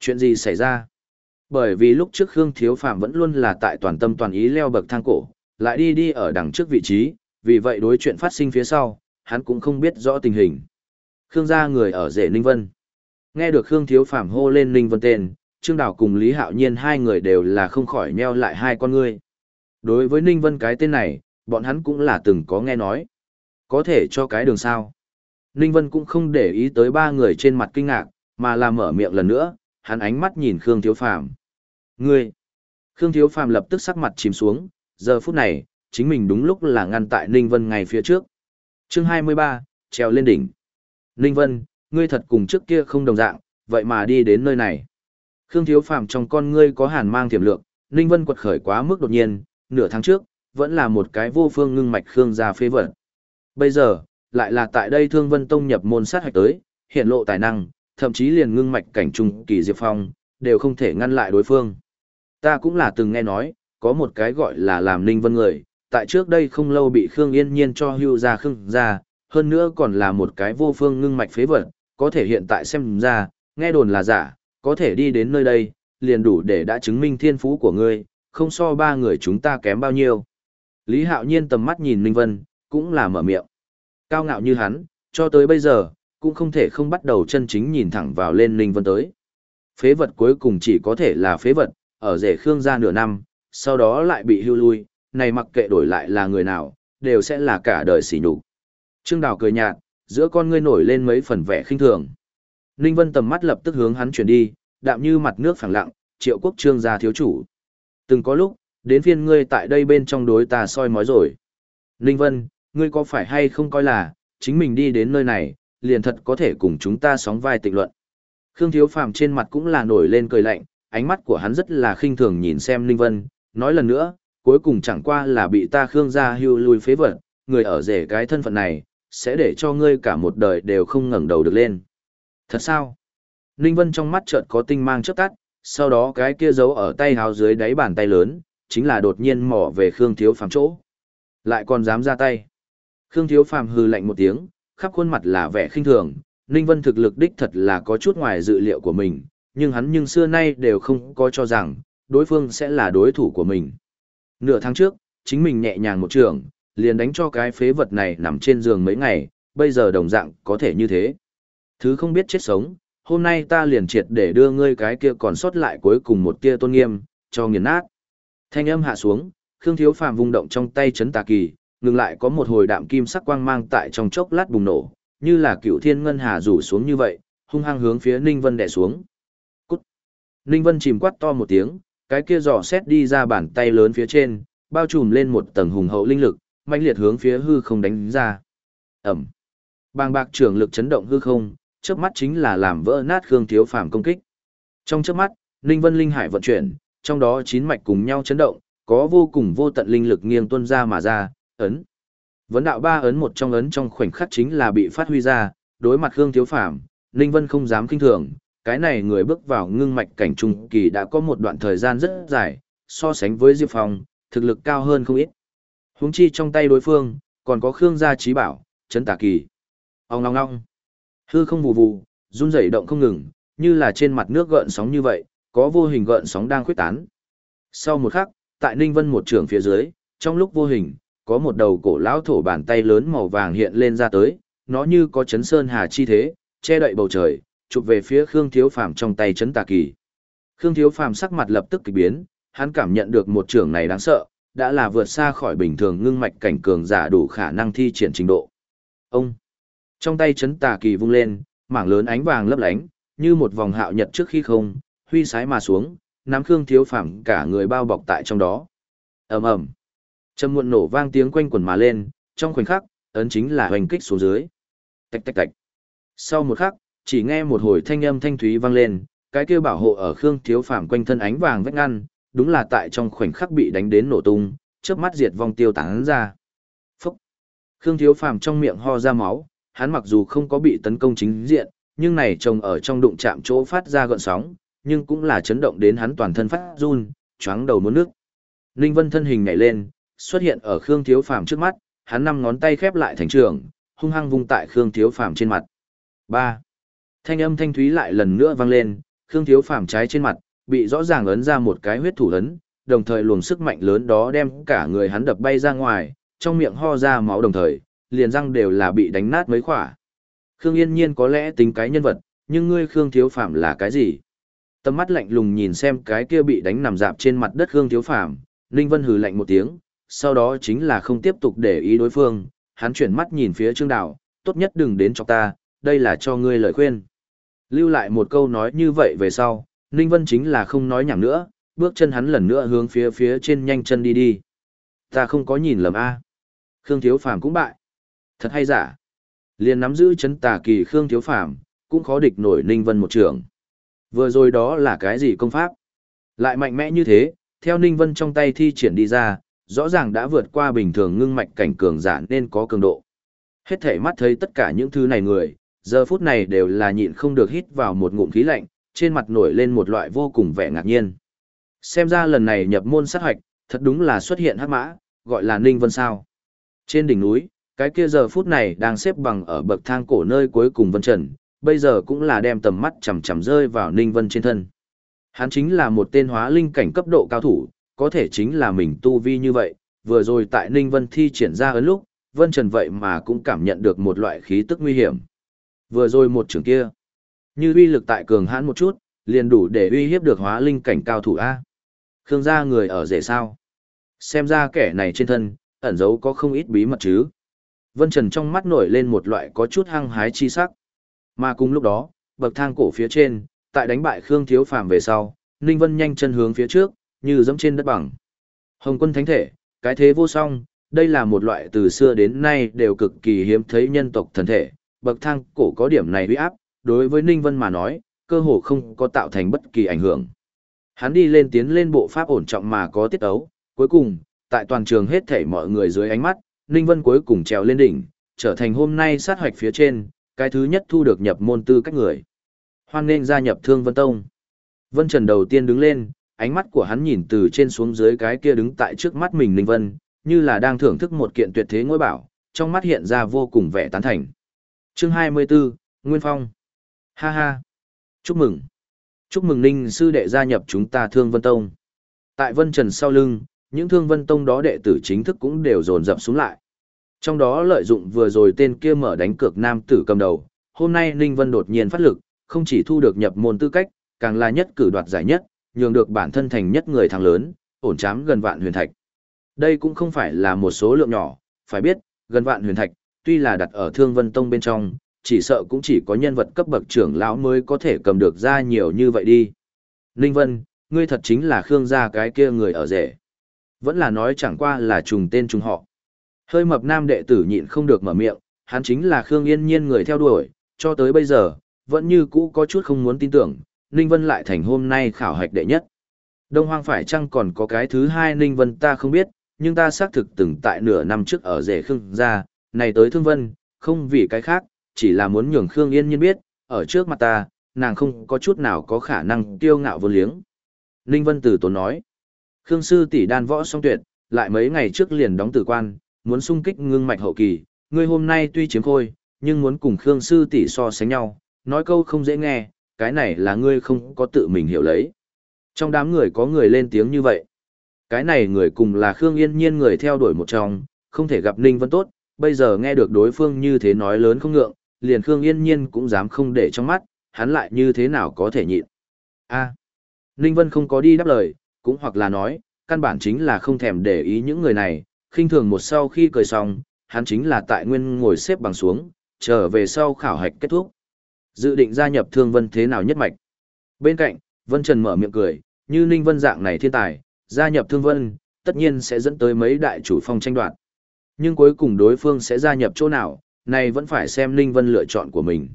Chuyện gì xảy ra? Bởi vì lúc trước Khương Thiếu Phạm vẫn luôn là tại toàn tâm toàn ý leo bậc thang cổ, lại đi đi ở đằng trước vị trí, vì vậy đối chuyện phát sinh phía sau, hắn cũng không biết rõ tình hình. Khương gia người ở rể Ninh Vân. Nghe được Khương Thiếu Phạm hô lên Ninh Vân tên, Trương Đào cùng Lý Hạo Nhiên hai người đều là không khỏi nheo lại hai con ngươi. Đối với Ninh Vân cái tên này, bọn hắn cũng là từng có nghe nói. Có thể cho cái đường sao. Ninh Vân cũng không để ý tới ba người trên mặt kinh ngạc, mà là mở miệng lần nữa, hắn ánh mắt nhìn Khương Thiếu Phàm. Ngươi! Khương Thiếu Phàm lập tức sắc mặt chìm xuống, giờ phút này, chính mình đúng lúc là ngăn tại Ninh Vân ngay phía trước. Chương 23, treo lên đỉnh. Ninh Vân, ngươi thật cùng trước kia không đồng dạng, vậy mà đi đến nơi này. Khương Thiếu Phàm trong con ngươi có hàn mang tiềm lượng, Ninh Vân quật khởi quá mức đột nhiên, nửa tháng trước, vẫn là một cái vô phương ngưng mạch Khương gia phế vật. Bây giờ, lại là tại đây Thương Vân Tông nhập môn sát hạch tới, hiện lộ tài năng, thậm chí liền ngưng mạch cảnh trung kỳ Diệp Phong, đều không thể ngăn lại đối phương. Ta cũng là từng nghe nói, có một cái gọi là làm Ninh Vân người, tại trước đây không lâu bị Khương Yên Nhiên cho hưu ra Khương gia, hơn nữa còn là một cái vô phương ngưng mạch phế vật, có thể hiện tại xem ra, nghe đồn là giả, có thể đi đến nơi đây, liền đủ để đã chứng minh thiên phú của ngươi, không so ba người chúng ta kém bao nhiêu. Lý Hạo Nhiên tầm mắt nhìn Ninh Vân, cũng là mở miệng. Cao ngạo như hắn, cho tới bây giờ, cũng không thể không bắt đầu chân chính nhìn thẳng vào lên Ninh Vân tới. Phế vật cuối cùng chỉ có thể là phế vật, ở rể Khương gia nửa năm, sau đó lại bị hưu lui, này mặc kệ đổi lại là người nào, đều sẽ là cả đời sỉ nhục. Trương Đào cười nhạt, giữa con ngươi nổi lên mấy phần vẻ khinh thường. Ninh Vân tầm mắt lập tức hướng hắn chuyển đi, đạm như mặt nước phẳng lặng, triệu quốc trương gia thiếu chủ. Từng có lúc, đến phiên ngươi tại đây bên trong đối ta soi mói rồi. Ninh Vân, ngươi có phải hay không coi là, chính mình đi đến nơi này, liền thật có thể cùng chúng ta sóng vai tịnh luận. Khương Thiếu Phàm trên mặt cũng là nổi lên cười lạnh, ánh mắt của hắn rất là khinh thường nhìn xem Ninh Vân, nói lần nữa, cuối cùng chẳng qua là bị ta Khương gia hưu lui phế vật, người ở rể cái thân phận này, sẽ để cho ngươi cả một đời đều không ngẩng đầu được lên. Thật sao? Ninh Vân trong mắt chợt có tinh mang chớp tắt, sau đó cái kia giấu ở tay háo dưới đáy bàn tay lớn, chính là đột nhiên mỏ về Khương Thiếu Phàm chỗ. Lại còn dám ra tay. Khương Thiếu Phàm hừ lạnh một tiếng, khắp khuôn mặt là vẻ khinh thường, Ninh Vân thực lực đích thật là có chút ngoài dự liệu của mình, nhưng hắn nhưng xưa nay đều không có cho rằng, đối phương sẽ là đối thủ của mình. Nửa tháng trước, chính mình nhẹ nhàng một trường, liền đánh cho cái phế vật này nằm trên giường mấy ngày, bây giờ đồng dạng có thể như thế. Thứ không biết chết sống, hôm nay ta liền triệt để đưa ngươi cái kia còn sót lại cuối cùng một tia tôn nghiêm, cho nghiền nát. Thanh âm hạ xuống, Khương Thiếu Phàm vung động trong tay chấn tà kỳ, ngừng lại có một hồi đạm kim sắc quang mang tại trong chốc lát bùng nổ, như là cựu thiên ngân hà rủ xuống như vậy, hung hăng hướng phía Ninh Vân đè xuống. Cút! Ninh Vân chìm quát to một tiếng, cái kia giỏ xét đi ra bàn tay lớn phía trên, bao trùm lên một tầng hùng hậu linh lực, mạnh liệt hướng phía hư không đánh ra. Ẩm! Bàng bạc trưởng lực chấn động hư không, chớp mắt chính là làm vỡ nát Khương Thiếu Phàm công kích. Trong chớp mắt, Ninh Vân linh hải vận chuyển, trong đó chín mạch cùng nhau chấn động, có vô cùng vô tận linh lực nghiêng tuôn ra mà ra, ấn. Vấn đạo ba ấn một trong ấn trong khoảnh khắc chính là bị phát huy ra, đối mặt Khương Thiếu Phàm, Ninh Vân không dám kinh thường, cái này người bước vào ngưng mạch cảnh trung kỳ đã có một đoạn thời gian rất dài, so sánh với Diệp Phong, thực lực cao hơn không ít. Huống chi trong tay đối phương, còn có Khương gia trí bảo, chấn tà kỳ. Ông ngong ngong. Hư không vù vù, run rẩy động không ngừng, như là trên mặt nước gợn sóng như vậy, có vô hình gợn sóng đang khuếch tán. Sau một khắc, tại Ninh Vân một trường phía dưới, trong lúc vô hình, có một đầu cổ lão thổ bàn tay lớn màu vàng hiện lên ra tới, nó như có chấn sơn hà chi thế, che đậy bầu trời, chụp về phía Khương Thiếu Phàm trong tay chấn tà kỳ. Khương Thiếu Phàm sắc mặt lập tức kỳ biến, hắn cảm nhận được một trường này đáng sợ, đã là vượt xa khỏi bình thường ngưng mạch cảnh cường giả đủ khả năng thi triển trình độ. Ông trong tay chấn tà kỳ vung lên, mảng lớn ánh vàng lấp lánh, như một vòng hạo nhật trước khi không, huy sái mà xuống, nắm Khương Thiếu Phàm cả người bao bọc tại trong đó. Ầm ầm. Trầm muộn nổ vang tiếng quanh quần mà lên, trong khoảnh khắc, ấn chính là hoành kích xuống dưới. Tạch tạch tạch. Sau một khắc, chỉ nghe một hồi thanh âm thanh thúy vang lên, cái kia bảo hộ ở Khương Thiếu Phàm quanh thân ánh vàng vách ngăn, đúng là tại trong khoảnh khắc bị đánh đến nổ tung, chớp mắt diệt vong tiêu tán ra. Khương Thiếu Phàm trong miệng ho ra máu, hắn mặc dù không có bị tấn công chính diện, nhưng này trông ở trong đụng chạm chỗ phát ra gợn sóng, nhưng cũng là chấn động đến hắn toàn thân phát run, choáng đầu muốn nước. Ninh Vân thân hình nhảy lên, xuất hiện ở Khương Thiếu Phàm trước mắt, hắn năm ngón tay khép lại thành trường, hung hăng vung tại Khương Thiếu Phàm trên mặt. 3. Thanh âm thanh thúy lại lần nữa vang lên, Khương Thiếu Phàm trái trên mặt, bị rõ ràng ấn ra một cái huyết thủ ấn, đồng thời luồng sức mạnh lớn đó đem cả người hắn đập bay ra ngoài, trong miệng ho ra máu đồng thời, liền răng đều là bị đánh nát mấy khỏa. Khương Yên Nhiên có lẽ tính cái nhân vật, nhưng ngươi Khương Thiếu phạm là cái gì? Tầm mắt lạnh lùng nhìn xem cái kia bị đánh nằm dạp trên mặt đất Khương Thiếu phạm Ninh Vân hừ lạnh một tiếng, sau đó chính là không tiếp tục để ý đối phương, hắn chuyển mắt nhìn phía Trương Đạo, tốt nhất đừng đến cho ta, đây là cho ngươi lời khuyên. Lưu lại một câu nói như vậy về sau, Ninh Vân chính là không nói nhảm nữa, bước chân hắn lần nữa hướng phía phía trên nhanh chân đi đi. Ta không có nhìn lầm a. Khương Thiếu Phàm cũng bại. Thật hay giả. Liền nắm giữ chấn tà kỳ Khương Thiếu Phàm, cũng khó địch nổi Ninh Vân một trường. Vừa rồi đó là cái gì công pháp? Lại mạnh mẽ như thế, theo Ninh Vân trong tay thi triển đi ra, rõ ràng đã vượt qua bình thường ngưng mạch cảnh cường giả nên có cường độ. Hết thể mắt thấy tất cả những thứ này người, giờ phút này đều là nhịn không được hít vào một ngụm khí lạnh, trên mặt nổi lên một loại vô cùng vẻ ngạc nhiên. Xem ra lần này nhập môn sát hoạch, thật đúng là xuất hiện hắc mã, gọi là Ninh Vân sao. Trên đỉnh núi, cái kia giờ phút này đang xếp bằng ở bậc thang cổ nơi cuối cùng Vân Trần, bây giờ cũng là đem tầm mắt chằm chằm rơi vào Ninh Vân trên thân. Hắn chính là một tên hóa linh cảnh cấp độ cao thủ, có thể chính là mình tu vi như vậy, vừa rồi tại Ninh Vân thi triển ra ấn lúc, Vân Trần vậy mà cũng cảm nhận được một loại khí tức nguy hiểm. Vừa rồi một trường kia, như uy lực tại cường hãn một chút, liền đủ để uy hiếp được hóa linh cảnh cao thủ A. Khương gia người ở rể sao? Xem ra kẻ này trên thân, ẩn giấu có không ít bí mật chứ. Vân Trần trong mắt nổi lên một loại có chút hăng hái chi sắc. Mà cùng lúc đó, bậc thang cổ phía trên, tại đánh bại Khương Thiếu Phàm về sau, Ninh Vân nhanh chân hướng phía trước, như dẫm trên đất bằng. Hồng quân thánh thể, cái thế vô song, đây là một loại từ xưa đến nay đều cực kỳ hiếm thấy nhân tộc thần thể, bậc thang cổ có điểm này uy áp, đối với Ninh Vân mà nói, cơ hồ không có tạo thành bất kỳ ảnh hưởng. Hắn đi lên tiến lên bộ pháp ổn trọng mà có tiết ấu, cuối cùng, tại toàn trường hết thảy mọi người dưới ánh mắt, Ninh Vân cuối cùng trèo lên đỉnh, trở thành hôm nay sát hoạch phía trên, cái thứ nhất thu được nhập môn tư cách người. Hoan nên gia nhập Thương Vân Tông. Vân Trần đầu tiên đứng lên, ánh mắt của hắn nhìn từ trên xuống dưới cái kia đứng tại trước mắt mình Ninh Vân, như là đang thưởng thức một kiện tuyệt thế ngôi bảo, trong mắt hiện ra vô cùng vẻ tán thành. Chương 24, Nguyên Phong. Ha ha. Chúc mừng. Chúc mừng Ninh sư đệ gia nhập chúng ta Thương Vân Tông. Tại Vân Trần sau lưng, những Thương Vân Tông đó đệ tử chính thức cũng đều dồn dập xuống lại. Trong đó lợi dụng vừa rồi tên kia mở đánh cược nam tử cầm đầu, hôm nay Ninh Vân đột nhiên phát lực, không chỉ thu được nhập môn tư cách, càng là nhất cử đoạt giải nhất, nhường được bản thân thành nhất người thắng lớn, ổn chám gần vạn huyền thạch. Đây cũng không phải là một số lượng nhỏ, phải biết, gần vạn huyền thạch, tuy là đặt ở Thương Vân Tông bên trong, chỉ sợ cũng chỉ có nhân vật cấp bậc trưởng lão mới có thể cầm được ra nhiều như vậy đi. Ninh Vân, ngươi thật chính là Khương gia cái kia người ở rể. Vẫn là nói chẳng qua là trùng tên trùng họ. Hơi mập nam đệ tử nhịn không được mở miệng, hắn chính là Khương Yên Nhiên người theo đuổi, cho tới bây giờ, vẫn như cũ có chút không muốn tin tưởng, Ninh Vân lại thành hôm nay khảo hạch đệ nhất. Đông Hoang phải chăng còn có cái thứ hai Ninh Vân ta không biết, nhưng ta xác thực từng tại nửa năm trước ở rể Khương gia, này tới Thương Vân, không vì cái khác, chỉ là muốn nhường Khương Yên Nhiên biết, ở trước mặt ta, nàng không có chút nào có khả năng tiêu ngạo vô liếng. Ninh Vân Tử Tốn nói, Khương Sư tỷ đan võ song tuyệt, lại mấy ngày trước liền đóng tử quan, muốn sung kích ngưng mạch hậu kỳ, ngươi hôm nay tuy chiếm khôi, nhưng muốn cùng Khương Sư tỷ so sánh nhau, nói câu không dễ nghe, cái này là ngươi không có tự mình hiểu lấy. Trong đám người có người lên tiếng như vậy. Cái này người cùng là Khương Yên Nhiên người theo đuổi một trong, không thể gặp Ninh Vân tốt, bây giờ nghe được đối phương như thế nói lớn không ngượng, liền Khương Yên Nhiên cũng dám không để trong mắt, hắn lại như thế nào có thể nhịn. A. Ninh Vân không có đi đáp lời, cũng hoặc là nói, căn bản chính là không thèm để ý những người này, khinh thường một sau khi cười xong, hắn chính là tại nguyên ngồi xếp bằng xuống, trở về sau khảo hạch kết thúc. Dự định gia nhập Thương Vân thế nào nhất mạch. Bên cạnh, Vân Trần mở miệng cười, như Ninh Vân dạng này thiên tài, gia nhập Thương Vân, tất nhiên sẽ dẫn tới mấy đại chủ phong tranh đoạt. Nhưng cuối cùng đối phương sẽ gia nhập chỗ nào, này vẫn phải xem Ninh Vân lựa chọn của mình.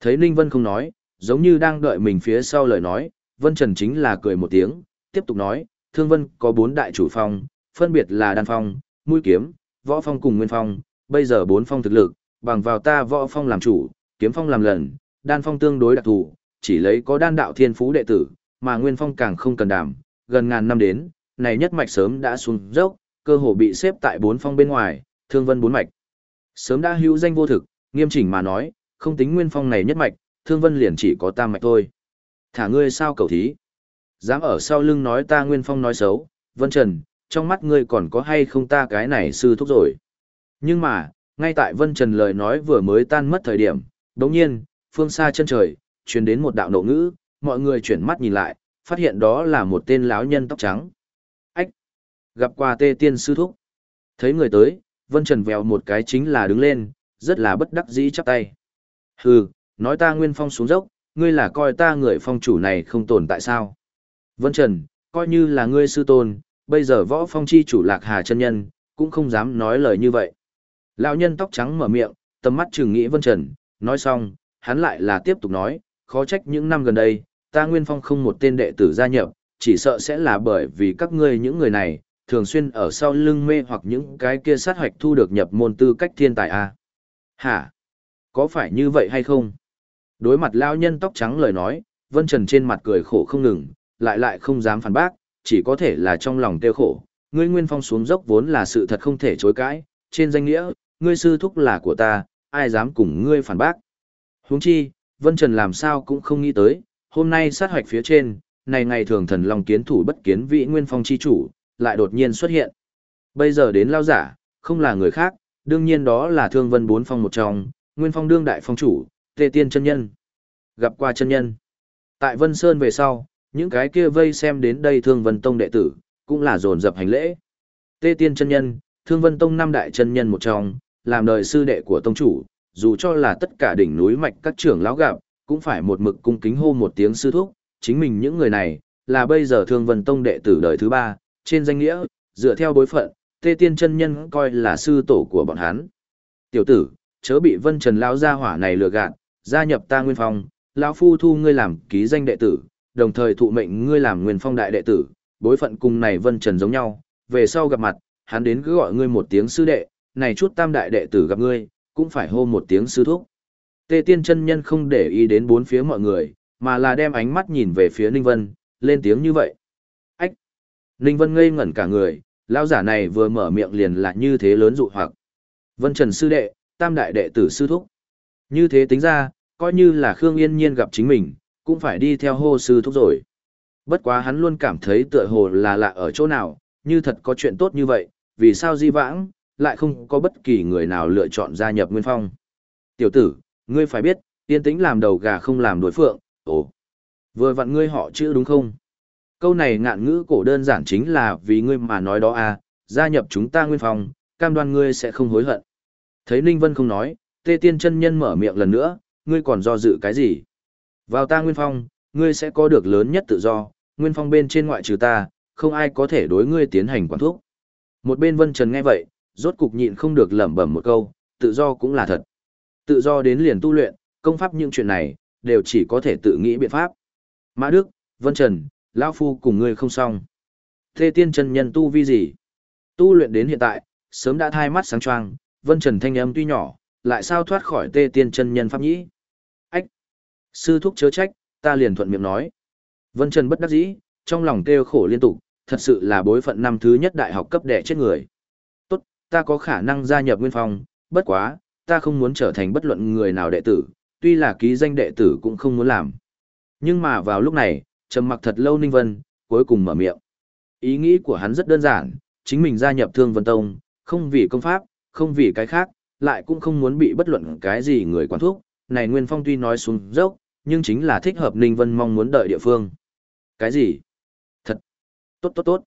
Thấy Ninh Vân không nói, giống như đang đợi mình phía sau lời nói, Vân Trần chính là cười một tiếng, tiếp tục nói, Thương Vân có bốn đại chủ phong, phân biệt là đan phong, mũi kiếm, võ phong cùng nguyên phong, bây giờ bốn phong thực lực, bằng vào ta võ phong làm chủ, kiếm phong làm lần, đan phong tương đối đặc thù, chỉ lấy có đan đạo thiên phú đệ tử, mà nguyên phong càng không cần đảm, gần ngàn năm đến, này nhất mạch sớm đã xuống dốc, cơ hồ bị xếp tại bốn phong bên ngoài, thương vân bốn mạch. Sớm đã hữu danh vô thực, nghiêm chỉnh mà nói, không tính nguyên phong này nhất mạch, thương vân liền chỉ có tam mạch thôi. Thả ngươi sao cầu thí? Dám ở sau lưng nói ta nguyên phong nói xấu, vân trần, trong mắt ngươi còn có hay không ta cái này sư thúc rồi. Nhưng mà, ngay tại vân trần lời nói vừa mới tan mất thời điểm, đồng nhiên, phương xa chân trời, truyền đến một đạo nộ ngữ, mọi người chuyển mắt nhìn lại, phát hiện đó là một tên lão nhân tóc trắng. Ách! Gặp qua tê tiên sư thúc. Thấy người tới, Vân Trần vèo một cái chính là đứng lên, rất là bất đắc dĩ chắp tay. Hừ, nói ta nguyên phong xuống dốc, ngươi là coi ta người phong chủ này không tồn tại sao? Vân Trần, coi như là ngươi sư tôn, bây giờ võ phong chi chủ lạc hà chân nhân, cũng không dám nói lời như vậy. Lão nhân tóc trắng mở miệng, tầm mắt trừng nghĩ Vân Trần, nói xong, hắn lại là tiếp tục nói, khó trách những năm gần đây, ta Nguyên Phong không một tên đệ tử gia nhập, chỉ sợ sẽ là bởi vì các ngươi những người này, thường xuyên ở sau lưng mê hoặc những cái kia sát hoạch thu được nhập môn tư cách thiên tài a. À? Hả? Có phải như vậy hay không? Đối mặt lão nhân tóc trắng lời nói, Vân Trần trên mặt cười khổ không ngừng, lại lại không dám phản bác, chỉ có thể là trong lòng tiêu khổ. Ngươi Nguyên Phong xuống dốc vốn là sự thật không thể chối cãi, trên danh nghĩa, ngươi sư thúc là của ta, ai dám cùng ngươi phản bác. Huống chi, Vân Trần làm sao cũng không nghĩ tới, hôm nay sát hoạch phía trên, này ngày thường thần long kiến thủ bất kiến vị nguyên phong chi chủ, lại đột nhiên xuất hiện. Bây giờ đến lao giả, không là người khác, đương nhiên đó là thương vân bốn phong một trong, nguyên phong đương đại phong chủ, tề tiên chân nhân. Gặp qua chân nhân. Tại Vân Sơn về sau, những cái kia vây xem đến đây thương vân tông đệ tử, cũng là dồn dập hành lễ. Tê tiên chân nhân, thương vân tông năm đại chân nhân một trong, làm đời sư đệ của tông chủ, dù cho là tất cả đỉnh núi mạch các trưởng lão gặp, cũng phải một mực cung kính hô một tiếng sư thúc, chính mình những người này, là bây giờ Thương Vân Tông đệ tử đời thứ ba, trên danh nghĩa, dựa theo bối phận, Tê Tiên chân nhân coi là sư tổ của bọn hắn. Tiểu tử, chớ bị Vân Trần lão gia hỏa này lừa gạt, gia nhập ta Nguyên Phong, lão phu thu ngươi làm ký danh đệ tử, đồng thời thụ mệnh ngươi làm Nguyên Phong đại đệ tử, bối phận cùng này Vân Trần giống nhau, về sau gặp mặt, hắn đến cứ gọi ngươi một tiếng sư đệ, này chút tam đại đệ tử gặp ngươi, cũng phải hô một tiếng sư thúc. Tề Tiên chân nhân không để ý đến bốn phía mọi người, mà là đem ánh mắt nhìn về phía Ninh Vân, lên tiếng như vậy. Ách! Ninh Vân ngây ngẩn cả người, lão giả này vừa mở miệng liền là như thế lớn dụ hoặc. Vân Trần sư đệ, tam đại đệ tử sư thúc. Như thế tính ra, coi như là Khương Yên Nhiên gặp chính mình, cũng phải đi theo hô sư thúc rồi. Bất quá hắn luôn cảm thấy tựa hồ là lạ ở chỗ nào, như thật có chuyện tốt như vậy, vì sao di vãng, lại không có bất kỳ người nào lựa chọn gia nhập Nguyên Phong. Tiểu tử, ngươi phải biết, tiên tĩnh làm đầu gà không làm đối phượng, ồ, vừa vặn ngươi họ chữ đúng không? Câu này ngạn ngữ cổ đơn giản chính là vì ngươi mà nói đó à, gia nhập chúng ta Nguyên Phong, cam đoan ngươi sẽ không hối hận. Thấy Ninh Vân không nói, tê tiên chân nhân mở miệng lần nữa, ngươi còn do dự cái gì? Vào ta Nguyên Phong, ngươi sẽ có được lớn nhất tự do, Nguyên Phong bên trên ngoại trừ ta, không ai có thể đối ngươi tiến hành quản thúc. Một bên Vân Trần nghe vậy, rốt cục nhịn không được lẩm bẩm một câu, tự do cũng là thật. Tự do đến liền tu luyện, công pháp những chuyện này, đều chỉ có thể tự nghĩ biện pháp. Mã Đức, Vân Trần, Lão Phu cùng ngươi không xong. Thế tiên chân nhân tu vi gì? Tu luyện đến hiện tại, sớm đã thai mắt sáng choang, Vân Trần thanh âm tuy nhỏ, lại sao thoát khỏi tê tiên chân nhân pháp nhĩ? Sư thúc chớ trách, ta liền thuận miệng nói. Vân Trần bất đắc dĩ, trong lòng kêu khổ liên tục, thật sự là bối phận năm thứ nhất đại học cấp đệ chết người Tốt, ta có khả năng gia nhập nguyên phong, bất quá, ta không muốn trở thành bất luận người nào đệ tử, tuy là ký danh đệ tử cũng không muốn làm. Nhưng mà vào lúc này, trầm mặc thật lâu Ninh Vân, cuối cùng mở miệng. Ý nghĩ của hắn rất đơn giản, chính mình gia nhập Thương Vân Tông, không vì công pháp, không vì cái khác, lại cũng không muốn bị bất luận cái gì người quản thúc. Này Nguyên Phong tuy nói xuống dốc, nhưng chính là thích hợp Ninh Vân mong muốn đợi địa phương. Cái gì? Thật! Tốt tốt tốt!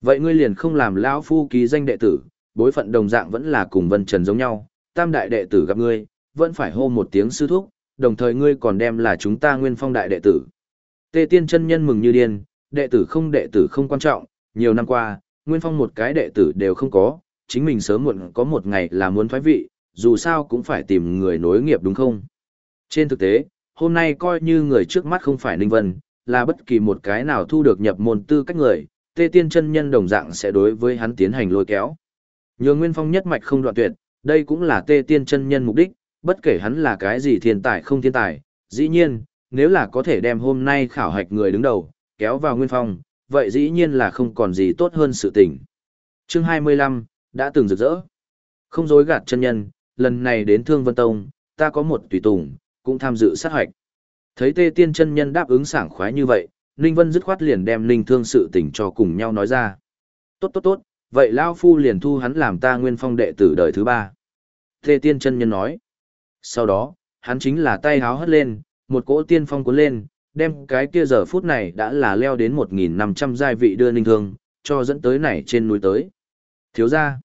Vậy ngươi liền không làm lão phu ký danh đệ tử, bối phận đồng dạng vẫn là cùng Vân Trần giống nhau, tam đại đệ tử gặp ngươi, vẫn phải hô một tiếng sư thúc, đồng thời ngươi còn đem là chúng ta nguyên phong đại đệ tử. tề tiên chân nhân mừng như điên, đệ tử không đệ tử không quan trọng, nhiều năm qua, nguyên phong một cái đệ tử đều không có, chính mình sớm muộn có một ngày là muốn thoái vị, dù sao cũng phải tìm người nối nghiệp đúng không? Trên thực tế, hôm nay coi như người trước mắt không phải Ninh Vân, là bất kỳ một cái nào thu được nhập môn tư cách người, Tê Tiên chân nhân đồng dạng sẽ đối với hắn tiến hành lôi kéo. Nhường Nguyên Phong nhất mạch không đoạn tuyệt, đây cũng là Tê Tiên chân nhân mục đích, bất kể hắn là cái gì thiên tài không thiên tài, dĩ nhiên, nếu là có thể đem hôm nay khảo hạch người đứng đầu, kéo vào Nguyên Phong, vậy dĩ nhiên là không còn gì tốt hơn sự tình. Chương 25, đã từng rực rỡ. Không dối gạt chân nhân, lần này đến Thương Vân Tông, ta có một tùy tùng, cũng tham dự sát hoạch. Thấy Tê Tiên chân nhân đáp ứng sảng khoái như vậy, Ninh Vân dứt khoát liền đem Ninh Thương sự tình cho cùng nhau nói ra. Tốt tốt tốt, vậy Lao Phu liền thu hắn làm ta nguyên phong đệ tử đời thứ ba. Tê Tiên chân nhân nói. Sau đó, hắn chính là tay háo hất lên, một cỗ tiên phong cuốn lên, đem cái kia giờ phút này đã là leo đến 1.500 giai vị đưa Ninh Thương, cho dẫn tới này trên núi tới. Thiếu ra.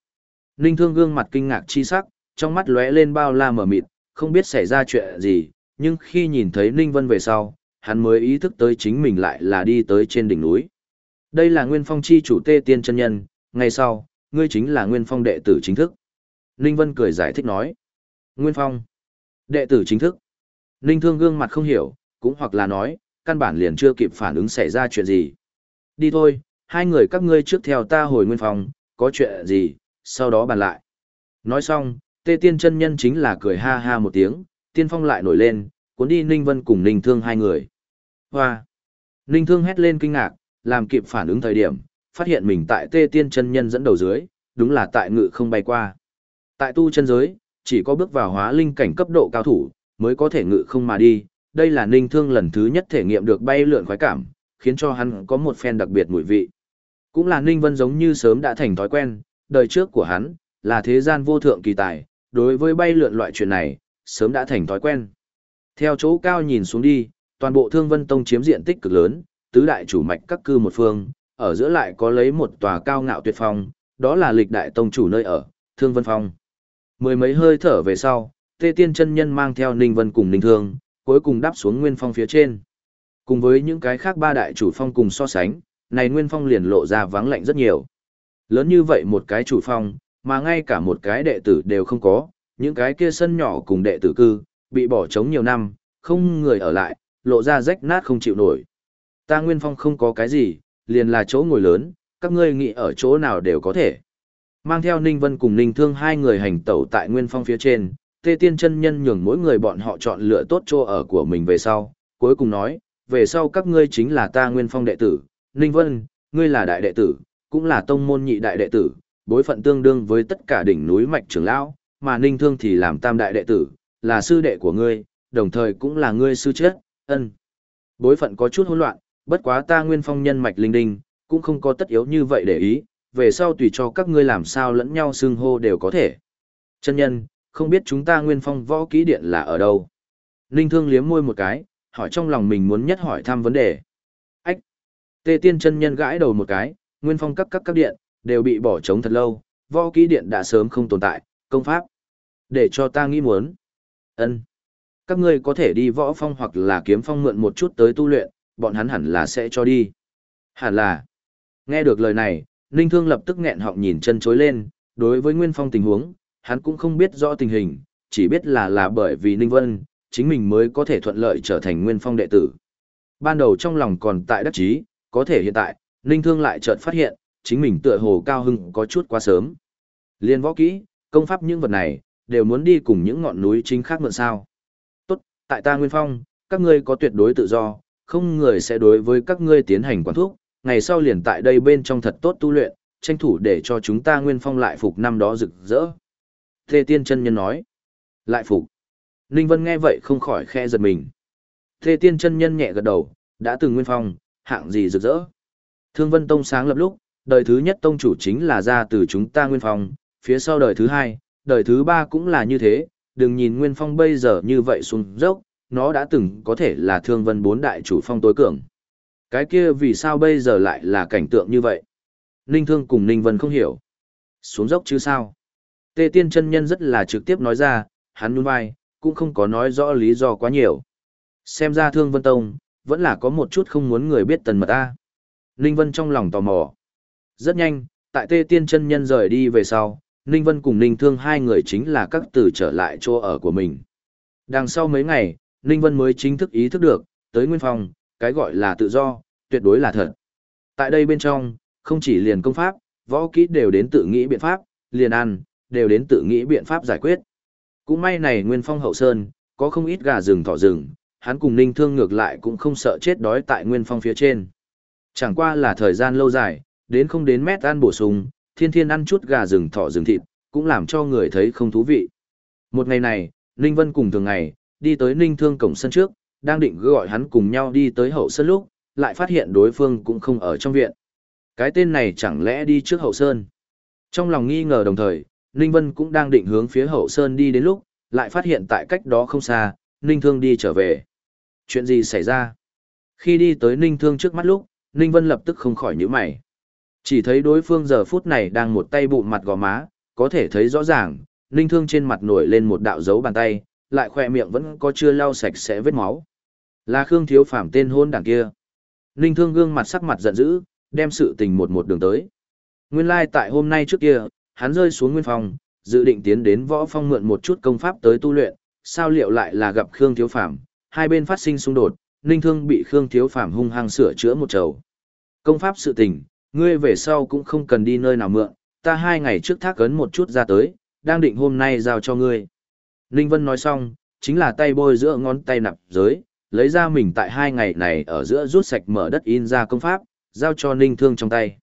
Ninh Thương gương mặt kinh ngạc chi sắc, trong mắt lóe lên bao la mở mịt, không biết xảy ra chuyện gì, nhưng khi nhìn thấy Ninh Vân về sau, hắn mới ý thức tới chính mình lại là đi tới trên đỉnh núi. Đây là Nguyên Phong chi chủ tê tiên chân nhân, ngày sau, ngươi chính là Nguyên Phong đệ tử chính thức. Ninh Vân cười giải thích nói. Nguyên Phong, đệ tử chính thức. Ninh Thương gương mặt không hiểu, cũng hoặc là nói, căn bản liền chưa kịp phản ứng xảy ra chuyện gì. Đi thôi, hai người các ngươi trước theo ta hồi Nguyên Phong, có chuyện gì, sau đó bàn lại. Nói xong, tê tiên chân nhân chính là cười ha ha một tiếng, tiên phong lại nổi lên, cuốn đi Ninh Vân cùng Ninh Thương hai người. Hoa! Ninh Thương hét lên kinh ngạc, làm kịp phản ứng thời điểm, phát hiện mình tại tê tiên chân nhân dẫn đầu dưới, đúng là tại ngự không bay qua. Tại tu chân giới, chỉ có bước vào hóa linh cảnh cấp độ cao thủ, mới có thể ngự không mà đi. Đây là Ninh Thương lần thứ nhất thể nghiệm được bay lượn khoái cảm, khiến cho hắn có một phen đặc biệt mùi vị. Cũng là Ninh Vân giống như sớm đã thành thói quen, đời trước của hắn, là thế gian vô thượng kỳ tài, đối với bay lượn loại chuyện này, sớm đã thành thói quen. Theo chỗ cao nhìn xuống đi, toàn bộ Thương Vân Tông chiếm diện tích cực lớn, tứ đại chủ mạch các cư một phương, ở giữa lại có lấy một tòa cao ngạo tuyệt phong, đó là lịch đại tông chủ nơi ở, Thương Vân Phong. Mười mấy hơi thở về sau, Tê Tiên chân nhân mang theo Ninh Vân cùng Ninh Thương, cuối cùng đáp xuống Nguyên Phong phía trên. Cùng với những cái khác ba đại chủ phong cùng so sánh, này Nguyên Phong liền lộ ra vắng lạnh rất nhiều. Lớn như vậy một cái chủ phong, mà ngay cả một cái đệ tử đều không có, những cái kia sân nhỏ cùng đệ tử cư, bị bỏ trống nhiều năm, không người ở lại, lộ ra rách nát không chịu nổi. Ta Nguyên Phong không có cái gì, liền là chỗ ngồi lớn, các ngươi nghĩ ở chỗ nào đều có thể. Mang theo Ninh Vân cùng Ninh Thương hai người hành tẩu tại Nguyên Phong phía trên, Tê Tiên chân nhân nhường mỗi người bọn họ chọn lựa tốt chỗ ở của mình về sau, cuối cùng nói, về sau các ngươi chính là ta Nguyên Phong đệ tử, Ninh Vân, ngươi là đại đệ tử, cũng là tông môn nhị đại đệ tử, bối phận tương đương với tất cả đỉnh núi mạch trưởng lão, mà Ninh Thương thì làm tam đại đệ tử, là sư đệ của ngươi, đồng thời cũng là ngươi sư chết, ân. Bối phận có chút hỗn loạn, bất quá ta Nguyên Phong nhân mạch linh đinh, cũng không có tất yếu như vậy để ý, về sau tùy cho các ngươi làm sao lẫn nhau xưng hô đều có thể. Chân nhân, không biết chúng ta Nguyên Phong võ kỹ điện là ở đâu? Ninh Thương liếm môi một cái, hỏi trong lòng mình muốn nhất hỏi thăm vấn đề. Ách! Tê Tiên chân nhân gãi đầu một cái, Nguyên Phong các các các điện, đều bị bỏ trống thật lâu, võ kỹ điện đã sớm không tồn tại, công pháp. Để cho ta nghĩ muốn. ân Các ngươi có thể đi võ phong hoặc là kiếm phong mượn một chút tới tu luyện, bọn hắn hẳn là sẽ cho đi. Hẳn là. Nghe được lời này, Ninh Thương lập tức nghẹn họng nhìn chân chối lên, đối với Nguyên Phong tình huống, hắn cũng không biết rõ tình hình, chỉ biết là là bởi vì Ninh Vân, chính mình mới có thể thuận lợi trở thành Nguyên Phong đệ tử. Ban đầu trong lòng còn tại đắc chí, có thể hiện tại, Ninh Thương lại chợt phát hiện, chính mình tựa hồ cao hưng có chút quá sớm. Liên võ kỹ, công pháp những vật này, đều muốn đi cùng những ngọn núi chính khác mượn sao. Tốt, tại ta Nguyên Phong, các ngươi có tuyệt đối tự do, không người sẽ đối với các ngươi tiến hành quản thúc, ngày sau liền tại đây bên trong thật tốt tu luyện, tranh thủ để cho chúng ta Nguyên Phong lại phục năm đó rực rỡ. Thê Tiên chân nhân nói, lại phục. Ninh Vân nghe vậy không khỏi khe giật mình. Thê Tiên chân nhân nhẹ gật đầu, đã từng Nguyên Phong, hạng gì rực rỡ. Thương Vân Tông sáng lập lúc, đời thứ nhất tông chủ chính là ra từ chúng ta Nguyên Phong, phía sau đời thứ hai, đời thứ ba cũng là như thế, đừng nhìn Nguyên Phong bây giờ như vậy xuống dốc, nó đã từng có thể là thương vân bốn đại chủ phong tối cường. Cái kia vì sao bây giờ lại là cảnh tượng như vậy? Ninh Thương cùng Ninh Vân không hiểu. Xuống dốc chứ sao? Tê Tiên chân nhân rất là trực tiếp nói ra, hắn nhún vai, cũng không có nói rõ lý do quá nhiều. Xem ra Thương Vân Tông, vẫn là có một chút không muốn người biết tần mật ta. Ninh Vân trong lòng tò mò. Rất nhanh, tại Tê Tiên chân nhân rời đi về sau, Ninh Vân cùng Ninh Thương hai người chính là các tử trở lại chỗ ở của mình. Đằng sau mấy ngày, Ninh Vân mới chính thức ý thức được, tới Nguyên Phong, cái gọi là tự do, tuyệt đối là thật. Tại đây bên trong, không chỉ liền công pháp, võ kỹ đều đến tự nghĩ biện pháp, liền ăn, đều đến tự nghĩ biện pháp giải quyết. Cũng may này Nguyên Phong hậu sơn, có không ít gà rừng thỏ rừng, hắn cùng Ninh Thương ngược lại cũng không sợ chết đói tại Nguyên Phong phía trên. Chẳng qua là thời gian lâu dài, đến không đến mét ăn bổ sung, thiên thiên ăn chút gà rừng thỏ rừng thịt, cũng làm cho người thấy không thú vị. Một ngày này, Ninh Vân cùng thường ngày, đi tới Ninh Thương cổng sân trước, đang định gọi hắn cùng nhau đi tới hậu sân lúc, lại phát hiện đối phương cũng không ở trong viện. Cái tên này chẳng lẽ đi trước hậu sơn? Trong lòng nghi ngờ đồng thời, Ninh Vân cũng đang định hướng phía hậu sơn đi đến lúc, lại phát hiện tại cách đó không xa, Ninh Thương đi trở về. Chuyện gì xảy ra? Khi đi tới Ninh Thương trước mắt lúc, Ninh Vân lập tức không khỏi nhíu mày. Chỉ thấy đối phương giờ phút này đang một tay bụng mặt gò má, có thể thấy rõ ràng, Ninh Thương trên mặt nổi lên một đạo dấu bàn tay, lại khỏe miệng vẫn có chưa lau sạch sẽ vết máu. Là Khương Thiếu Phạm tên hôn đảng kia. Ninh Thương gương mặt sắc mặt giận dữ, đem sự tình một một đường tới. Nguyên lai like tại hôm nay trước kia, hắn rơi xuống nguyên phòng, dự định tiến đến võ phong mượn một chút công pháp tới tu luyện, sao liệu lại là gặp Khương Thiếu Phạm, hai bên phát sinh xung đột, Ninh Thương bị Khương Thiếu Phạm hung hăng sửa chữa một trầu. Công pháp sự tình, ngươi về sau cũng không cần đi nơi nào mượn, ta hai ngày trước thác ấn một chút ra tới, đang định hôm nay giao cho ngươi. Ninh Vân nói xong, chính là tay bôi giữa ngón tay nạp giới, lấy ra mình tại hai ngày này ở giữa rút sạch mở đất in ra công pháp, giao cho Ninh Thương trong tay.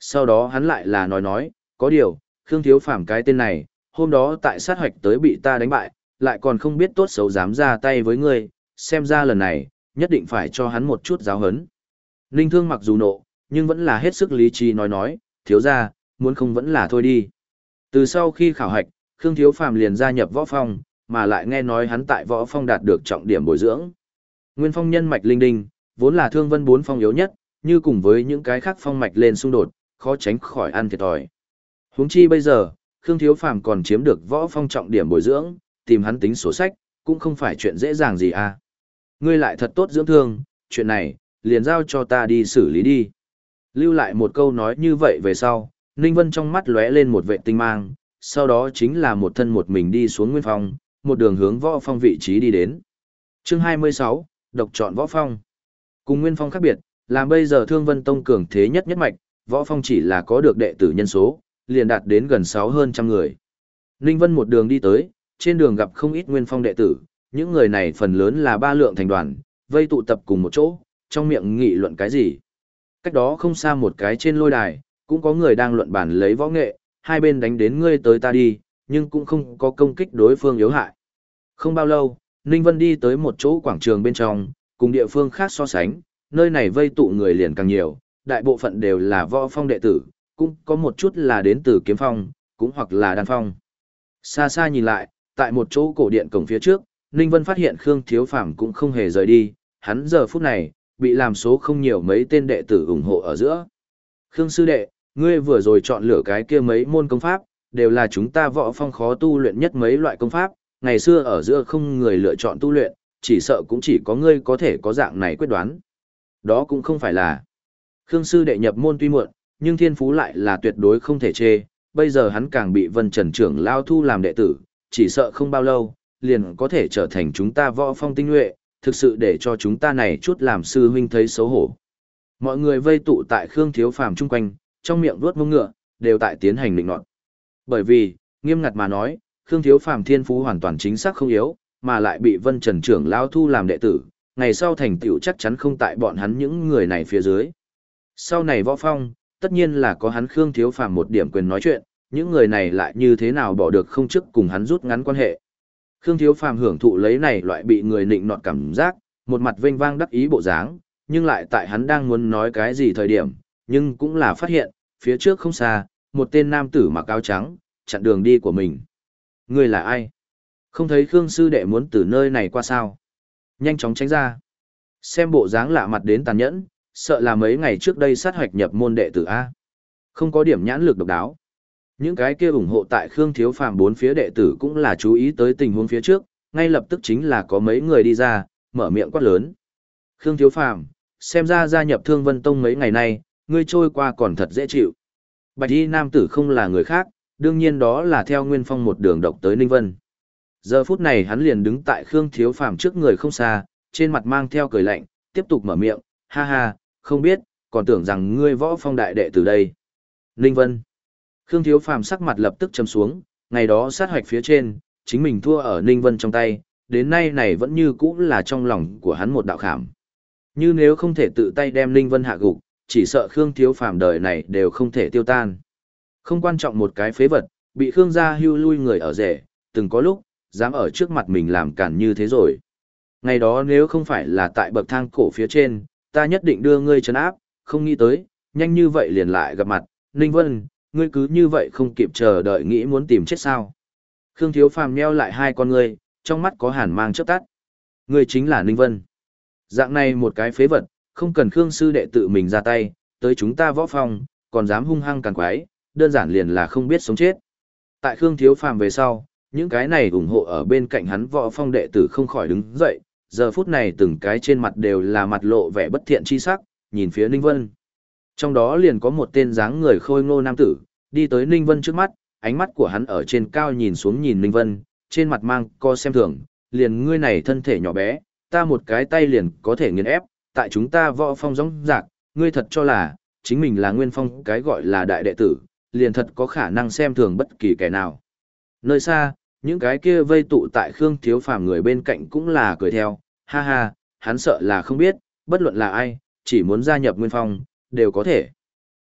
Sau đó hắn lại là nói nói, có điều, Khương Thiếu Phàm cái tên này, hôm đó tại sát hoạch tới bị ta đánh bại, lại còn không biết tốt xấu dám ra tay với ngươi, xem ra lần này, nhất định phải cho hắn một chút giáo hấn. Ninh Thương mặc dù nộ, nhưng vẫn là hết sức lý trí nói nói, thiếu ra, muốn không vẫn là thôi đi. Từ sau khi khảo hạch, Khương Thiếu Phàm liền gia nhập võ phong, mà lại nghe nói hắn tại võ phong đạt được trọng điểm bồi dưỡng. Nguyên phong nhân mạch linh đinh, vốn là thương vân bốn phong yếu nhất, như cùng với những cái khác phong mạch lên xung đột, khó tránh khỏi ăn thiệt thòi. Huống chi bây giờ, Khương Thiếu Phàm còn chiếm được võ phong trọng điểm bồi dưỡng, tìm hắn tính sổ sách, cũng không phải chuyện dễ dàng gì à. Ngươi lại thật tốt dưỡng thương, chuyện này, liền giao cho ta đi xử lý đi. Lưu lại một câu nói như vậy về sau, Ninh Vân trong mắt lóe lên một vệ tinh mang, sau đó chính là một thân một mình đi xuống nguyên phong, một đường hướng võ phong vị trí đi đến. Chương 26, độc chọn võ phong. Cùng nguyên phong khác biệt, làm bây giờ Thương Vân Tông cường thế nhất nhất mạch, võ phong chỉ là có được đệ tử nhân số, liền đạt đến gần 6 hơn trăm người. Ninh Vân một đường đi tới, trên đường gặp không ít nguyên phong đệ tử, những người này phần lớn là ba lượng thành đoàn, vây tụ tập cùng một chỗ, trong miệng nghị luận cái gì. Cách đó không xa một cái trên lôi đài, cũng có người đang luận bản lấy võ nghệ, hai bên đánh đến ngươi tới ta đi, nhưng cũng không có công kích đối phương yếu hại. Không bao lâu, Ninh Vân đi tới một chỗ quảng trường bên trong, cùng địa phương khác so sánh, nơi này vây tụ người liền càng nhiều, đại bộ phận đều là võ phong đệ tử, cũng có một chút là đến từ kiếm phong, cũng hoặc là đan phong. Xa xa nhìn lại, tại một chỗ cổ điện cổng phía trước, Ninh Vân phát hiện Khương Thiếu Phàm cũng không hề rời đi, hắn giờ phút này, bị làm số không nhiều mấy tên đệ tử ủng hộ ở giữa. Khương Sư Đệ, ngươi vừa rồi chọn lựa cái kia mấy môn công pháp, đều là chúng ta võ phong khó tu luyện nhất mấy loại công pháp, ngày xưa ở giữa không người lựa chọn tu luyện, chỉ sợ cũng chỉ có ngươi có thể có dạng này quyết đoán. Đó cũng không phải là. Khương Sư Đệ nhập môn tuy muộn, nhưng thiên phú lại là tuyệt đối không thể chê, bây giờ hắn càng bị Vân Trần trưởng lao thu làm đệ tử, chỉ sợ không bao lâu, liền có thể trở thành chúng ta võ phong tinh nhuệ, thực sự để cho chúng ta này chút làm sư huynh thấy xấu hổ. Mọi người vây tụ tại Khương Thiếu Phàm chung quanh, trong miệng vuốt mông ngựa, đều tại tiến hành định nọt. Bởi vì, nghiêm ngặt mà nói, Khương Thiếu Phàm thiên phú hoàn toàn chính xác không yếu, mà lại bị Vân Trần trưởng lao thu làm đệ tử, ngày sau thành tựu chắc chắn không tại bọn hắn những người này phía dưới. Sau này võ phong, tất nhiên là có hắn Khương Thiếu Phàm một điểm quyền nói chuyện, những người này lại như thế nào bỏ được không chức cùng hắn rút ngắn quan hệ. Khương Thiếu Phàm hưởng thụ lấy này loại bị người nịnh nọt cảm giác, một mặt vênh vang đắc ý bộ dáng, nhưng lại tại hắn đang muốn nói cái gì thời điểm, nhưng cũng là phát hiện, phía trước không xa, một tên nam tử mặc áo trắng, chặn đường đi của mình. Người là ai? Không thấy Khương Sư Đệ muốn từ nơi này qua sao? Nhanh chóng tránh ra. Xem bộ dáng lạ mặt đến tàn nhẫn, sợ là mấy ngày trước đây sát hoạch nhập môn đệ tử A. Không có điểm nhãn lực độc đáo. Những cái kia ủng hộ tại Khương Thiếu Phàm bốn phía đệ tử cũng là chú ý tới tình huống phía trước, ngay lập tức chính là có mấy người đi ra, mở miệng quát lớn. Khương Thiếu Phàm, xem ra gia nhập Thương Vân Tông mấy ngày nay, ngươi trôi qua còn thật dễ chịu. Bạch Y nam tử không là người khác, đương nhiên đó là theo Nguyên Phong một đường độc tới Ninh Vân. Giờ phút này hắn liền đứng tại Khương Thiếu Phàm trước người không xa, trên mặt mang theo cười lạnh, tiếp tục mở miệng, ha ha, không biết, còn tưởng rằng ngươi võ phong đại đệ từ đây. Ninh Vân. Khương Thiếu Phàm sắc mặt lập tức trầm xuống, ngày đó sát hoạch phía trên, chính mình thua ở Ninh Vân trong tay, đến nay này vẫn như cũ là trong lòng của hắn một đạo khảm. Như nếu không thể tự tay đem Ninh Vân hạ gục, chỉ sợ Khương Thiếu Phàm đời này đều không thể tiêu tan. Không quan trọng một cái phế vật, bị Khương gia hưu lui người ở rể, từng có lúc, dám ở trước mặt mình làm cản như thế rồi. Ngày đó nếu không phải là tại bậc thang cổ phía trên, ta nhất định đưa ngươi trấn áp, không nghĩ tới, nhanh như vậy liền lại gặp mặt, Ninh Vân, ngươi cứ như vậy không kịp chờ đợi nghĩ muốn tìm chết sao. Khương Thiếu Phàm nheo lại hai con ngươi, trong mắt có hàn mang chớp tắt. Ngươi chính là Ninh Vân. Dạng này một cái phế vật, không cần Khương sư đệ tự mình ra tay, tới chúng ta võ phong, còn dám hung hăng càng quái, đơn giản liền là không biết sống chết. Tại Khương Thiếu Phàm về sau, những cái này ủng hộ ở bên cạnh hắn võ phong đệ tử không khỏi đứng dậy, giờ phút này từng cái trên mặt đều là mặt lộ vẻ bất thiện chi sắc, nhìn phía Ninh Vân. Trong đó liền có một tên dáng người khôi ngô nam tử, đi tới Ninh Vân trước mắt, ánh mắt của hắn ở trên cao nhìn xuống nhìn Ninh Vân, trên mặt mang co xem thường, liền ngươi này thân thể nhỏ bé, ta một cái tay liền có thể nghiền ép, tại chúng ta võ phong giống dạc, ngươi thật cho là, chính mình là nguyên phong cái gọi là đại đệ tử, liền thật có khả năng xem thường bất kỳ kẻ nào. Nơi xa, những cái kia vây tụ tại Khương Thiếu Phàm người bên cạnh cũng là cười theo, ha ha, hắn sợ là không biết, bất luận là ai, chỉ muốn gia nhập Nguyên Phong, đều có thể.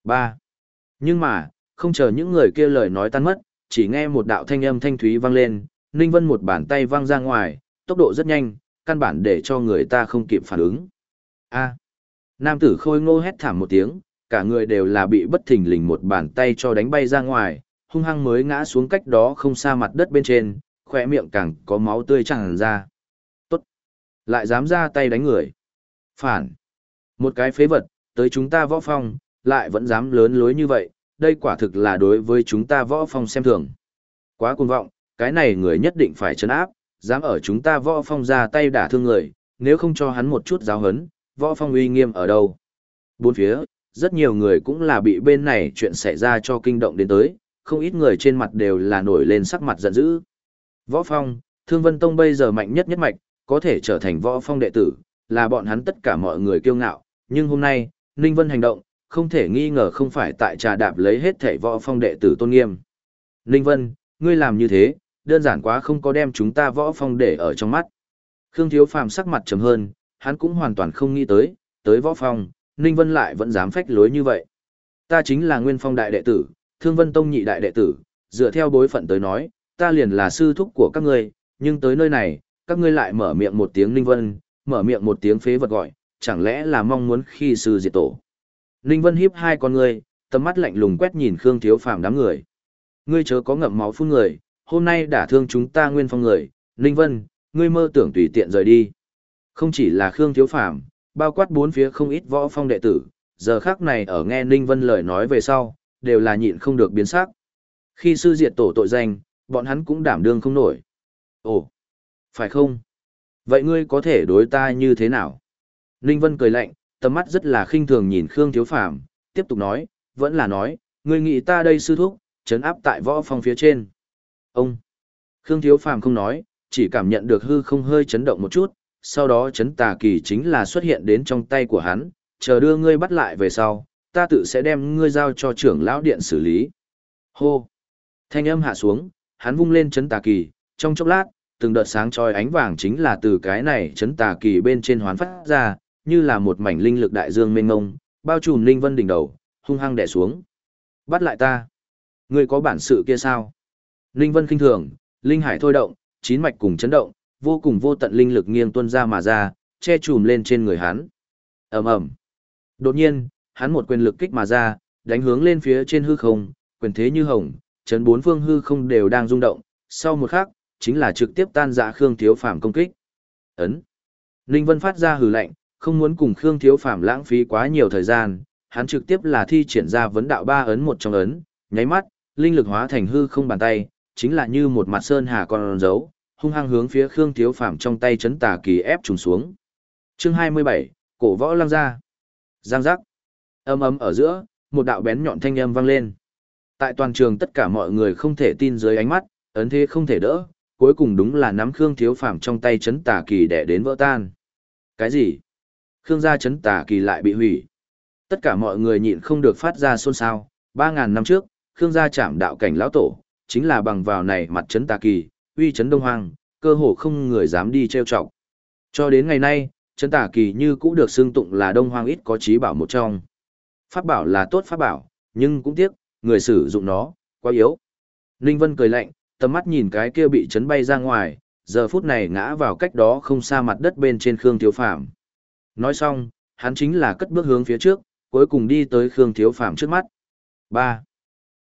3. Nhưng mà, không chờ những người kia lời nói tan mất, chỉ nghe một đạo thanh âm thanh thúy vang lên, Ninh Vân một bàn tay văng ra ngoài, tốc độ rất nhanh, căn bản để cho người ta không kịp phản ứng. A. Nam tử khôi ngô hét thảm một tiếng, cả người đều là bị bất thình lình một bàn tay cho đánh bay ra ngoài, hung hăng mới ngã xuống cách đó không xa mặt đất bên trên, khỏe miệng càng có máu tươi tràn ra. Tốt! Lại dám ra tay đánh người. Phản! Một cái phế vật, tới chúng ta võ phong, lại vẫn dám lớn lối như vậy, đây quả thực là đối với chúng ta võ phong xem thường. Quá cuồng vọng, cái này người nhất định phải chấn áp, dám ở chúng ta võ phong ra tay đả thương người, nếu không cho hắn một chút giáo hấn, võ phong uy nghiêm ở đâu. Bốn phía, rất nhiều người cũng là bị bên này chuyện xảy ra cho kinh động đến tới, không ít người trên mặt đều là nổi lên sắc mặt giận dữ. Võ Phong, Thương Vân Tông bây giờ mạnh nhất nhất mạch, có thể trở thành Võ Phong đệ tử, là bọn hắn tất cả mọi người kiêu ngạo, nhưng hôm nay, Ninh Vân hành động, không thể nghi ngờ không phải tại trà đạp lấy hết thể Võ Phong đệ tử tôn nghiêm. Ninh Vân, ngươi làm như thế, đơn giản quá không có đem chúng ta Võ Phong để ở trong mắt. Khương Thiếu Phàm sắc mặt trầm hơn, hắn cũng hoàn toàn không nghĩ tới, tới Võ Phong, Ninh Vân lại vẫn dám phách lối như vậy. Ta chính là Nguyên Phong đại đệ tử, Thương Vân Tông nhị đại đệ tử, dựa theo bối phận tới nói, ta liền là sư thúc của các ngươi, nhưng tới nơi này, các ngươi lại mở miệng một tiếng Ninh Vân, mở miệng một tiếng phế vật gọi, chẳng lẽ là mong muốn khi sư diệt tổ. Ninh Vân hiếp hai con ngươi, tầm mắt lạnh lùng quét nhìn Khương Thiếu Phàm đám người. Ngươi chớ có ngậm máu phun người, hôm nay đã thương chúng ta nguyên phong người, Ninh Vân, ngươi mơ tưởng tùy tiện rời đi. Không chỉ là Khương Thiếu Phàm, bao quát bốn phía không ít võ phong đệ tử, giờ khắc này ở nghe Ninh Vân lời nói về sau, đều là nhịn không được biến sắc. Khi sư diệt tổ tội danh, bọn hắn cũng đảm đương không nổi. Ồ, phải không? Vậy ngươi có thể đối ta như thế nào? Ninh Vân cười lạnh, tầm mắt rất là khinh thường nhìn Khương Thiếu Phàm, tiếp tục nói, vẫn là nói, ngươi nghĩ ta đây sư thúc, chấn áp tại võ phong phía trên. Ông! Khương Thiếu Phàm không nói, chỉ cảm nhận được hư không hơi chấn động một chút, sau đó chấn tà kỳ chính là xuất hiện đến trong tay của hắn, chờ đưa ngươi bắt lại về sau, ta tự sẽ đem ngươi giao cho trưởng lão điện xử lý. Hô! Thanh âm hạ xuống, hắn vung lên chấn tà kỳ, trong chốc lát, từng đợt sáng chói ánh vàng chính là từ cái này chấn tà kỳ bên trên hoán phát ra, như là một mảnh linh lực đại dương mênh mông, bao trùm linh vân đỉnh đầu, hung hăng đè xuống. Bắt lại ta! Ngươi có bản sự kia sao? Linh vân kinh thường, linh hải thôi động, chín mạch cùng chấn động, vô cùng vô tận linh lực nghiêng tuôn ra mà ra, che trùm lên trên người hắn. ầm ầm. Đột nhiên, hắn một quyền lực kích mà ra, đánh hướng lên phía trên hư không, quyền thế như hồng, chấn bốn phương hư không đều đang rung động, sau một khắc, chính là trực tiếp tan rã Khương Thiếu Phàm công kích. Ấn. Ninh Vân phát ra hừ lạnh, không muốn cùng Khương Thiếu Phàm lãng phí quá nhiều thời gian, hắn trực tiếp là thi triển ra vấn đạo ba ấn một trong ấn, nháy mắt, linh lực hóa thành hư không bàn tay, chính là như một mặt sơn hà con dấu, hung hăng hướng phía Khương Thiếu Phàm trong tay chấn tà kỳ ép trùng xuống. Chương 27, cổ võ lăng ra. Giang giác. Âm ấm ở giữa, một đạo bén nhọn thanh âm vang lên. Tại toàn trường tất cả mọi người không thể tin dưới ánh mắt, ấn thế không thể đỡ, cuối cùng đúng là nắm Khương Thiếu Phàm trong tay chấn tà kỳ để đến vỡ tan. Cái gì? Khương gia chấn tà kỳ lại bị hủy. Tất cả mọi người nhịn không được phát ra xôn xao, 3.000 năm trước, Khương gia chạm đạo cảnh lão tổ, chính là bằng vào này mặt chấn tà kỳ, uy chấn đông hoang, cơ hồ không người dám đi trêu chọc. Cho đến ngày nay, chấn tà kỳ như cũ được xưng tụng là đông hoang ít có trí bảo một trong. Pháp bảo là tốt pháp bảo, nhưng cũng tiếc, người sử dụng nó, quá yếu. Ninh Vân cười lạnh, tầm mắt nhìn cái kia bị chấn bay ra ngoài, giờ phút này ngã vào cách đó không xa mặt đất bên trên Khương Thiếu Phạm. Nói xong, hắn chính là cất bước hướng phía trước, cuối cùng đi tới Khương Thiếu phàm trước mắt. 3.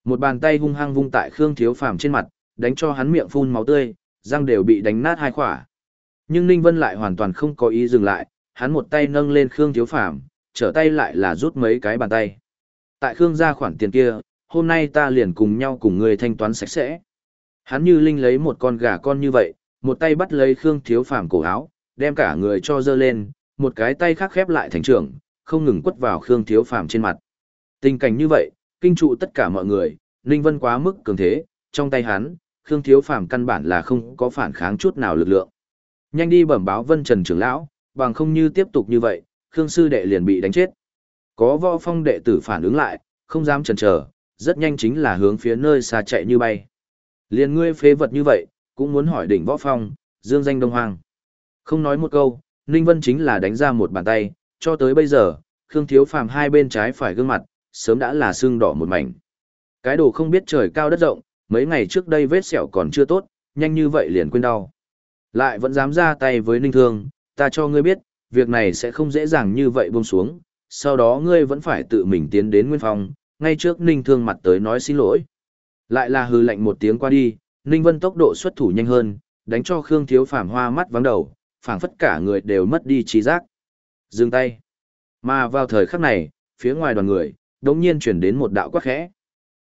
Một bàn tay hung hăng vung tại Khương Thiếu phàm trên mặt, đánh cho hắn miệng phun máu tươi, răng đều bị đánh nát hai khỏa. Nhưng Ninh Vân lại hoàn toàn không có ý dừng lại, hắn một tay nâng lên Khương Thiếu phàm, trở tay lại là rút mấy cái bàn tay. Tại Khương gia khoản tiền kia, hôm nay ta liền cùng nhau cùng người thanh toán sạch sẽ. Hắn như linh lấy một con gà con như vậy, một tay bắt lấy Khương Thiếu Phàm cổ áo, đem cả người cho dơ lên, một cái tay khác khép lại thành trưởng, không ngừng quất vào Khương Thiếu Phàm trên mặt. Tình cảnh như vậy, kinh trụ tất cả mọi người, Ninh Vân quá mức cường thế, trong tay hắn, Khương Thiếu Phàm căn bản là không có phản kháng chút nào lực lượng. Nhanh đi bẩm báo Vân Trần trưởng lão, bằng không như tiếp tục như vậy, Khương sư đệ liền bị đánh chết. Có võ phong đệ tử phản ứng lại, không dám chần chờ, rất nhanh chính là hướng phía nơi xa chạy như bay. Liên ngươi phế vật như vậy, cũng muốn hỏi đỉnh võ phong, dương danh đông hoàng. Không nói một câu, Ninh Vân chính là đánh ra một bàn tay, cho tới bây giờ, Khương Thiếu Phàm hai bên trái phải gương mặt, sớm đã là xương đỏ một mảnh. Cái đồ không biết trời cao đất rộng, mấy ngày trước đây vết sẹo còn chưa tốt, nhanh như vậy liền quên đau. Lại vẫn dám ra tay với Ninh Thương, ta cho ngươi biết, việc này sẽ không dễ dàng như vậy buông xuống, sau đó ngươi vẫn phải tự mình tiến đến Nguyên Phong, ngay trước Ninh Thương mặt tới nói xin lỗi. Lại là hư lạnh một tiếng qua đi, Ninh Vân tốc độ xuất thủ nhanh hơn, đánh cho Khương Thiếu Phàm hoa mắt vắng đầu, phảng phất cả người đều mất đi trí giác. Dừng tay. Mà vào thời khắc này, phía ngoài đoàn người, đống nhiên chuyển đến một đạo quát khẽ.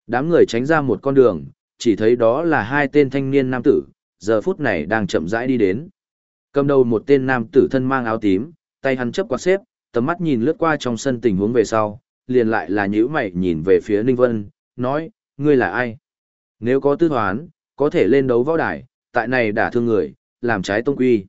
Đám người tránh ra một con đường, chỉ thấy đó là hai tên thanh niên nam tử, giờ phút này đang chậm rãi đi đến. Cầm đầu một tên nam tử thân mang áo tím, tay hắn chấp quạt xếp, tầm mắt nhìn lướt qua trong sân tình huống về sau, liền lại là nhíu mày nhìn về phía Ninh Vân, nói, ngươi là ai? Nếu có tư toán, có thể lên đấu võ đài, tại này đả thương người, làm trái tông quy.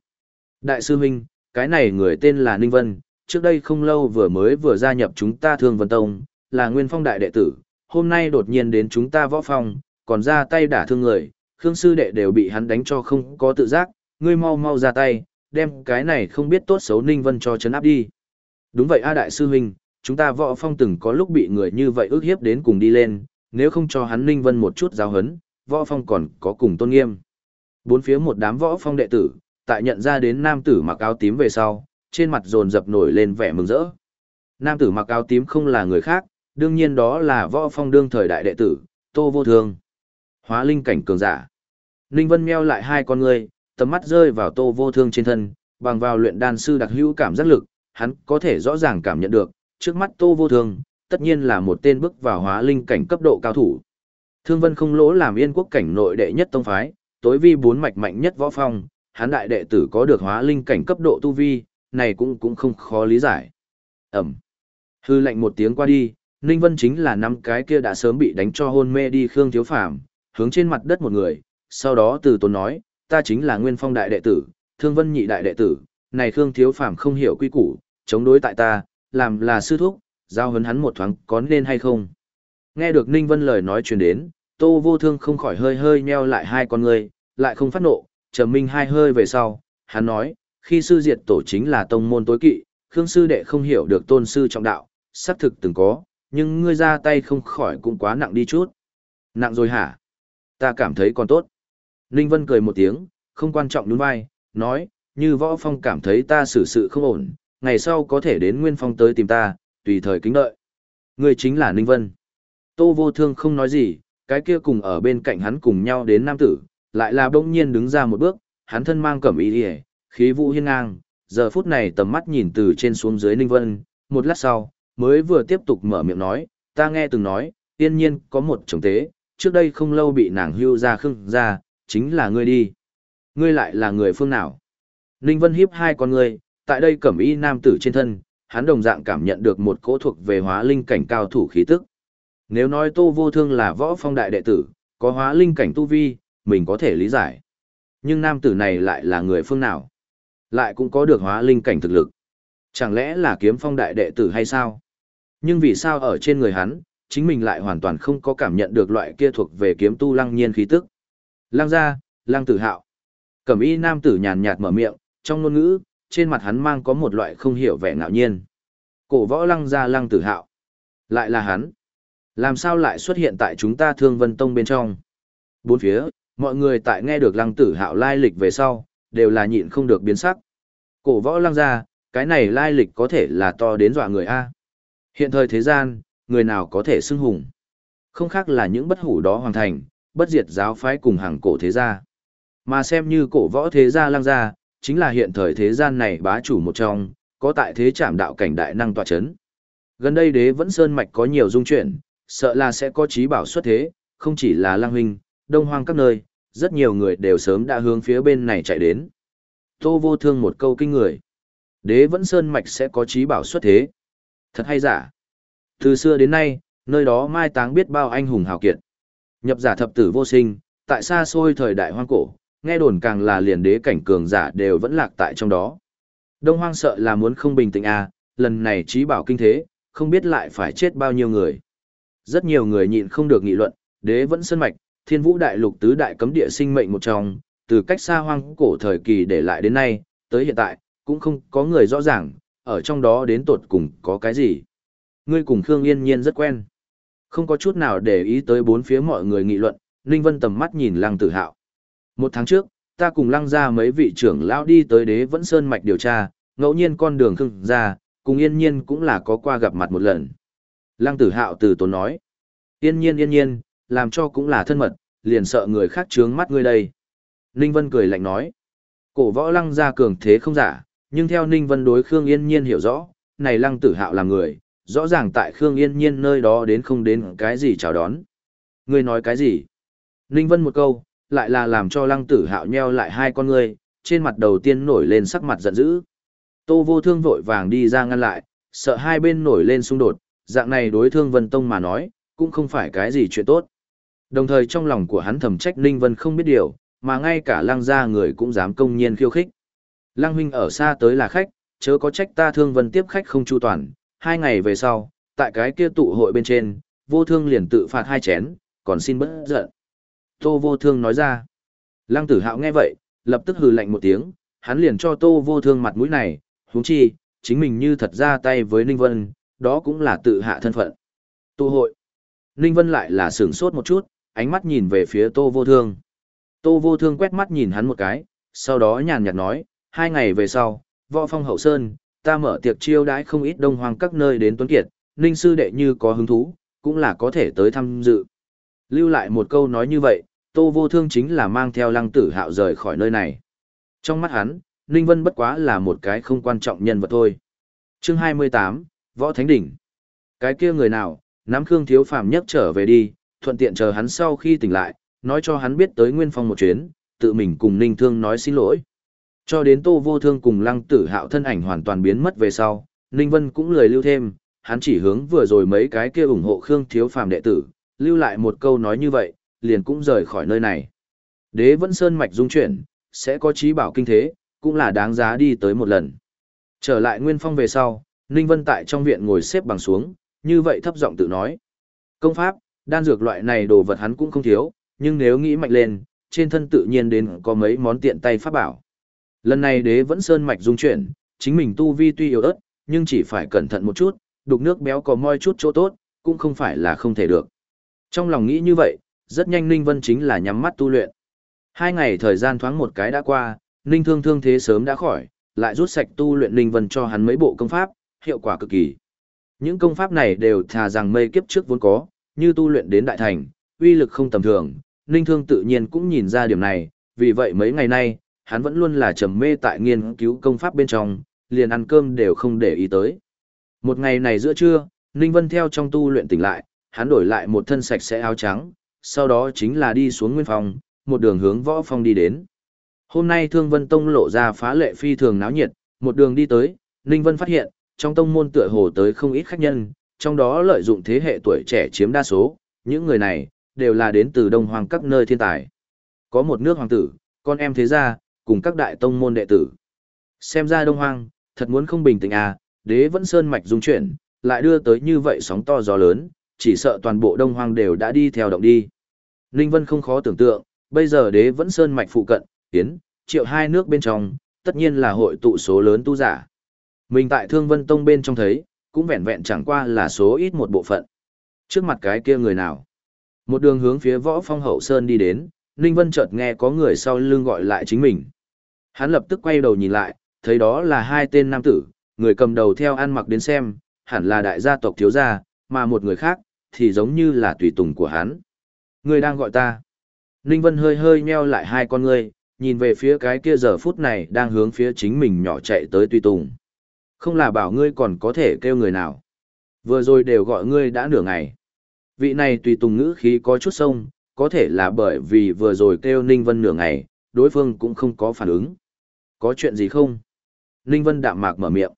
Đại sư huynh, cái này người tên là Ninh Vân, trước đây không lâu vừa mới vừa gia nhập chúng ta Thương Vân Tông, là Nguyên Phong đại đệ tử, hôm nay đột nhiên đến chúng ta võ phong, còn ra tay đả thương người, Khương sư đệ đều bị hắn đánh cho không có tự giác, ngươi mau mau ra tay, đem cái này không biết tốt xấu Ninh Vân cho chấn áp đi. Đúng vậy A đại sư huynh, chúng ta võ phong từng có lúc bị người như vậy ước hiếp đến cùng đi lên, nếu không cho hắn Ninh Vân một chút giáo hấn, võ phong còn có cùng tôn nghiêm. Bốn phía một đám võ phong đệ tử, tại nhận ra đến nam tử mặc áo tím về sau, trên mặt dồn dập nổi lên vẻ mừng rỡ. Nam tử mặc áo tím không là người khác, đương nhiên đó là võ phong đương thời đại đệ tử, Tô Vô Thương. Hóa linh cảnh cường giả. Ninh Vân meo lại hai con người, tầm mắt rơi vào Tô Vô Thương trên thân, bằng vào luyện đan sư đặc hữu cảm giác lực, hắn có thể rõ ràng cảm nhận được, trước mắt Tô Vô Thương, tất nhiên là một tên bước vào hóa linh cảnh cấp độ cao thủ. Thương Vân không lỗ làm yên quốc cảnh nội đệ nhất tông phái, tối vi bốn mạch mạnh nhất võ phong, hắn đại đệ tử có được hóa linh cảnh cấp độ tu vi, này cũng cũng không khó lý giải. Ẩm. Hư lệnh một tiếng qua đi, Ninh Vân chính là năm cái kia đã sớm bị đánh cho hôn mê đi Khương Thiếu Phàm, hướng trên mặt đất một người, sau đó từ tốn nói, ta chính là Nguyên Phong đại đệ tử, Thương Vân nhị đại đệ tử, này Khương Thiếu Phàm không hiểu quy củ, chống đối tại ta, làm là sư thúc, giao hấn hắn một thoáng có nên hay không. Nghe được Ninh Vân lời nói truyền đến, Tô Vô Thương không khỏi hơi hơi nheo lại hai con người, lại không phát nộ, trầm minh hai hơi về sau, hắn nói, khi sư diệt tổ chính là tông môn tối kỵ, Khương sư đệ không hiểu được tôn sư trọng đạo, xác thực từng có, nhưng ngươi ra tay không khỏi cũng quá nặng đi chút. Nặng rồi hả? Ta cảm thấy còn tốt. Ninh Vân cười một tiếng, không quan trọng đúng vai, nói, như võ phong cảm thấy ta xử sự không ổn, ngày sau có thể đến Nguyên Phong tới tìm ta, tùy thời kính đợi. Ngươi chính là Ninh Vân. Tô vô thương không nói gì, cái kia cùng ở bên cạnh hắn cùng nhau đến nam tử, lại là bỗng nhiên đứng ra một bước, hắn thân mang cẩm y điề, khí vũ hiên ngang, giờ phút này tầm mắt nhìn từ trên xuống dưới Ninh Vân, một lát sau, mới vừa tiếp tục mở miệng nói, ta nghe từng nói, tiên nhiên có một chồng tế, trước đây không lâu bị nàng hưu ra khưng ra, chính là ngươi đi. Ngươi lại là người phương nào? Ninh Vân hiếp hai con ngươi, tại đây cẩm y nam tử trên thân, hắn đồng dạng cảm nhận được một cỗ thuộc về hóa linh cảnh cao thủ khí tức. Nếu nói Tô Vô Thương là võ phong đại đệ tử, có hóa linh cảnh tu vi, mình có thể lý giải. Nhưng nam tử này lại là người phương nào? Lại cũng có được hóa linh cảnh thực lực. Chẳng lẽ là kiếm phong đại đệ tử hay sao? Nhưng vì sao ở trên người hắn, chính mình lại hoàn toàn không có cảm nhận được loại kia thuộc về kiếm tu lăng nhiên khí tức. Lăng gia, lăng tử hạo. Cẩm y nam tử nhàn nhạt mở miệng, trong ngôn ngữ, trên mặt hắn mang có một loại không hiểu vẻ ngạo nhiên. Cổ võ lăng gia lăng tử hạo. Lại là hắn. Làm sao lại xuất hiện tại chúng ta thương vân tông bên trong? Bốn phía, mọi người tại nghe được lăng tử hạo lai lịch về sau, đều là nhịn không được biến sắc. Cổ võ lăng gia, cái này lai lịch có thể là to đến dọa người A. Hiện thời thế gian, người nào có thể xưng hùng. Không khác là những bất hủ đó hoàn thành, bất diệt giáo phái cùng hàng cổ thế gia. Mà xem như cổ võ thế gia lăng gia, chính là hiện thời thế gian này bá chủ một trong, có tại thế trảm đạo cảnh đại năng tọa chấn. Gần đây đế vẫn sơn mạch có nhiều dung chuyển, sợ là sẽ có trí bảo xuất thế, không chỉ là lăng huynh, đông hoang các nơi, rất nhiều người đều sớm đã hướng phía bên này chạy đến. Tô vô thương một câu kinh người. Đế vẫn sơn mạch sẽ có trí bảo xuất thế. Thật hay giả. Từ xưa đến nay, nơi đó mai táng biết bao anh hùng hào kiệt. Nhập giả thập tử vô sinh, tại xa xôi thời đại hoang cổ, nghe đồn càng là liền đế cảnh cường giả đều vẫn lạc tại trong đó. Đông hoang sợ là muốn không bình tĩnh à, lần này trí bảo kinh thế, không biết lại phải chết bao nhiêu người. Rất nhiều người nhịn không được nghị luận, đế vẫn sơn mạch, thiên vũ đại lục tứ đại cấm địa sinh mệnh một trong, từ cách xa hoang cổ thời kỳ để lại đến nay, tới hiện tại, cũng không có người rõ ràng, ở trong đó đến tột cùng có cái gì. Ngươi cùng Khương Yên Nhiên rất quen. Không có chút nào để ý tới bốn phía mọi người nghị luận, Ninh Vân tầm mắt nhìn Lăng Tử Hạo. Một tháng trước, ta cùng Lăng ra mấy vị trưởng lão đi tới đế vẫn sơn mạch điều tra, ngẫu nhiên con đường khương ra, cùng Yên Nhiên cũng là có qua gặp mặt một lần. Lăng Tử Hạo từ tốn nói. Yên Nhiên Yên Nhiên, làm cho cũng là thân mật, liền sợ người khác trướng mắt ngươi đây. Ninh Vân cười lạnh nói. Cổ võ lăng ra cường thế không giả, nhưng theo Ninh Vân đối Khương Yên Nhiên hiểu rõ, này lăng tử hạo là người, rõ ràng tại Khương Yên Nhiên nơi đó đến không đến cái gì chào đón. Ngươi nói cái gì? Ninh Vân một câu, lại là làm cho lăng tử hạo nheo lại hai con ngươi, trên mặt đầu tiên nổi lên sắc mặt giận dữ. Tô vô thương vội vàng đi ra ngăn lại, sợ hai bên nổi lên xung đột, dạng này đối thương Vân Tông mà nói, cũng không phải cái gì chuyện tốt. Đồng thời trong lòng của hắn thầm trách Ninh Vân không biết điều, mà ngay cả lăng gia người cũng dám công nhiên khiêu khích. Lăng huynh ở xa tới là khách, chớ có trách ta thương vân tiếp khách không chu toàn, hai ngày về sau, tại cái kia tụ hội bên trên, vô thương liền tự phạt hai chén, còn xin bớt giận. Tô vô thương nói ra. Lăng tử hạo nghe vậy, lập tức hừ lạnh một tiếng, hắn liền cho tô vô thương mặt mũi này, huống chi, chính mình như thật ra tay với Ninh Vân, đó cũng là tự hạ thân phận. Tụ hội. Ninh Vân lại là sửng sốt một chút, ánh mắt nhìn về phía tô vô thương. Tô vô thương quét mắt nhìn hắn một cái, sau đó nhàn nhạt nói, hai ngày về sau, võ phong hậu sơn, ta mở tiệc chiêu đãi không ít đông hoàng các nơi đến tuấn kiệt, ninh sư đệ như có hứng thú, cũng là có thể tới tham dự. Lưu lại một câu nói như vậy, tô vô thương chính là mang theo lăng tử hạo rời khỏi nơi này. Trong mắt hắn, Ninh Vân bất quá là một cái không quan trọng nhân vật thôi. Chương 28, Võ Thánh Đỉnh. Cái kia người nào, nắm Khương Thiếu Phàm nhất trở về đi, thuận tiện chờ hắn sau khi tỉnh lại, nói cho hắn biết tới Nguyên Phong một chuyến, tự mình cùng Ninh Thương nói xin lỗi. Cho đến Tô Vô Thương cùng Lăng Tử Hạo thân ảnh hoàn toàn biến mất về sau, Ninh Vân cũng lười lưu thêm, hắn chỉ hướng vừa rồi mấy cái kia ủng hộ Khương Thiếu Phàm đệ tử, lưu lại một câu nói như vậy, liền cũng rời khỏi nơi này. Đế vẫn sơn mạch dung chuyển, sẽ có trí bảo kinh thế, cũng là đáng giá đi tới một lần. Trở lại Nguyên Phong về sau, Ninh Vân tại trong viện ngồi xếp bằng xuống, như vậy thấp giọng tự nói. Công pháp, đan dược loại này đồ vật hắn cũng không thiếu, nhưng nếu nghĩ mạnh lên, trên thân tự nhiên đến có mấy món tiện tay pháp bảo. Lần này đế vẫn sơn mạch dung chuyển, chính mình tu vi tuy yếu ớt, nhưng chỉ phải cẩn thận một chút, đục nước béo có moi chút chỗ tốt, cũng không phải là không thể được. Trong lòng nghĩ như vậy, rất nhanh Ninh Vân chính là nhắm mắt tu luyện. Hai ngày thời gian thoáng một cái đã qua, Ninh Thương thương thế sớm đã khỏi, lại rút sạch tu luyện Ninh Vân cho hắn mấy bộ công pháp, hiệu quả cực kỳ. Những công pháp này đều thà rằng mây kiếp trước vốn có, như tu luyện đến đại thành, uy lực không tầm thường, Ninh Thương tự nhiên cũng nhìn ra điểm này, vì vậy mấy ngày nay, hắn vẫn luôn là trầm mê tại nghiên cứu công pháp bên trong, liền ăn cơm đều không để ý tới. Một ngày này giữa trưa, Ninh Vân theo trong tu luyện tỉnh lại, hắn đổi lại một thân sạch sẽ áo trắng, sau đó chính là đi xuống nguyên phòng, một đường hướng võ phong đi đến. Hôm nay Thương Vân Tông lộ ra phá lệ phi thường náo nhiệt, một đường đi tới, Ninh Vân phát hiện, trong tông môn tựa hồ tới không ít khách nhân, trong đó lợi dụng thế hệ tuổi trẻ chiếm đa số, những người này, đều là đến từ đông hoàng các nơi thiên tài. Có một nước hoàng tử, con em thế gia, cùng các đại tông môn đệ tử. Xem ra đông hoàng, thật muốn không bình tĩnh à, đế vẫn sơn mạch dung chuyển, lại đưa tới như vậy sóng to gió lớn, chỉ sợ toàn bộ đông hoang đều đã đi theo động đi. Ninh Vân không khó tưởng tượng, bây giờ đế vẫn sơn mạch phụ cận, tiến, triệu hai nước bên trong, tất nhiên là hội tụ số lớn tu giả. Mình tại Thương Vân Tông bên trong thấy, cũng vẹn vẹn chẳng qua là số ít một bộ phận. Trước mặt cái kia người nào? Một đường hướng phía võ phong hậu sơn đi đến, Ninh Vân chợt nghe có người sau lưng gọi lại chính mình. Hắn lập tức quay đầu nhìn lại, thấy đó là hai tên nam tử, người cầm đầu theo ăn mặc đến xem, hẳn là đại gia tộc thiếu gia, mà một người khác, thì giống như là tùy tùng của hắn. Người đang gọi ta. Ninh Vân hơi hơi nheo lại hai con ngươi, nhìn về phía cái kia giờ phút này đang hướng phía chính mình nhỏ chạy tới tùy tùng. Không là bảo ngươi còn có thể kêu người nào. Vừa rồi đều gọi ngươi đã nửa ngày. Vị này tùy tùng ngữ khí có chút sông, có thể là bởi vì vừa rồi kêu Ninh Vân nửa ngày, đối phương cũng không có phản ứng. Có chuyện gì không? Ninh Vân đạm mạc mở miệng.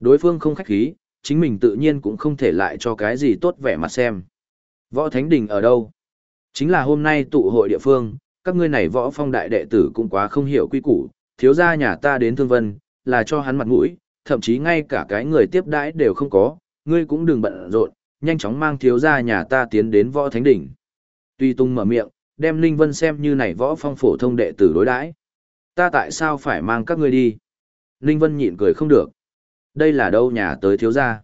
Đối phương không khách khí, chính mình tự nhiên cũng không thể lại cho cái gì tốt vẻ mặt xem. Võ Thánh Đình ở đâu? Chính là hôm nay tụ hội địa phương, các ngươi này võ phong đại đệ tử cũng quá không hiểu quy củ, thiếu gia nhà ta đến thương vân, là cho hắn mặt mũi, thậm chí ngay cả cái người tiếp đãi đều không có, ngươi cũng đừng bận rộn, nhanh chóng mang thiếu gia nhà ta tiến đến võ thánh đỉnh. Tuy tung mở miệng, đem Linh Vân xem như này võ phong phổ thông đệ tử đối đãi. Ta tại sao phải mang các ngươi đi? Linh Vân nhịn cười không được. Đây là đâu nhà tới thiếu gia?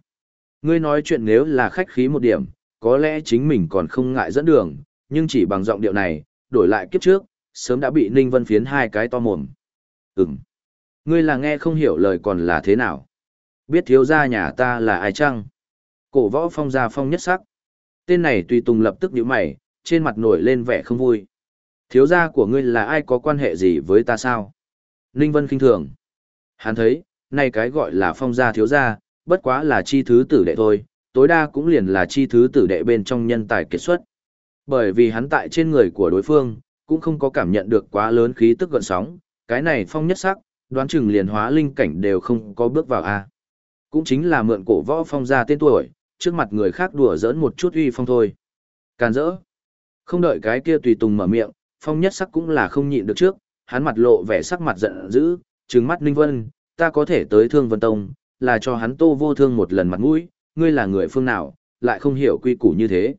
Ngươi nói chuyện nếu là khách khí một điểm, có lẽ chính mình còn không ngại dẫn đường, nhưng chỉ bằng giọng điệu này, đổi lại kiếp trước, sớm đã bị Ninh Vân phiến hai cái to mồm. Ừm. Ngươi là nghe không hiểu lời còn là thế nào? Biết thiếu gia nhà ta là ai chăng? Cổ võ phong gia phong nhất sắc. Tên này tùy tùng lập tức nhíu mày, trên mặt nổi lên vẻ không vui. Thiếu gia của ngươi là ai có quan hệ gì với ta sao? Ninh Vân khinh thường. Hắn thấy, nay cái gọi là phong gia thiếu gia, bất quá là chi thứ tử đệ thôi, tối đa cũng liền là chi thứ tử đệ bên trong nhân tài kiệt xuất. Bởi vì hắn tại trên người của đối phương, cũng không có cảm nhận được quá lớn khí tức gợn sóng, cái này phong nhất sắc, đoán chừng liền hóa linh cảnh đều không có bước vào a. Cũng chính là mượn cổ võ phong ra tên tuổi, trước mặt người khác đùa giỡn một chút uy phong thôi. Càn rỡ. Không đợi cái kia tùy tùng mở miệng, phong nhất sắc cũng là không nhịn được trước, hắn mặt lộ vẻ sắc mặt giận dữ, trừng mắt Ninh Vân, ta có thể tới Thương Vân Tông, là cho hắn tô vô thương một lần mặt mũi, ngươi là người phương nào, lại không hiểu quy củ như thế.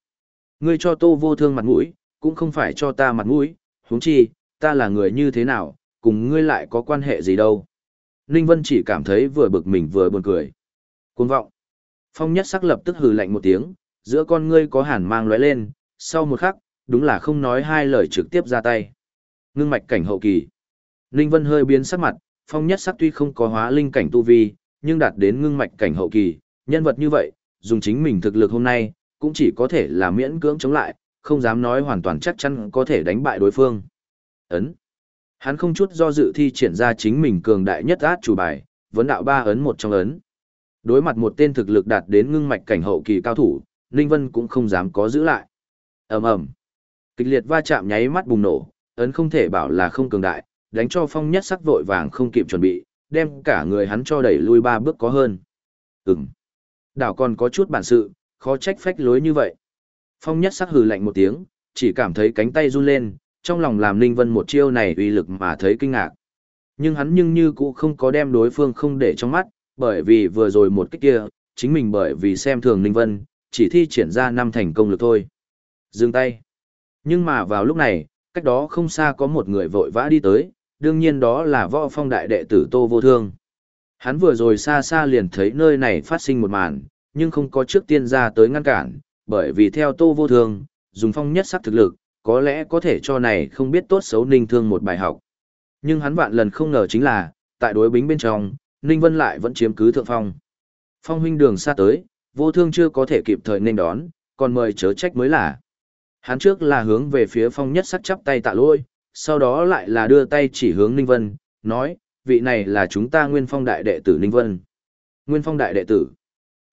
Ngươi cho tô vô thương mặt mũi, cũng không phải cho ta mặt mũi, huống chi, ta là người như thế nào, cùng ngươi lại có quan hệ gì đâu. Ninh Vân chỉ cảm thấy vừa bực mình vừa buồn cười. Cuồng vọng. Phong nhất sắc lập tức hừ lạnh một tiếng, giữa con ngươi có hàn mang lóe lên, sau một khắc, đúng là không nói hai lời trực tiếp ra tay. Ngưng mạch cảnh hậu kỳ. Ninh Vân hơi biến sắc mặt, phong nhất sắc tuy không có hóa linh cảnh tu vi, nhưng đạt đến ngưng mạch cảnh hậu kỳ, nhân vật như vậy, dùng chính mình thực lực hôm nay, cũng chỉ có thể là miễn cưỡng chống lại, không dám nói hoàn toàn chắc chắn có thể đánh bại đối phương. Ấn. Hắn không chút do dự thi triển ra chính mình cường đại nhất át chủ bài, vấn đạo ba ấn một trong ấn. Đối mặt một tên thực lực đạt đến ngưng mạch cảnh hậu kỳ cao thủ, Ninh Vân cũng không dám có giữ lại. ầm ầm, Kịch liệt va chạm nháy mắt bùng nổ, ấn không thể bảo là không cường đại, đánh cho phong nhất sắc vội vàng không kịp chuẩn bị, đem cả người hắn cho đẩy lui ba bước có hơn. Ừm. Đảo còn có chút bản sự, khó trách phách lối như vậy. Phong nhất sắc hừ lạnh một tiếng, chỉ cảm thấy cánh tay run lên, trong lòng làm Ninh Vân một chiêu này uy lực mà thấy kinh ngạc. Nhưng hắn nhưng như cũng không có đem đối phương không để trong mắt, bởi vì vừa rồi một cách kia, chính mình bởi vì xem thường Ninh Vân, chỉ thi triển ra năm thành công lực thôi. Dừng tay. Nhưng mà vào lúc này, cách đó không xa có một người vội vã đi tới, đương nhiên đó là võ phong đại đệ tử Tô Vô Thương. Hắn vừa rồi xa xa liền thấy nơi này phát sinh một màn, nhưng không có trước tiên ra tới ngăn cản, bởi vì theo Tô Vô Thương, dùng phong nhất sắc thực lực, có lẽ có thể cho này không biết tốt xấu Ninh Thương một bài học. Nhưng hắn vạn lần không ngờ chính là, tại đối bính bên trong, Ninh Vân lại vẫn chiếm cứ thượng phong. Phong huynh đường xa tới, vô thương chưa có thể kịp thời nên đón, còn mời chớ trách mới là. Hắn trước là hướng về phía phong nhất sắc chắp tay tạ lôi, sau đó lại là đưa tay chỉ hướng Ninh Vân, nói, vị này là chúng ta nguyên phong đại đệ tử Ninh Vân. Nguyên phong đại đệ tử.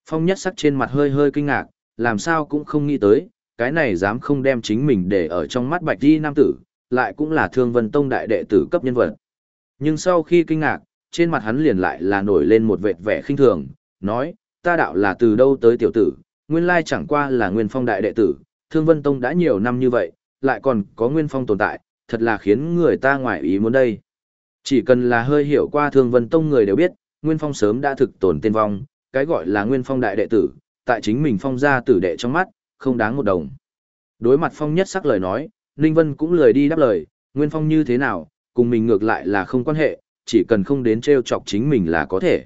Phong nhất sắc trên mặt hơi hơi kinh ngạc, làm sao cũng không nghĩ tới, cái này dám không đem chính mình để ở trong mắt bạch di nam tử, lại cũng là thương vân tông đại đệ tử cấp nhân vật. Nhưng sau khi kinh ngạc, trên mặt hắn liền lại là nổi lên một vệt vẻ khinh thường, nói, ta đạo là từ đâu tới tiểu tử, nguyên lai chẳng qua là nguyên phong đại đệ tử, thương vân tông đã nhiều năm như vậy, lại còn có nguyên phong tồn tại, thật là khiến người ta ngoại ý muốn đây. Chỉ cần là hơi hiểu qua thương vân tông người đều biết, nguyên phong sớm đã thực tồn tên vong, cái gọi là nguyên phong đại đệ tử, tại chính mình phong gia tử đệ trong mắt, không đáng một đồng. Đối mặt phong nhất sắc lời nói, Ninh Vân cũng lười đi đáp lời, nguyên phong như thế nào, cùng mình ngược lại là không quan hệ, chỉ cần không đến treo chọc chính mình là có thể.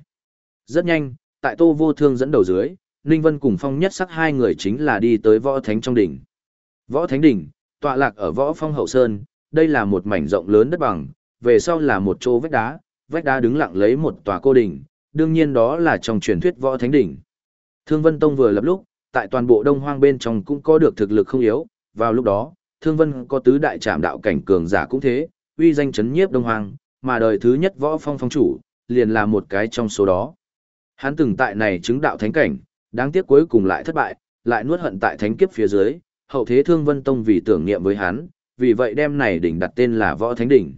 Rất nhanh, tại tô vô thương dẫn đầu dưới, Ninh Vân cùng phong nhất sắc hai người chính là đi tới võ thánh trong đỉnh. Võ thánh đỉnh, tọa lạc ở võ phong hậu sơn, đây là một mảnh rộng lớn đất bằng, về sau là một chỗ vách đá, vách đá đứng lặng lấy một tòa cô đỉnh, đương nhiên đó là trong truyền thuyết võ thánh đỉnh. Thương Vân Tông vừa lập lúc, tại toàn bộ Đông Hoang bên trong cũng có được thực lực không yếu, vào lúc đó, Thương Vân có tứ đại trạm đạo cảnh cường giả cũng thế, uy danh chấn nhiếp Đông Hoang, mà đời thứ nhất võ phong phong chủ, liền là một cái trong số đó. Hắn từng tại này chứng đạo thánh cảnh, đáng tiếc cuối cùng lại thất bại, lại nuốt hận tại thánh kiếp phía dưới, hậu thế Thương Vân Tông vì tưởng niệm với hắn, vì vậy đem này đỉnh đặt tên là Võ Thánh đỉnh.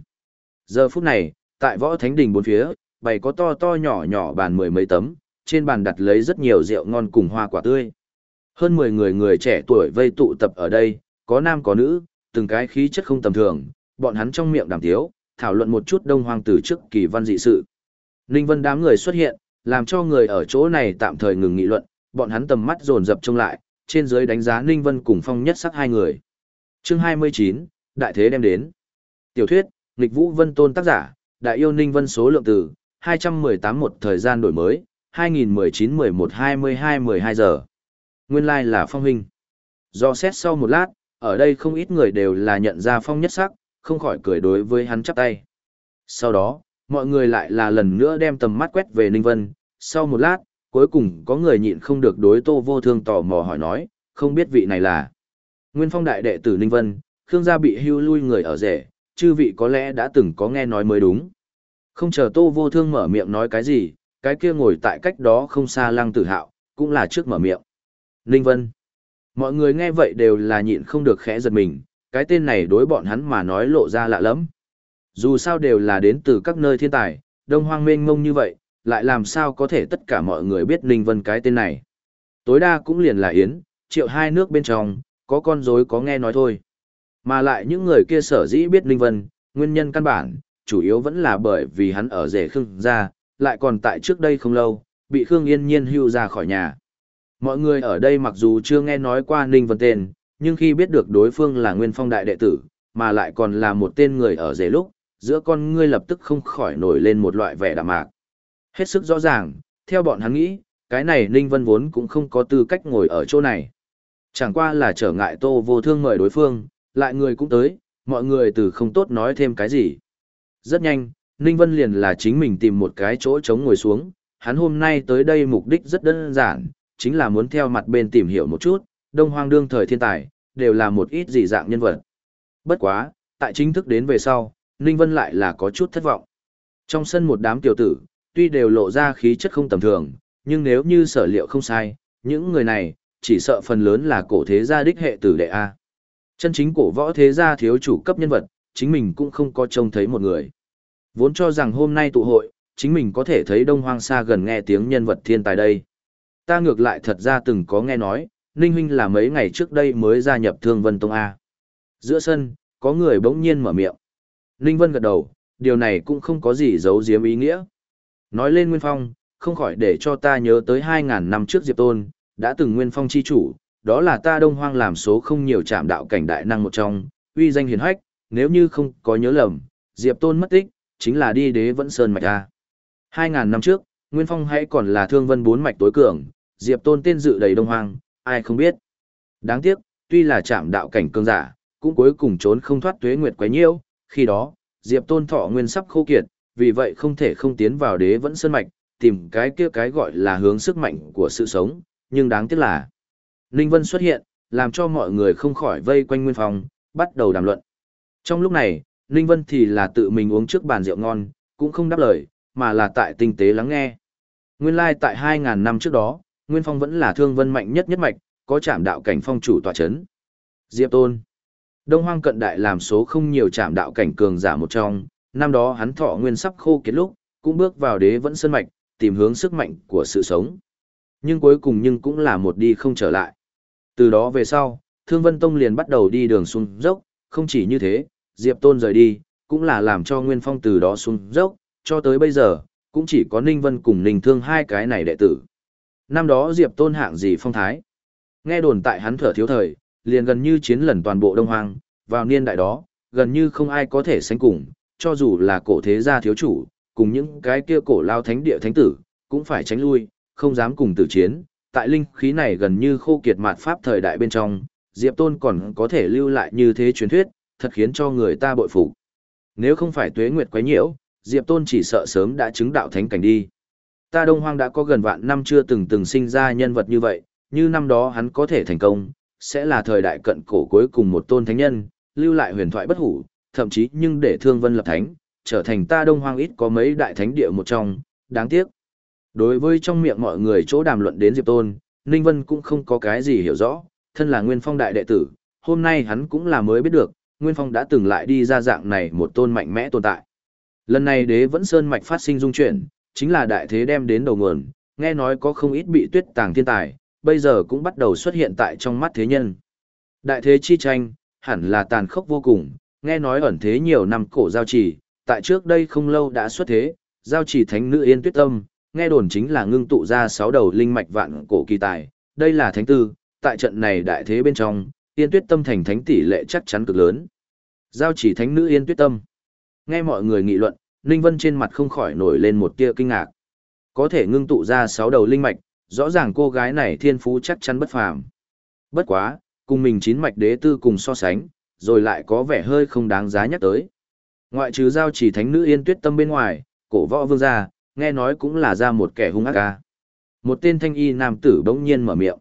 Giờ phút này, tại Võ Thánh đỉnh bốn phía, bày có to to nhỏ nhỏ bàn mười mấy tấm, trên bàn đặt lấy rất nhiều rượu ngon cùng hoa quả tươi. Hơn 10 người người trẻ tuổi vây tụ tập ở đây, có nam có nữ, từng cái khí chất không tầm thường, bọn hắn trong miệng đàm tiếu, thảo luận một chút đông hoang từ trước kỳ văn dị sự. Ninh Vân đám người xuất hiện, làm cho người ở chỗ này tạm thời ngừng nghị luận, bọn hắn tầm mắt dồn dập trông lại, trên dưới đánh giá Ninh Vân cùng Phong Nhất Sắc hai người. Chương 29, Đại Thế đem đến. Tiểu thuyết, Lịch Vũ Vân Tôn tác giả, Đại yêu Ninh Vân số lượng từ, 218 một thời gian đổi mới, 2019-11-22-12 giờ. Nguyên lai là Phong Huynh. Do xét sau một lát, ở đây không ít người đều là nhận ra Phong Nhất Sắc, không khỏi cười đối với hắn chắp tay. Sau đó, mọi người lại là lần nữa đem tầm mắt quét về Ninh Vân, sau một lát, cuối cùng có người nhịn không được đối Tô Vô Thương tò mò hỏi nói, không biết vị này là. Nguyên Phong đại đệ tử Ninh Vân, Khương gia bị hưu lui người ở rể, chư vị có lẽ đã từng có nghe nói mới đúng. Không chờ Tô Vô Thương mở miệng nói cái gì, cái kia ngồi tại cách đó không xa Lăng Tử Hạo, cũng là trước mở miệng. Ninh Vân. Mọi người nghe vậy đều là nhịn không được khẽ giật mình, cái tên này đối bọn hắn mà nói lộ ra lạ lắm. Dù sao đều là đến từ các nơi thiên tài, đông hoang mênh mông như vậy, lại làm sao có thể tất cả mọi người biết Ninh Vân cái tên này. Tối đa cũng liền là Yến, triệu hai nước bên trong, có con rối có nghe nói thôi. Mà lại những người kia sở dĩ biết Ninh Vân, nguyên nhân căn bản, chủ yếu vẫn là bởi vì hắn ở rể Khương gia, lại còn tại trước đây không lâu, bị Khương Yên Nhiên hưu ra khỏi nhà. Mọi người ở đây mặc dù chưa nghe nói qua Ninh Vân tên, nhưng khi biết được đối phương là Nguyên Phong đại đệ tử, mà lại còn là một tên người ở rể lúc, giữa con ngươi lập tức không khỏi nổi lên một loại vẻ đạm mạc. Hết sức rõ ràng, theo bọn hắn nghĩ, cái này Ninh Vân vốn cũng không có tư cách ngồi ở chỗ này. Chẳng qua là trở ngại tô vô thương mời đối phương, lại người cũng tới, mọi người từ không tốt nói thêm cái gì. Rất nhanh, Ninh Vân liền là chính mình tìm một cái chỗ trống ngồi xuống, hắn hôm nay tới đây mục đích rất đơn giản, chính là muốn theo mặt bên tìm hiểu một chút, đông hoang đương thời thiên tài, đều là một ít dị dạng nhân vật. Bất quá, tại chính thức đến về sau, Ninh Vân lại là có chút thất vọng. Trong sân một đám tiểu tử, tuy đều lộ ra khí chất không tầm thường, nhưng nếu như sở liệu không sai, những người này, chỉ sợ phần lớn là cổ thế gia đích hệ tử đệ A. Chân chính cổ võ thế gia thiếu chủ cấp nhân vật, chính mình cũng không có trông thấy một người. Vốn cho rằng hôm nay tụ hội, chính mình có thể thấy đông hoang xa gần nghe tiếng nhân vật thiên tài đây. Ta ngược lại thật ra từng có nghe nói, Ninh Huynh là mấy ngày trước đây mới gia nhập Thương Vân Tông A. Giữa sân, có người bỗng nhiên mở miệng. Ninh Vân gật đầu, điều này cũng không có gì giấu giếm ý nghĩa. Nói lên Nguyên Phong, không khỏi để cho ta nhớ tới 2.000 năm trước Diệp Tôn, đã từng Nguyên Phong chi chủ, đó là ta đông hoang làm số không nhiều chạm đạo cảnh đại năng một trong, uy danh hiền hách, nếu như không có nhớ lầm, Diệp Tôn mất tích, chính là đi đế vẫn sơn mạch A. 2.000 năm trước, Nguyên Phong hãy còn là thương vân bốn mạch tối cường, Diệp Tôn tên dự đầy đông hoang, ai không biết. Đáng tiếc, tuy là chạm đạo cảnh cường giả, cũng cuối cùng trốn không thoát tuế nguyệt quấy nhiễu, khi đó, Diệp Tôn thọ nguyên sắp khô kiệt, vì vậy không thể không tiến vào đế vẫn sơn mạch, tìm cái kia cái gọi là hướng sức mạnh của sự sống, nhưng đáng tiếc là Ninh Vân xuất hiện, làm cho mọi người không khỏi vây quanh nguyên phòng, bắt đầu đàm luận. Trong lúc này, Ninh Vân thì là tự mình uống trước bàn rượu ngon, cũng không đáp lời, mà là tại tinh tế lắng nghe. Nguyên lai like tại 2.000 năm trước đó, Nguyên Phong vẫn là thương vân mạnh nhất nhất mạch, có chạm đạo cảnh phong chủ tòa chấn. Diệp Tôn. Đông Hoang cận đại làm số không nhiều chạm đạo cảnh cường giả một trong, năm đó hắn thọ nguyên sắp khô kiệt lúc, cũng bước vào đế vẫn sơn mạch, tìm hướng sức mạnh của sự sống. Nhưng cuối cùng nhưng cũng là một đi không trở lại. Từ đó về sau, Thương Vân Tông liền bắt đầu đi đường xuống dốc, không chỉ như thế, Diệp Tôn rời đi, cũng là làm cho Nguyên Phong từ đó xuống dốc, cho tới bây giờ, cũng chỉ có Ninh Vân cùng Ninh Thương hai cái này đệ tử năm đó Diệp Tôn hạng gì phong thái. Nghe đồn tại hắn thở thiếu thời, liền gần như chiến lần toàn bộ Đông Hoang, vào niên đại đó, gần như không ai có thể sánh cùng, cho dù là cổ thế gia thiếu chủ, cùng những cái kia cổ lao thánh địa thánh tử, cũng phải tránh lui, không dám cùng tử chiến. Tại linh khí này gần như khô kiệt mạt pháp thời đại bên trong, Diệp Tôn còn có thể lưu lại như thế truyền thuyết, thật khiến cho người ta bội phục. Nếu không phải tuế nguyệt quấy nhiễu, Diệp Tôn chỉ sợ sớm đã chứng đạo thánh cảnh đi. Ta Đông Hoang đã có gần vạn năm chưa từng từng sinh ra nhân vật như vậy, như năm đó hắn có thể thành công, sẽ là thời đại cận cổ cuối cùng một tôn thánh nhân, lưu lại huyền thoại bất hủ, thậm chí nhưng để thương vân lập thánh, trở thành ta Đông Hoang ít có mấy đại thánh địa một trong, đáng tiếc. Đối với trong miệng mọi người chỗ đàm luận đến Diệp Tôn, Ninh Vân cũng không có cái gì hiểu rõ, thân là Nguyên Phong đại đệ tử, hôm nay hắn cũng là mới biết được, Nguyên Phong đã từng lại đi ra dạng này một tôn mạnh mẽ tồn tại. Lần này đế vẫn sơn mạch phát sinh dung chuyển, chính là đại thế đem đến đầu nguồn, nghe nói có không ít bị tuyết tàng thiên tài, bây giờ cũng bắt đầu xuất hiện tại trong mắt thế nhân. Đại thế chi tranh, hẳn là tàn khốc vô cùng, nghe nói ẩn thế nhiều năm cổ giao chỉ, tại trước đây không lâu đã xuất thế, giao chỉ thánh nữ yên tuyết tâm, nghe đồn chính là ngưng tụ ra sáu đầu linh mạch vạn cổ kỳ tài, đây là thánh tư, tại trận này đại thế bên trong, yên tuyết tâm thành thánh tỷ lệ chắc chắn cực lớn. Giao chỉ thánh nữ yên tuyết tâm. Nghe mọi người nghị luận, Ninh Vân trên mặt không khỏi nổi lên một tia kinh ngạc. Có thể ngưng tụ ra sáu đầu linh mạch, rõ ràng cô gái này thiên phú chắc chắn bất phàm. Bất quá, cùng mình chín mạch đế tư cùng so sánh, rồi lại có vẻ hơi không đáng giá nhắc tới. Ngoại trừ giao chỉ thánh nữ yên tuyết tâm bên ngoài, cổ võ vương gia, nghe nói cũng là ra một kẻ hung ác ca. Một tên thanh y nam tử bỗng nhiên mở miệng.